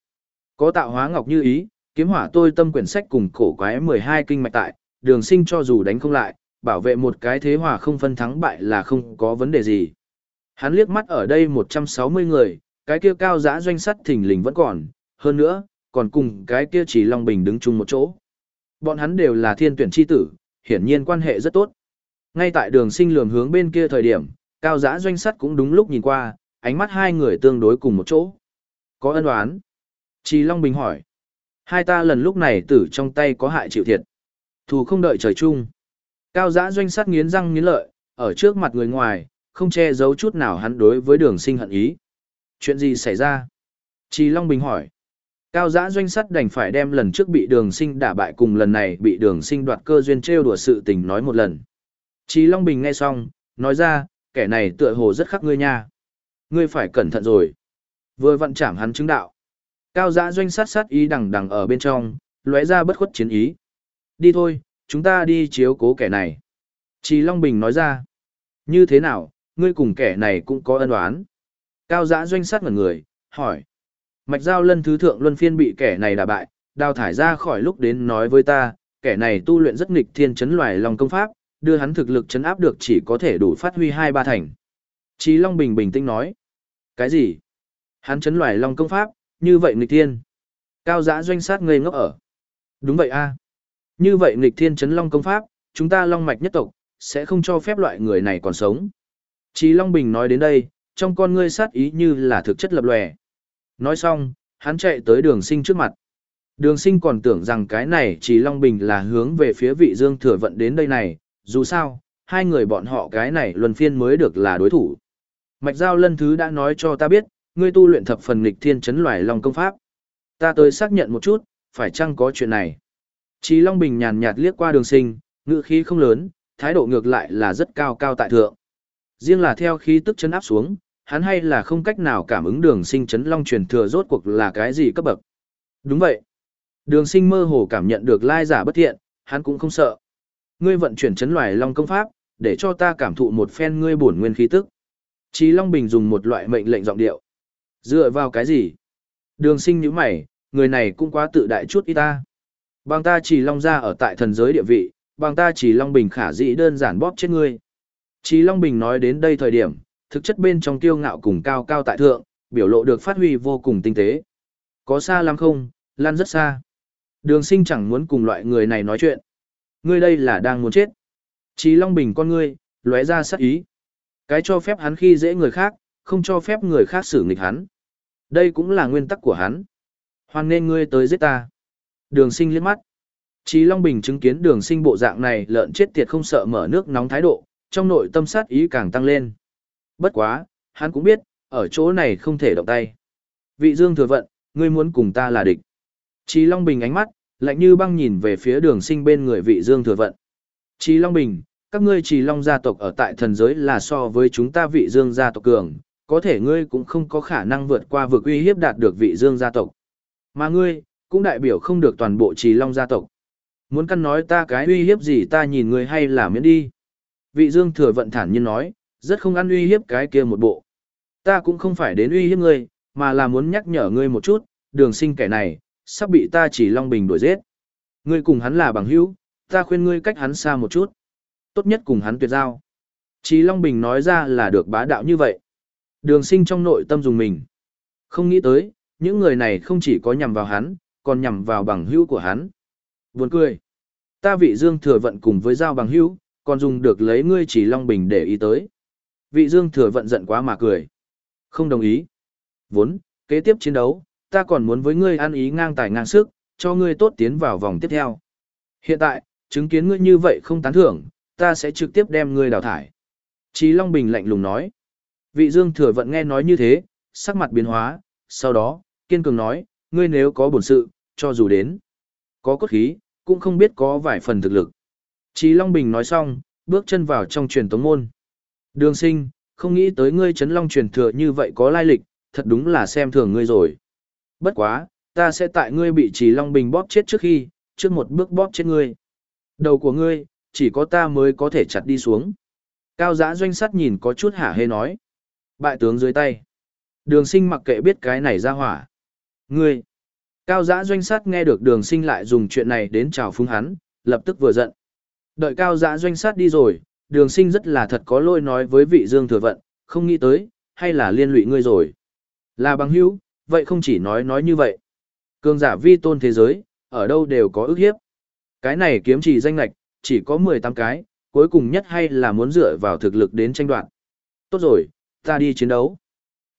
Có tạo hóa ngọc như ý, kiếm hỏa tôi tâm quyển sách cùng cổ quái 12 kinh mạch tại, đường sinh cho dù đánh không lại, bảo vệ một cái thế hòa không phân thắng bại là không có vấn đề gì. Hắn liếc mắt ở đây 160 người, cái kia cao giã doanh sắt thỉnh lình vẫn còn, hơn nữa, còn cùng cái kia chỉ Long Bình đứng chung một chỗ. Bọn hắn đều là thiên tuyển chi tử, hiển nhiên quan hệ rất tốt. Ngay tại đường sinh lường hướng bên kia thời điểm, cao giã doanh sắt cũng đúng lúc nhìn qua, ánh mắt hai người tương đối cùng một chỗ. Có ân đoán. Chỉ Long Bình hỏi. Hai ta lần lúc này tử trong tay có hại chịu thiệt. Thù không đợi trời chung. Cao giã doanh sắt nghiến răng nghiến lợi, ở trước mặt người ngoài, không che giấu chút nào hắn đối với đường sinh hận ý. Chuyện gì xảy ra? Chỉ Long Bình hỏi. Cao giã doanh sắt đành phải đem lần trước bị đường sinh đả bại cùng lần này bị đường sinh đoạt cơ duyên trêu đùa sự tình nói một lần. Chí Long Bình nghe xong, nói ra, kẻ này tựa hồ rất khắc ngươi nha. Ngươi phải cẩn thận rồi. Vừa vặn chạm hắn chứng đạo. Cao giã doanh sát sát ý đằng đằng ở bên trong, lóe ra bất khuất chiến ý. Đi thôi, chúng ta đi chiếu cố kẻ này. Chí Long Bình nói ra. Như thế nào, ngươi cùng kẻ này cũng có ân oán. Cao giã doanh sát ngẩn người, hỏi. Mạch giao lân thứ thượng luân phiên bị kẻ này đả bại, đào thải ra khỏi lúc đến nói với ta, kẻ này tu luyện rất nghịch thiên chấn loài lòng công pháp, đưa hắn thực lực chấn áp được chỉ có thể đủ phát huy hai ba thành. Trí Long Bình bình tĩnh nói. Cái gì? Hắn chấn loài long công pháp, như vậy nghịch thiên. Cao giã doanh sát ngây ngốc ở. Đúng vậy a Như vậy nghịch thiên chấn long công pháp, chúng ta long mạch nhất tộc, sẽ không cho phép loại người này còn sống. Trí Long Bình nói đến đây, trong con ngươi sát ý như là thực chất lập lòe. Nói xong, hắn chạy tới đường sinh trước mặt. Đường sinh còn tưởng rằng cái này chỉ Long Bình là hướng về phía vị Dương Thừa Vận đến đây này, dù sao, hai người bọn họ cái này luân phiên mới được là đối thủ. Mạch Giao Lân Thứ đã nói cho ta biết, ngươi tu luyện thập phần nghịch thiên chấn loài Long công pháp. Ta tới xác nhận một chút, phải chăng có chuyện này. Chí Long Bình nhàn nhạt liếc qua đường sinh, ngữ khí không lớn, thái độ ngược lại là rất cao cao tại thượng. Riêng là theo khí tức chấn áp xuống, hắn hay là không cách nào cảm ứng đường sinh chấn long truyền thừa rốt cuộc là cái gì cấp bậc. Đúng vậy. Đường sinh mơ hồ cảm nhận được lai giả bất thiện, hắn cũng không sợ. Ngươi vận chuyển chấn loài long công pháp, để cho ta cảm thụ một phen ngươi bổn nguyên khí tức. Chí Long Bình dùng một loại mệnh lệnh giọng điệu. Dựa vào cái gì? Đường sinh như mày, người này cũng quá tự đại chút ít ta. Bằng ta chỉ long ra ở tại thần giới địa vị, bằng ta chỉ long bình khả dĩ đơn giản bóp chết ngươi. Chí Long Bình nói đến đây thời điểm, thực chất bên trong kiêu ngạo cùng cao cao tại thượng, biểu lộ được phát huy vô cùng tinh tế. Có xa lắm không, lan rất xa. Đường sinh chẳng muốn cùng loại người này nói chuyện. Ngươi đây là đang muốn chết. Chí Long Bình con ngươi, lóe ra sát ý. Cái cho phép hắn khi dễ người khác, không cho phép người khác xử nghịch hắn. Đây cũng là nguyên tắc của hắn. Hoàng nên ngươi tới giết ta. Đường sinh liếc mắt. Chí Long Bình chứng kiến đường sinh bộ dạng này lợn chết tiệt không sợ mở nước nóng thái độ, trong nội tâm sát ý càng tăng lên. Bất quá, hắn cũng biết, ở chỗ này không thể động tay. Vị Dương thừa vận, ngươi muốn cùng ta là địch. Chí Long Bình ánh mắt, lạnh như băng nhìn về phía đường sinh bên người vị Dương thừa vận. Chí Long Bình, các ngươi Chí Long gia tộc ở tại thần giới là so với chúng ta vị Dương gia tộc cường, có thể ngươi cũng không có khả năng vượt qua vực uy hiếp đạt được vị Dương gia tộc. Mà ngươi, cũng đại biểu không được toàn bộ Chí Long gia tộc. Muốn căn nói ta cái uy hiếp gì ta nhìn ngươi hay là miễn đi. Vị Dương thừa vận thản nhiên nói, rất không ăn uy hiếp cái kia một bộ. Ta cũng không phải đến uy hiếp ngươi, mà là muốn nhắc nhở ngươi một chút, đường sinh kẻ này, sắp bị ta chỉ Long Bình đuổi giết. Ngươi cùng hắn là bằng hữu, ta khuyên ngươi cách hắn xa một chút. Tốt nhất cùng hắn tuyệt giao. Chỉ Long Bình nói ra là được bá đạo như vậy. Đường sinh trong nội tâm dùng mình. Không nghĩ tới, những người này không chỉ có nhằm vào hắn, còn nhằm vào bằng hữu của hắn. Buồn cười. Ta vị dương thừa vận cùng với giao bằng hữu, còn dùng được lấy ngươi chỉ Long Bình để ý tới. Vị dương thừa vận giận quá mà cười. Không đồng ý. Vốn, kế tiếp chiến đấu, ta còn muốn với ngươi ăn ý ngang tài ngang sức, cho ngươi tốt tiến vào vòng tiếp theo. Hiện tại, chứng kiến ngươi như vậy không tán thưởng, ta sẽ trực tiếp đem ngươi đào thải. Chí Long Bình lạnh lùng nói. Vị Dương Thừa Vận nghe nói như thế, sắc mặt biến hóa, sau đó, kiên cường nói, ngươi nếu có bổn sự, cho dù đến, có cốt khí, cũng không biết có vài phần thực lực. Chí Long Bình nói xong, bước chân vào trong truyền tống môn. Đường sinh, không nghĩ tới ngươi chấn long truyền thừa như vậy có lai lịch, thật đúng là xem thường ngươi rồi. Bất quá, ta sẽ tại ngươi bị Chí Long Bình bóp chết trước khi, trước một bước bóp chết ngươi. Đầu của ngươi, chỉ có ta mới có thể chặt đi xuống. Cao giã doanh sắt nhìn có chút hả hê nói. Bại tướng dưới tay. Đường sinh mặc kệ biết cái này ra hỏa. Ngươi. Cao giã doanh sắt nghe được đường sinh lại dùng chuyện này đến chào phúng hắn, lập tức vừa giận. Đợi cao giã doanh sát đi rồi, đường sinh rất là thật có lỗi nói với vị dương thừa vận, không nghĩ tới, hay là liên lụy ngươi rồi. Là bằng hữu, vậy không chỉ nói nói như vậy. Cường giả vi tôn thế giới, ở đâu đều có ước hiếp. Cái này kiếm chỉ danh lạch, chỉ có 18 cái, cuối cùng nhất hay là muốn dựa vào thực lực đến tranh đoạn. Tốt rồi, ta đi chiến đấu.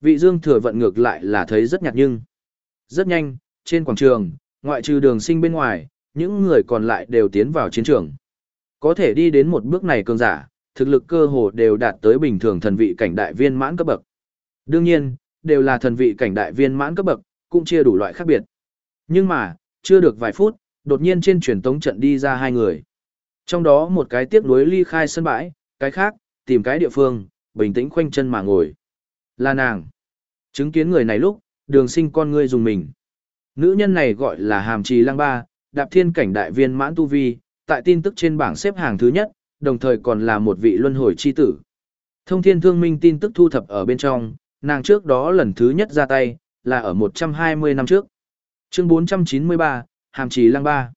Vị dương thừa vận ngược lại là thấy rất nhạt nhưng. Rất nhanh, trên quảng trường, ngoại trừ đường sinh bên ngoài, những người còn lại đều tiến vào chiến trường. Có thể đi đến một bước này cường giả, thực lực cơ hồ đều đạt tới bình thường thần vị cảnh đại viên mãn cấp bậc. Đương nhiên, đều là thần vị cảnh đại viên mãn cấp bậc, cũng chia đủ loại khác biệt. Nhưng mà, chưa được vài phút, đột nhiên trên truyền tống trận đi ra hai người. Trong đó một cái tiếc nuối ly khai sân bãi, cái khác, tìm cái địa phương, bình tĩnh khoanh chân mà ngồi. Là nàng. Chứng kiến người này lúc, đường sinh con ngươi dùng mình. Nữ nhân này gọi là Hàm Trì Lăng Ba, đạp thiên cảnh đại viên mãn tu vi, tại tin tức trên bảng xếp hàng thứ nhất, đồng thời còn là một vị luân hồi chi tử. Thông thiên thương minh tin tức thu thập ở bên trong, nàng trước đó lần thứ nhất ra tay, là ở 120 năm trước. Chương 493, Hàm Trì Lăng Ba.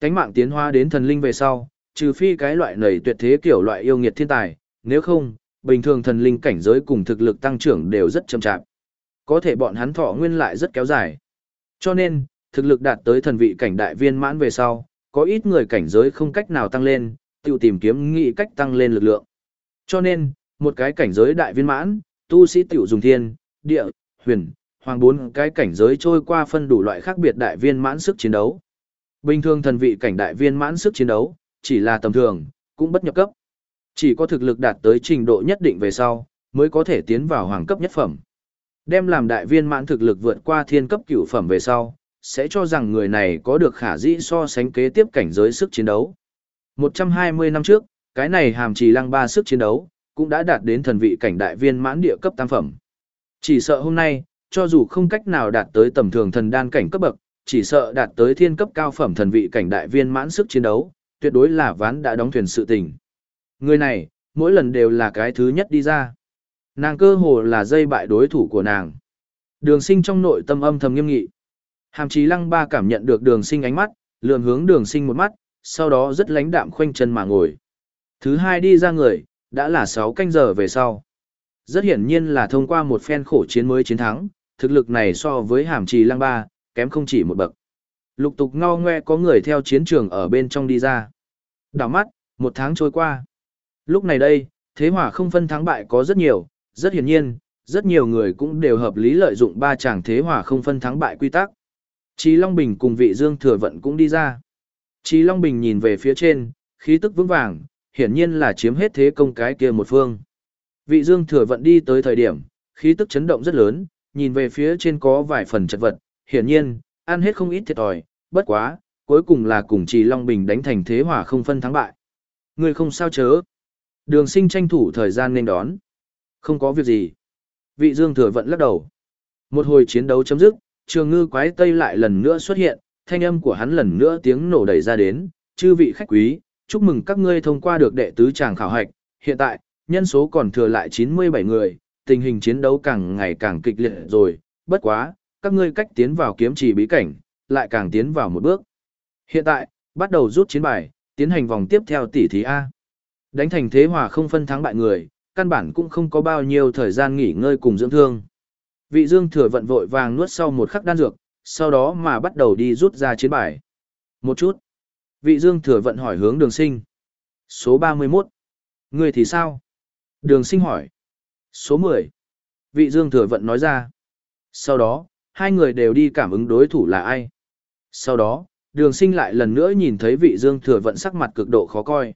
Cánh mạng tiến hóa đến thần linh về sau, trừ phi cái loại này tuyệt thế kiểu loại yêu nghiệt thiên tài, nếu không, bình thường thần linh cảnh giới cùng thực lực tăng trưởng đều rất chậm chạp. Có thể bọn hắn thọ nguyên lại rất kéo dài. Cho nên, thực lực đạt tới thần vị cảnh đại viên mãn về sau, có ít người cảnh giới không cách nào tăng lên, tự tìm kiếm nghị cách tăng lên lực lượng. Cho nên, một cái cảnh giới đại viên mãn, tu sĩ tiểu dùng thiên, địa, huyền, hoàng bốn cái cảnh giới trôi qua phân đủ loại khác biệt đại viên mãn sức chiến đấu. Bình thường thần vị cảnh đại viên mãn sức chiến đấu, chỉ là tầm thường, cũng bất nhập cấp. Chỉ có thực lực đạt tới trình độ nhất định về sau, mới có thể tiến vào hoàng cấp nhất phẩm. Đem làm đại viên mãn thực lực vượt qua thiên cấp cửu phẩm về sau, sẽ cho rằng người này có được khả dĩ so sánh kế tiếp cảnh giới sức chiến đấu. 120 năm trước, cái này hàm trì lăng ba sức chiến đấu, cũng đã đạt đến thần vị cảnh đại viên mãn địa cấp tam phẩm. Chỉ sợ hôm nay, cho dù không cách nào đạt tới tầm thường thần đan cảnh cấp bậc, chỉ sợ đạt tới thiên cấp cao phẩm thần vị cảnh đại viên mãn sức chiến đấu, tuyệt đối là ván đã đóng thuyền sự tình. Người này, mỗi lần đều là cái thứ nhất đi ra. Nàng cơ hồ là dây bại đối thủ của nàng. Đường sinh trong nội tâm âm thầm nghiêm nghị. Hàm chí lăng ba cảm nhận được đường sinh ánh mắt, lườm hướng đường sinh một mắt, sau đó rất lánh đạm khoanh chân mà ngồi. Thứ hai đi ra người, đã là 6 canh giờ về sau. Rất hiển nhiên là thông qua một phen khổ chiến mới chiến thắng, thực lực này so với hàm Chí lăng ba, kém không chỉ một bậc. Lục tục ngao ngoe có người theo chiến trường ở bên trong đi ra. Đảo mắt, một tháng trôi qua. Lúc này đây, thế hỏa không phân thắng bại có rất nhiều, rất hiển nhiên, rất nhiều người cũng đều hợp lý lợi dụng ba chàng thế hỏa không phân thắng bại quy tắc. Chí Long Bình cùng vị Dương Thừa Vận cũng đi ra. Trí Long Bình nhìn về phía trên, khí tức vững vàng, hiển nhiên là chiếm hết thế công cái kia một phương. Vị Dương Thừa vận đi tới thời điểm, khí tức chấn động rất lớn, nhìn về phía trên có vài phần chật vật, hiển nhiên, ăn hết không ít thiệt thòi, bất quá, cuối cùng là cùng Trì Long Bình đánh thành thế hỏa không phân thắng bại. Người không sao chớ. Đường sinh tranh thủ thời gian nên đón. Không có việc gì. Vị Dương Thừa vận lắc đầu. Một hồi chiến đấu chấm dứt, trường ngư quái tây lại lần nữa xuất hiện, thanh âm của hắn lần nữa tiếng nổ đẩy ra đến, chư vị khách quý, chúc mừng các ngươi thông qua được đệ tứ tràng khảo hạch, hiện tại, nhân số còn thừa lại 97 người, tình hình chiến đấu càng ngày càng kịch liệt rồi, bất quá, các ngươi cách tiến vào kiếm trì bí cảnh, lại càng tiến vào một bước. Hiện tại, bắt đầu rút chiến bài, tiến hành vòng tiếp theo tỷ thí A. Đánh thành thế hòa không phân thắng bại người, căn bản cũng không có bao nhiêu thời gian nghỉ ngơi cùng dưỡng thương. Vị Dương thừa vận vội vàng nuốt sau một khắc đan dược, sau đó mà bắt đầu đi rút ra chiến bài. Một chút. Vị Dương thừa vận hỏi hướng đường sinh. Số 31. Người thì sao? Đường sinh hỏi. Số 10. Vị Dương thừa vận nói ra. Sau đó, hai người đều đi cảm ứng đối thủ là ai. Sau đó, đường sinh lại lần nữa nhìn thấy vị Dương thừa vận sắc mặt cực độ khó coi.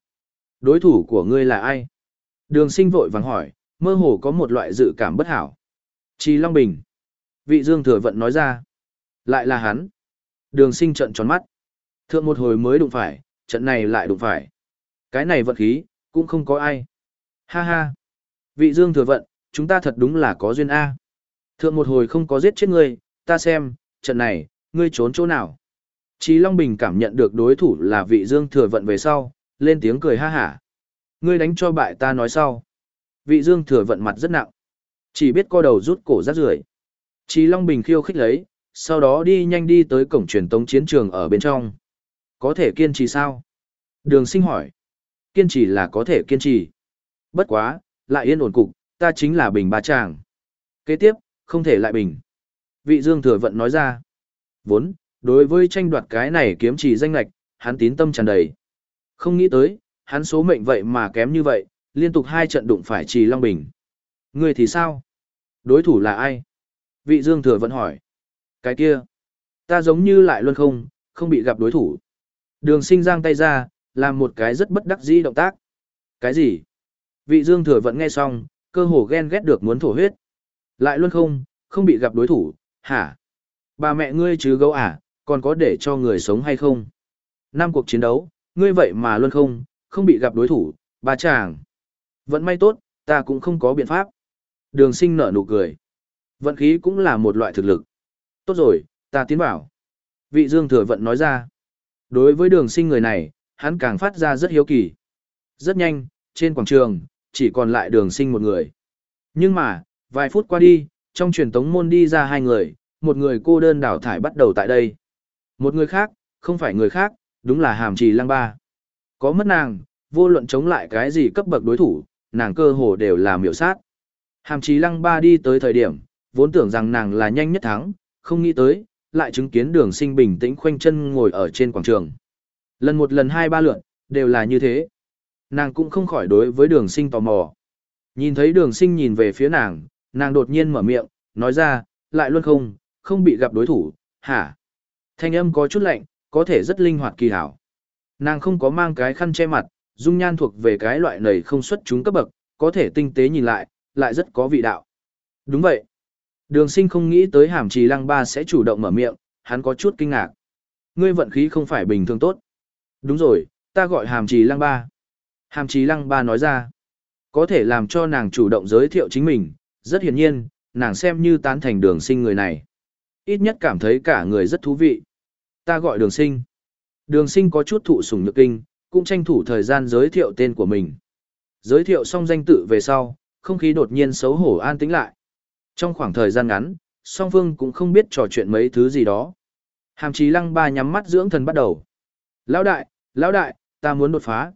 Đối thủ của ngươi là ai? Đường sinh vội vàng hỏi, mơ hồ có một loại dự cảm bất hảo. Chi Long Bình. Vị Dương thừa vận nói ra. Lại là hắn. Đường sinh trận tròn mắt. Thượng một hồi mới đụng phải, trận này lại đụng phải. Cái này vận khí, cũng không có ai. Ha ha. Vị Dương thừa vận, chúng ta thật đúng là có duyên A. Thượng một hồi không có giết chết ngươi, ta xem, trận này, ngươi trốn chỗ nào. Chí Long Bình cảm nhận được đối thủ là vị Dương thừa vận về sau, lên tiếng cười ha hả. Ngươi đánh cho bại ta nói sau. Vị Dương thừa vận mặt rất nặng. Chỉ biết co đầu rút cổ rát rưởi. Chí Long Bình khiêu khích lấy, sau đó đi nhanh đi tới cổng truyền tống chiến trường ở bên trong. Có thể kiên trì sao? Đường sinh hỏi. Kiên trì là có thể kiên trì. Bất quá, lại yên ổn cục, ta chính là bình ba chàng. Kế tiếp, không thể lại bình. Vị Dương Thừa Vận nói ra. Vốn, đối với tranh đoạt cái này kiếm chỉ danh lạch, hắn tín tâm tràn đầy. Không nghĩ tới, hắn số mệnh vậy mà kém như vậy, liên tục hai trận đụng phải trì Long Bình. Người thì sao? Đối thủ là ai? Vị Dương Thừa vẫn hỏi. Cái kia, ta giống như lại luôn không, không bị gặp đối thủ. Đường sinh giang tay ra, làm một cái rất bất đắc dĩ động tác. Cái gì? Vị Dương Thừa vẫn nghe xong, cơ hồ ghen ghét được muốn thổ huyết. Lại luôn không, không bị gặp đối thủ, hả? Bà mẹ ngươi chứ gấu à, còn có để cho người sống hay không? Năm cuộc chiến đấu, ngươi vậy mà luôn không, không bị gặp đối thủ, bà chàng. Vẫn may tốt, ta cũng không có biện pháp. Đường sinh nở nụ cười. Vận khí cũng là một loại thực lực. Tốt rồi, ta tiến bảo. Vị Dương Thừa Vận nói ra. Đối với đường sinh người này, hắn càng phát ra rất hiếu kỳ. Rất nhanh, trên quảng trường, chỉ còn lại đường sinh một người. Nhưng mà, vài phút qua đi, trong truyền tống môn đi ra hai người, một người cô đơn đảo thải bắt đầu tại đây. Một người khác, không phải người khác, đúng là hàm trì lăng ba. Có mất nàng, vô luận chống lại cái gì cấp bậc đối thủ, nàng cơ hồ đều là miểu sát. Hàm chí lăng ba đi tới thời điểm, vốn tưởng rằng nàng là nhanh nhất thắng, không nghĩ tới, lại chứng kiến đường sinh bình tĩnh khoanh chân ngồi ở trên quảng trường. Lần một lần hai ba lượt, đều là như thế. Nàng cũng không khỏi đối với đường sinh tò mò. Nhìn thấy đường sinh nhìn về phía nàng, nàng đột nhiên mở miệng, nói ra, lại luôn không, không bị gặp đối thủ, hả? Thanh âm có chút lạnh, có thể rất linh hoạt kỳ hảo. Nàng không có mang cái khăn che mặt, dung nhan thuộc về cái loại này không xuất chúng cấp bậc, có thể tinh tế nhìn lại, lại rất có vị đạo. Đúng vậy. Đường sinh không nghĩ tới hàm trì lăng ba sẽ chủ động mở miệng, hắn có chút kinh ngạc. Ngươi vận khí không phải bình thường tốt. Đúng rồi, ta gọi hàm trì lăng ba. Hàm trì lăng ba nói ra. Có thể làm cho nàng chủ động giới thiệu chính mình, rất hiển nhiên, nàng xem như tán thành đường sinh người này. Ít nhất cảm thấy cả người rất thú vị. Ta gọi đường sinh. Đường sinh có chút thụ sủng nhược kinh, cũng tranh thủ thời gian giới thiệu tên của mình. Giới thiệu xong danh tự về sau, không khí đột nhiên xấu hổ an tĩnh lại. Trong khoảng thời gian ngắn, song phương cũng không biết trò chuyện mấy thứ gì đó. Hàm chí lăng ba nhắm mắt dưỡng thần bắt đầu. Lão đại, lão đại, ta muốn đột phá.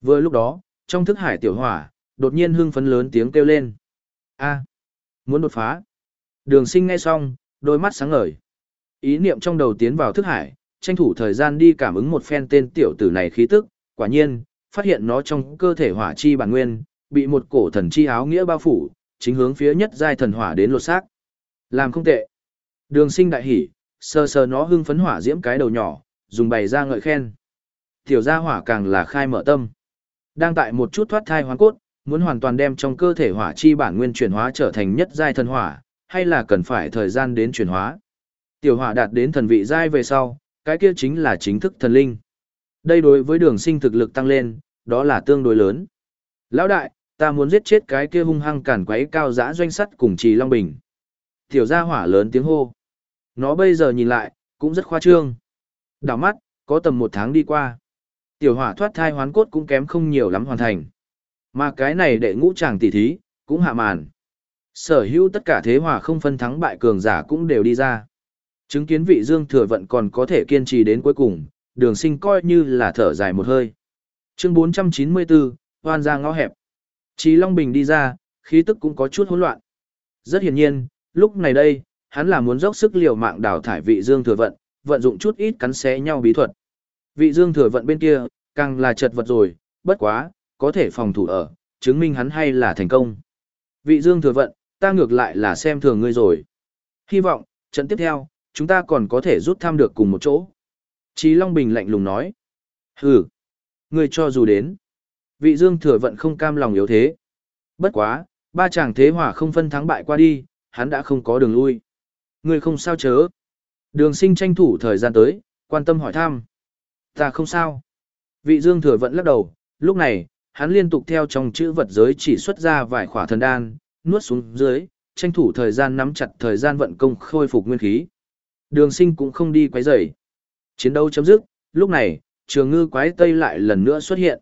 Vừa lúc đó, trong thức hải tiểu hỏa, đột nhiên hưng phấn lớn tiếng kêu lên. a muốn đột phá. Đường sinh nghe xong, đôi mắt sáng ngời. Ý niệm trong đầu tiến vào thức hải, tranh thủ thời gian đi cảm ứng một phen tên tiểu tử này khí tức, quả nhiên, phát hiện nó trong cơ thể hỏa chi bản nguyên, bị một cổ thần chi áo nghĩa bao phủ, chính hướng phía nhất giai thần hỏa đến lột xác. Làm không tệ. Đường sinh đại hỉ, sờ sờ nó hưng phấn hỏa diễm cái đầu nhỏ, dùng bày ra ngợi khen. Tiểu gia hỏa càng là khai mở tâm. Đang tại một chút thoát thai hoán cốt, muốn hoàn toàn đem trong cơ thể hỏa chi bản nguyên chuyển hóa trở thành nhất giai thần hỏa, hay là cần phải thời gian đến chuyển hóa. Tiểu hỏa đạt đến thần vị giai về sau, cái kia chính là chính thức thần linh. Đây đối với đường sinh thực lực tăng lên, đó là tương đối lớn. Lão đại, ta muốn giết chết cái kia hung hăng cản quấy cao giã doanh sắt cùng trì Long Bình. Tiểu gia hỏa lớn tiếng hô. Nó bây giờ nhìn lại, cũng rất khoa trương. Đảo mắt, có tầm một tháng đi qua. Tiểu hỏa thoát thai hoán cốt cũng kém không nhiều lắm hoàn thành. Mà cái này đệ ngũ chàng tỷ thí, cũng hạ màn. Sở hữu tất cả thế hòa không phân thắng bại cường giả cũng đều đi ra. Chứng kiến vị dương thừa vận còn có thể kiên trì đến cuối cùng, đường sinh coi như là thở dài một hơi. Chương 494, hoan ra ngõ hẹp. Chí Long Bình đi ra, khí tức cũng có chút hỗn loạn. Rất hiển nhiên, lúc này đây, hắn là muốn dốc sức liều mạng đào thải vị dương thừa vận, vận dụng chút ít cắn xé nhau bí thuật. Vị dương thừa vận bên kia, càng là chật vật rồi, bất quá, có thể phòng thủ ở, chứng minh hắn hay là thành công. Vị dương thừa vận, ta ngược lại là xem thường ngươi rồi. Hy vọng, trận tiếp theo, chúng ta còn có thể rút thăm được cùng một chỗ. Chí Long Bình lạnh lùng nói. Hừ, ngươi cho dù đến. Vị dương thừa vận không cam lòng yếu thế. Bất quá, ba chàng thế hỏa không phân thắng bại qua đi, hắn đã không có đường lui. Ngươi không sao chớ. Đường sinh tranh thủ thời gian tới, quan tâm hỏi thăm. Ta không sao. Vị dương thừa vận lắc đầu, lúc này, hắn liên tục theo trong chữ vật giới chỉ xuất ra vài khỏa thần đan, nuốt xuống dưới, tranh thủ thời gian nắm chặt thời gian vận công khôi phục nguyên khí. Đường sinh cũng không đi quấy rầy. Chiến đấu chấm dứt, lúc này, trường ngư quái tây lại lần nữa xuất hiện.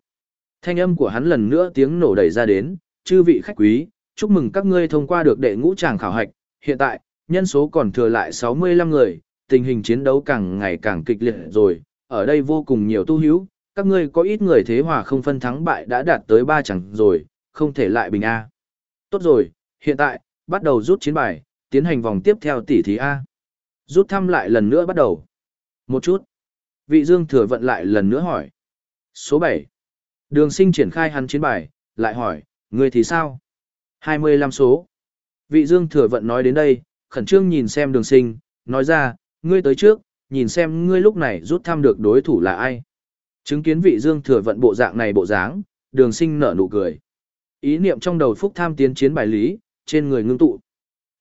Thanh âm của hắn lần nữa tiếng nổ đẩy ra đến, chư vị khách quý, chúc mừng các ngươi thông qua được đệ ngũ tràng khảo hạch. Hiện tại, nhân số còn thừa lại 65 người, tình hình chiến đấu càng ngày càng kịch liệt rồi, ở đây vô cùng nhiều tu hữu, các ngươi có ít người thế hòa không phân thắng bại đã đạt tới ba chẳng rồi, không thể lại bình A. Tốt rồi, hiện tại, bắt đầu rút chiến bài, tiến hành vòng tiếp theo tỷ thí A. Rút thăm lại lần nữa bắt đầu. Một chút. Vị Dương thừa vận lại lần nữa hỏi. Số 7. Đường sinh triển khai hắn chiến bài, lại hỏi, ngươi thì sao? 25 số. Vị Dương thừa vận nói đến đây, khẩn trương nhìn xem đường sinh, nói ra, ngươi tới trước, nhìn xem ngươi lúc này rút thăm được đối thủ là ai. Chứng kiến vị Dương thừa vận bộ dạng này bộ dáng, đường sinh nở nụ cười. Ý niệm trong đầu phúc tham tiến chiến bài lý, trên người ngưng tụ.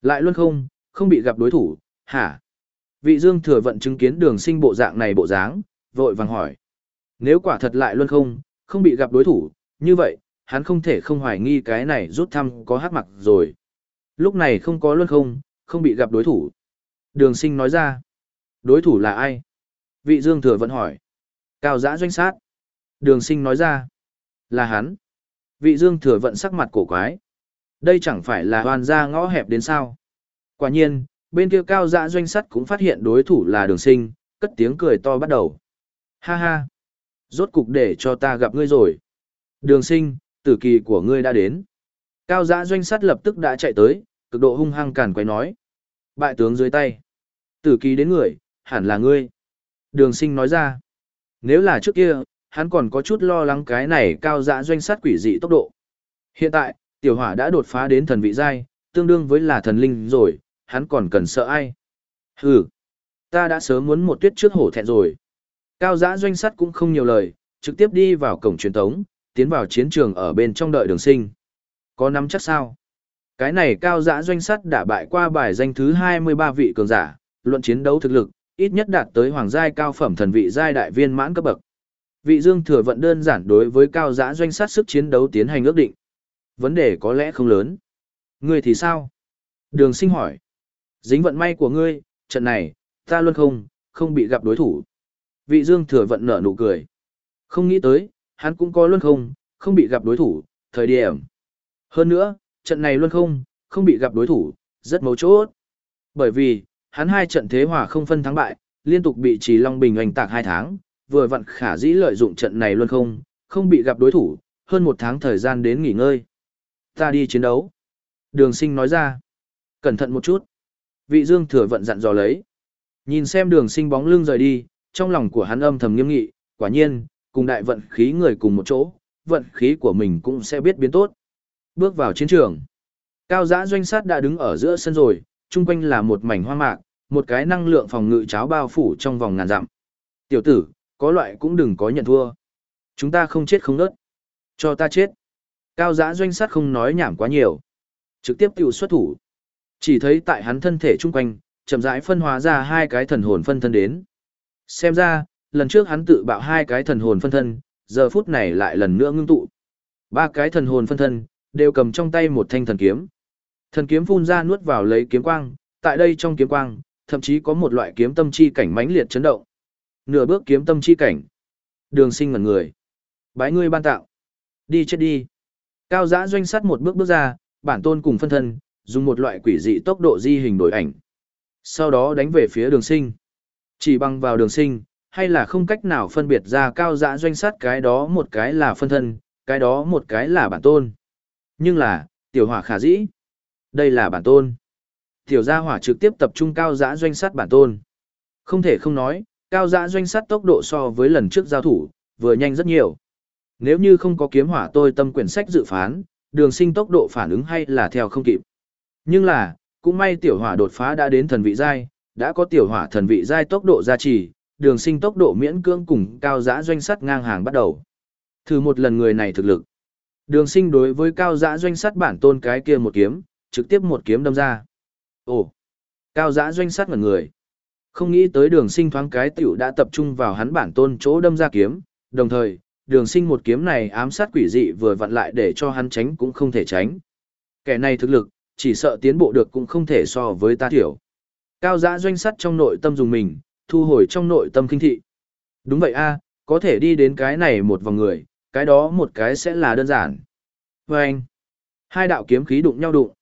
Lại luôn không, không bị gặp đối thủ, hả? Vị Dương thừa vận chứng kiến đường sinh bộ dạng này bộ dáng, vội vàng hỏi. Nếu quả thật lại luôn không, không bị gặp đối thủ, như vậy, hắn không thể không hoài nghi cái này rút thăm có hát mặc rồi. Lúc này không có luôn không, không bị gặp đối thủ. Đường sinh nói ra. Đối thủ là ai? Vị Dương thừa vẫn hỏi. Cao giã doanh sát. Đường sinh nói ra. Là hắn. Vị Dương thừa vận sắc mặt cổ quái. Đây chẳng phải là hoàn ra ngõ hẹp đến sao. Quả nhiên, bên kia cao giã doanh sắt cũng phát hiện đối thủ là đường sinh, cất tiếng cười to bắt đầu. Ha ha! Rốt cục để cho ta gặp ngươi rồi. Đường sinh, tử kỳ của ngươi đã đến. Cao giã doanh Sát lập tức đã chạy tới, cực độ hung hăng càn quay nói. Bại tướng dưới tay. Tử kỳ đến người, hẳn là ngươi. Đường sinh nói ra. Nếu là trước kia, hắn còn có chút lo lắng cái này cao giã doanh sát quỷ dị tốc độ. Hiện tại, tiểu hỏa đã đột phá đến thần vị giai, tương đương với là thần linh rồi, hắn còn cần sợ ai. Hừ, ta đã sớm muốn một tuyết trước hổ thẹn rồi. Cao giã doanh sắt cũng không nhiều lời, trực tiếp đi vào cổng truyền thống, tiến vào chiến trường ở bên trong đợi đường sinh. Có nắm chắc sao? Cái này cao giã doanh sắt đã bại qua bài danh thứ 23 vị cường giả, luận chiến đấu thực lực, ít nhất đạt tới hoàng giai cao phẩm thần vị giai đại viên mãn cấp bậc. Vị Dương thừa vận đơn giản đối với cao giã doanh sát sức chiến đấu tiến hành ước định. Vấn đề có lẽ không lớn. Ngươi thì sao? Đường sinh hỏi. Dính vận may của ngươi, trận này, ta luôn không, không bị gặp đối thủ. Vị Dương thừa vận nở nụ cười. Không nghĩ tới, hắn cũng có luôn không, không bị gặp đối thủ, thời điểm. Hơn nữa, trận này luôn không, không bị gặp đối thủ, rất mấu chốt. Bởi vì, hắn hai trận thế hòa không phân thắng bại, liên tục bị Trì Long Bình oanh tạc hai tháng, vừa vặn khả dĩ lợi dụng trận này luôn không, không bị gặp đối thủ, hơn một tháng thời gian đến nghỉ ngơi. Ta đi chiến đấu. Đường sinh nói ra. Cẩn thận một chút. Vị dương thừa vận dặn dò lấy. Nhìn xem đường sinh bóng lưng rời đi, trong lòng của hắn âm thầm nghiêm nghị, quả nhiên, cùng đại vận khí người cùng một chỗ, vận khí của mình cũng sẽ biết biến tốt. Bước vào chiến trường. Cao giã doanh sát đã đứng ở giữa sân rồi, chung quanh là một mảnh hoa mạc, một cái năng lượng phòng ngự cháo bao phủ trong vòng ngàn dặm. Tiểu tử, có loại cũng đừng có nhận thua. Chúng ta không chết không nớt. Cho ta chết. Cao giã doanh sát không nói nhảm quá nhiều. Trực tiếp tiểu xuất thủ. Chỉ thấy tại hắn thân thể chung quanh, chậm rãi phân hóa ra hai cái thần hồn phân thân đến. Xem ra, lần trước hắn tự bạo hai cái thần hồn phân thân, giờ phút này lại lần nữa ngưng tụ. Ba cái thần hồn phân thân, đều cầm trong tay một thanh thần kiếm. Thần kiếm phun ra nuốt vào lấy kiếm quang, tại đây trong kiếm quang, thậm chí có một loại kiếm tâm chi cảnh mãnh liệt chấn động. Nửa bước kiếm tâm chi cảnh. Đường sinh ngẩn người. Bái ngươi ban tạo. Đi chết đi. Cao giã doanh sắt một bước bước ra, bản tôn cùng phân thân, dùng một loại quỷ dị tốc độ di hình đổi ảnh. Sau đó đánh về phía đường sinh. Chỉ bằng vào đường sinh, hay là không cách nào phân biệt ra cao dã doanh sát cái đó một cái là phân thân, cái đó một cái là bản tôn. Nhưng là, tiểu hỏa khả dĩ. Đây là bản tôn. Tiểu gia hỏa trực tiếp tập trung cao dã doanh sát bản tôn. Không thể không nói, cao dã doanh sát tốc độ so với lần trước giao thủ, vừa nhanh rất nhiều. Nếu như không có kiếm hỏa tôi tâm quyển sách dự phán, đường sinh tốc độ phản ứng hay là theo không kịp. Nhưng là, cũng may tiểu hỏa đột phá đã đến thần vị giai, đã có tiểu hỏa thần vị giai tốc độ gia trì, đường sinh tốc độ miễn cưỡng cùng cao giã doanh sắt ngang hàng bắt đầu. Thử một lần người này thực lực. Đường sinh đối với cao giã doanh sắt bản tôn cái kia một kiếm, trực tiếp một kiếm đâm ra. Ồ, cao giã doanh sắt ngần người. Không nghĩ tới đường sinh thoáng cái tiểu đã tập trung vào hắn bản tôn chỗ đâm ra kiếm, đồng thời, đường sinh một kiếm này ám sát quỷ dị vừa vặn lại để cho hắn tránh cũng không thể tránh. Kẻ này thực lực, chỉ sợ tiến bộ được cũng không thể so với ta thiểu. Cao giã doanh sắt trong nội tâm dùng mình, thu hồi trong nội tâm kinh thị. Đúng vậy a có thể đi đến cái này một vòng người, cái đó một cái sẽ là đơn giản. Và anh, hai đạo kiếm khí đụng nhau đụng.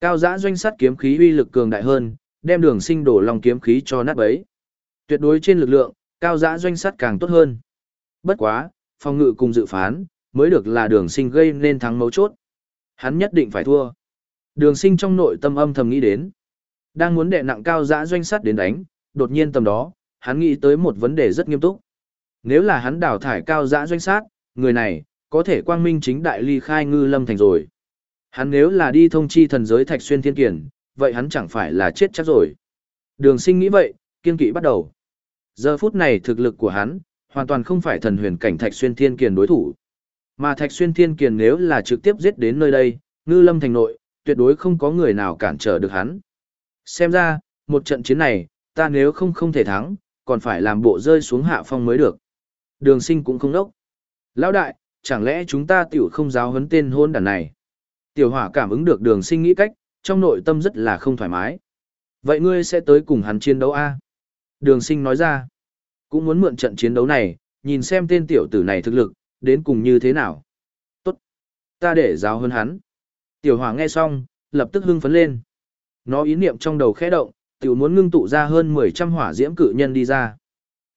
Cao giã doanh sắt kiếm khí uy lực cường đại hơn, đem đường sinh đổ lòng kiếm khí cho nát bấy. Tuyệt đối trên lực lượng, cao giã doanh sắt càng tốt hơn. Bất quá, phòng ngự cùng dự phán, mới được là đường sinh gây nên thắng mấu chốt. Hắn nhất định phải thua. Đường sinh trong nội tâm âm thầm nghĩ đến. Đang muốn đệ nặng cao giã doanh sắt đến đánh, đột nhiên tầm đó, hắn nghĩ tới một vấn đề rất nghiêm túc. Nếu là hắn đào thải cao giã doanh sát, người này, có thể quang minh chính đại ly khai ngư lâm thành rồi. Hắn nếu là đi thông chi thần giới thạch xuyên thiên kiển, vậy hắn chẳng phải là chết chắc rồi. Đường sinh nghĩ vậy, kiên kỵ bắt đầu. Giờ phút này thực lực của hắn, hoàn toàn không phải thần huyền cảnh thạch xuyên thiên kiền đối thủ. Mà thạch xuyên thiên kiền nếu là trực tiếp giết đến nơi đây, ngư lâm thành nội, tuyệt đối không có người nào cản trở được hắn. Xem ra, một trận chiến này, ta nếu không không thể thắng, còn phải làm bộ rơi xuống hạ phong mới được. Đường sinh cũng không đốc. Lão đại, chẳng lẽ chúng ta tiểu không giáo huấn tên hôn đàn này? Tiểu hỏa cảm ứng được đường sinh nghĩ cách, trong nội tâm rất là không thoải mái. Vậy ngươi sẽ tới cùng hắn chiến đấu A? Đường sinh nói ra, cũng muốn mượn trận chiến đấu này, nhìn xem tên tiểu tử này thực lực, đến cùng như thế nào. Tốt, ta để giáo hơn hắn. Tiểu hỏa nghe xong, lập tức hưng phấn lên. Nó ý niệm trong đầu khẽ động, tiểu muốn ngưng tụ ra hơn 10 trăm hỏa diễm cự nhân đi ra.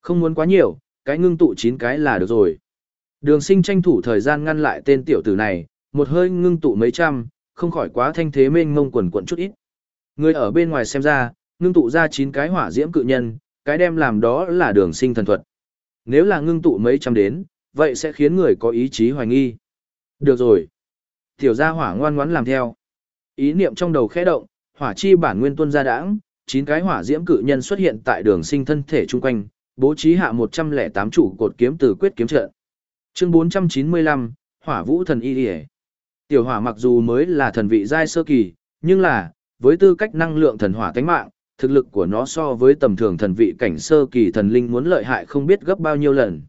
Không muốn quá nhiều, cái ngưng tụ 9 cái là được rồi. Đường sinh tranh thủ thời gian ngăn lại tên tiểu tử này, một hơi ngưng tụ mấy trăm, không khỏi quá thanh thế mênh mông quần quận chút ít. Người ở bên ngoài xem ra, ngưng tụ ra 9 cái hỏa diễm cự nhân, cái đem làm đó là đường sinh thần thuật. Nếu là ngưng tụ mấy trăm đến, vậy sẽ khiến người có ý chí hoài nghi. Được rồi. Tiểu gia hỏa ngoan ngoãn làm theo. Ý niệm trong đầu khẽ động, hỏa chi bản nguyên tuân ra đãng, chín cái hỏa diễm cự nhân xuất hiện tại đường sinh thân thể chung quanh, bố trí hạ 108 trụ cột kiếm từ quyết kiếm trận. Chương 495, Hỏa Vũ thần y liễu. Tiểu hỏa mặc dù mới là thần vị giai sơ kỳ, nhưng là với tư cách năng lượng thần hỏa tánh mạng, thực lực của nó so với tầm thường thần vị cảnh sơ kỳ thần linh muốn lợi hại không biết gấp bao nhiêu lần.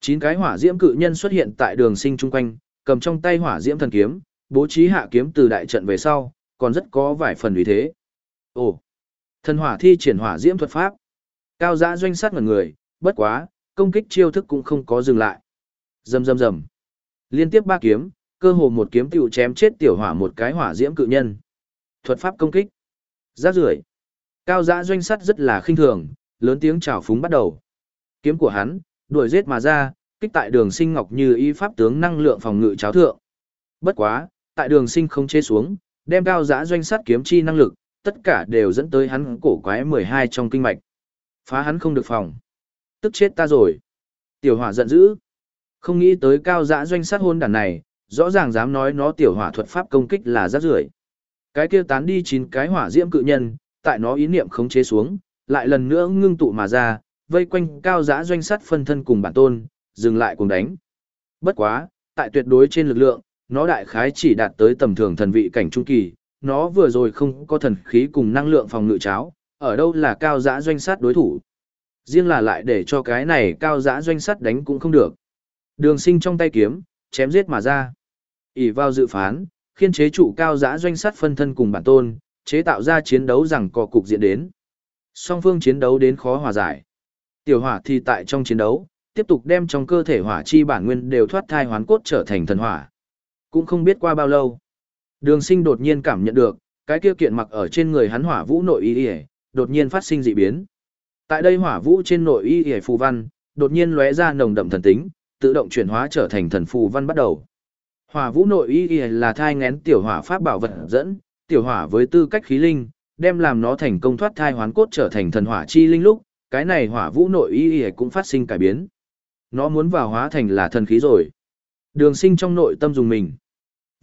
Chín cái hỏa diễm cự nhân xuất hiện tại đường sinh chung quanh, cầm trong tay hỏa diễm thần kiếm, bố trí hạ kiếm từ đại trận về sau, còn rất có vài phần uy thế. Ồ, thần hỏa thi triển hỏa diễm thuật pháp. Cao giã doanh sát ngần người, bất quá, công kích chiêu thức cũng không có dừng lại. Rầm rầm rầm. Liên tiếp ba kiếm, cơ hồ một kiếm tiểu chém chết tiểu hỏa một cái hỏa diễm cự nhân. Thuật pháp công kích. Giác rưỡi, Cao giã doanh sắt rất là khinh thường, lớn tiếng chào phúng bắt đầu. Kiếm của hắn, đuổi giết mà ra, kích tại đường sinh ngọc như y pháp tướng năng lượng phòng ngự cháo thượng. Bất quá, tại đường sinh không chế xuống, đem cao giã doanh sát kiếm chi năng lực, tất cả đều dẫn tới hắn cổ quái 12 trong kinh mạch. Phá hắn không được phòng. Tức chết ta rồi. Tiểu hỏa giận dữ. Không nghĩ tới cao giã doanh sát hôn đàn này, rõ ràng dám nói nó tiểu hỏa thuật pháp công kích là rác rưởi. Cái kia tán đi chín cái hỏa diễm cự nhân, tại nó ý niệm khống chế xuống, lại lần nữa ngưng tụ mà ra, vây quanh cao giã doanh sát phân thân cùng bản tôn, dừng lại cùng đánh. Bất quá, tại tuyệt đối trên lực lượng, nó đại khái chỉ đạt tới tầm thường thần vị cảnh trung kỳ, nó vừa rồi không có thần khí cùng năng lượng phòng ngự cháo, ở đâu là cao giã doanh sát đối thủ. Riêng là lại để cho cái này cao giã doanh sát đánh cũng không được. Đường sinh trong tay kiếm, chém giết mà ra. ỉ vào dự phán, khiên chế trụ cao giã doanh sát phân thân cùng bản tôn, chế tạo ra chiến đấu rằng có cục diện đến. Song phương chiến đấu đến khó hòa giải. Tiểu hỏa thì tại trong chiến đấu, tiếp tục đem trong cơ thể hỏa chi bản nguyên đều thoát thai hoán cốt trở thành thần hỏa. Cũng không biết qua bao lâu. Đường sinh đột nhiên cảm nhận được, cái kia kiện mặc ở trên người hắn hỏa vũ nội y y đột nhiên phát sinh dị biến. Tại đây hỏa vũ trên nội y y phù văn, đột nhiên lóe ra nồng đậm thần tính, tự động chuyển hóa trở thành thần phù văn bắt đầu. Hỏa vũ nội y y là thai ngén tiểu hỏa pháp bảo vật dẫn, tiểu hỏa với tư cách khí linh, đem làm nó thành công thoát thai hoán cốt trở thành thần hỏa chi linh lúc, cái này hỏa vũ nội y y cũng phát sinh cải biến. Nó muốn vào hóa thành là thần khí rồi. Đường sinh trong nội tâm dùng mình.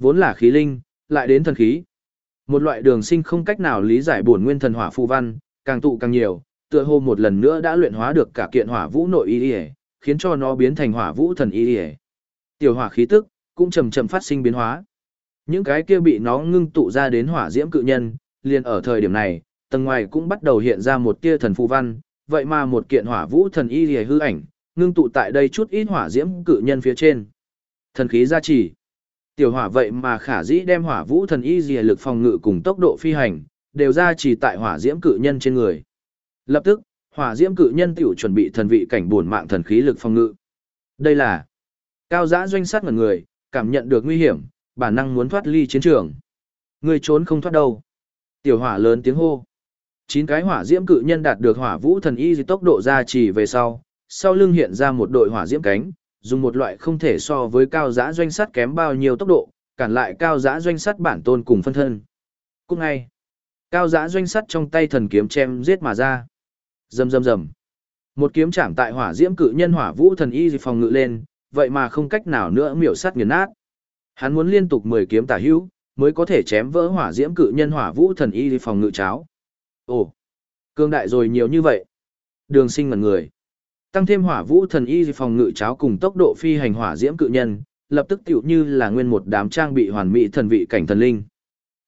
Vốn là khí linh, lại đến thần khí. Một loại đường sinh không cách nào lý giải bổn nguyên thần hỏa phù văn, càng tụ càng nhiều, tựa hồ một lần nữa đã luyện hóa được cả kiện hỏa vũ nội y khiến cho nó biến thành hỏa vũ thần y. Tiểu hỏa khí tức cũng chậm chậm phát sinh biến hóa. Những cái kia bị nó ngưng tụ ra đến hỏa diễm cự nhân, liền ở thời điểm này, tầng ngoài cũng bắt đầu hiện ra một tia thần phù văn, vậy mà một kiện hỏa vũ thần y hư ảnh, ngưng tụ tại đây chút ít hỏa diễm cự nhân phía trên. Thần khí gia trì. Tiểu hỏa vậy mà khả dĩ đem hỏa vũ thần y dìa lực phòng ngự cùng tốc độ phi hành, đều ra chỉ tại hỏa diễm cự nhân trên người. Lập tức, hỏa diễm cự nhân tiểu chuẩn bị thần vị cảnh buồn mạng thần khí lực phòng ngự. Đây là cao giã doanh sát ngần người, cảm nhận được nguy hiểm, bản năng muốn thoát ly chiến trường. Người trốn không thoát đâu. Tiểu hỏa lớn tiếng hô. Chín cái hỏa diễm cự nhân đạt được hỏa vũ thần y tốc độ ra chỉ về sau, sau lưng hiện ra một đội hỏa diễm cánh, dùng một loại không thể so với cao giã doanh sắt kém bao nhiêu tốc độ, cản lại cao giã doanh sắt bản tôn cùng phân thân. Cũng ngay, cao giã doanh sắt trong tay thần kiếm chém giết mà ra. Rầm rầm rầm. Một kiếm chạm tại hỏa diễm cự nhân hỏa vũ thần y phòng ngự lên, vậy mà không cách nào nữa miểu sắt nghiền nát. Hắn muốn liên tục 10 kiếm tả hữu, mới có thể chém vỡ hỏa diễm cự nhân hỏa vũ thần y phòng ngự cháo. Ồ, cương đại rồi nhiều như vậy. Đường sinh ngần người. Tăng thêm hỏa vũ thần y phòng ngự cháo cùng tốc độ phi hành hỏa diễm cự nhân, lập tức tiểu như là nguyên một đám trang bị hoàn mỹ thần vị cảnh thần linh.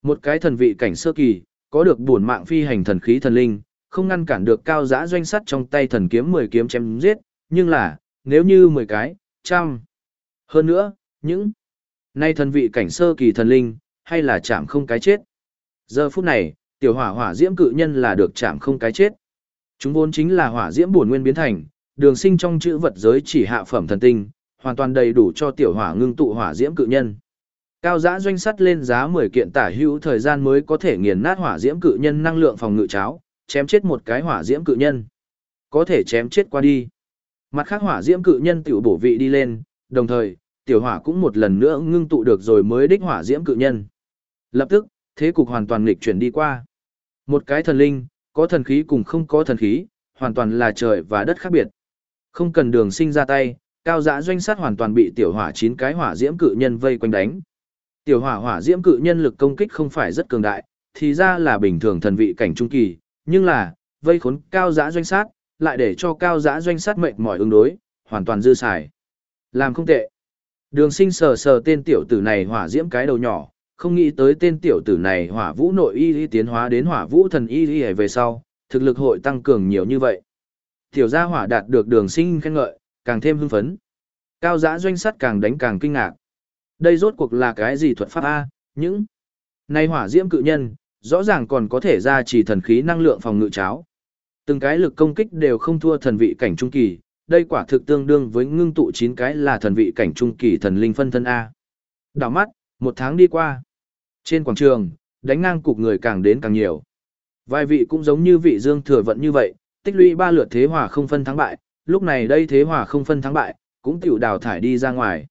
Một cái thần vị cảnh sơ kỳ, có được bổn mạng phi hành thần khí thần linh, không ngăn cản được cao giá doanh sắt trong tay thần kiếm 10 kiếm chém giết, nhưng là, nếu như 10 cái, trăm. Hơn nữa, những nay thần vị cảnh sơ kỳ thần linh, hay là chạm không cái chết. Giờ phút này, tiểu hỏa hỏa diễm cự nhân là được chạm không cái chết. Chúng vốn chính là hỏa diễm bổn nguyên biến thành, đường sinh trong chữ vật giới chỉ hạ phẩm thần tinh, hoàn toàn đầy đủ cho tiểu hỏa ngưng tụ hỏa diễm cự nhân. Cao giá doanh sắt lên giá 10 kiện tả hữu thời gian mới có thể nghiền nát hỏa diễm cự nhân năng lượng phòng ngự cháo, chém chết một cái hỏa diễm cự nhân. Có thể chém chết qua đi. Mặt khác hỏa diễm cự nhân tiểu bổ vị đi lên, đồng thời, tiểu hỏa cũng một lần nữa ngưng tụ được rồi mới đích hỏa diễm cự nhân. Lập tức, thế cục hoàn toàn nghịch chuyển đi qua. Một cái thần linh, có thần khí cùng không có thần khí, hoàn toàn là trời và đất khác biệt. Không cần đường sinh ra tay, cao dã doanh sát hoàn toàn bị tiểu hỏa chín cái hỏa diễm cự nhân vây quanh đánh. Tiểu hỏa hỏa diễm cự nhân lực công kích không phải rất cường đại, thì ra là bình thường thần vị cảnh trung kỳ, nhưng là, vây khốn cao dã doanh sát, lại để cho cao dã doanh sát mệnh mỏi ứng đối, hoàn toàn dư xài. Làm không tệ. Đường sinh sờ sờ tên tiểu tử này hỏa diễm cái đầu nhỏ, không nghĩ tới tên tiểu tử này hỏa vũ nội y y tiến hóa đến hỏa vũ thần y y về sau, thực lực hội tăng cường nhiều như vậy. Tiểu gia hỏa đạt được đường sinh khen ngợi, càng thêm hưng phấn. Cao giã doanh sắt càng đánh càng kinh ngạc. Đây rốt cuộc là cái gì thuật pháp A, những này hỏa diễm cự nhân, rõ ràng còn có thể ra chỉ thần khí năng lượng phòng ngự cháo. Từng cái lực công kích đều không thua thần vị cảnh trung kỳ, đây quả thực tương đương với ngưng tụ 9 cái là thần vị cảnh trung kỳ thần linh phân thân A. Đảo mắt, một tháng đi qua. Trên quảng trường, đánh ngang cục người càng đến càng nhiều. Vài vị cũng giống như vị Dương Thừa Vận như vậy, tích lũy ba lượt thế hòa không phân thắng bại, lúc này đây thế hòa không phân thắng bại, cũng tiểu đào thải đi ra ngoài.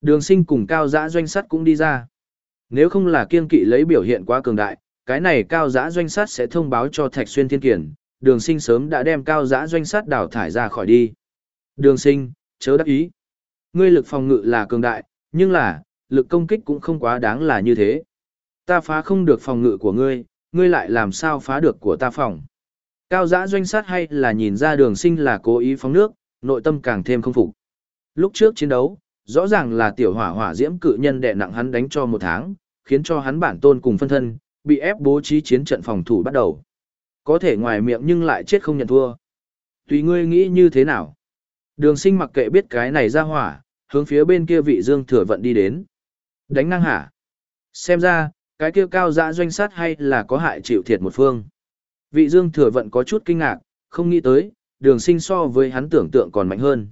Đường sinh cùng cao giã doanh sắt cũng đi ra. Nếu không là kiên kỵ lấy biểu hiện quá cường đại, cái này cao giã doanh sắt sẽ thông báo cho Thạch Xuyên Thiên Kiển, đường sinh sớm đã đem cao giã doanh sắt đào thải ra khỏi đi. Đường sinh, chớ đắc ý. Ngươi lực phòng ngự là cường đại, nhưng là, lực công kích cũng không quá đáng là như thế. Ta phá không được phòng ngự của ngươi, ngươi lại làm sao phá được của ta phòng. Cao giã doanh sát hay là nhìn ra đường sinh là cố ý phóng nước, nội tâm càng thêm không phục. Lúc trước chiến đấu, rõ ràng là tiểu hỏa hỏa diễm cự nhân đè nặng hắn đánh cho một tháng, khiến cho hắn bản tôn cùng phân thân, bị ép bố trí chiến trận phòng thủ bắt đầu. Có thể ngoài miệng nhưng lại chết không nhận thua. Tùy ngươi nghĩ như thế nào. Đường sinh mặc kệ biết cái này ra hỏa, hướng phía bên kia vị dương thừa vận đi đến. Đánh năng hả? Xem ra, cái kia cao dã doanh sát hay là có hại chịu thiệt một phương. Vị dương thừa vận có chút kinh ngạc, không nghĩ tới, đường sinh so với hắn tưởng tượng còn mạnh hơn.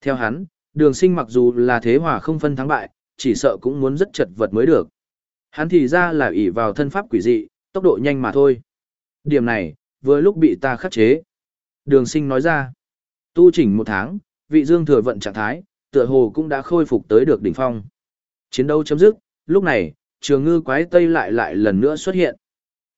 Theo hắn, đường sinh mặc dù là thế hòa không phân thắng bại, chỉ sợ cũng muốn rất chật vật mới được. Hắn thì ra là ỷ vào thân pháp quỷ dị, tốc độ nhanh mà thôi. Điểm này, vừa lúc bị ta khắc chế. Đường sinh nói ra, tu chỉnh một tháng, vị dương thừa vận trạng thái, tựa hồ cũng đã khôi phục tới được đỉnh phong. Chiến đấu chấm dứt, lúc này, trường ngư quái tây lại lại lần nữa xuất hiện.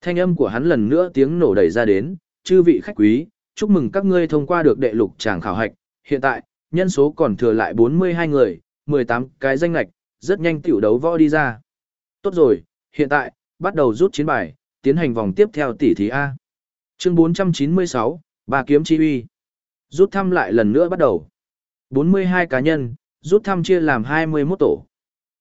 Thanh âm của hắn lần nữa tiếng nổ đẩy ra đến, chư vị khách quý, chúc mừng các ngươi thông qua được đệ lục tràng khảo hạch. Hiện tại, nhân số còn thừa lại 42 người, 18 cái danh lạch, rất nhanh tiểu đấu võ đi ra. Tốt rồi, hiện tại, bắt đầu rút chiến bài, tiến hành vòng tiếp theo tỷ thí A. Chương 496, ba kiếm chi uy. Rút thăm lại lần nữa bắt đầu. 42 cá nhân, rút thăm chia làm 21 tổ.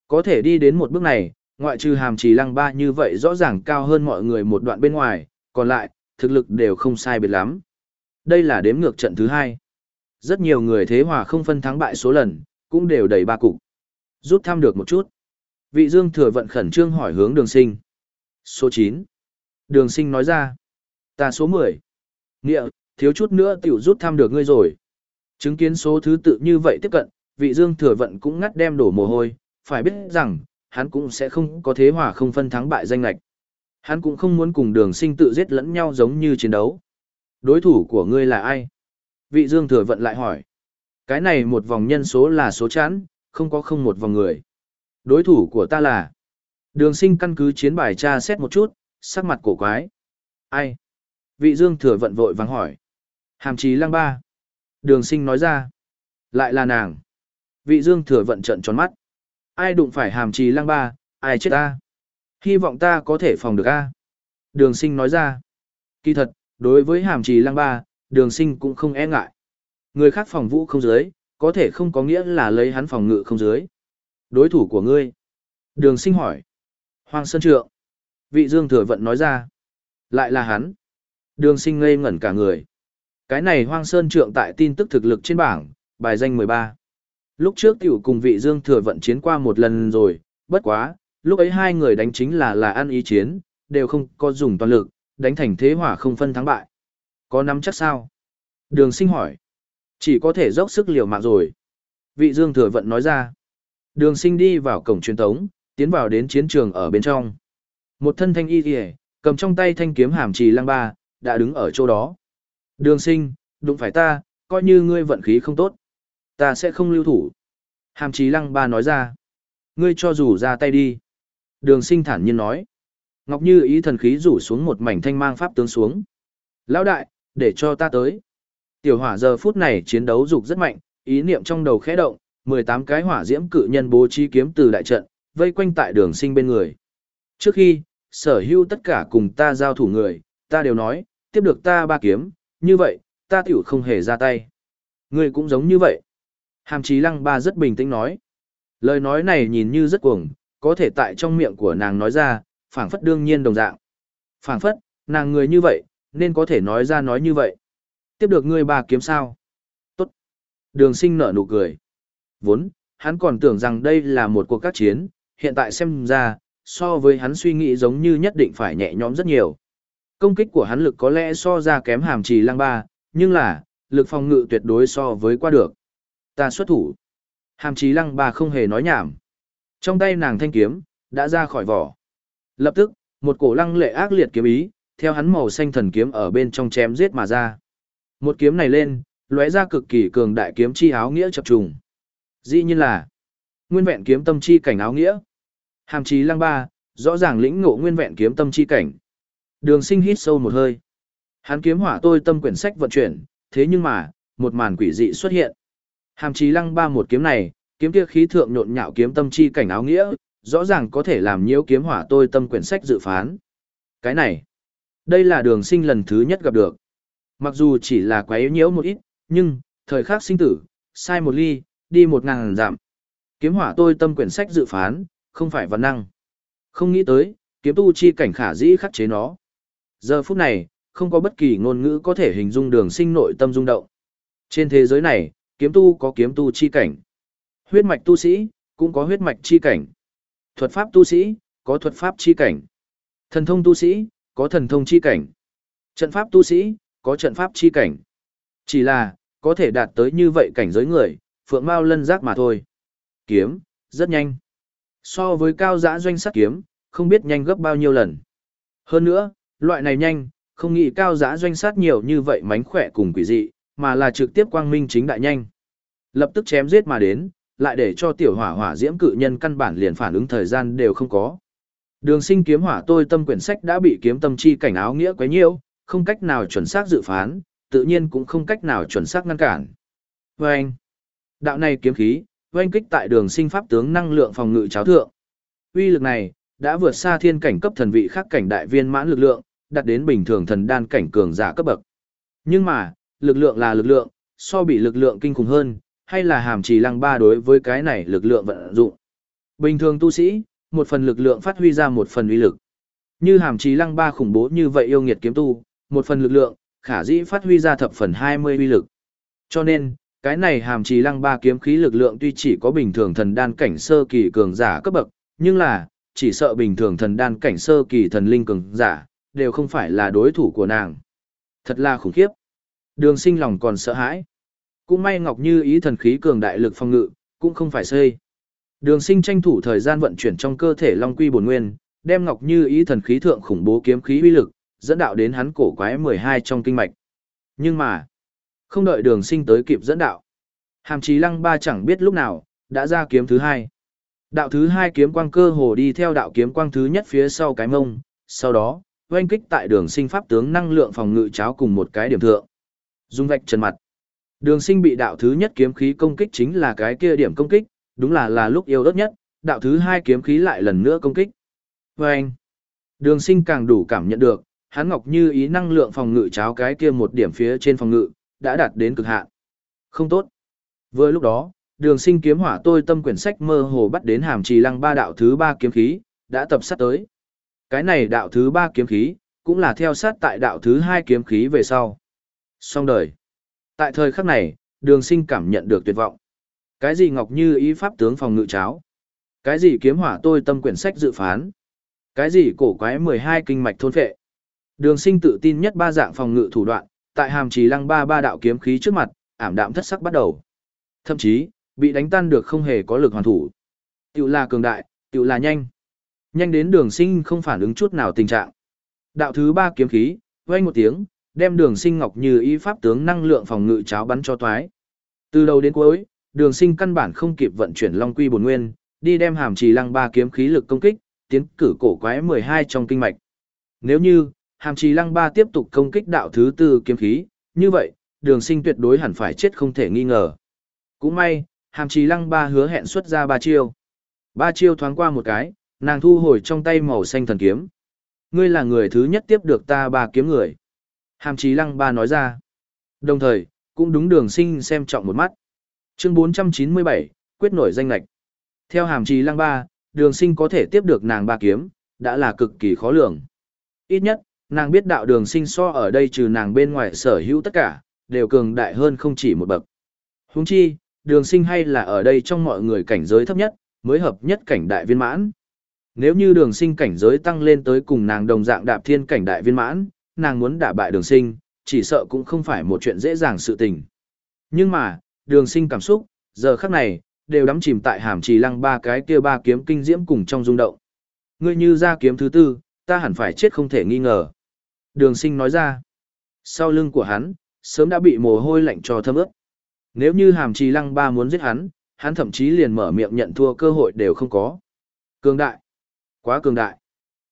Có thể đi đến một bước này, ngoại trừ hàm trì lăng ba như vậy rõ ràng cao hơn mọi người một đoạn bên ngoài, còn lại, thực lực đều không sai biệt lắm. Đây là đếm ngược trận thứ hai. Rất nhiều người thế hòa không phân thắng bại số lần, cũng đều đầy ba cục. Rút thăm được một chút. Vị dương thừa vận khẩn trương hỏi hướng đường sinh. Số 9. Đường sinh nói ra. Ta số 10. Nghĩa, thiếu chút nữa tiểu rút thăm được ngươi rồi. Chứng kiến số thứ tự như vậy tiếp cận, vị dương thừa vận cũng ngắt đem đổ mồ hôi, phải biết rằng, hắn cũng sẽ không có thế hòa không phân thắng bại danh lệch. Hắn cũng không muốn cùng đường sinh tự giết lẫn nhau giống như chiến đấu. Đối thủ của ngươi là ai? Vị dương thừa vận lại hỏi. Cái này một vòng nhân số là số chán, không có không một vòng người. Đối thủ của ta là... Đường sinh căn cứ chiến bài tra xét một chút, sắc mặt cổ quái. Ai? Vị dương thừa vận vội vắng hỏi. Hàm chí lăng ba. Đường sinh nói ra. Lại là nàng. Vị dương thừa vận trận tròn mắt. Ai đụng phải hàm trì lăng ba, ai chết ta? Hy vọng ta có thể phòng được a. Đường sinh nói ra. Kỳ thật, đối với hàm trì lăng ba, đường sinh cũng không e ngại. Người khác phòng vũ không dưới, có thể không có nghĩa là lấy hắn phòng ngự không dưới. Đối thủ của ngươi. Đường sinh hỏi. Hoàng Sơn Trượng. Vị Dương Thừa Vận nói ra. Lại là hắn. Đường sinh ngây ngẩn cả người. Cái này Hoang Sơn Trượng tại tin tức thực lực trên bảng, bài danh 13. Lúc trước tiểu cùng vị Dương Thừa vận chiến qua một lần rồi, bất quá, lúc ấy hai người đánh chính là là ăn ý chiến, đều không có dùng toàn lực, đánh thành thế hỏa không phân thắng bại. Có nắm chắc sao? Đường sinh hỏi. Chỉ có thể dốc sức liều mạng rồi. Vị Dương Thừa vận nói ra. Đường sinh đi vào cổng truyền tống, tiến vào đến chiến trường ở bên trong. Một thân thanh y kìa, cầm trong tay thanh kiếm hàm trì lăng ba, đã đứng ở chỗ đó. Đường sinh, đụng phải ta, coi như ngươi vận khí không tốt. Ta sẽ không lưu thủ. Hàm Chí lăng ba nói ra. Ngươi cho rủ ra tay đi. Đường sinh thản nhiên nói. Ngọc Như ý thần khí rủ xuống một mảnh thanh mang pháp tướng xuống. Lão đại, để cho ta tới. Tiểu hỏa giờ phút này chiến đấu dục rất mạnh, ý niệm trong đầu khẽ động, 18 cái hỏa diễm cự nhân bố trí kiếm từ đại trận, vây quanh tại đường sinh bên người. Trước khi, sở hữu tất cả cùng ta giao thủ người, ta đều nói, tiếp được ta ba kiếm, như vậy, ta tiểu không hề ra tay. Ngươi cũng giống như vậy. Hàm chí lăng ba rất bình tĩnh nói. Lời nói này nhìn như rất cuồng, có thể tại trong miệng của nàng nói ra, phảng phất đương nhiên đồng dạng. Phảng phất, nàng người như vậy, nên có thể nói ra nói như vậy. Tiếp được ngươi ba kiếm sao? Tốt. Đường sinh nở nụ cười. Vốn, hắn còn tưởng rằng đây là một cuộc các chiến, hiện tại xem ra, so với hắn suy nghĩ giống như nhất định phải nhẹ nhõm rất nhiều. Công kích của hắn lực có lẽ so ra kém hàm trì lăng ba, nhưng là, lực phòng ngự tuyệt đối so với qua được. Ta xuất thủ. Hàm chí lăng bà không hề nói nhảm. Trong tay nàng thanh kiếm, đã ra khỏi vỏ. Lập tức, một cổ lăng lệ ác liệt kiếm ý, theo hắn màu xanh thần kiếm ở bên trong chém giết mà ra. Một kiếm này lên, lóe ra cực kỳ cường đại kiếm chi áo nghĩa chập trùng. Dĩ nhiên là nguyên vẹn kiếm tâm chi cảnh áo nghĩa. Hàm chí lăng ba, rõ ràng lĩnh ngộ nguyên vẹn kiếm tâm chi cảnh. Đường sinh hít sâu một hơi. Hắn kiếm hỏa tôi tâm quyển sách vận chuyển, thế nhưng mà, một màn quỷ dị xuất hiện. Hàm chí lăng ba một kiếm này, kiếm kia khí thượng nhộn nhạo kiếm tâm chi cảnh áo nghĩa, rõ ràng có thể làm nhiễu kiếm hỏa tôi tâm quyển sách dự phán. Cái này, đây là đường sinh lần thứ nhất gặp được. Mặc dù chỉ là quấy nhiễu một ít, nhưng, thời khắc sinh tử, sai một ly, đi một ngàn giảm. Kiếm hỏa tôi tâm quyển sách dự phán, không phải văn năng. Không nghĩ tới, kiếm tu chi cảnh khả dĩ khắc chế nó. Giờ phút này, không có bất kỳ ngôn ngữ có thể hình dung đường sinh nội tâm rung động. Trên thế giới này, kiếm tu có kiếm tu chi cảnh. Huyết mạch tu sĩ, cũng có huyết mạch chi cảnh. Thuật pháp tu sĩ, có thuật pháp chi cảnh. Thần thông tu sĩ, có thần thông chi cảnh. Trận pháp tu sĩ, có trận pháp chi cảnh. Chỉ là, có thể đạt tới như vậy cảnh giới người, phượng mao lân giác mà thôi. Kiếm, rất nhanh. So với cao giã doanh sát kiếm, không biết nhanh gấp bao nhiêu lần. Hơn nữa, loại này nhanh, không nghĩ cao giã doanh sát nhiều như vậy mánh khỏe cùng quỷ dị, mà là trực tiếp quang minh chính đại nhanh. Lập tức chém giết mà đến, lại để cho tiểu hỏa hỏa diễm cự nhân căn bản liền phản ứng thời gian đều không có. Đường sinh kiếm hỏa tôi tâm quyển sách đã bị kiếm tâm chi cảnh áo nghĩa quấy nhiễu, không cách nào chuẩn xác dự phán, tự nhiên cũng không cách nào chuẩn xác ngăn cản. Vâng! Đạo này kiếm khí, vâng kích tại đường sinh pháp tướng năng lượng phòng ngự cháo thượng. Uy lực này, đã vượt xa thiên cảnh cấp thần vị khác cảnh đại viên mãn lực lượng, đạt đến bình thường thần đan cảnh cường giả cấp bậc. Nhưng mà, lực lượng là lực lượng, so bị lực lượng kinh khủng hơn, hay là hàm trì lăng ba đối với cái này lực lượng vận dụng. Bình thường tu sĩ, một phần lực lượng phát huy ra một phần uy lực. Như hàm trì lăng ba khủng bố như vậy yêu nghiệt kiếm tu, một phần lực lượng, khả dĩ phát huy ra thập phần 20 uy lực. Cho nên, cái này hàm trì lăng ba kiếm khí lực lượng tuy chỉ có bình thường thần đan cảnh sơ kỳ cường giả cấp bậc, nhưng là, chỉ sợ bình thường thần đan cảnh sơ kỳ thần linh cường giả, đều không phải là đối thủ của nàng. Thật là khủng khiếp. Đường sinh lòng còn sợ hãi. Cũng may Ngọc Như ý thần khí cường đại lực phòng ngự, cũng không phải xây. Đường sinh tranh thủ thời gian vận chuyển trong cơ thể Long Quy bổn nguyên, đem Ngọc Như ý thần khí thượng khủng bố kiếm khí uy lực, dẫn đạo đến hắn cổ quái 12 trong kinh mạch. Nhưng mà, không đợi đường sinh tới kịp dẫn đạo. Hàm trí lăng ba chẳng biết lúc nào, đã ra kiếm thứ hai. Đạo thứ hai kiếm quang cơ hồ đi theo đạo kiếm quang thứ nhất phía sau cái mông, sau đó, oanh kích tại đường sinh pháp tướng năng lượng phòng ngự cháo cùng một cái điểm thượng. Dung vạch trần mặt. Đường sinh bị đạo thứ nhất kiếm khí công kích chính là cái kia điểm công kích, đúng là là lúc yêu đất nhất, đạo thứ hai kiếm khí lại lần nữa công kích. Và anh, đường sinh càng đủ cảm nhận được, hắn ngọc như ý năng lượng phòng ngự cháo cái kia một điểm phía trên phòng ngự, đã đạt đến cực hạn. Không tốt. Vừa lúc đó, đường sinh kiếm hỏa tôi tâm quyển sách mơ hồ bắt đến hàm trì lăng ba đạo thứ ba kiếm khí, đã tập sát tới. Cái này đạo thứ ba kiếm khí, cũng là theo sát tại đạo thứ hai kiếm khí về sau. Xong đời. Tại thời khắc này, đường sinh cảm nhận được tuyệt vọng. Cái gì ngọc như ý pháp tướng phòng ngự cháo? Cái gì kiếm hỏa tôi tâm quyển sách dự phán? Cái gì cổ quái 12 kinh mạch thôn phệ? Đường sinh tự tin nhất ba dạng phòng ngự thủ đoạn, tại hàm trì lăng ba ba đạo kiếm khí trước mặt, ảm đạm thất sắc bắt đầu. Thậm chí, bị đánh tan được không hề có lực hoàn thủ. Tiểu là cường đại, tiểu là nhanh. Nhanh đến đường sinh không phản ứng chút nào tình trạng. Đạo thứ ba kiếm khí, vang một tiếng, đem đường sinh ngọc như ý pháp tướng năng lượng phòng ngự cháo bắn cho toái. Từ đầu đến cuối, đường sinh căn bản không kịp vận chuyển long quy bồn nguyên, đi đem hàm trì lăng ba kiếm khí lực công kích, tiến cử cổ quái 12 trong kinh mạch. Nếu như, hàm trì lăng ba tiếp tục công kích đạo thứ tư kiếm khí, như vậy, đường sinh tuyệt đối hẳn phải chết không thể nghi ngờ. Cũng may, hàm trì lăng ba hứa hẹn xuất ra ba chiêu. Ba chiêu thoáng qua một cái, nàng thu hồi trong tay màu xanh thần kiếm. Ngươi là người thứ nhất tiếp được ta ba kiếm người. Hàm Chí lăng ba nói ra. Đồng thời, cũng đúng đường sinh xem trọng một mắt. Chương 497, quyết nổi danh lạch. Theo hàm Chí lăng ba, đường sinh có thể tiếp được nàng ba kiếm, đã là cực kỳ khó lường. Ít nhất, nàng biết đạo đường sinh so ở đây trừ nàng bên ngoài sở hữu tất cả, đều cường đại hơn không chỉ một bậc. Húng chi, đường sinh hay là ở đây trong mọi người cảnh giới thấp nhất, mới hợp nhất cảnh đại viên mãn. Nếu như đường sinh cảnh giới tăng lên tới cùng nàng đồng dạng đạp thiên cảnh đại viên mãn, nàng muốn đả bại đường sinh, chỉ sợ cũng không phải một chuyện dễ dàng sự tình. Nhưng mà, đường sinh cảm xúc, giờ khắc này, đều đắm chìm tại hàm trì lăng ba cái kia ba kiếm kinh diễm cùng trong rung động. Ngươi như ra kiếm thứ tư, ta hẳn phải chết không thể nghi ngờ. Đường sinh nói ra, sau lưng của hắn, sớm đã bị mồ hôi lạnh cho thâm ướt. Nếu như hàm trì lăng ba muốn giết hắn, hắn thậm chí liền mở miệng nhận thua cơ hội đều không có. Cường đại. Quá cường đại.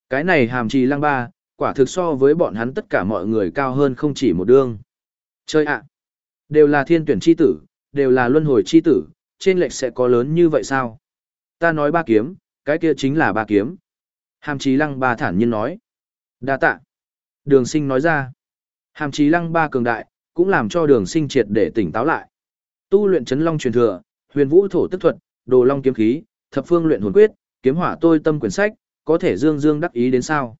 Cái này hàm trì lăng ba, quả thực so với bọn hắn tất cả mọi người cao hơn không chỉ một đương. Chơi ạ. Đều là thiên tuyển chi tử, đều là luân hồi chi tử, trên lệch sẽ có lớn như vậy sao? Ta nói ba kiếm, cái kia chính là ba kiếm. Hàm Chí lăng ba thản nhiên nói. đa tạ. Đường sinh nói ra. Hàm Chí lăng ba cường đại, cũng làm cho đường sinh triệt để tỉnh táo lại. Tu luyện chấn long truyền thừa, huyền vũ thổ tức thuật, đồ long kiếm khí, thập phương luyện hồn quyết, kiếm hỏa tôi tâm quyển sách, có thể dương dương đắc ý đến sao.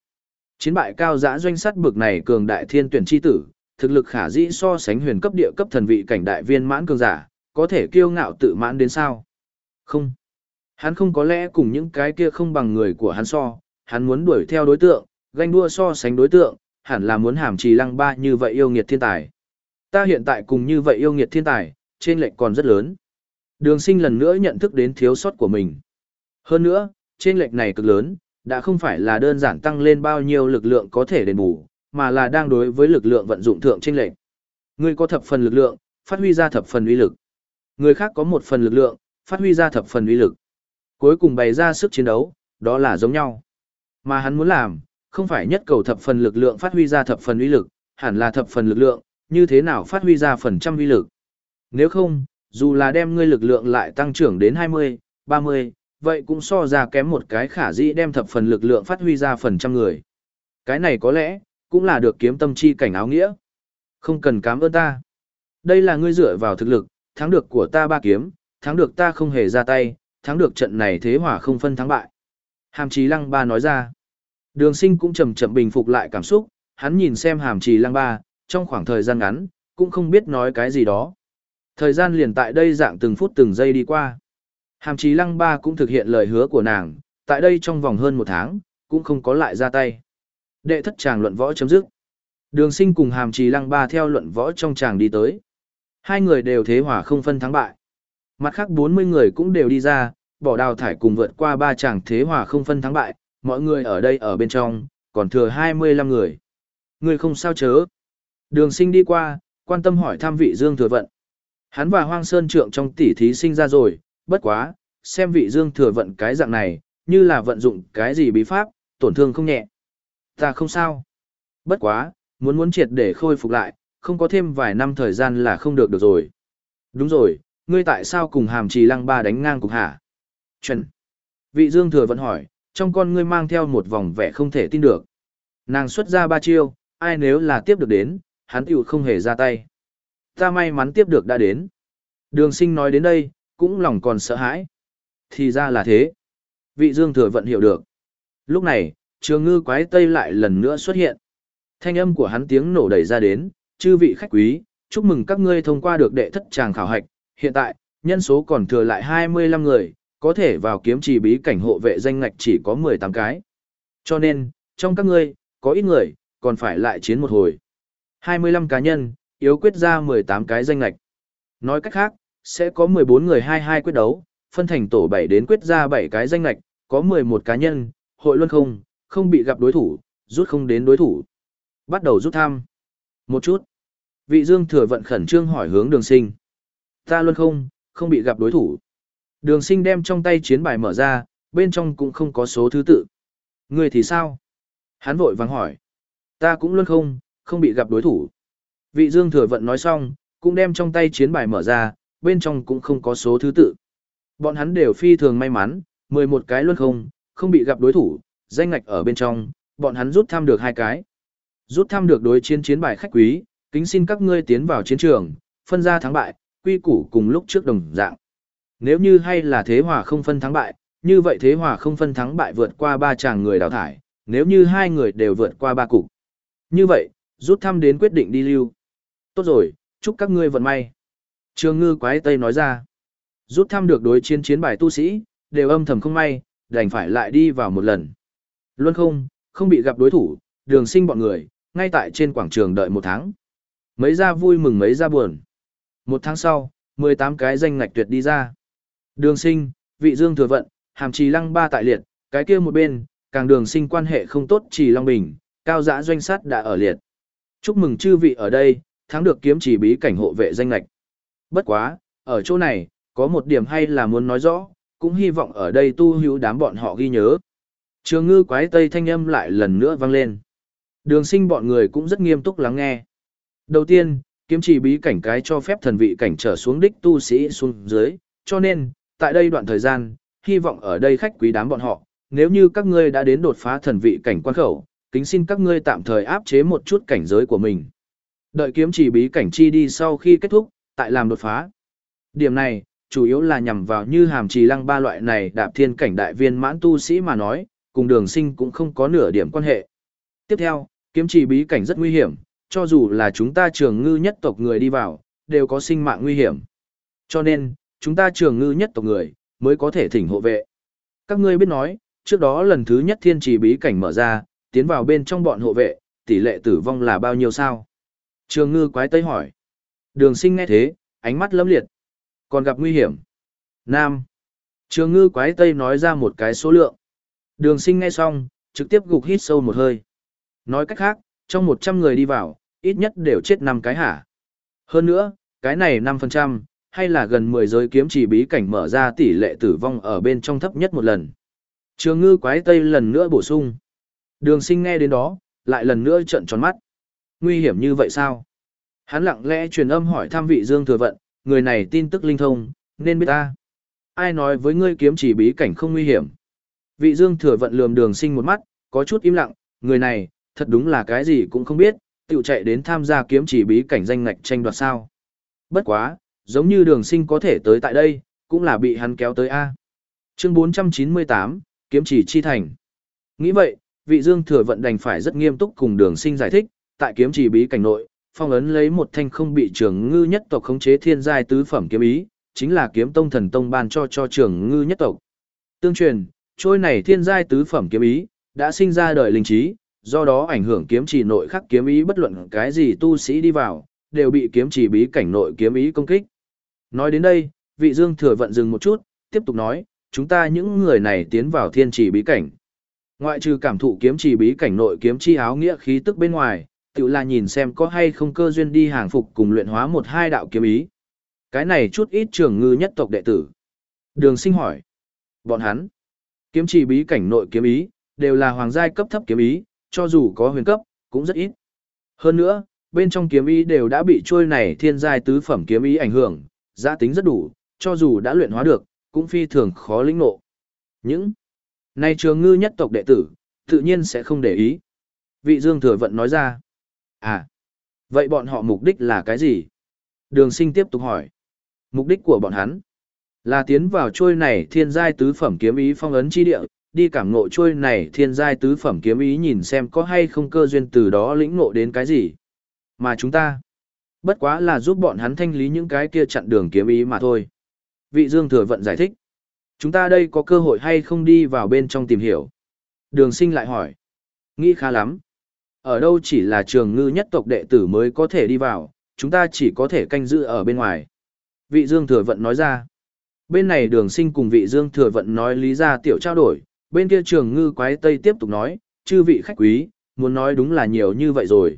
Chiến bại cao giã doanh sát bực này cường đại thiên tuyển chi tử, thực lực khả dĩ so sánh huyền cấp địa cấp thần vị cảnh đại viên mãn cường giả, có thể kiêu ngạo tự mãn đến sao? Không. Hắn không có lẽ cùng những cái kia không bằng người của hắn so, hắn muốn đuổi theo đối tượng, ganh đua so sánh đối tượng, hẳn là muốn hàm trì lăng ba như vậy yêu nghiệt thiên tài. Ta hiện tại cùng như vậy yêu nghiệt thiên tài, trên lệnh còn rất lớn. Đường sinh lần nữa nhận thức đến thiếu sót của mình. Hơn nữa, trên lệnh này cực lớn, đã không phải là đơn giản tăng lên bao nhiêu lực lượng có thể đền bù, mà là đang đối với lực lượng vận dụng thượng trên lệnh. Người có thập phần lực lượng, phát huy ra thập phần uy lực. Người khác có một phần lực lượng, phát huy ra thập phần uy lực. Cuối cùng bày ra sức chiến đấu, đó là giống nhau. Mà hắn muốn làm, không phải nhất cầu thập phần lực lượng phát huy ra thập phần uy lực, hẳn là thập phần lực lượng, như thế nào phát huy ra phần trăm uy lực. Nếu không, dù là đem ngươi lực lượng lại tăng trưởng đến 20, 30, vậy cũng so ra kém một cái khả dĩ đem thập phần lực lượng phát huy ra phần trăm người. Cái này có lẽ, cũng là được kiếm tâm chi cảnh áo nghĩa. Không cần cảm ơn ta. Đây là ngươi dựa vào thực lực, thắng được của ta ba kiếm, thắng được ta không hề ra tay, thắng được trận này thế hỏa không phân thắng bại. Hàm Chí Lăng Ba nói ra. Đường sinh cũng chậm chậm bình phục lại cảm xúc, hắn nhìn xem Hàm Chí Lăng Ba, trong khoảng thời gian ngắn, cũng không biết nói cái gì đó. Thời gian liền tại đây dạng từng phút từng giây đi qua. Hàm Chí Lăng Ba cũng thực hiện lời hứa của nàng, tại đây trong vòng hơn một tháng, cũng không có lại ra tay. Đệ thất chàng luận võ chấm dứt. Đường sinh cùng Hàm Chí Lăng Ba theo luận võ trong chàng đi tới. Hai người đều thế hỏa không phân thắng bại. Mặt khác 40 người cũng đều đi ra, bỏ đào thải cùng vượt qua ba chàng thế hòa không phân thắng bại, mọi người ở đây ở bên trong, còn thừa 25 người. Người không sao chớ. Đường sinh đi qua, quan tâm hỏi tham vị Dương Thừa Vận. Hắn và Hoang Sơn Trượng trong tỷ thí sinh ra rồi, bất quá, xem vị Dương Thừa Vận cái dạng này, như là vận dụng cái gì bí pháp, tổn thương không nhẹ. Ta không sao. Bất quá, muốn muốn triệt để khôi phục lại, không có thêm vài năm thời gian là không được được rồi. Đúng rồi, ngươi tại sao cùng hàm trì lăng ba đánh ngang cục hả? Chuẩn. Vị Dương Thừa vẫn hỏi, trong con ngươi mang theo một vòng vẻ không thể tin được. Nàng xuất ra ba chiêu, ai nếu là tiếp được đến, hắn tiểu không hề ra tay. Ta may mắn tiếp được đã đến. Đường sinh nói đến đây, cũng lòng còn sợ hãi. Thì ra là thế. Vị Dương Thừa vận hiểu được. Lúc này, trường ngư quái tây lại lần nữa xuất hiện. Thanh âm của hắn tiếng nổ đẩy ra đến, chư vị khách quý, chúc mừng các ngươi thông qua được đệ thất tràng khảo hạch. Hiện tại, nhân số còn thừa lại 25 người, có thể vào kiếm trì bí cảnh hộ vệ danh ngạch chỉ có 18 cái. Cho nên, trong các ngươi, có ít người, còn phải lại chiến một hồi. 25 cá nhân, yếu quyết ra 18 cái danh ngạch. Nói cách khác, sẽ có 14 người 22 quyết đấu, phân thành tổ 7 đến quyết ra 7 cái danh ngạch, có 11 cá nhân, hội luân không, không bị gặp đối thủ, rút không đến đối thủ. Bắt đầu rút thăm. Một chút. Vị Dương thừa vận khẩn trương hỏi hướng đường sinh. Ta luôn không, không bị gặp đối thủ. Đường sinh đem trong tay chiến bài mở ra, bên trong cũng không có số thứ tự. Người thì sao? Hắn vội vắng hỏi. Ta cũng luôn không, không bị gặp đối thủ. Vị Dương Thừa Vận nói xong, cũng đem trong tay chiến bài mở ra, bên trong cũng không có số thứ tự. Bọn hắn đều phi thường may mắn, 11 cái luôn không, không bị gặp đối thủ, danh ngạch ở bên trong, bọn hắn rút thăm được hai cái. Rút thăm được đối chiến chiến bài khách quý, kính xin các ngươi tiến vào chiến trường, phân ra thắng bại, quy củ cùng lúc trước đồng dạng. Nếu như hay là thế hòa không phân thắng bại, như vậy thế hòa không phân thắng bại vượt qua ba chàng người đào thải, nếu như hai người đều vượt qua ba cục. Như vậy, rút thăm đến quyết định đi lưu. Tốt rồi, chúc các ngươi vận may. Trường ngư quái tây nói ra. Rút thăm được đối chiến chiến bài tu sĩ, đều âm thầm không may, đành phải lại đi vào một lần. Luân không, không bị gặp đối thủ, đường sinh bọn người, ngay tại trên quảng trường đợi một tháng. Mấy ra vui mừng mấy ra buồn. Một tháng sau, 18 cái danh ngạch tuyệt đi ra. Đường sinh, vị dương thừa vận, hàm trì lăng ba tại liệt, cái kia một bên, càng đường sinh quan hệ không tốt trì long bình, cao giã doanh sát đã ở liệt. Chúc mừng chư vị ở đây, thắng được kiếm chỉ bí cảnh hộ vệ danh ngạch. Bất quá, ở chỗ này, có một điểm hay là muốn nói rõ, cũng hy vọng ở đây tu hữu đám bọn họ ghi nhớ. Trường ngư quái tây thanh âm lại lần nữa vang lên. Đường sinh bọn người cũng rất nghiêm túc lắng nghe. Đầu tiên, kiếm chỉ bí cảnh cái cho phép thần vị cảnh trở xuống đích tu sĩ xuống dưới, cho nên, tại đây đoạn thời gian, hy vọng ở đây khách quý đám bọn họ, nếu như các ngươi đã đến đột phá thần vị cảnh quan khẩu, kính xin các ngươi tạm thời áp chế một chút cảnh giới của mình. Đợi kiếm chỉ bí cảnh chi đi sau khi kết thúc, tại làm đột phá. Điểm này, chủ yếu là nhằm vào như hàm trì lăng ba loại này đạp thiên cảnh đại viên mãn tu sĩ mà nói, cùng đường sinh cũng không có nửa điểm quan hệ. Tiếp theo, kiếm trì bí cảnh rất nguy hiểm, cho dù là chúng ta trường ngư nhất tộc người đi vào, đều có sinh mạng nguy hiểm. Cho nên, chúng ta trường ngư nhất tộc người, mới có thể thỉnh hộ vệ. Các ngươi biết nói, trước đó lần thứ nhất thiên trì bí cảnh mở ra, tiến vào bên trong bọn hộ vệ, tỷ lệ tử vong là bao nhiêu sao? Trường ngư quái tây hỏi. Đường sinh nghe thế, ánh mắt lấm liệt. Còn gặp nguy hiểm. Nam. Trường ngư quái tây nói ra một cái số lượng. Đường sinh nghe xong, trực tiếp gục hít sâu một hơi. Nói cách khác, trong 100 người đi vào, ít nhất đều chết 5 cái hả. Hơn nữa, cái này 5%, hay là gần 10 giới kiếm chỉ bí cảnh mở ra tỷ lệ tử vong ở bên trong thấp nhất một lần. Trường ngư quái tây lần nữa bổ sung. Đường sinh nghe đến đó, lại lần nữa trận tròn mắt. Nguy hiểm như vậy sao? Hắn lặng lẽ truyền âm hỏi thăm vị Dương Thừa Vận, người này tin tức linh thông, nên biết ta. Ai nói với ngươi kiếm chỉ bí cảnh không nguy hiểm? Vị Dương Thừa Vận lườm đường sinh một mắt, có chút im lặng, người này, thật đúng là cái gì cũng không biết, tự chạy đến tham gia kiếm chỉ bí cảnh danh ngạch tranh đoạt sao. Bất quá, giống như đường sinh có thể tới tại đây, cũng là bị hắn kéo tới A. Chương 498, Kiếm chỉ chi thành. Nghĩ vậy, vị dương thừa vận đành phải rất nghiêm túc cùng đường sinh giải thích, tại kiếm chỉ bí cảnh nội, phong ấn lấy một thanh không bị trường ngư nhất tộc khống chế thiên giai tứ phẩm kiếm ý, chính là kiếm tông thần tông ban cho cho trường ngư nhất tộc. Tương truyền, trôi này thiên giai tứ phẩm kiếm ý, đã sinh ra đời linh trí, do đó ảnh hưởng kiếm chỉ nội khắc kiếm ý bất luận cái gì tu sĩ đi vào, đều bị kiếm chỉ bí cảnh nội kiếm ý công kích. Nói đến đây, vị dương thừa vận dừng một chút, tiếp tục nói, chúng ta những người này tiến vào thiên chỉ bí cảnh. Ngoại trừ cảm thụ kiếm chỉ bí cảnh nội kiếm chi áo nghĩa khí tức bên ngoài, tự là nhìn xem có hay không cơ duyên đi hàng phục cùng luyện hóa một hai đạo kiếm ý. Cái này chút ít trường ngư nhất tộc đệ tử. Đường sinh hỏi. Bọn hắn. Kiếm chỉ bí cảnh nội kiếm ý, đều là hoàng giai cấp thấp kiếm ý, cho dù có huyền cấp, cũng rất ít. Hơn nữa, bên trong kiếm ý đều đã bị trôi này thiên giai tứ phẩm kiếm ý ảnh hưởng, giá tính rất đủ, cho dù đã luyện hóa được, cũng phi thường khó lĩnh ngộ. Những này trường ngư nhất tộc đệ tử, tự nhiên sẽ không để ý. Vị Dương Thừa Vận nói ra. À, vậy bọn họ mục đích là cái gì? Đường sinh tiếp tục hỏi. Mục đích của bọn hắn là tiến vào trôi này thiên giai tứ phẩm kiếm ý phong ấn chi địa, đi cảm ngộ trôi này thiên giai tứ phẩm kiếm ý nhìn xem có hay không cơ duyên từ đó lĩnh ngộ đến cái gì. Mà chúng ta, bất quá là giúp bọn hắn thanh lý những cái kia chặn đường kiếm ý mà thôi. Vị Dương Thừa Vận giải thích. Chúng ta đây có cơ hội hay không đi vào bên trong tìm hiểu? Đường sinh lại hỏi. Nghĩ khá lắm. Ở đâu chỉ là trường ngư nhất tộc đệ tử mới có thể đi vào, chúng ta chỉ có thể canh giữ ở bên ngoài. Vị Dương Thừa Vận nói ra. Bên này đường sinh cùng vị Dương Thừa Vận nói lý ra tiểu trao đổi, bên kia trường ngư quái tây tiếp tục nói, chư vị khách quý, muốn nói đúng là nhiều như vậy rồi.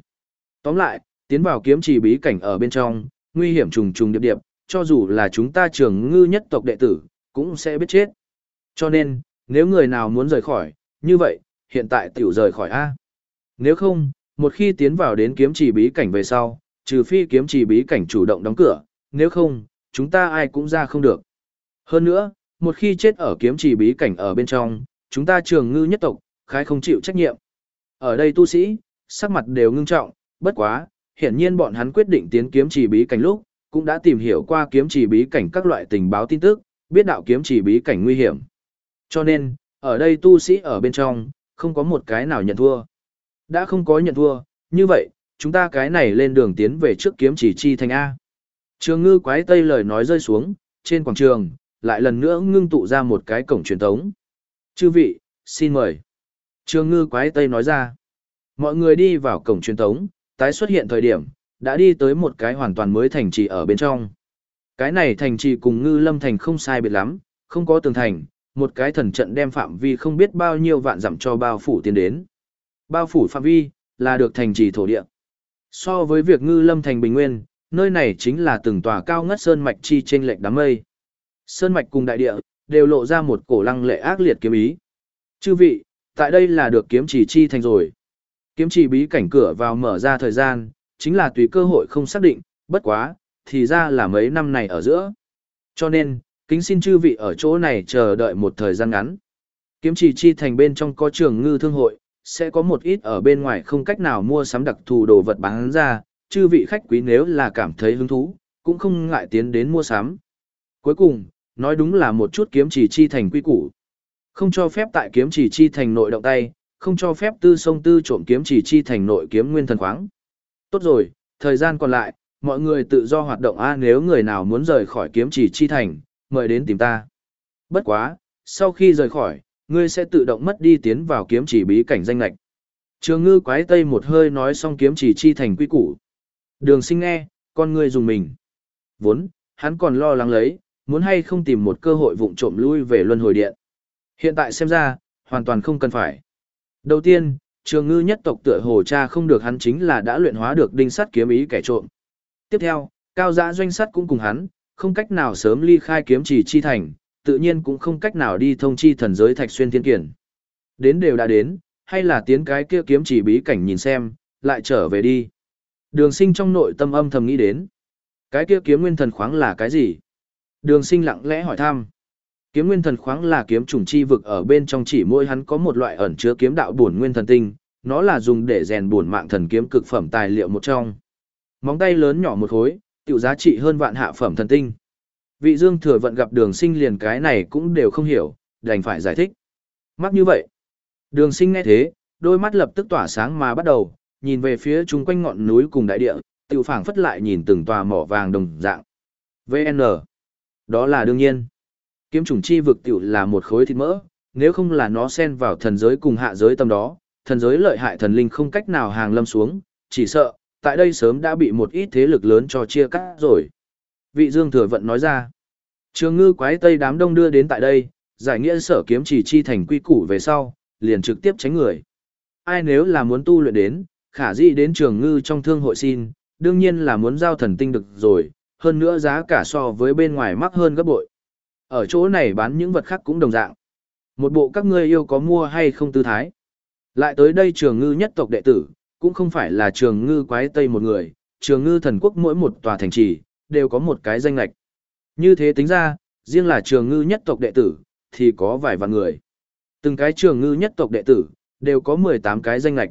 Tóm lại, tiến vào kiếm trì bí cảnh ở bên trong, nguy hiểm trùng trùng điệp điệp, cho dù là chúng ta trường ngư nhất tộc đệ tử, cũng sẽ biết chết. Cho nên, nếu người nào muốn rời khỏi, như vậy, hiện tại tiểu rời khỏi A. Nếu không, một khi tiến vào đến kiếm trì bí cảnh về sau, trừ phi kiếm trì bí cảnh chủ động đóng cửa, nếu không, chúng ta ai cũng ra không được. Hơn nữa, một khi chết ở kiếm trì bí cảnh ở bên trong, chúng ta trường ngư nhất tộc, khái không chịu trách nhiệm. Ở đây tu sĩ, sắc mặt đều ngưng trọng, bất quá, hiển nhiên bọn hắn quyết định tiến kiếm trì bí cảnh lúc, cũng đã tìm hiểu qua kiếm trì bí cảnh các loại tình báo tin tức, biết đạo kiếm trì bí cảnh nguy hiểm. Cho nên, ở đây tu sĩ ở bên trong, không có một cái nào nhận thua. Đã không có nhận thua, như vậy, chúng ta cái này lên đường tiến về trước kiếm chỉ chi thành A. Trường ngư quái tây lời nói rơi xuống, trên quảng trường, lại lần nữa ngưng tụ ra một cái cổng truyền thống. Chư vị, xin mời. Trường ngư quái tây nói ra. Mọi người đi vào cổng truyền thống, tái xuất hiện thời điểm, đã đi tới một cái hoàn toàn mới thành trì ở bên trong. Cái này thành trì cùng ngư lâm thành không sai biệt lắm, không có tường thành, một cái thần trận đem phạm vi không biết bao nhiêu vạn dặm cho bao phủ tiến đến. Bao phủ phạm vi, là được thành trì thổ địa. So với việc ngư lâm thành bình nguyên, nơi này chính là từng tòa cao ngất sơn mạch chi trên lệch đám mây. Sơn mạch cùng đại địa, đều lộ ra một cổ lăng lệ ác liệt kiếm ý. Chư vị, tại đây là được kiếm chỉ chi thành rồi. Kiếm chỉ bí cảnh cửa vào mở ra thời gian, chính là tùy cơ hội không xác định, bất quá, thì ra là mấy năm này ở giữa. Cho nên, kính xin chư vị ở chỗ này chờ đợi một thời gian ngắn. Kiếm chỉ chi thành bên trong có trường ngư thương hội, sẽ có một ít ở bên ngoài không cách nào mua sắm đặc thù đồ vật bán ra, chư vị khách quý nếu là cảm thấy hứng thú, cũng không ngại tiến đến mua sắm. Cuối cùng, nói đúng là một chút kiếm chỉ chi thành quy củ. Không cho phép tại kiếm chỉ chi thành nội động tay, không cho phép tư sông tư trộm kiếm chỉ chi thành nội kiếm nguyên thần khoáng. Tốt rồi, thời gian còn lại, mọi người tự do hoạt động a nếu người nào muốn rời khỏi kiếm chỉ chi thành, mời đến tìm ta. Bất quá, sau khi rời khỏi, ngươi sẽ tự động mất đi tiến vào kiếm chỉ bí cảnh danh lệch. Trường ngư quái tây một hơi nói xong kiếm chỉ chi thành quy củ. Đường sinh nghe, con ngươi dùng mình. Vốn, hắn còn lo lắng lấy, muốn hay không tìm một cơ hội vụng trộm lui về luân hồi điện. Hiện tại xem ra, hoàn toàn không cần phải. Đầu tiên, trường ngư nhất tộc tựa hồ cha không được hắn chính là đã luyện hóa được đinh sắt kiếm ý kẻ trộm. Tiếp theo, cao giã doanh sắt cũng cùng hắn, không cách nào sớm ly khai kiếm chỉ chi thành, tự nhiên cũng không cách nào đi thông chi thần giới thạch xuyên thiên kiển. Đến đều đã đến, hay là tiến cái kia kiếm chỉ bí cảnh nhìn xem, lại trở về đi. Đường sinh trong nội tâm âm thầm nghĩ đến. Cái kia kiếm nguyên thần khoáng là cái gì? Đường sinh lặng lẽ hỏi thăm. Kiếm nguyên thần khoáng là kiếm trùng chi vực ở bên trong chỉ mỗi hắn có một loại ẩn chứa kiếm đạo bổn nguyên thần tinh, nó là dùng để rèn bổn mạng thần kiếm cực phẩm tài liệu một trong. Móng tay lớn nhỏ một khối, tiểu giá trị hơn vạn hạ phẩm thần tinh. Vị Dương thừa vận gặp đường sinh liền cái này cũng đều không hiểu, đành phải giải thích. Mắc như vậy. Đường sinh nghe thế, đôi mắt lập tức tỏa sáng mà bắt đầu, nhìn về phía chung quanh ngọn núi cùng đại địa, tiểu phảng phất lại nhìn từng tòa mỏ vàng đồng dạng. VN. Đó là đương nhiên. Kiếm trùng chi vực tiểu là một khối thịt mỡ, nếu không là nó xen vào thần giới cùng hạ giới tâm đó, thần giới lợi hại thần linh không cách nào hàng lâm xuống, chỉ sợ, tại đây sớm đã bị một ít thế lực lớn cho chia cắt rồi. Vị Dương Thừa Vận nói ra, trường ngư quái tây đám đông đưa đến tại đây, giải nghĩa sở kiếm chỉ chi thành quy củ về sau, liền trực tiếp tránh người. Ai nếu là muốn tu luyện đến, khả dĩ đến trường ngư trong thương hội xin, đương nhiên là muốn giao thần tinh được rồi, hơn nữa giá cả so với bên ngoài mắc hơn gấp bội. Ở chỗ này bán những vật khác cũng đồng dạng. Một bộ các ngươi yêu có mua hay không tư thái. Lại tới đây trường ngư nhất tộc đệ tử, cũng không phải là trường ngư quái tây một người, trường ngư thần quốc mỗi một tòa thành trì, đều có một cái danh lệch. Như thế tính ra, riêng là trường ngư nhất tộc đệ tử, thì có vài vạn người. Từng cái trường ngư nhất tộc đệ tử, đều có 18 cái danh lệch.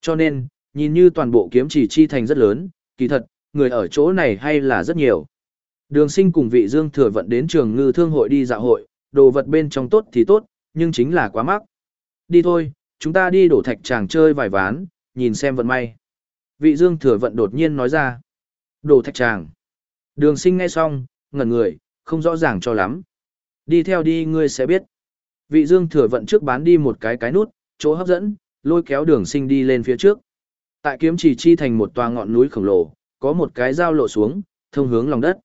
Cho nên, nhìn như toàn bộ kiếm chỉ chi thành rất lớn, kỳ thật, người ở chỗ này hay là rất nhiều. Đường sinh cùng vị dương thừa vận đến trường ngư thương hội đi dạo hội, đồ vật bên trong tốt thì tốt, nhưng chính là quá mắc. Đi thôi, chúng ta đi đổ thạch chàng chơi vài ván, nhìn xem vận may. Vị dương thừa vận đột nhiên nói ra. Đổ thạch chàng. Đường sinh nghe xong, ngẩn người, không rõ ràng cho lắm. Đi theo đi ngươi sẽ biết. Vị dương thừa vận trước bán đi một cái cái nút, chỗ hấp dẫn, lôi kéo đường sinh đi lên phía trước. Tại kiếm chỉ chi thành một tòa ngọn núi khổng lồ, có một cái dao lộ xuống, thông hướng lòng đất.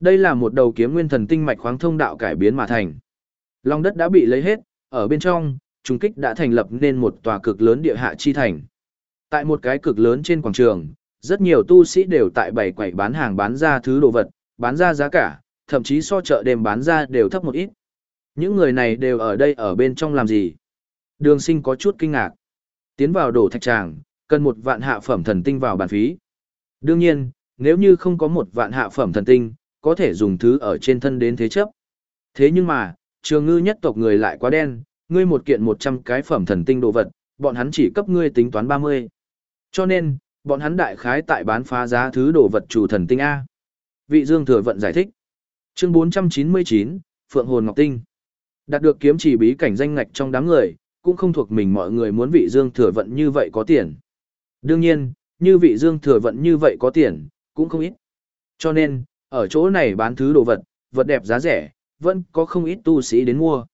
Đây là một đầu kiếm nguyên thần tinh mạch khoáng thông đạo cải biến mà thành. Lòng đất đã bị lấy hết, ở bên trong, trùng kích đã thành lập nên một tòa cực lớn địa hạ chi thành. Tại một cái cực lớn trên quảng trường, rất nhiều tu sĩ đều tại bảy quầy bán hàng bán ra thứ đồ vật, bán ra giá cả, thậm chí so chợ đêm bán ra đều thấp một ít. Những người này đều ở đây ở bên trong làm gì? Đường sinh có chút kinh ngạc. Tiến vào đổ thạch tràng, cần một vạn hạ phẩm thần tinh vào bàn phí. Đương nhiên, nếu như không có một vạn hạ phẩm thần tinh, có thể dùng thứ ở trên thân đến thế chấp. Thế nhưng mà, trường ngư nhất tộc người lại quá đen, ngươi một kiện 100 cái phẩm thần tinh đồ vật, bọn hắn chỉ cấp ngươi tính toán 30. Cho nên, bọn hắn đại khái tại bán phá giá thứ đồ vật chủ thần tinh A. Vị Dương Thừa Vận giải thích. Chương 499, Phượng Hồn Ngọc Tinh. Đạt được kiếm chỉ bí cảnh danh ngạch trong đám người, cũng không thuộc mình mọi người muốn vị Dương Thừa Vận như vậy có tiền. Đương nhiên, như vị Dương Thừa Vận như vậy có tiền, cũng không ít. Cho nên, ở chỗ này bán thứ đồ vật, vật đẹp giá rẻ, vẫn có không ít tu sĩ đến mua.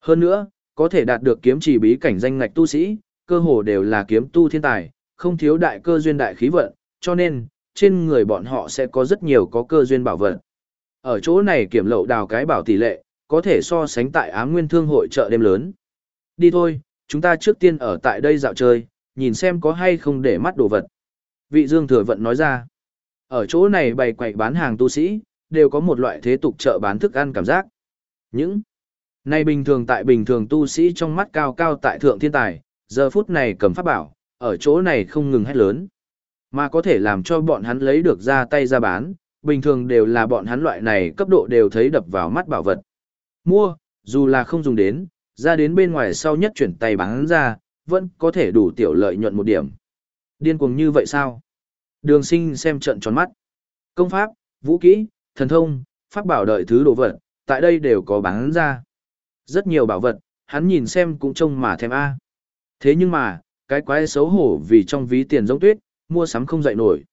Hơn nữa, có thể đạt được kiếm chỉ bí cảnh danh ngạch tu sĩ, cơ hồ đều là kiếm tu thiên tài, không thiếu đại cơ duyên đại khí vận, cho nên, trên người bọn họ sẽ có rất nhiều có cơ duyên bảo vật. Ở chỗ này kiểm lậu đào cái bảo tỷ lệ, có thể so sánh tại ám nguyên thương hội chợ đêm lớn. Đi thôi, chúng ta trước tiên ở tại đây dạo chơi, nhìn xem có hay không để mắt đồ vật. Vị Dương Thừa Vận nói ra, ở chỗ này bày quậy bán hàng tu sĩ, đều có một loại thế tục chợ bán thức ăn cảm giác. Những này bình thường tại bình thường tu sĩ trong mắt cao cao tại thượng thiên tài, giờ phút này cầm pháp bảo, ở chỗ này không ngừng hét lớn. Mà có thể làm cho bọn hắn lấy được ra tay ra bán, bình thường đều là bọn hắn loại này cấp độ đều thấy đập vào mắt bảo vật. Mua, dù là không dùng đến, ra đến bên ngoài sau nhất chuyển tay bán ra, vẫn có thể đủ tiểu lợi nhuận một điểm. Điên cuồng như vậy sao? Đường sinh xem trận tròn mắt. Công pháp, vũ kỹ, thần thông, pháp bảo đợi thứ đồ vật, tại đây đều có bán ra. Rất nhiều bảo vật, hắn nhìn xem cũng trông mà thèm A. Thế nhưng mà, cái quái xấu hổ vì trong ví tiền giống tuyết, mua sắm không dậy nổi.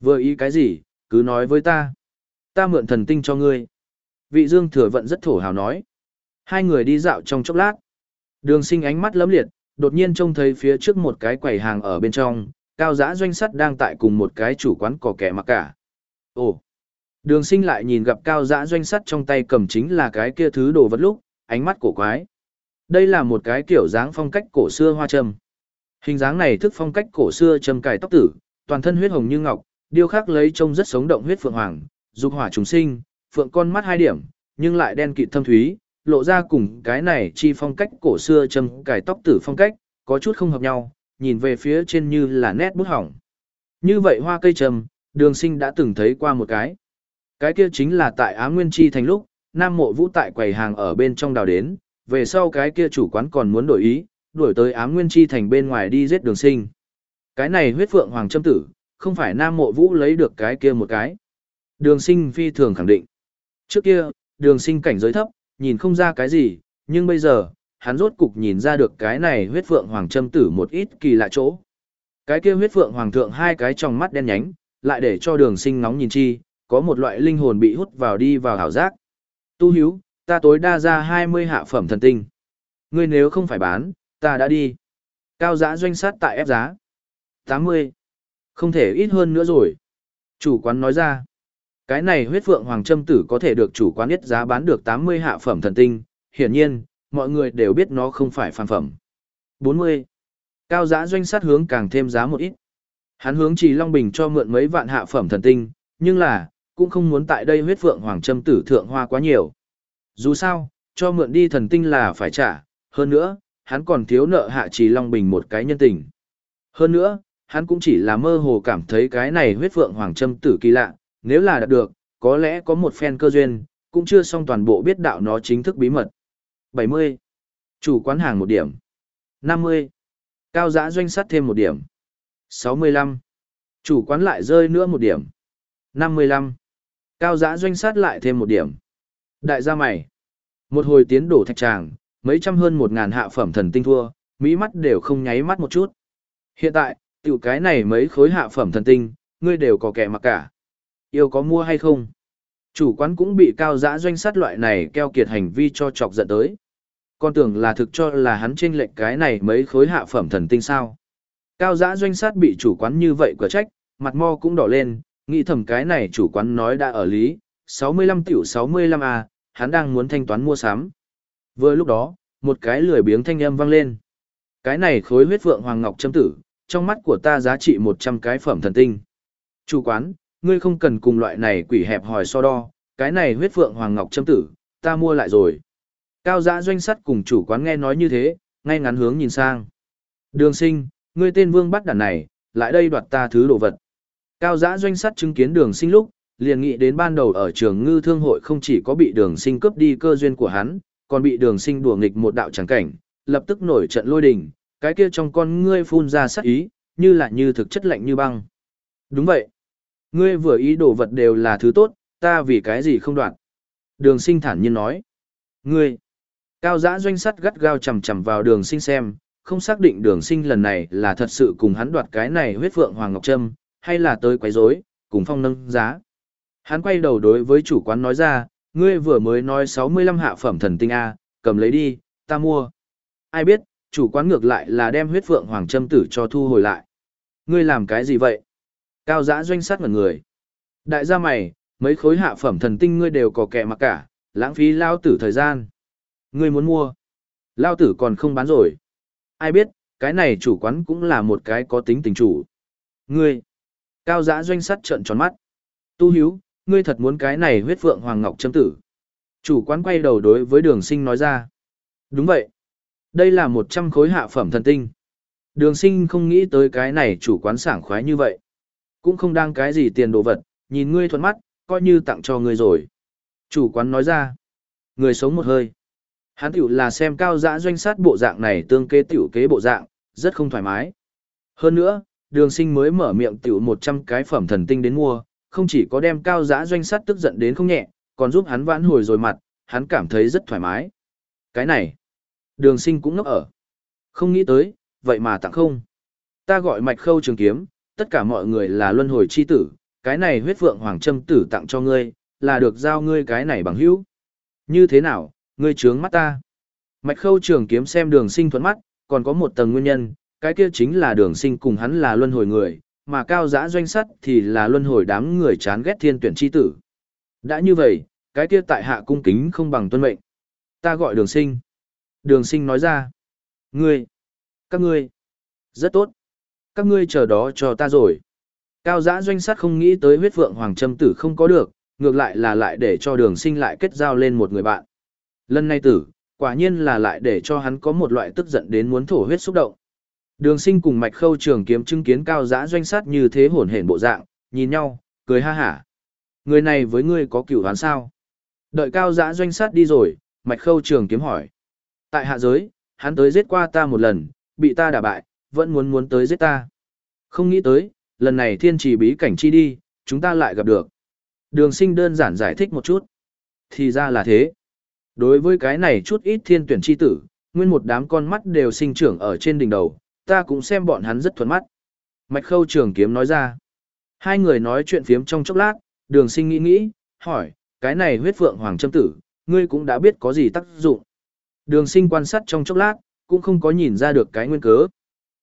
Vừa ý cái gì, cứ nói với ta. Ta mượn thần tinh cho ngươi. Vị dương thừa vận rất thổ hào nói. Hai người đi dạo trong chốc lát. Đường sinh ánh mắt lấm liệt, đột nhiên trông thấy phía trước một cái quầy hàng ở bên trong, cao giã doanh sắt đang tại cùng một cái chủ quán cỏ kẻ mặc cả. Ồ! Đường sinh lại nhìn gặp cao giã doanh sắt trong tay cầm chính là cái kia thứ đồ vật lúc, ánh mắt cổ quái. Đây là một cái kiểu dáng phong cách cổ xưa hoa trầm. Hình dáng này thức phong cách cổ xưa trầm cài tóc tử, toàn thân huyết hồng như ngọc, điêu khắc lấy trông rất sống động huyết phượng hoàng, dục hỏa trùng sinh, phượng con mắt hai điểm, nhưng lại đen kịt thâm thúy, lộ ra cùng cái này chi phong cách cổ xưa trầm cài tóc tử phong cách, có chút không hợp nhau, nhìn về phía trên như là nét bút hỏng. Như vậy hoa cây trầm, đường sinh đã từng thấy qua một cái. Cái kia chính là tại Á Nguyên Chi thành lúc, Nam Mộ Vũ tại quầy hàng ở bên trong đào đến, về sau cái kia chủ quán còn muốn đổi ý, đuổi tới Ám Nguyên Chi thành bên ngoài đi giết đường sinh. Cái này huyết phượng hoàng châm tử, không phải Nam Mộ Vũ lấy được cái kia một cái. Đường sinh phi thường khẳng định. Trước kia, đường sinh cảnh giới thấp, nhìn không ra cái gì, nhưng bây giờ, hắn rốt cục nhìn ra được cái này huyết phượng hoàng châm tử một ít kỳ lạ chỗ. Cái kia huyết phượng hoàng thượng hai cái trong mắt đen nhánh, lại để cho đường sinh ngóng nhìn chi, có một loại linh hồn bị hút vào đi vào hảo giác. Tu hiếu, ta tối đa ra 20 hạ phẩm thần tinh. Ngươi nếu không phải bán, ta đã đi. Cao giã doanh sát tại ép giá. 80. Không thể ít hơn nữa rồi. Chủ quán nói ra. Cái này huyết phượng hoàng châm tử có thể được chủ quán ít giá bán được 80 hạ phẩm thần tinh. Hiển nhiên, mọi người đều biết nó không phải phàm phẩm. 40. Cao giã doanh sát hướng càng thêm giá một ít. Hắn hướng chỉ Long Bình cho mượn mấy vạn hạ phẩm thần tinh, nhưng là, cũng không muốn tại đây huyết phượng hoàng châm tử thượng hoa quá nhiều. Dù sao, cho mượn đi thần tinh là phải trả, hơn nữa, hắn còn thiếu nợ hạ trì Long Bình một cái nhân tình. Hơn nữa, hắn cũng chỉ là mơ hồ cảm thấy cái này huyết phượng hoàng châm tử kỳ lạ, nếu là đạt được, có lẽ có một phen cơ duyên, cũng chưa xong toàn bộ biết đạo nó chính thức bí mật. 70. Chủ quán hàng một điểm. 50. Cao giã doanh sắt thêm một điểm. 65. Chủ quán lại rơi nữa một điểm. 55. Cao giã doanh sát lại thêm một điểm. Đại gia mày. Một hồi tiến đổ thạch tràng, mấy trăm hơn một ngàn hạ phẩm thần tinh thua, mỹ mắt đều không nháy mắt một chút. Hiện tại, tiểu cái này mấy khối hạ phẩm thần tinh, ngươi đều có kẻ mặc cả. Yêu có mua hay không? Chủ quán cũng bị cao giã doanh sát loại này keo kiệt hành vi cho chọc giận tới. Con tưởng là thực cho là hắn trên lệnh cái này mấy khối hạ phẩm thần tinh sao. Cao giã doanh sát bị chủ quán như vậy quả trách, mặt mo cũng đỏ lên, nghĩ thầm cái này chủ quán nói đã ở lý, 65 tiểu 65 a, à, hắn đang muốn thanh toán mua sắm. Vừa lúc đó, một cái lười biếng thanh âm vang lên. Cái này khối huyết vượng hoàng ngọc châm tử, trong mắt của ta giá trị 100 cái phẩm thần tinh. Chủ quán, ngươi không cần cùng loại này quỷ hẹp hỏi so đo, cái này huyết vượng hoàng ngọc châm tử, ta mua lại rồi. Cao giã doanh sắt cùng chủ quán nghe nói như thế, ngay ngắn hướng nhìn sang. Đường sinh, ngươi tên vương bắt đàn này, lại đây đoạt ta thứ đồ vật. Cao giã doanh sắt chứng kiến đường sinh lúc, liền nghĩ đến ban đầu ở trường ngư thương hội không chỉ có bị đường sinh cướp đi cơ duyên của hắn, còn bị đường sinh đùa nghịch một đạo trắng cảnh, lập tức nổi trận lôi đình, cái kia trong con ngươi phun ra sắc ý, như là như thực chất lạnh như băng. Đúng vậy. Ngươi vừa ý đồ vật đều là thứ tốt, ta vì cái gì không đoạn. Đường sinh thản nhiên nói. Ngươi. Cao giã doanh sắt gắt gao chầm chầm vào đường sinh xem, không xác định đường sinh lần này là thật sự cùng hắn đoạt cái này huyết phượng Hoàng Ngọc Trâm, hay là tới quấy rối cùng phong nâng giá. Hắn quay đầu đối với chủ quán nói ra, ngươi vừa mới nói 65 hạ phẩm thần tinh A, cầm lấy đi, ta mua. Ai biết, chủ quán ngược lại là đem huyết phượng hoàng châm tử cho thu hồi lại. Ngươi làm cái gì vậy? Cao giã doanh sát ngần người. Đại gia mày, mấy khối hạ phẩm thần tinh ngươi đều có kẻ mặc cả, lãng phí lao tử thời gian. Ngươi muốn mua. Lao tử còn không bán rồi. Ai biết, cái này chủ quán cũng là một cái có tính tình chủ. Ngươi. Cao giã doanh sắt trợn tròn mắt. Tu hiếu, ngươi thật muốn cái này huyết phượng hoàng ngọc châm tử. Chủ quán quay đầu đối với đường sinh nói ra. Đúng vậy. Đây là 100 khối hạ phẩm thần tinh. Đường sinh không nghĩ tới cái này chủ quán sảng khoái như vậy. Cũng không đang cái gì tiền đồ vật, nhìn ngươi thuận mắt, coi như tặng cho ngươi rồi. Chủ quán nói ra. Người sống một hơi. Hắn tiểu là xem cao dã doanh sát bộ dạng này tương kế tiểu kế bộ dạng, rất không thoải mái. Hơn nữa, đường sinh mới mở miệng tiểu 100 cái phẩm thần tinh đến mua, không chỉ có đem cao giã doanh sát tức giận đến không nhẹ, còn giúp hắn vãn hồi rồi mặt, hắn cảm thấy rất thoải mái. Cái này, đường sinh cũng ngốc ở. Không nghĩ tới, vậy mà tặng không. Ta gọi mạch khâu trường kiếm, tất cả mọi người là luân hồi chi tử, cái này huyết vượng hoàng châm tử tặng cho ngươi, là được giao ngươi cái này bằng hữu. Như thế nào, ngươi trướng mắt ta. Mạch khâu trường kiếm xem đường sinh thuẫn mắt, còn có một tầng nguyên nhân, cái kia chính là đường sinh cùng hắn là luân hồi người, mà cao giã doanh sắt thì là luân hồi đám người chán ghét thiên tuyển chi tử. Đã như vậy, cái kia tại hạ cung kính không bằng tuân mệnh. Ta gọi đường sinh. Đường sinh nói ra. Ngươi. Các ngươi. Rất tốt. Các ngươi chờ đó cho ta rồi. Cao giã doanh sắt không nghĩ tới huyết vượng hoàng trâm tử không có được, ngược lại là lại để cho đường sinh lại kết giao lên một người bạn. Lần này tử, quả nhiên là lại để cho hắn có một loại tức giận đến muốn thổ huyết xúc động. Đường sinh cùng mạch khâu trường kiếm chứng kiến cao giã doanh sát như thế hồn hển bộ dạng, nhìn nhau, cười ha hả. Người này với ngươi có cửu hán sao? Đợi cao giã doanh sát đi rồi, mạch khâu trường kiếm hỏi. Tại hạ giới, hắn tới giết qua ta một lần, bị ta đả bại, vẫn muốn muốn tới giết ta. Không nghĩ tới, lần này thiên trì bí cảnh chi đi, chúng ta lại gặp được. Đường sinh đơn giản giải thích một chút. Thì ra là thế. Đối với cái này chút ít thiên tuyển chi tử, nguyên một đám con mắt đều sinh trưởng ở trên đỉnh đầu, ta cũng xem bọn hắn rất thuận mắt. Mạch khâu trường kiếm nói ra. Hai người nói chuyện phiếm trong chốc lát, đường sinh nghĩ nghĩ, hỏi, cái này huyết phượng hoàng châm tử, ngươi cũng đã biết có gì tác dụng. Đường sinh quan sát trong chốc lát, cũng không có nhìn ra được cái nguyên cớ.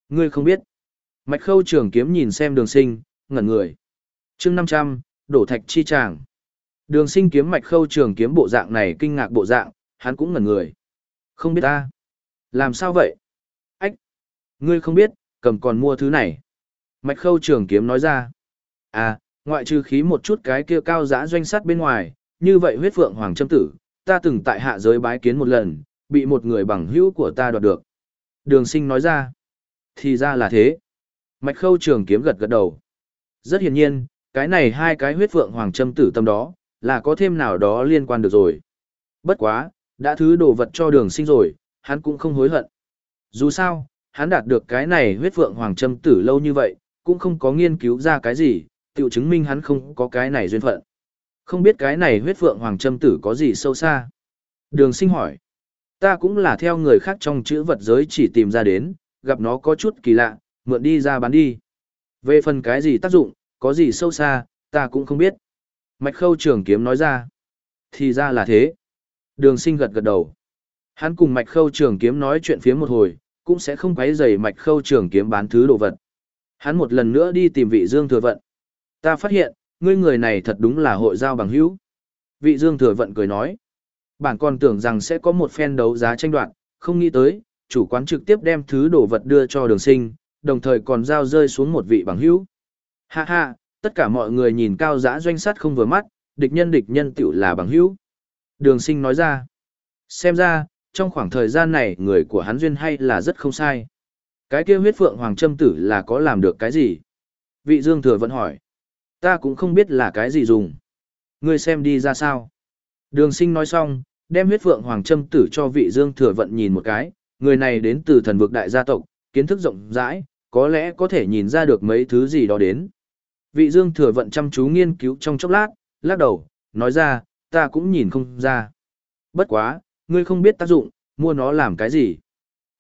Ngươi không biết. Mạch khâu trường kiếm nhìn xem đường sinh, ngẩn người. chương 500, đổ thạch chi tràng. Đường sinh kiếm mạch khâu trường kiếm bộ dạng này kinh ngạc bộ dạng, hắn cũng ngẩn người. Không biết ta. Làm sao vậy? Ngươi không biết, cầm còn mua thứ này. Mạch khâu trường kiếm nói ra. À, ngoại trừ khí một chút cái kia cao giã doanh sắt bên ngoài, như vậy huyết phượng hoàng châm tử, ta từng tại hạ giới bái kiến một lần, bị một người bằng hữu của ta đoạt được. Đường sinh nói ra. Thì ra là thế. Mạch khâu trường kiếm gật gật đầu. Rất hiển nhiên, cái này hai cái huyết phượng hoàng châm tử tâm đó, là có thêm nào đó liên quan được rồi. Bất quá, đã thứ đồ vật cho đường sinh rồi, hắn cũng không hối hận. Dù sao, hắn đạt được cái này huyết phượng hoàng châm tử lâu như vậy, cũng không có nghiên cứu ra cái gì, tự chứng minh hắn không có cái này duyên phận. Không biết cái này huyết phượng hoàng châm tử có gì sâu xa. Đường sinh hỏi, ta cũng là theo người khác trong chữ vật giới chỉ tìm ra đến, gặp nó có chút kỳ lạ, mượn đi ra bán đi. Về phần cái gì tác dụng, có gì sâu xa, ta cũng không biết. Mạch khâu trường kiếm nói ra. Thì ra là thế. Đường sinh gật gật đầu. Hắn cùng mạch khâu trường kiếm nói chuyện phía một hồi, cũng sẽ không quấy rầy mạch khâu trường kiếm bán thứ đồ vật. Hắn một lần nữa đi tìm vị dương thừa vận. Ta phát hiện, ngươi người này thật đúng là hội giao bằng hữu. Vị dương thừa vận cười nói. Bản còn tưởng rằng sẽ có một phen đấu giá tranh đoạt, không nghĩ tới, chủ quán trực tiếp đem thứ đồ vật đưa cho đường sinh, đồng thời còn giao rơi xuống một vị bằng hữu. Ha ha, tất cả mọi người nhìn cao giã doanh sắt không vừa mắt, địch nhân địch nhân tiểu là bằng hữu. Đường sinh nói ra. Xem ra, trong khoảng thời gian này người của hắn duyên hay là rất không sai. Cái kia huyết phượng hoàng châm tử là có làm được cái gì? Vị dương thừa vẫn hỏi. Ta cũng không biết là cái gì dùng. Ngươi xem đi ra sao? Đường sinh nói xong, đem huyết phượng hoàng châm tử cho vị dương thừa vận nhìn một cái. Người này đến từ thần vực đại gia tộc, kiến thức rộng rãi, có lẽ có thể nhìn ra được mấy thứ gì đó đến. Vị dương thừa vận chăm chú nghiên cứu trong chốc lát, lắc đầu, nói ra, ta cũng nhìn không ra. Bất quá, ngươi không biết tác dụng, mua nó làm cái gì.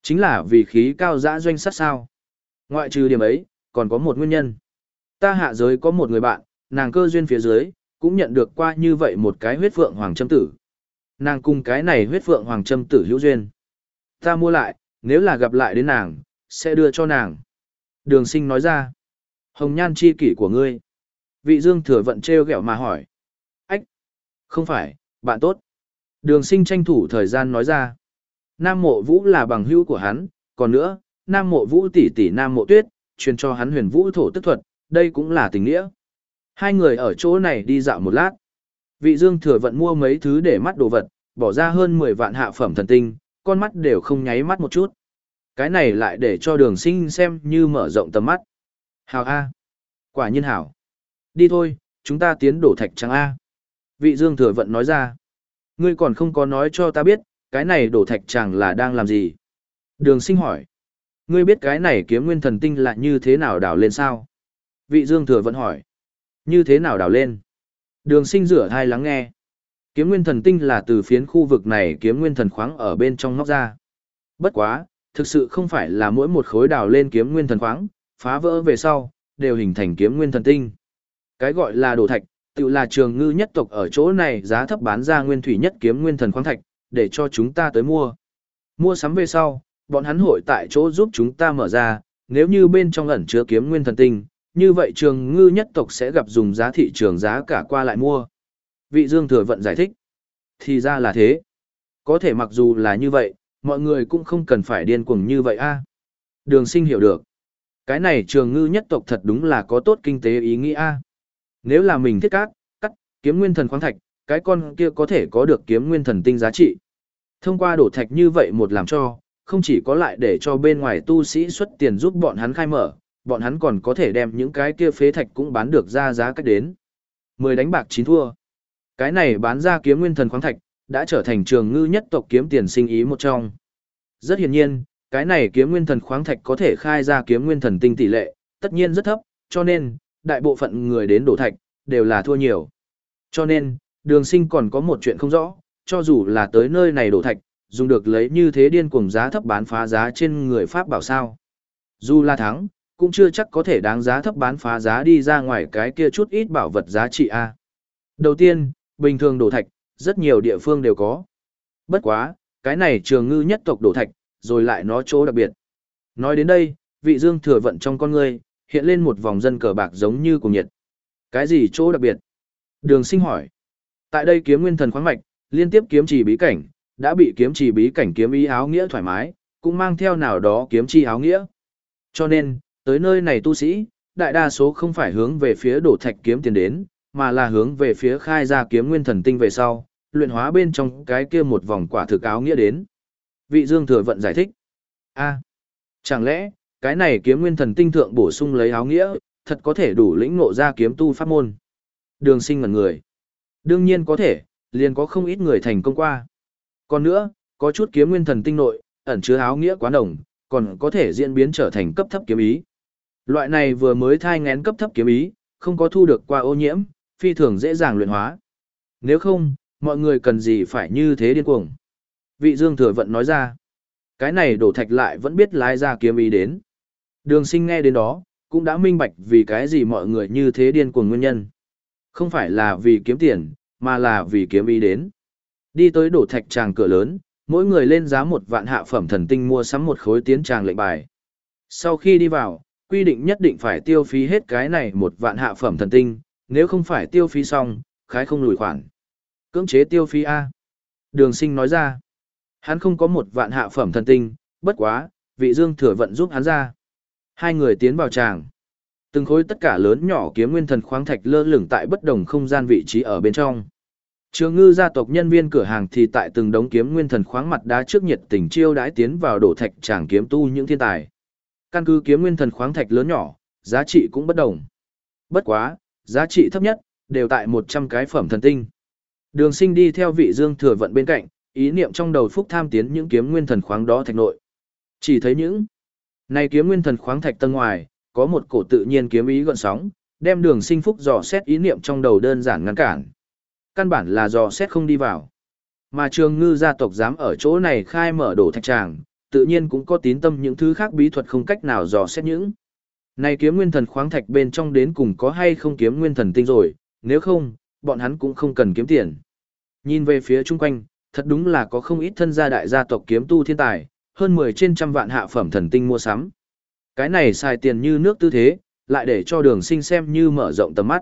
Chính là vì khí cao dã doanh sát sao. Ngoại trừ điểm ấy, còn có một nguyên nhân. Ta hạ giới có một người bạn, nàng cơ duyên phía dưới, cũng nhận được qua như vậy một cái huyết phượng hoàng châm tử. Nàng cùng cái này huyết phượng hoàng châm tử hữu duyên. Ta mua lại, nếu là gặp lại đến nàng, sẽ đưa cho nàng. Đường sinh nói ra. Hồng nhan chi kỷ của ngươi. Vị dương thừa vận treo gẹo mà hỏi. Ách! Không phải, bạn tốt. Đường sinh tranh thủ thời gian nói ra. Nam mộ vũ là bằng hữu của hắn, còn nữa, Nam mộ vũ tỷ tỷ Nam mộ tuyết, truyền cho hắn huyền vũ thổ tức thuật, đây cũng là tình nghĩa. Hai người ở chỗ này đi dạo một lát. Vị dương thừa vận mua mấy thứ để mắt đồ vật, bỏ ra hơn 10 vạn hạ phẩm thần tinh, con mắt đều không nháy mắt một chút. Cái này lại để cho đường sinh xem như mở rộng tầm mắt. Hào A. Quả nhiên hảo. Đi thôi, chúng ta tiến đổ thạch trắng A. Vị dương thừa vận nói ra. Ngươi còn không có nói cho ta biết, cái này đổ thạch chẳng là đang làm gì. Đường sinh hỏi. Ngươi biết cái này kiếm nguyên thần tinh là như thế nào đào lên sao? Vị Dương Thừa vẫn hỏi. Như thế nào đào lên? Đường sinh rửa thai lắng nghe. Kiếm nguyên thần tinh là từ phiến khu vực này kiếm nguyên thần khoáng ở bên trong ngóc ra. Bất quá, thực sự không phải là mỗi một khối đào lên kiếm nguyên thần khoáng, phá vỡ về sau, đều hình thành kiếm nguyên thần tinh. Cái gọi là đồ thạch, tự là trường ngư nhất tộc ở chỗ này giá thấp bán ra nguyên thủy nhất kiếm nguyên thần khoáng thạch, để cho chúng ta tới mua. Mua sắm về sau, bọn hắn hội tại chỗ giúp chúng ta mở ra, nếu như bên trong ẩn chứa kiếm nguyên thần tinh, như vậy trường ngư nhất tộc sẽ gặp dùng giá thị trường giá cả qua lại mua. Vị Dương Thừa Vận giải thích. Thì ra là thế. Có thể mặc dù là như vậy, mọi người cũng không cần phải điên cuồng như vậy a. Đường sinh hiểu được. Cái này trường ngư nhất tộc thật đúng là có tốt kinh tế ý nghĩa a. Nếu là mình thiết cát, cắt, kiếm nguyên thần khoáng thạch, cái con kia có thể có được kiếm nguyên thần tinh giá trị. Thông qua đổ thạch như vậy một làm cho, không chỉ có lại để cho bên ngoài tu sĩ xuất tiền giúp bọn hắn khai mở, bọn hắn còn có thể đem những cái kia phế thạch cũng bán được ra giá cách đến. Mười đánh bạc chín thua. Cái này bán ra kiếm nguyên thần khoáng thạch, đã trở thành trường ngư nhất tộc kiếm tiền sinh ý một trong. Rất hiển nhiên, cái này kiếm nguyên thần khoáng thạch có thể khai ra kiếm nguyên thần tinh tỷ lệ, tất nhiên rất thấp, cho nên, đại bộ phận người đến đổ thạch, đều là thua nhiều. Cho nên, đường sinh còn có một chuyện không rõ, cho dù là tới nơi này đổ thạch, dùng được lấy như thế điên cuồng giá thấp bán phá giá trên người Pháp bảo sao. Dù là thắng, cũng chưa chắc có thể đáng giá thấp bán phá giá đi ra ngoài cái kia chút ít bảo vật giá trị A. Đầu tiên, bình thường đổ thạch, rất nhiều địa phương đều có. Bất quá, cái này trường ngư nhất tộc đổ thạch, rồi lại nó chỗ đặc biệt. Nói đến đây, vị dương thừa vận trong con người hiện lên một vòng dân cờ bạc giống như cùng nhiệt. Cái gì chỗ đặc biệt? Đường sinh hỏi. Tại đây kiếm nguyên thần khoáng mạch, liên tiếp kiếm trì bí cảnh, đã bị kiếm trì bí cảnh kiếm ý áo nghĩa thoải mái, cũng mang theo nào đó kiếm chi áo nghĩa. Cho nên, tới nơi này tu sĩ, đại đa số không phải hướng về phía đổ thạch kiếm tiền đến, mà là hướng về phía khai ra kiếm nguyên thần tinh về sau, luyện hóa bên trong cái kia một vòng quả thực áo nghĩa đến. Vị Dương Thừa Vận giải thích. a chẳng lẽ, cái này kiếm nguyên thần tinh thượng bổ sung lấy áo nghĩa, thật có thể đủ lĩnh ngộ ra kiếm tu pháp môn. Đường sinh ngần người. Đương nhiên có thể, liền có không ít người thành công qua. Còn nữa, có chút kiếm nguyên thần tinh nội, ẩn chứa áo nghĩa quá đồng, còn có thể diễn biến trở thành cấp thấp kiếm ý. Loại này vừa mới thai ngén cấp thấp kiếm ý, không có thu được qua ô nhiễm, phi thường dễ dàng luyện hóa. Nếu không, mọi người cần gì phải như thế điên cuồng. Vị Dương Thừa Vận nói ra, cái này đổ thạch lại vẫn biết lái ra kiếm ý đến. Đường sinh nghe đến đó, cũng đã minh bạch vì cái gì mọi người như thế điên cuồng nguyên nhân. Không phải là vì kiếm tiền, mà là vì kiếm ý đến. Đi tới đổ thạch tràng cửa lớn, mỗi người lên giá một vạn hạ phẩm thần tinh mua sắm một khối tiến tràng lệnh bài. Sau khi đi vào, quy định nhất định phải tiêu phí hết cái này một vạn hạ phẩm thần tinh, nếu không phải tiêu phí xong, khái không lùi khoản. Cưỡng chế tiêu phí A. Đường sinh nói ra, hắn không có một vạn hạ phẩm thần tinh, bất quá, vị dương thừa vận giúp hắn ra. Hai người tiến vào tràng. Từng khối tất cả lớn nhỏ kiếm nguyên thần khoáng thạch lơ lửng tại bất đồng không gian vị trí ở bên trong. Trường ngư gia tộc nhân viên cửa hàng thì tại từng đống kiếm nguyên thần khoáng mặt đá trước nhiệt tình chiêu đãi tiến vào đổ thạch tràng kiếm tu những thiên tài. Căn cứ kiếm nguyên thần khoáng thạch lớn nhỏ, giá trị cũng bất đồng. Bất quá, giá trị thấp nhất, đều tại 100 cái phẩm thần tinh. Đường sinh đi theo vị dương thừa vận bên cạnh, ý niệm trong đầu phúc tham tiến những kiếm nguyên thần khoáng đó thạch nội. Chỉ thấy những này kiếm nguyên thần khoáng thạch tầng ngoài, có một cổ tự nhiên kiếm ý gọn sóng, đem đường sinh phúc dò xét ý niệm trong đầu đơn giản ngăn cản. Căn bản là dò xét không đi vào. Mà trường ngư gia tộc dám ở chỗ này khai mở đổ thạch tràng, tự nhiên cũng có tín tâm những thứ khác bí thuật không cách nào dò xét những. Này kiếm nguyên thần khoáng thạch bên trong đến cùng có hay không kiếm nguyên thần tinh rồi, nếu không, bọn hắn cũng không cần kiếm tiền. Nhìn về phía chung quanh, thật đúng là có không ít thân gia đại gia tộc kiếm tu thiên tài, hơn 10 trên trăm vạn hạ phẩm thần tinh mua sắm. Cái này xài tiền như nước tư thế, lại để cho đường sinh xem như mở rộng tầm mắt.